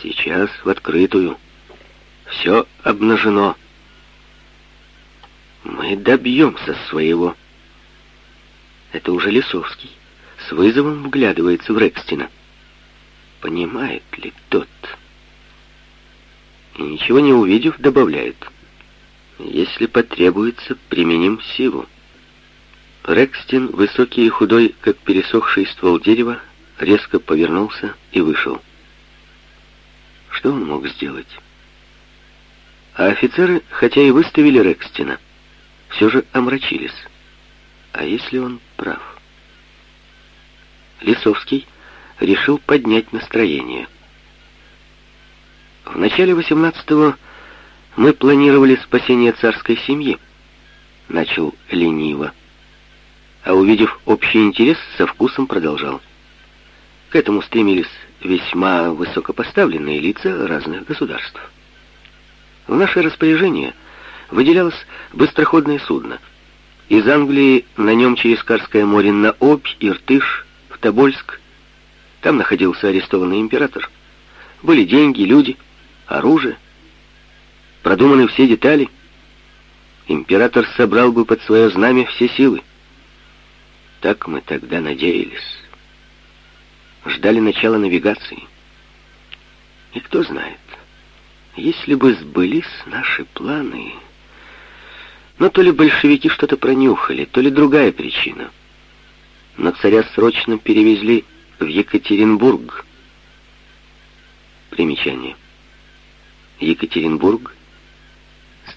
Сейчас в открытую. Все обнажено. Мы добьемся своего. Это уже Лисовский. С вызовом вглядывается в Рекстина. Понимает ли тот? И ничего не увидев, добавляет. Если потребуется, применим силу. Рекстин, высокий и худой, как пересохший ствол дерева, резко повернулся и вышел. Что он мог сделать? А офицеры, хотя и выставили Рекстина, все же омрачились. А если он прав? Лисовский решил поднять настроение. В начале 18-го мы планировали спасение царской семьи, начал лениво, а увидев общий интерес, со вкусом продолжал. К этому стремились весьма высокопоставленные лица разных государств. В наше распоряжение выделялось быстроходное судно. Из Англии на нем через Карское море на Обь, Иртыш, в Тобольск там находился арестованный император. Были деньги, люди, оружие. Продуманы все детали. Император собрал бы под свое знамя все силы. Так мы тогда надеялись. Ждали начала навигации. И кто знает, если бы сбылись наши планы... Но то ли большевики что-то пронюхали, то ли другая причина. Но царя срочно перевезли в Екатеринбург. Примечание. Екатеринбург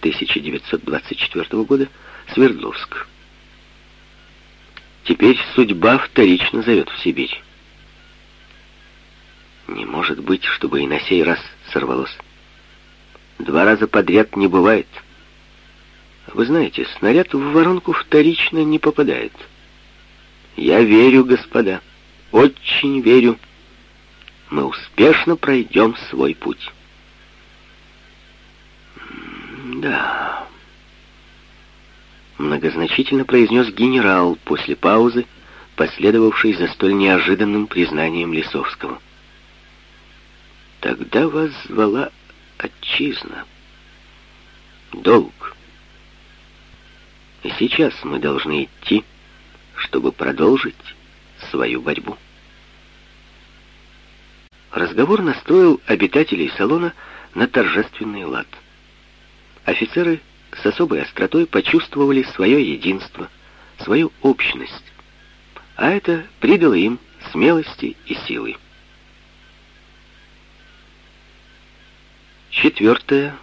1924 года, Свердловск. Теперь судьба вторично зовет в Сибирь. Не может быть, чтобы и на сей раз сорвалось. Два раза подряд не бывает. Вы знаете, снаряд в воронку вторично не попадает. Я верю, господа. Очень верю. Мы успешно пройдем свой путь. Да. Многозначительно произнес генерал после паузы, последовавшей за столь неожиданным признанием Лисовского. Тогда вас звала отчизна. Долг. И сейчас мы должны идти, чтобы продолжить свою борьбу. Разговор настроил обитателей салона на торжественный лад. Офицеры с особой остротой почувствовали свое единство, свою общность, а это придало им смелости и силы. Четвертая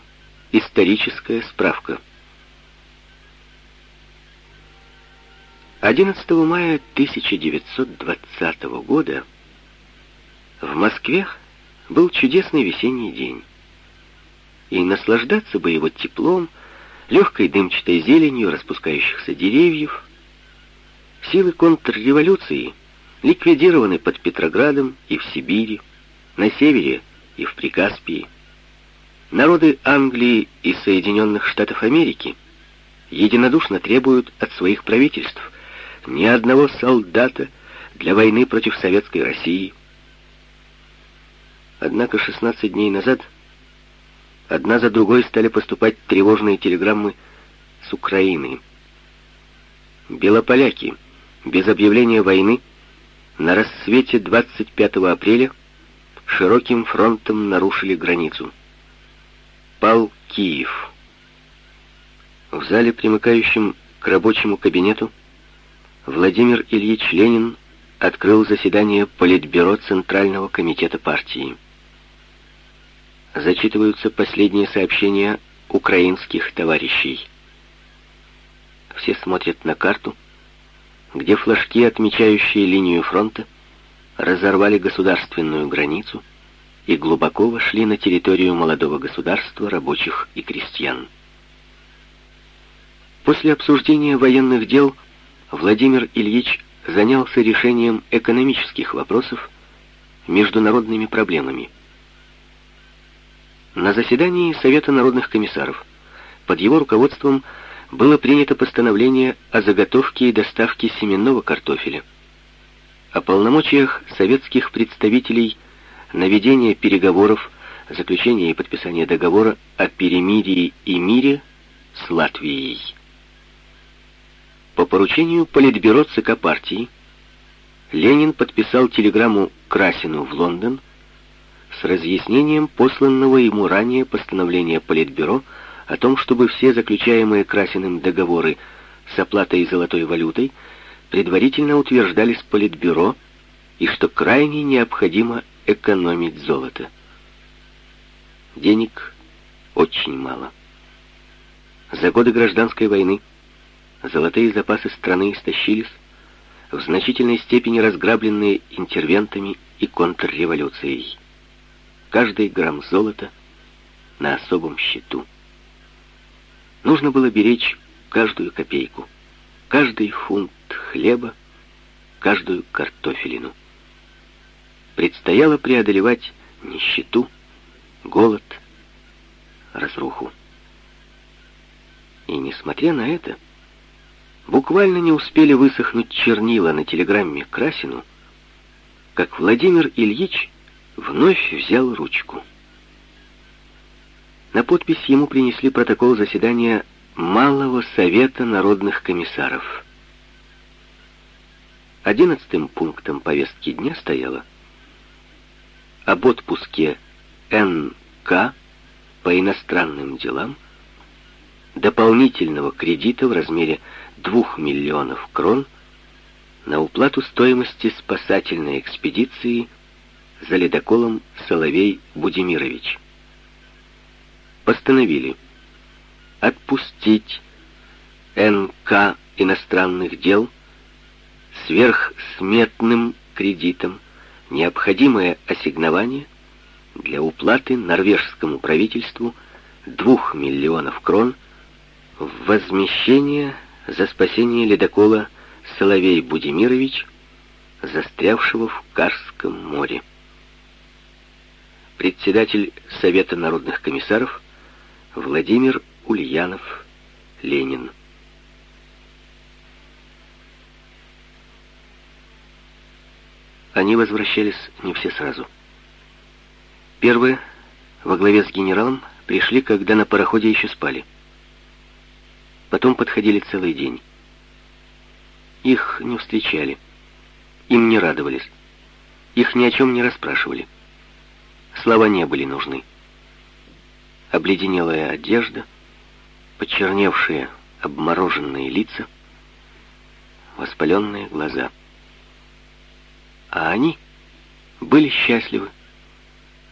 историческая справка. 11 мая 1920 года в Москве был чудесный весенний день. И наслаждаться бы его теплом, легкой дымчатой зеленью распускающихся деревьев. Силы контрреволюции ликвидированы под Петроградом и в Сибири, на севере и в Прикаспии. Народы Англии и Соединенных Штатов Америки единодушно требуют от своих правительств ни одного солдата для войны против Советской России. Однако 16 дней назад одна за другой стали поступать тревожные телеграммы с Украины. Белополяки без объявления войны на рассвете 25 апреля широким фронтом нарушили границу пал Киев. В зале, примыкающем к рабочему кабинету, Владимир Ильич Ленин открыл заседание Политбюро Центрального комитета партии. Зачитываются последние сообщения украинских товарищей. Все смотрят на карту, где флажки, отмечающие линию фронта, разорвали государственную границу, и глубоко вошли на территорию молодого государства рабочих и крестьян. После обсуждения военных дел Владимир Ильич занялся решением экономических вопросов, международными проблемами. На заседании Совета народных комиссаров под его руководством было принято постановление о заготовке и доставке семенного картофеля, о полномочиях советских представителей на ведение переговоров, заключение и подписание договора о перемирии и мире с Латвией. По поручению Политбюро ЦК партии Ленин подписал телеграмму Красину в Лондон с разъяснением посланного ему ранее постановления Политбюро о том, чтобы все заключаемые Красиным договоры с оплатой золотой валютой предварительно утверждались Политбюро и что крайне необходимо экономить золото. Денег очень мало. За годы гражданской войны золотые запасы страны истощились, в значительной степени разграбленные интервентами и контрреволюцией. Каждый грамм золота на особом счету. Нужно было беречь каждую копейку, каждый фунт хлеба, каждую картофелину предстояло преодолевать нищету, голод, разруху. И несмотря на это, буквально не успели высохнуть чернила на телеграмме Красину, как Владимир Ильич вновь взял ручку. На подпись ему принесли протокол заседания Малого Совета народных комиссаров. Одиннадцатым пунктом повестки дня стояло – об отпуске НК по иностранным делам дополнительного кредита в размере 2 миллионов крон на уплату стоимости спасательной экспедиции за ледоколом Соловей Будимирович. Постановили отпустить НК иностранных дел сверхсметным кредитом необходимое ассигнование для уплаты норвежскому правительству 2 миллионов крон в возмещение за спасение ледокола Соловей Будимирович, застрявшего в Карском море. Председатель Совета народных комиссаров Владимир Ульянов Ленин. Они возвращались не все сразу. Первые, во главе с генералом, пришли, когда на пароходе еще спали. Потом подходили целый день. Их не встречали. Им не радовались. Их ни о чем не расспрашивали. Слова не были нужны. Обледенелая одежда, почерневшие, обмороженные лица, воспаленные глаза — А они были счастливы.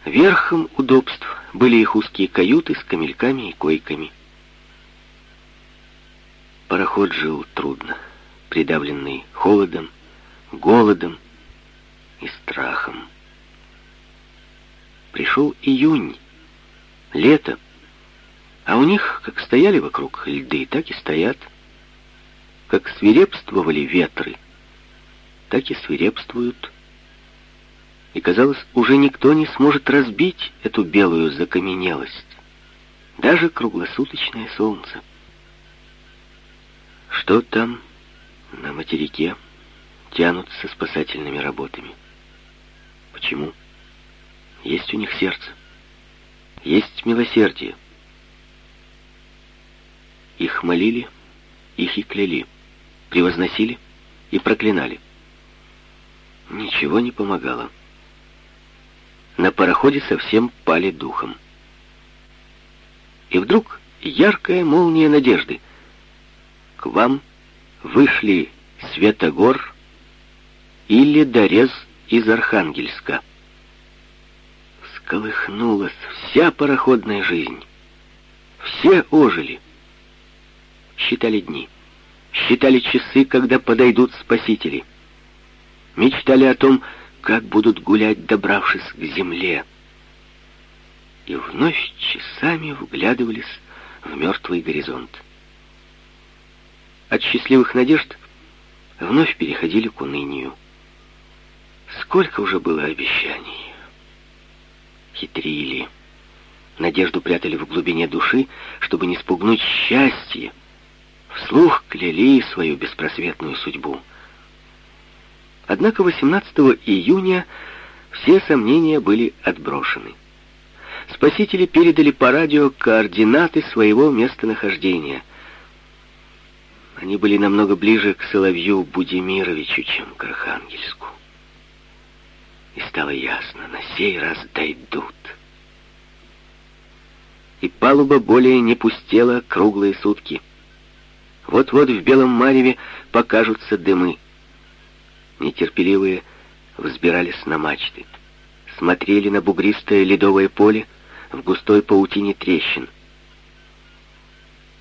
Верхом удобств были их узкие каюты с камельками и койками. Пароход жил трудно, придавленный холодом, голодом и страхом. Пришел июнь, лето, а у них как стояли вокруг льды, так и стоят. Как свирепствовали ветры, так и свирепствуют. И, казалось, уже никто не сможет разбить эту белую закаменелость. Даже круглосуточное солнце. Что там на материке тянутся спасательными работами? Почему? Есть у них сердце. Есть милосердие. Их молили, их и кляли, превозносили и проклинали. Ничего не помогало. На пароходе совсем пали духом. И вдруг яркая молния надежды. К вам вышли Светогор и Ледорез из Архангельска. Сколыхнулась вся пароходная жизнь. Все ожили. Считали дни. Считали часы, когда подойдут спасители. Мечтали о том, как будут гулять, добравшись к земле. И вновь часами вглядывались в мертвый горизонт. От счастливых надежд вновь переходили к унынию. Сколько уже было обещаний. Хитрили. Надежду прятали в глубине души, чтобы не спугнуть счастье. Вслух кляли свою беспросветную судьбу. Однако 18 июня все сомнения были отброшены. Спасители передали по радио координаты своего местонахождения — они были намного ближе к Соловью Будимировичу, чем к Архангельску. И стало ясно, на сей раз дойдут. И палуба более не пустела круглые сутки. Вот-вот в Белом Мареве покажутся дымы. Нетерпеливые взбирались на мачты, смотрели на бугристое ледовое поле в густой паутине трещин.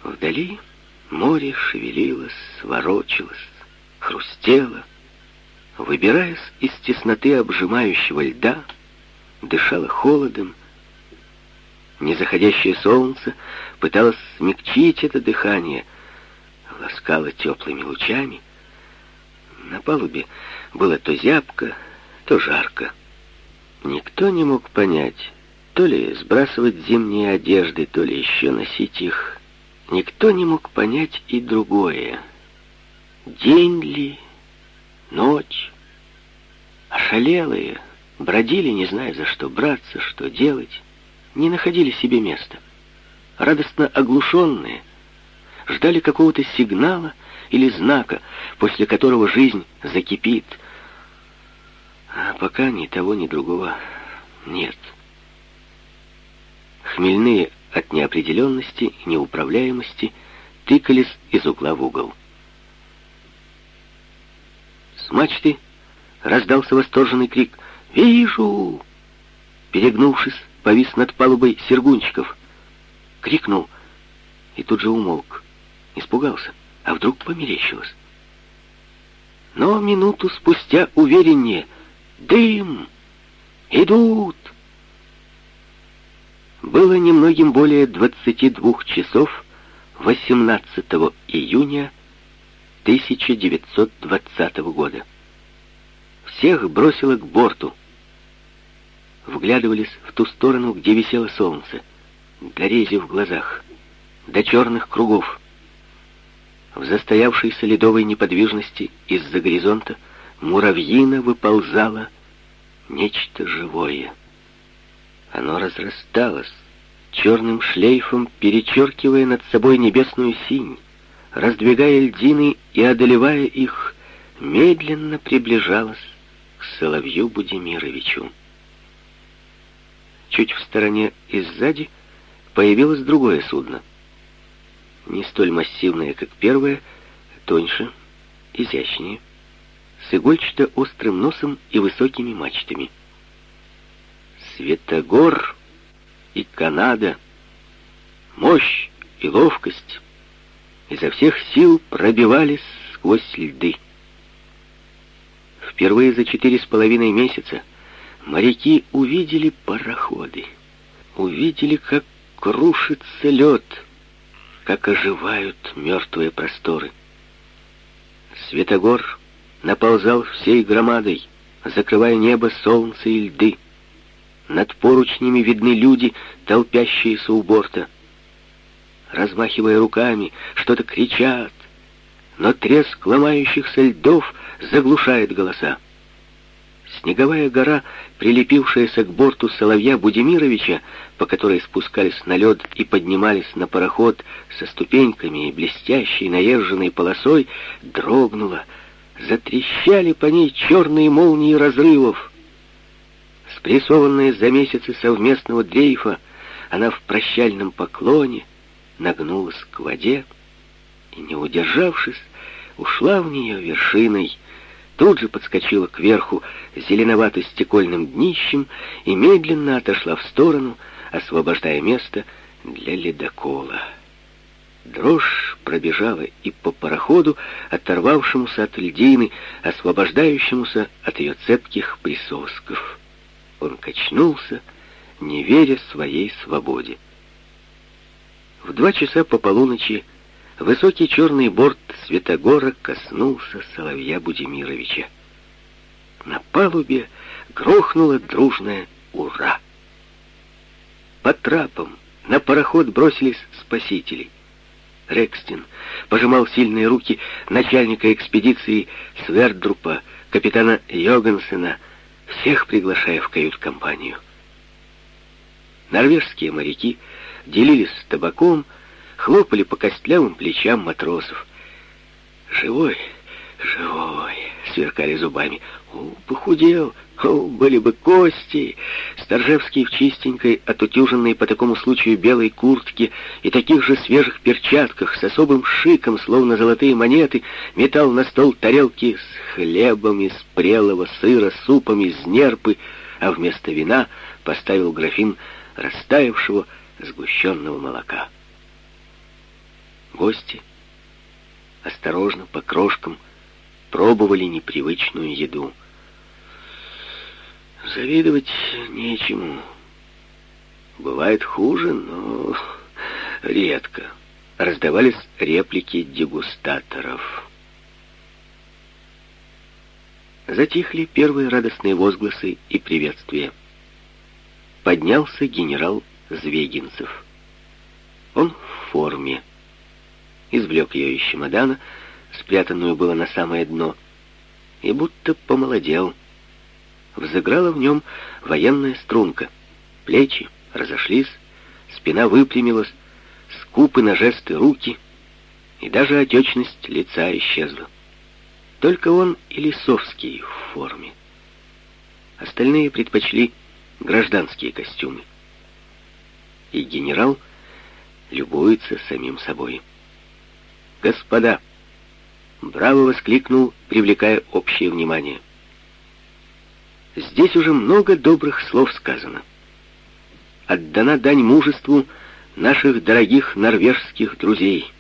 Вдали Море шевелилось, ворочалось, хрустело, выбираясь из тесноты обжимающего льда, дышало холодом. Незаходящее солнце пыталось смягчить это дыхание, ласкало теплыми лучами. На палубе было то зябко, то жарко. Никто не мог понять, то ли сбрасывать зимние одежды, то ли еще носить их Никто не мог понять и другое. День ли, ночь, ошалелые, бродили, не зная за что браться, что делать, не находили себе места. Радостно оглушенные, ждали какого-то сигнала или знака, после которого жизнь закипит. А пока ни того, ни другого нет. Хмельные от неопределенности неуправляемости тыкались из угла в угол. С мачты раздался восторженный крик «Вижу!». Перегнувшись, повис над палубой Сергунчиков. Крикнул и тут же умолк. Испугался, а вдруг померещилось. Но минуту спустя увереннее «Дым! Идут!» было немногим более 22 часов 18 июня 1920 года. Всех бросило к борту. Вглядывались в ту сторону, где висело солнце, до в глазах, до черных кругов. В застоявшейся ледовой неподвижности из-за горизонта муравьина выползало нечто живое. Оно разрасталось, черным шлейфом перечеркивая над собой небесную синь, раздвигая льдины и одолевая их, медленно приближалось к Соловью Будимировичу. Чуть в стороне и сзади появилось другое судно. Не столь массивное, как первое, тоньше, изящнее. с игольчато-острым носом и высокими мачтами. Светогор и Канада, мощь и ловкость изо всех сил пробивались сквозь льды. Впервые за четыре с половиной месяца моряки увидели пароходы, увидели, как крушится лед, как оживают мертвые просторы. Светогор наползал всей громадой, закрывая небо, солнце и льды. Над поручнями видны люди, толпящиеся у борта. Размахивая руками, что-то кричат, но треск ломающихся льдов заглушает голоса. Снеговая гора, прилепившаяся к борту Соловья Будимировича, по которой спускались на лед и поднимались на пароход со ступеньками и блестящей наезженной полосой, дрогнула. Затрещали по ней черные молнии разрывов. Спрессованная за месяцы совместного дрейфа, она в прощальном поклоне нагнулась к воде и, не удержавшись, ушла в нее вершиной, тут же подскочила кверху зеленовато-стекольным днищем и медленно отошла в сторону, освобождая место для ледокола. Дрожь пробежала и по пароходу, оторвавшемуся от льдины, освобождающемуся от ее цепких присосков. Он качнулся, не веря своей свободе. В два часа по полуночи высокий черный борт Светогора коснулся Соловья Будимировича. На палубе грохнуло дружное «Ура!». По трапам на пароход бросились спасители. Рекстин пожимал сильные руки начальника экспедиции Свердрупа, капитана Йогансена, всех приглашая в кают-компанию. Норвежские моряки делились табаком, хлопали по костлявым плечам матросов. «Живой, живой!» — сверкали зубами. «О, похудел! О, были бы кости!» Сторжевский в чистенькой, отутюженной по такому случаю белой куртке и таких же свежих перчатках с особым шиком, словно золотые монеты, метал на стол тарелки с хлебом из прелого сыра, супом из нерпы, а вместо вина поставил графин растаявшего сгущенного молока. Гости осторожно, по крошкам, пробовали непривычную еду. Завидовать нечему. Бывает хуже, но редко. Раздавались реплики дегустаторов. Затихли первые радостные возгласы и приветствия. Поднялся генерал Звегинцев. Он в форме извлек ее из чемодана, спрятанную было на самое дно, и будто помолодел. Взыграла в нем военная струнка. Плечи разошлись, спина выпрямилась, скупы на жесты руки, и даже отечность лица исчезла. Только он и Лисовский в форме. Остальные предпочли гражданские костюмы. И генерал любуется самим собой. «Господа!» — браво воскликнул, привлекая общее внимание. «Здесь уже много добрых слов сказано. Отдана дань мужеству наших дорогих норвежских друзей.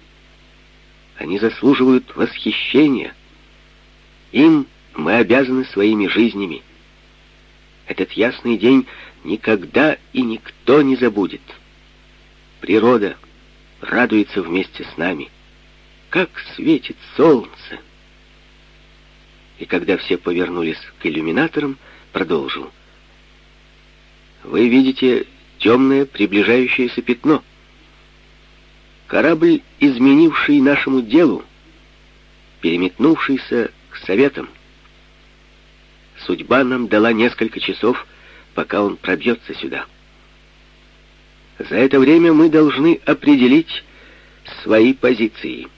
Они заслуживают восхищения. Им мы обязаны своими жизнями. Этот ясный день никогда и никто не забудет. Природа радуется вместе с нами как светит солнце!» И когда все повернулись к иллюминаторам, продолжил. «Вы видите темное приближающееся пятно. Корабль, изменивший нашему делу, переметнувшийся к советам. Судьба нам дала несколько часов, пока он пробьется сюда. За это время мы должны определить свои позиции».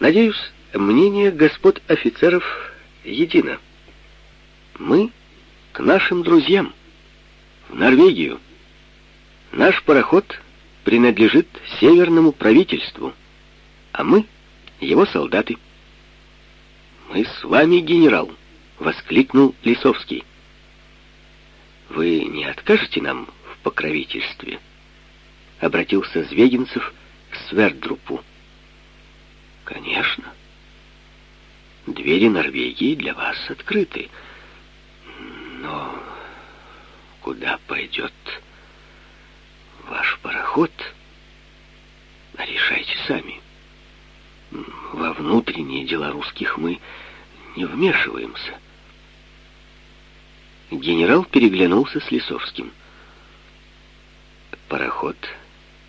Надеюсь, мнение господ офицеров едино. Мы к нашим друзьям, в Норвегию. Наш пароход принадлежит северному правительству, а мы его солдаты. «Мы с вами, генерал!» — воскликнул Лисовский. «Вы не откажете нам покровительстве?» — обратился Звегинцев к Свердрупу. «Конечно. Двери Норвегии для вас открыты. Но куда пойдет ваш пароход, решайте сами. Во внутренние дела русских мы не вмешиваемся». Генерал переглянулся с Лисовским. Пароход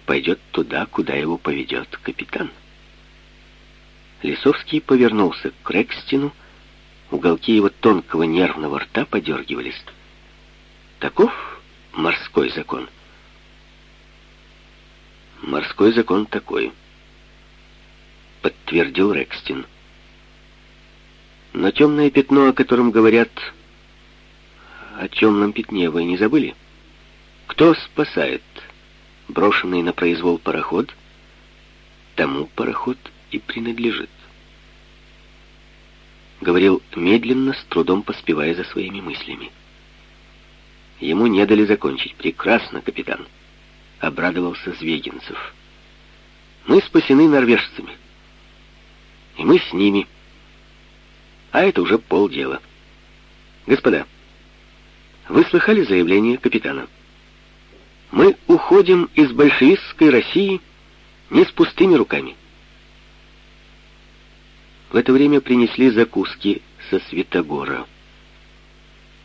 пойдет туда, куда его поведет капитан. Лисовский повернулся к Рекстину, уголки его тонкого нервного рта подергивались. Таков морской закон. Морской закон такой, подтвердил Рекстин. Но темное пятно, о котором говорят, о темном пятне вы не забыли? Кто спасает брошенный на произвол пароход, тому пароход и принадлежит. Говорил медленно, с трудом поспевая за своими мыслями. Ему не дали закончить. «Прекрасно, капитан!» — обрадовался Звегинцев. «Мы спасены норвежцами. И мы с ними. А это уже полдела. Господа, вы слыхали заявление капитана?» Мы уходим из большевистской России не с пустыми руками. В это время принесли закуски со Святогора.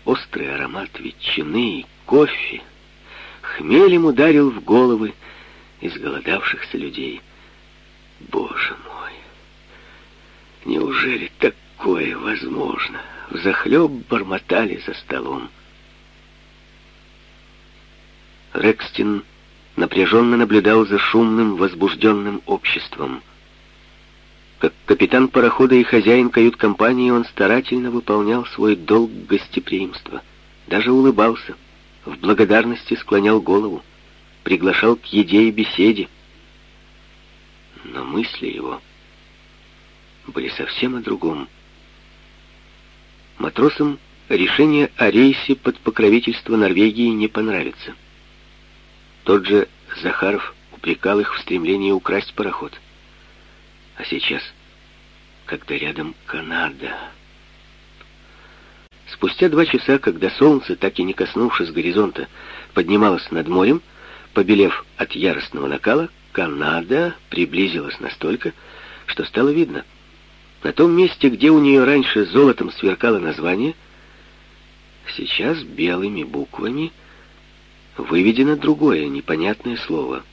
Острый аромат ветчины и кофе хмелем ударил в головы изголодавшихся людей. Боже мой! Неужели такое возможно? Взахлеб бормотали за столом. Рекстин напряженно наблюдал за шумным, возбужденным обществом. Как капитан парохода и хозяин кают-компании он старательно выполнял свой долг гостеприимства. Даже улыбался, в благодарности склонял голову, приглашал к еде и беседе. Но мысли его были совсем о другом. Матросам решение о рейсе под покровительство Норвегии не понравится. Тот же Захаров упрекал их в стремлении украсть пароход. А сейчас, когда рядом Канада... Спустя два часа, когда солнце, так и не коснувшись горизонта, поднималось над морем, побелев от яростного накала, Канада приблизилась настолько, что стало видно. На том месте, где у нее раньше золотом сверкало название, сейчас белыми буквами — выведено другое, непонятное слово.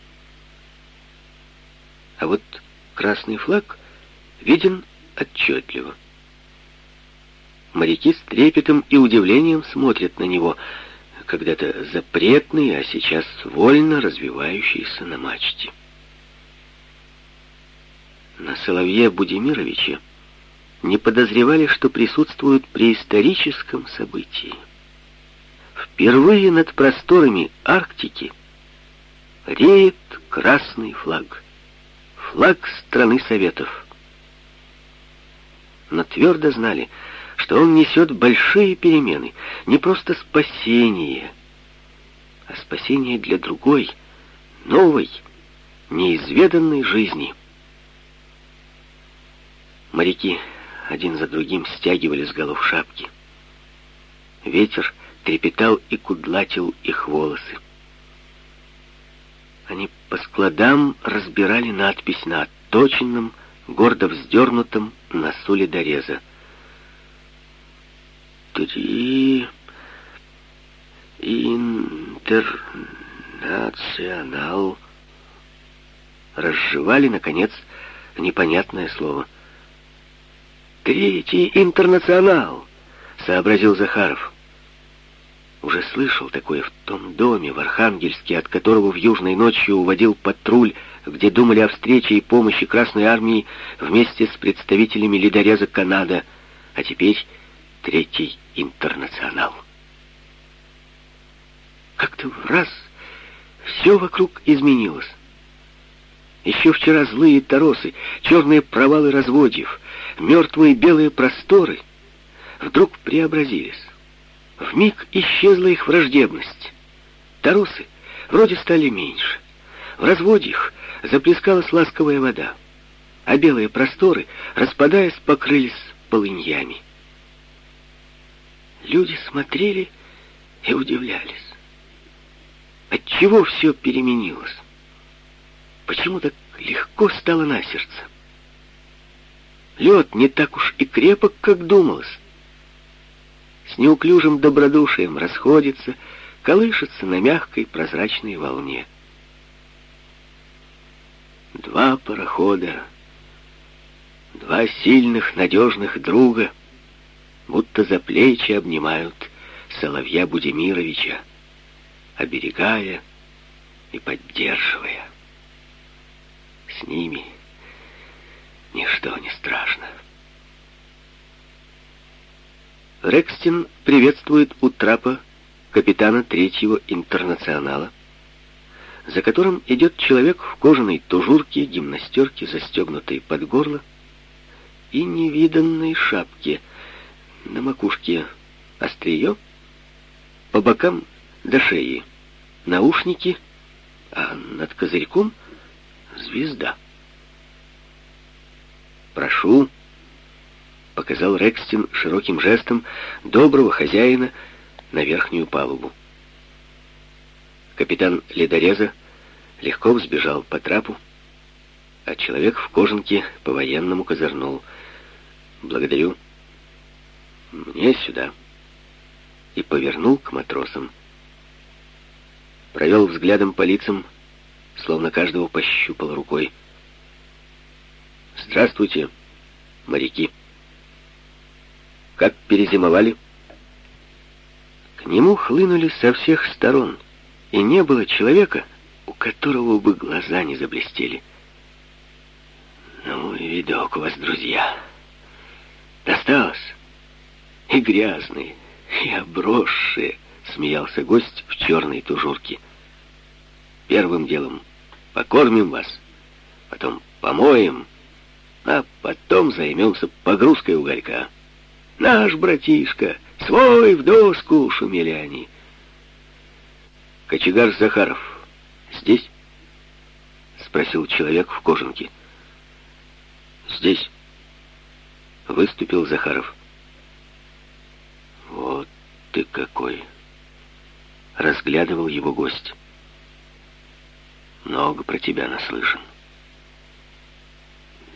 А вот красный флаг виден отчетливо. Моряки с трепетом и удивлением смотрят на него, когда-то запретный, а сейчас вольно развивающийся на мачте. На Соловье Будимировиче не подозревали, что присутствуют при историческом событии. Впервые над просторами Арктики реет красный флаг. Флаг страны Советов. Но твердо знали, что он несет большие перемены, не просто спасение, а спасение для другой, новой, неизведанной жизни. Моряки один за другим стягивали с голов шапки. Ветер трепетал и кудлатил их волосы. Они по складам разбирали надпись на отточенном, гордо вздернутом носу ледореза. «Три интернационал» разжевали, наконец, непонятное слово. «Третий интернационал», — сообразил Захаров. Уже слышал такое в том доме в Архангельске, от которого в южной ночью уводил патруль, где думали о встрече и помощи Красной Армии вместе с представителями ледореза Канада, а теперь Третий Интернационал. Как-то в раз все вокруг изменилось. Еще вчера злые торосы, черные провалы разводьев, мертвые белые просторы вдруг преобразились. В миг исчезла их враждебность. Торосы вроде стали меньше. В разводьях заплескалась ласковая вода, а белые просторы, распадаясь, покрылись полыньями. Люди смотрели и удивлялись. Отчего все переменилось? Почему так легко стало на сердце? Лед не так уж и крепок, как думалось. С неуклюжим добродушием расходится, колышется на мягкой прозрачной волне. Два парохода, два сильных, надежных друга, будто за плечи обнимают Соловья Будимировича, оберегая и поддерживая. С ними ничто не страшно. Рекстин приветствует у трапа капитана третьего интернационала, за которым идет человек в кожаной тужурке, гимнастерке, застегнутой под горло, и невиданной шапке. На макушке острие, по бокам до шеи наушники, а над козырьком звезда. «Прошу», — показал Рекстин широким жестом доброго хозяина на верхнюю палубу. Капитан ледореза легко взбежал по трапу, а человек в кожанке по-военному козырнул. «Благодарю. Мне сюда». И повернул к матросам. Провел взглядом по лицам, словно каждого пощупал рукой. «Здравствуйте, моряки. Как перезимовали?» К нему хлынули со всех сторон, и не было человека, у которого бы глаза не заблестели. «Ну видок у вас, друзья. Досталось. И грязные, и обросшие», — смеялся гость в черной тужурке. «Первым делом покормим вас, потом помоем, а потом займемся погрузкой уголька. Наш братишка, свой в доску!» — шумели они. «Кочегар Захаров здесь?» — спросил человек в кожанке. «Здесь», — выступил Захаров. «Вот ты какой!» — разглядывал его гость. «Много про тебя наслышан.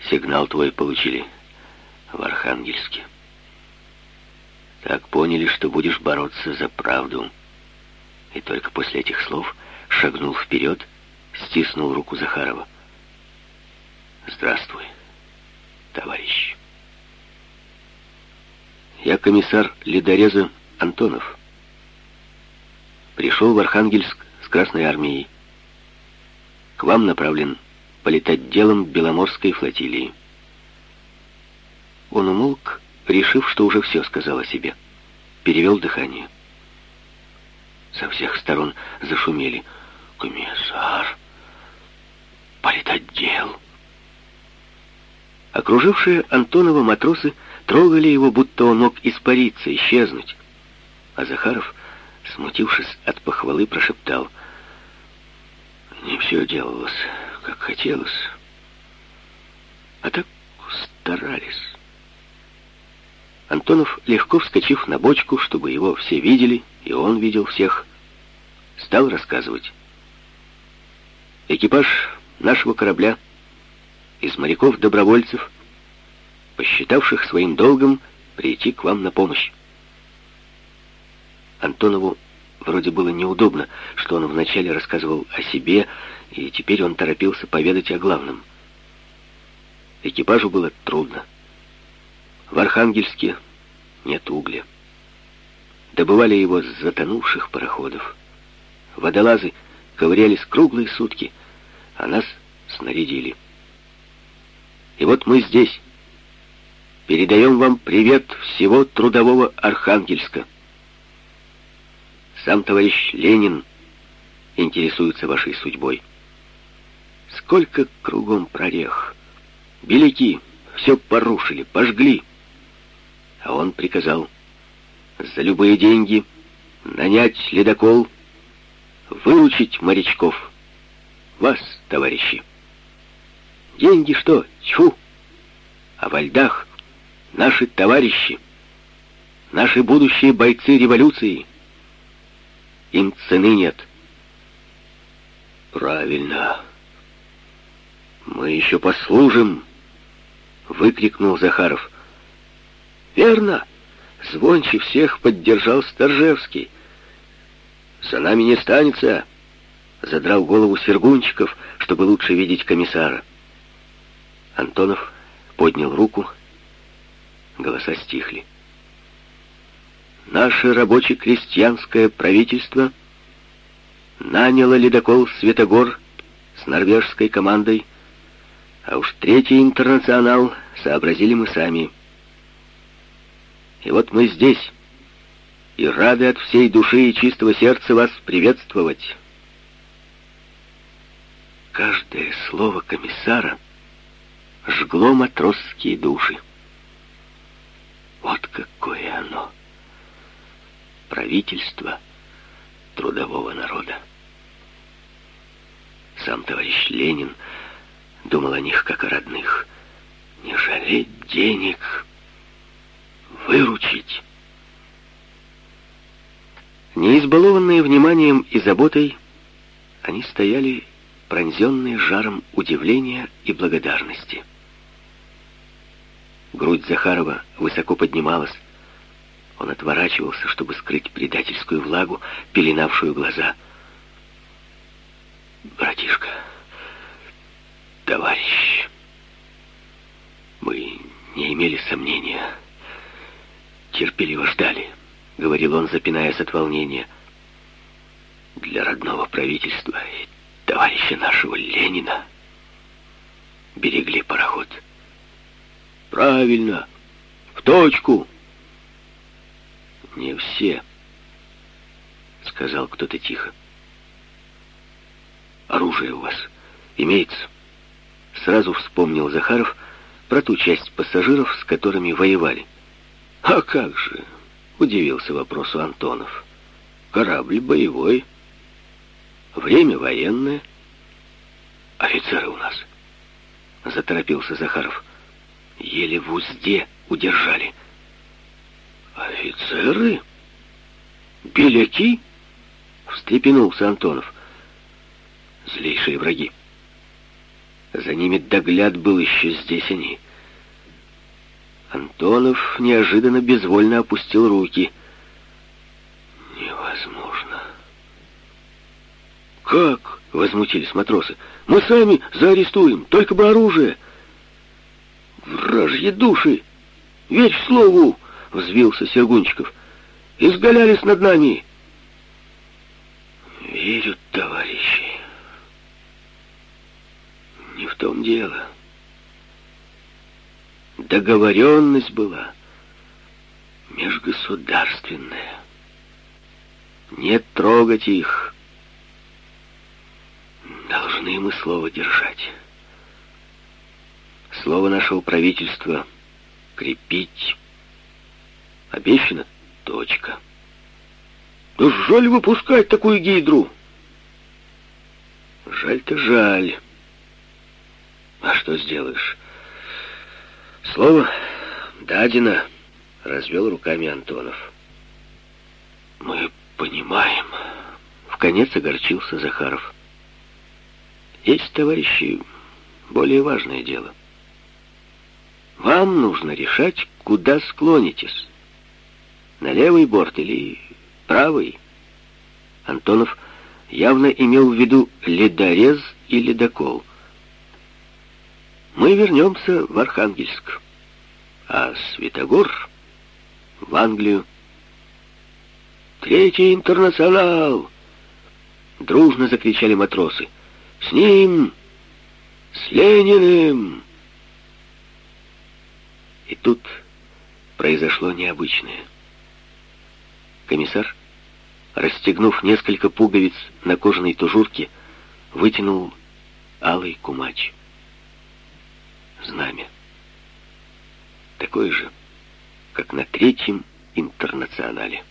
Сигнал твой получили в Архангельске. Так поняли, что будешь бороться за правду» и только после этих слов шагнул вперед, стиснул руку Захарова. «Здравствуй, товарищ. Я комиссар ледореза Антонов. Пришел в Архангельск с Красной Армией. К вам направлен полетать делом Беломорской флотилии». Он умолк, решив, что уже все сказал о себе. Перевел дыхание. Со всех сторон зашумели. «Комиссар! Политотдел!» Окружившие Антонова матросы трогали его, будто он мог испариться, исчезнуть. А Захаров, смутившись от похвалы, прошептал. «Не все делалось, как хотелось, а так старались». Антонов, легко вскочив на бочку, чтобы его все видели, и он видел всех, стал рассказывать. Экипаж нашего корабля из моряков-добровольцев, посчитавших своим долгом прийти к вам на помощь. Антонову вроде было неудобно, что он вначале рассказывал о себе, и теперь он торопился поведать о главном. Экипажу было трудно. В Архангельске нет угля. Добывали его с затонувших пароходов. Водолазы ковырялись круглые сутки, а нас снарядили. И вот мы здесь. Передаем вам привет всего трудового Архангельска. Сам товарищ Ленин интересуется вашей судьбой. Сколько кругом прорех. Беляки все порушили, пожгли. А он приказал за любые деньги нанять ледокол, выручить морячков. Вас, товарищи. Деньги что? Тьфу! А во льдах наши товарищи, наши будущие бойцы революции. Им цены нет. Правильно. Мы еще послужим, выкрикнул Захаров. Верно. Звонче всех поддержал Сторжевский. «За нами не станется!» Задрал голову Сергунчиков, чтобы лучше видеть комиссара. Антонов поднял руку. Голоса стихли. Наше рабоче-крестьянское правительство наняло ледокол «Светогор» с норвежской командой, а уж третий интернационал сообразили мы сами. И вот мы здесь, и рады от всей души и чистого сердца вас приветствовать. Каждое слово комиссара жгло матросские души. Вот какое оно! Правительство трудового народа. Сам товарищ Ленин думал о них как о родных. Не жалеть денег, выручить. Не избалованные вниманием и заботой, они стояли пронзенные жаром удивления и благодарности. Грудь Захарова высоко поднималась. Он отворачивался, чтобы скрыть предательскую влагу, пеленавшую глаза. «Братишка, товарищ, мы не имели сомнения» терпеливо ждали», — говорил он, запинаясь от волнения. «Для родного правительства и товарища нашего Ленина берегли пароход». «Правильно, в точку!» «Не все», — сказал кто-то тихо. «Оружие у вас имеется?» Сразу вспомнил Захаров про ту часть пассажиров, с которыми воевали. «А как же?» — удивился вопросу Антонов. «Корабль боевой, время военное. Офицеры у нас». Заторопился Захаров. Еле в узде удержали. «Офицеры? Беляки?» — встрепенулся Антонов. «Злейшие враги. За ними догляд был еще здесь они». Антонов неожиданно безвольно опустил руки. «Невозможно». «Как?» — возмутились матросы. «Мы сами заарестуем, только бы оружие». «Вражьи души! Верь слову!» — взвился Сергунчиков. «Изгалялись над нами!» «Верю, товарищи. Не в том дело». Договоренность была межгосударственная. Не трогать их. Должны мы слово держать. Слово нашего правительства крепить. Обещано точка. Да жаль выпускать такую гидру. Жаль-то жаль. А что сделаешь? Слово дадено, развел руками Антонов. Мы понимаем. В конец огорчился Захаров. Есть, товарищи, более важное дело. Вам нужно решать, куда склонитесь. На левый борт или правый? Антонов явно имел в виду ледорез и ледокол — мы вернемся в Архангельск, а Святогор — в Англию. «Третий интернационал!» Дружно закричали матросы. «С ним! С Лениным!» И тут произошло необычное. Комиссар, расстегнув несколько пуговиц на кожаной тужурке, вытянул алый кумач. Знамя. Такое же, как на третьем интернационале.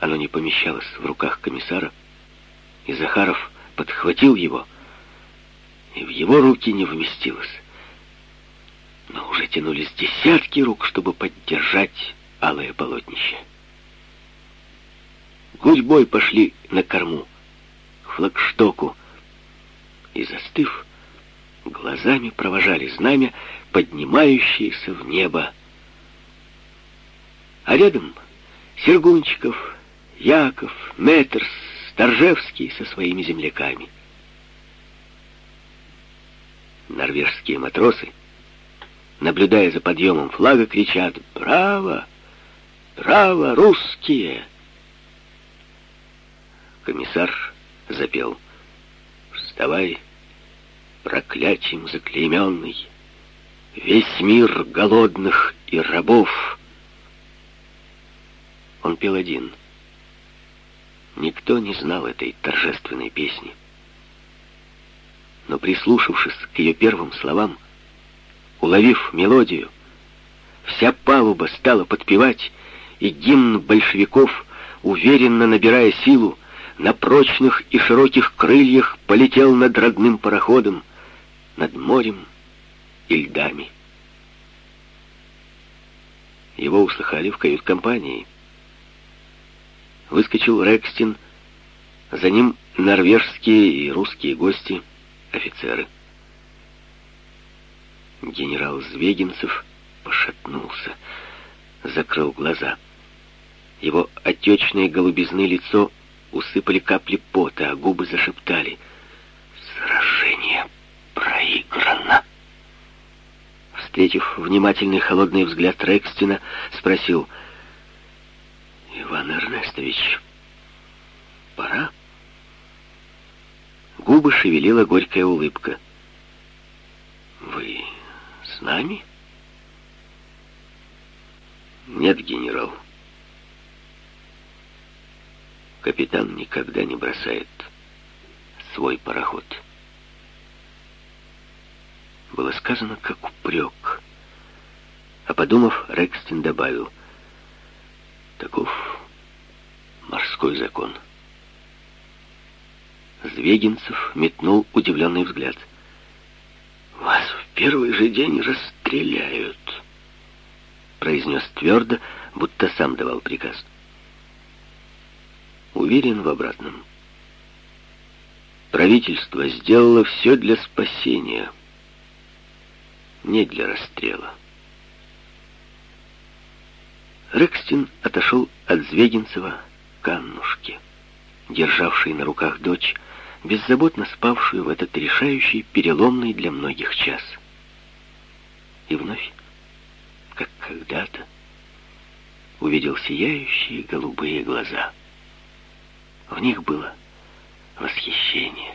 Оно не помещалось в руках комиссара, и Захаров подхватил его, и в его руки не вместилось. Но уже тянулись десятки рук, чтобы поддержать алое полотнище. Гурьбой пошли на корму, к флагштоку, и, застыв, глазами провожали знамя, поднимающееся в небо. А рядом Сергунчиков, Яков, Метерс, Торжевский со своими земляками. Норвежские матросы, наблюдая за подъемом флага, кричат «Браво! Браво, русские!» Комиссар запел «Вставай, проклятием заклейменный, весь мир голодных и рабов!» Он пел один — Никто не знал этой торжественной песни. Но прислушавшись к ее первым словам, уловив мелодию, вся палуба стала подпевать, и гимн большевиков, уверенно набирая силу, на прочных и широких крыльях полетел над родным пароходом, над морем и льдами. Его услыхали в кают-компании — выскочил Рекстин, за ним норвежские и русские гости, офицеры. Генерал Звегинцев пошатнулся, закрыл глаза. Его отечное голубизны лицо усыпали капли пота, а губы зашептали. «Сражение проиграно!» Встретив внимательный холодный взгляд Рекстина, спросил — Иван Эрнестович, пора?» Губы шевелила горькая улыбка. «Вы с нами?» «Нет, генерал. Капитан никогда не бросает свой пароход». Было сказано как упрек. А подумав, Рекстин добавил, Таков морской закон. Звегинцев метнул удивленный взгляд. «Вас в первый же день расстреляют», — произнес твердо, будто сам давал приказ. Уверен в обратном. Правительство сделало все для спасения, не для расстрела. Рекстин отошел от Звегинцева к Аннушке, державшей на руках дочь, беззаботно спавшую в этот решающий, переломный для многих час. И вновь, как когда-то, увидел сияющие голубые глаза. В них было восхищение.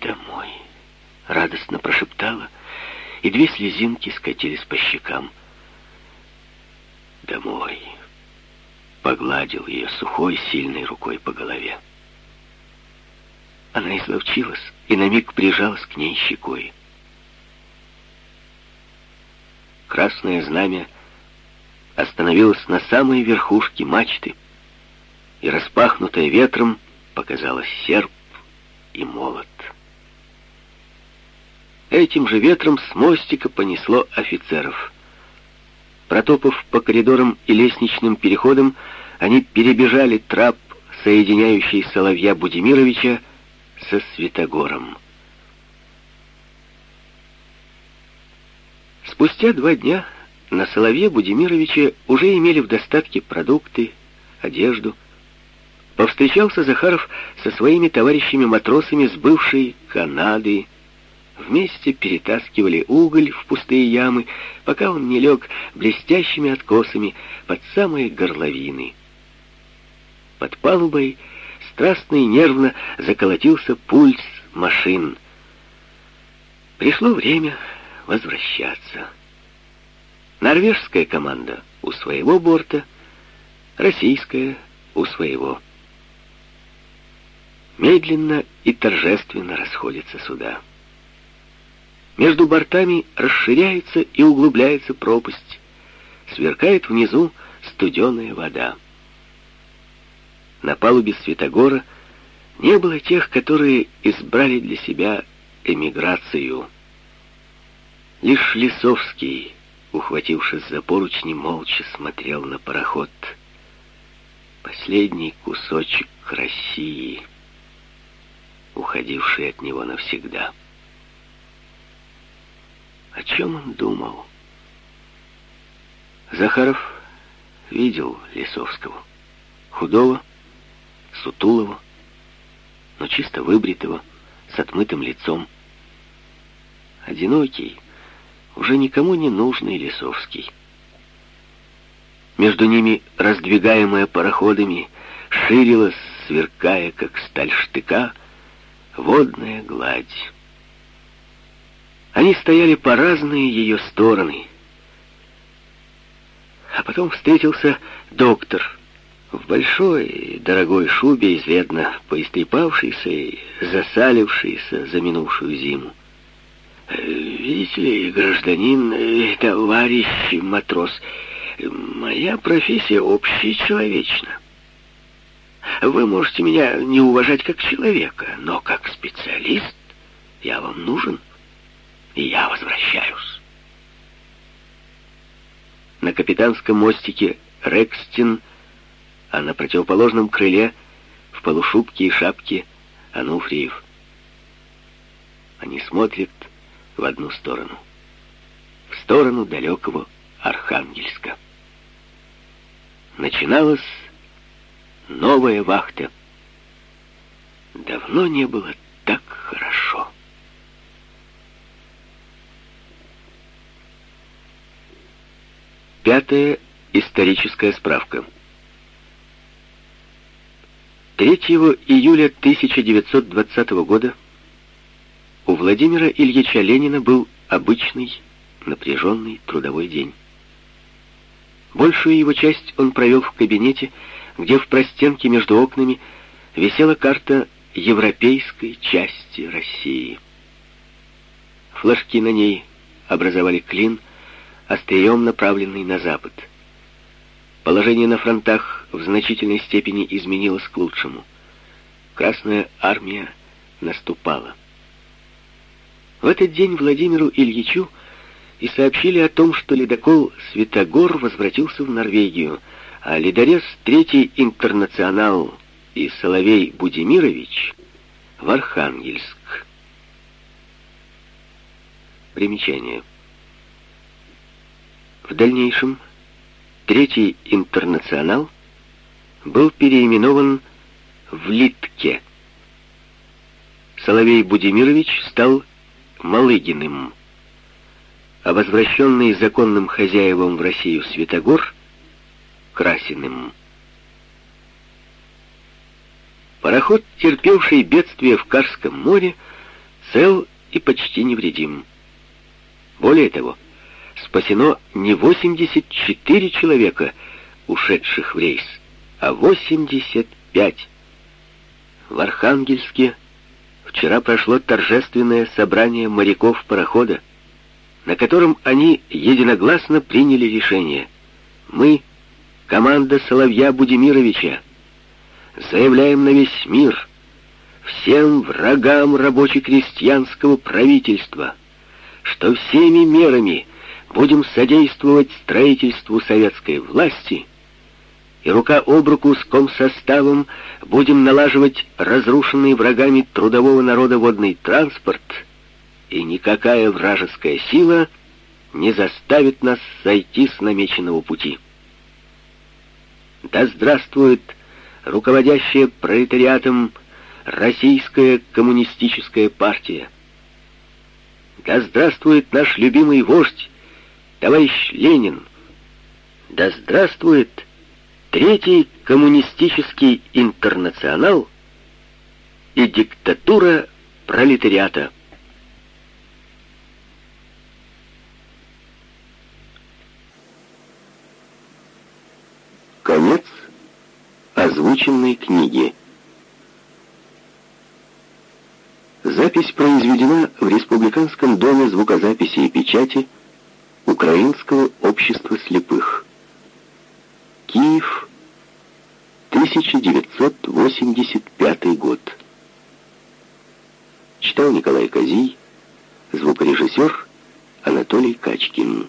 «Домой!» — радостно прошептала, и две слезинки скатились по щекам — домой. Погладил ее сухой, сильной рукой по голове. Она изловчилась и на миг прижалась к ней щекой. Красное знамя остановилось на самой верхушке мачты, и распахнутое ветром показалось серп и молот. Этим же ветром с мостика понесло офицеров — Протопав по коридорам и лестничным переходам, они перебежали трап, соединяющий Соловья Будимировича со Святогором. Спустя два дня на Соловье Будимировиче уже имели в достатке продукты, одежду. Повстречался Захаров со своими товарищами-матросами с бывшей Канады, Вместе перетаскивали уголь в пустые ямы, пока он не лег блестящими откосами под самые горловины. Под палубой страстно и нервно заколотился пульс машин. Пришло время возвращаться. Норвежская команда у своего борта, российская у своего. медленно и торжественно расходятся суда. Между бортами расширяется и углубляется пропасть, сверкает внизу студеная вода. На палубе Святогора не было тех, которые избрали для себя эмиграцию. Лишь Лисовский, ухватившись за поручни, молча смотрел на пароход. Последний кусочек России, уходивший от него навсегда. О чем он думал? Захаров видел Лисовского. Худого, сутулого, но чисто выбритого, с отмытым лицом. Одинокий, уже никому не нужный Лисовский. Между ними, раздвигаемая пароходами, ширилась, сверкая, как сталь штыка, водная гладь. Они стояли по разные ее стороны. А потом встретился доктор в большой дорогой шубе, изрядно поистрепавшийся и засалившийся за минувшую зиму. «Видите ли, гражданин, э, товарищ матрос, моя профессия общечеловечна. Вы можете меня не уважать как человека, но как специалист я вам нужен» и я возвращаюсь. На капитанском мостике Рекстин, а на противоположном крыле в полушубке и шапке Ануфриев. Они смотрят в одну сторону, в сторону далекого Архангельска. Начиналась новая вахта. Давно не было так хорошо. Пятая историческая справка. 3 июля 1920 года у Владимира Ильича Ленина был обычный напряженный трудовой день. Большую его часть он провел в кабинете, где в простенке между окнами висела карта европейской части России. Флажки на ней образовали клин – острием направленный на запад. Положение на фронтах в значительной степени изменилось к лучшему. Красная армия наступала. В этот день Владимиру Ильичу и сообщили о том, что ледокол «Светогор» возвратился в Норвегию, а ледорез «Третий интернационал» и Соловей Будимирович в Архангельск. Примечание. В дальнейшем Третий интернационал был переименован в Литке. Соловей Будимирович стал Малыгиным, а возвращенный законным хозяевам в Россию Святогор — Красиным. Пароход, терпевший бедствие в Карском море, цел и почти невредим. Более того, спасено не 84 человека, ушедших в рейс, а 85. В Архангельске вчера прошло торжественное собрание моряков парохода, на котором они единогласно приняли решение. Мы, команда Соловья Будимировича, заявляем на весь мир, всем врагам рабоче-крестьянского правительства, что всеми мерами будем содействовать строительству советской власти и рука об руку с комсоставом будем налаживать разрушенный врагами трудового народа водный транспорт, и никакая вражеская сила не заставит нас сойти с намеченного пути. Да здравствует руководящая пролетариатом Российская коммунистическая партия! Да здравствует наш любимый вождь товарищ Ленин, да здравствует Третий коммунистический интернационал и диктатура пролетариата. Конец озвученной книги. Запись произведена в Республиканском доме звукозаписи и печати Украинского общества слепых. Киев, 1985 год. Читал Николай Козий, звукорежиссер Анатолий Качкин.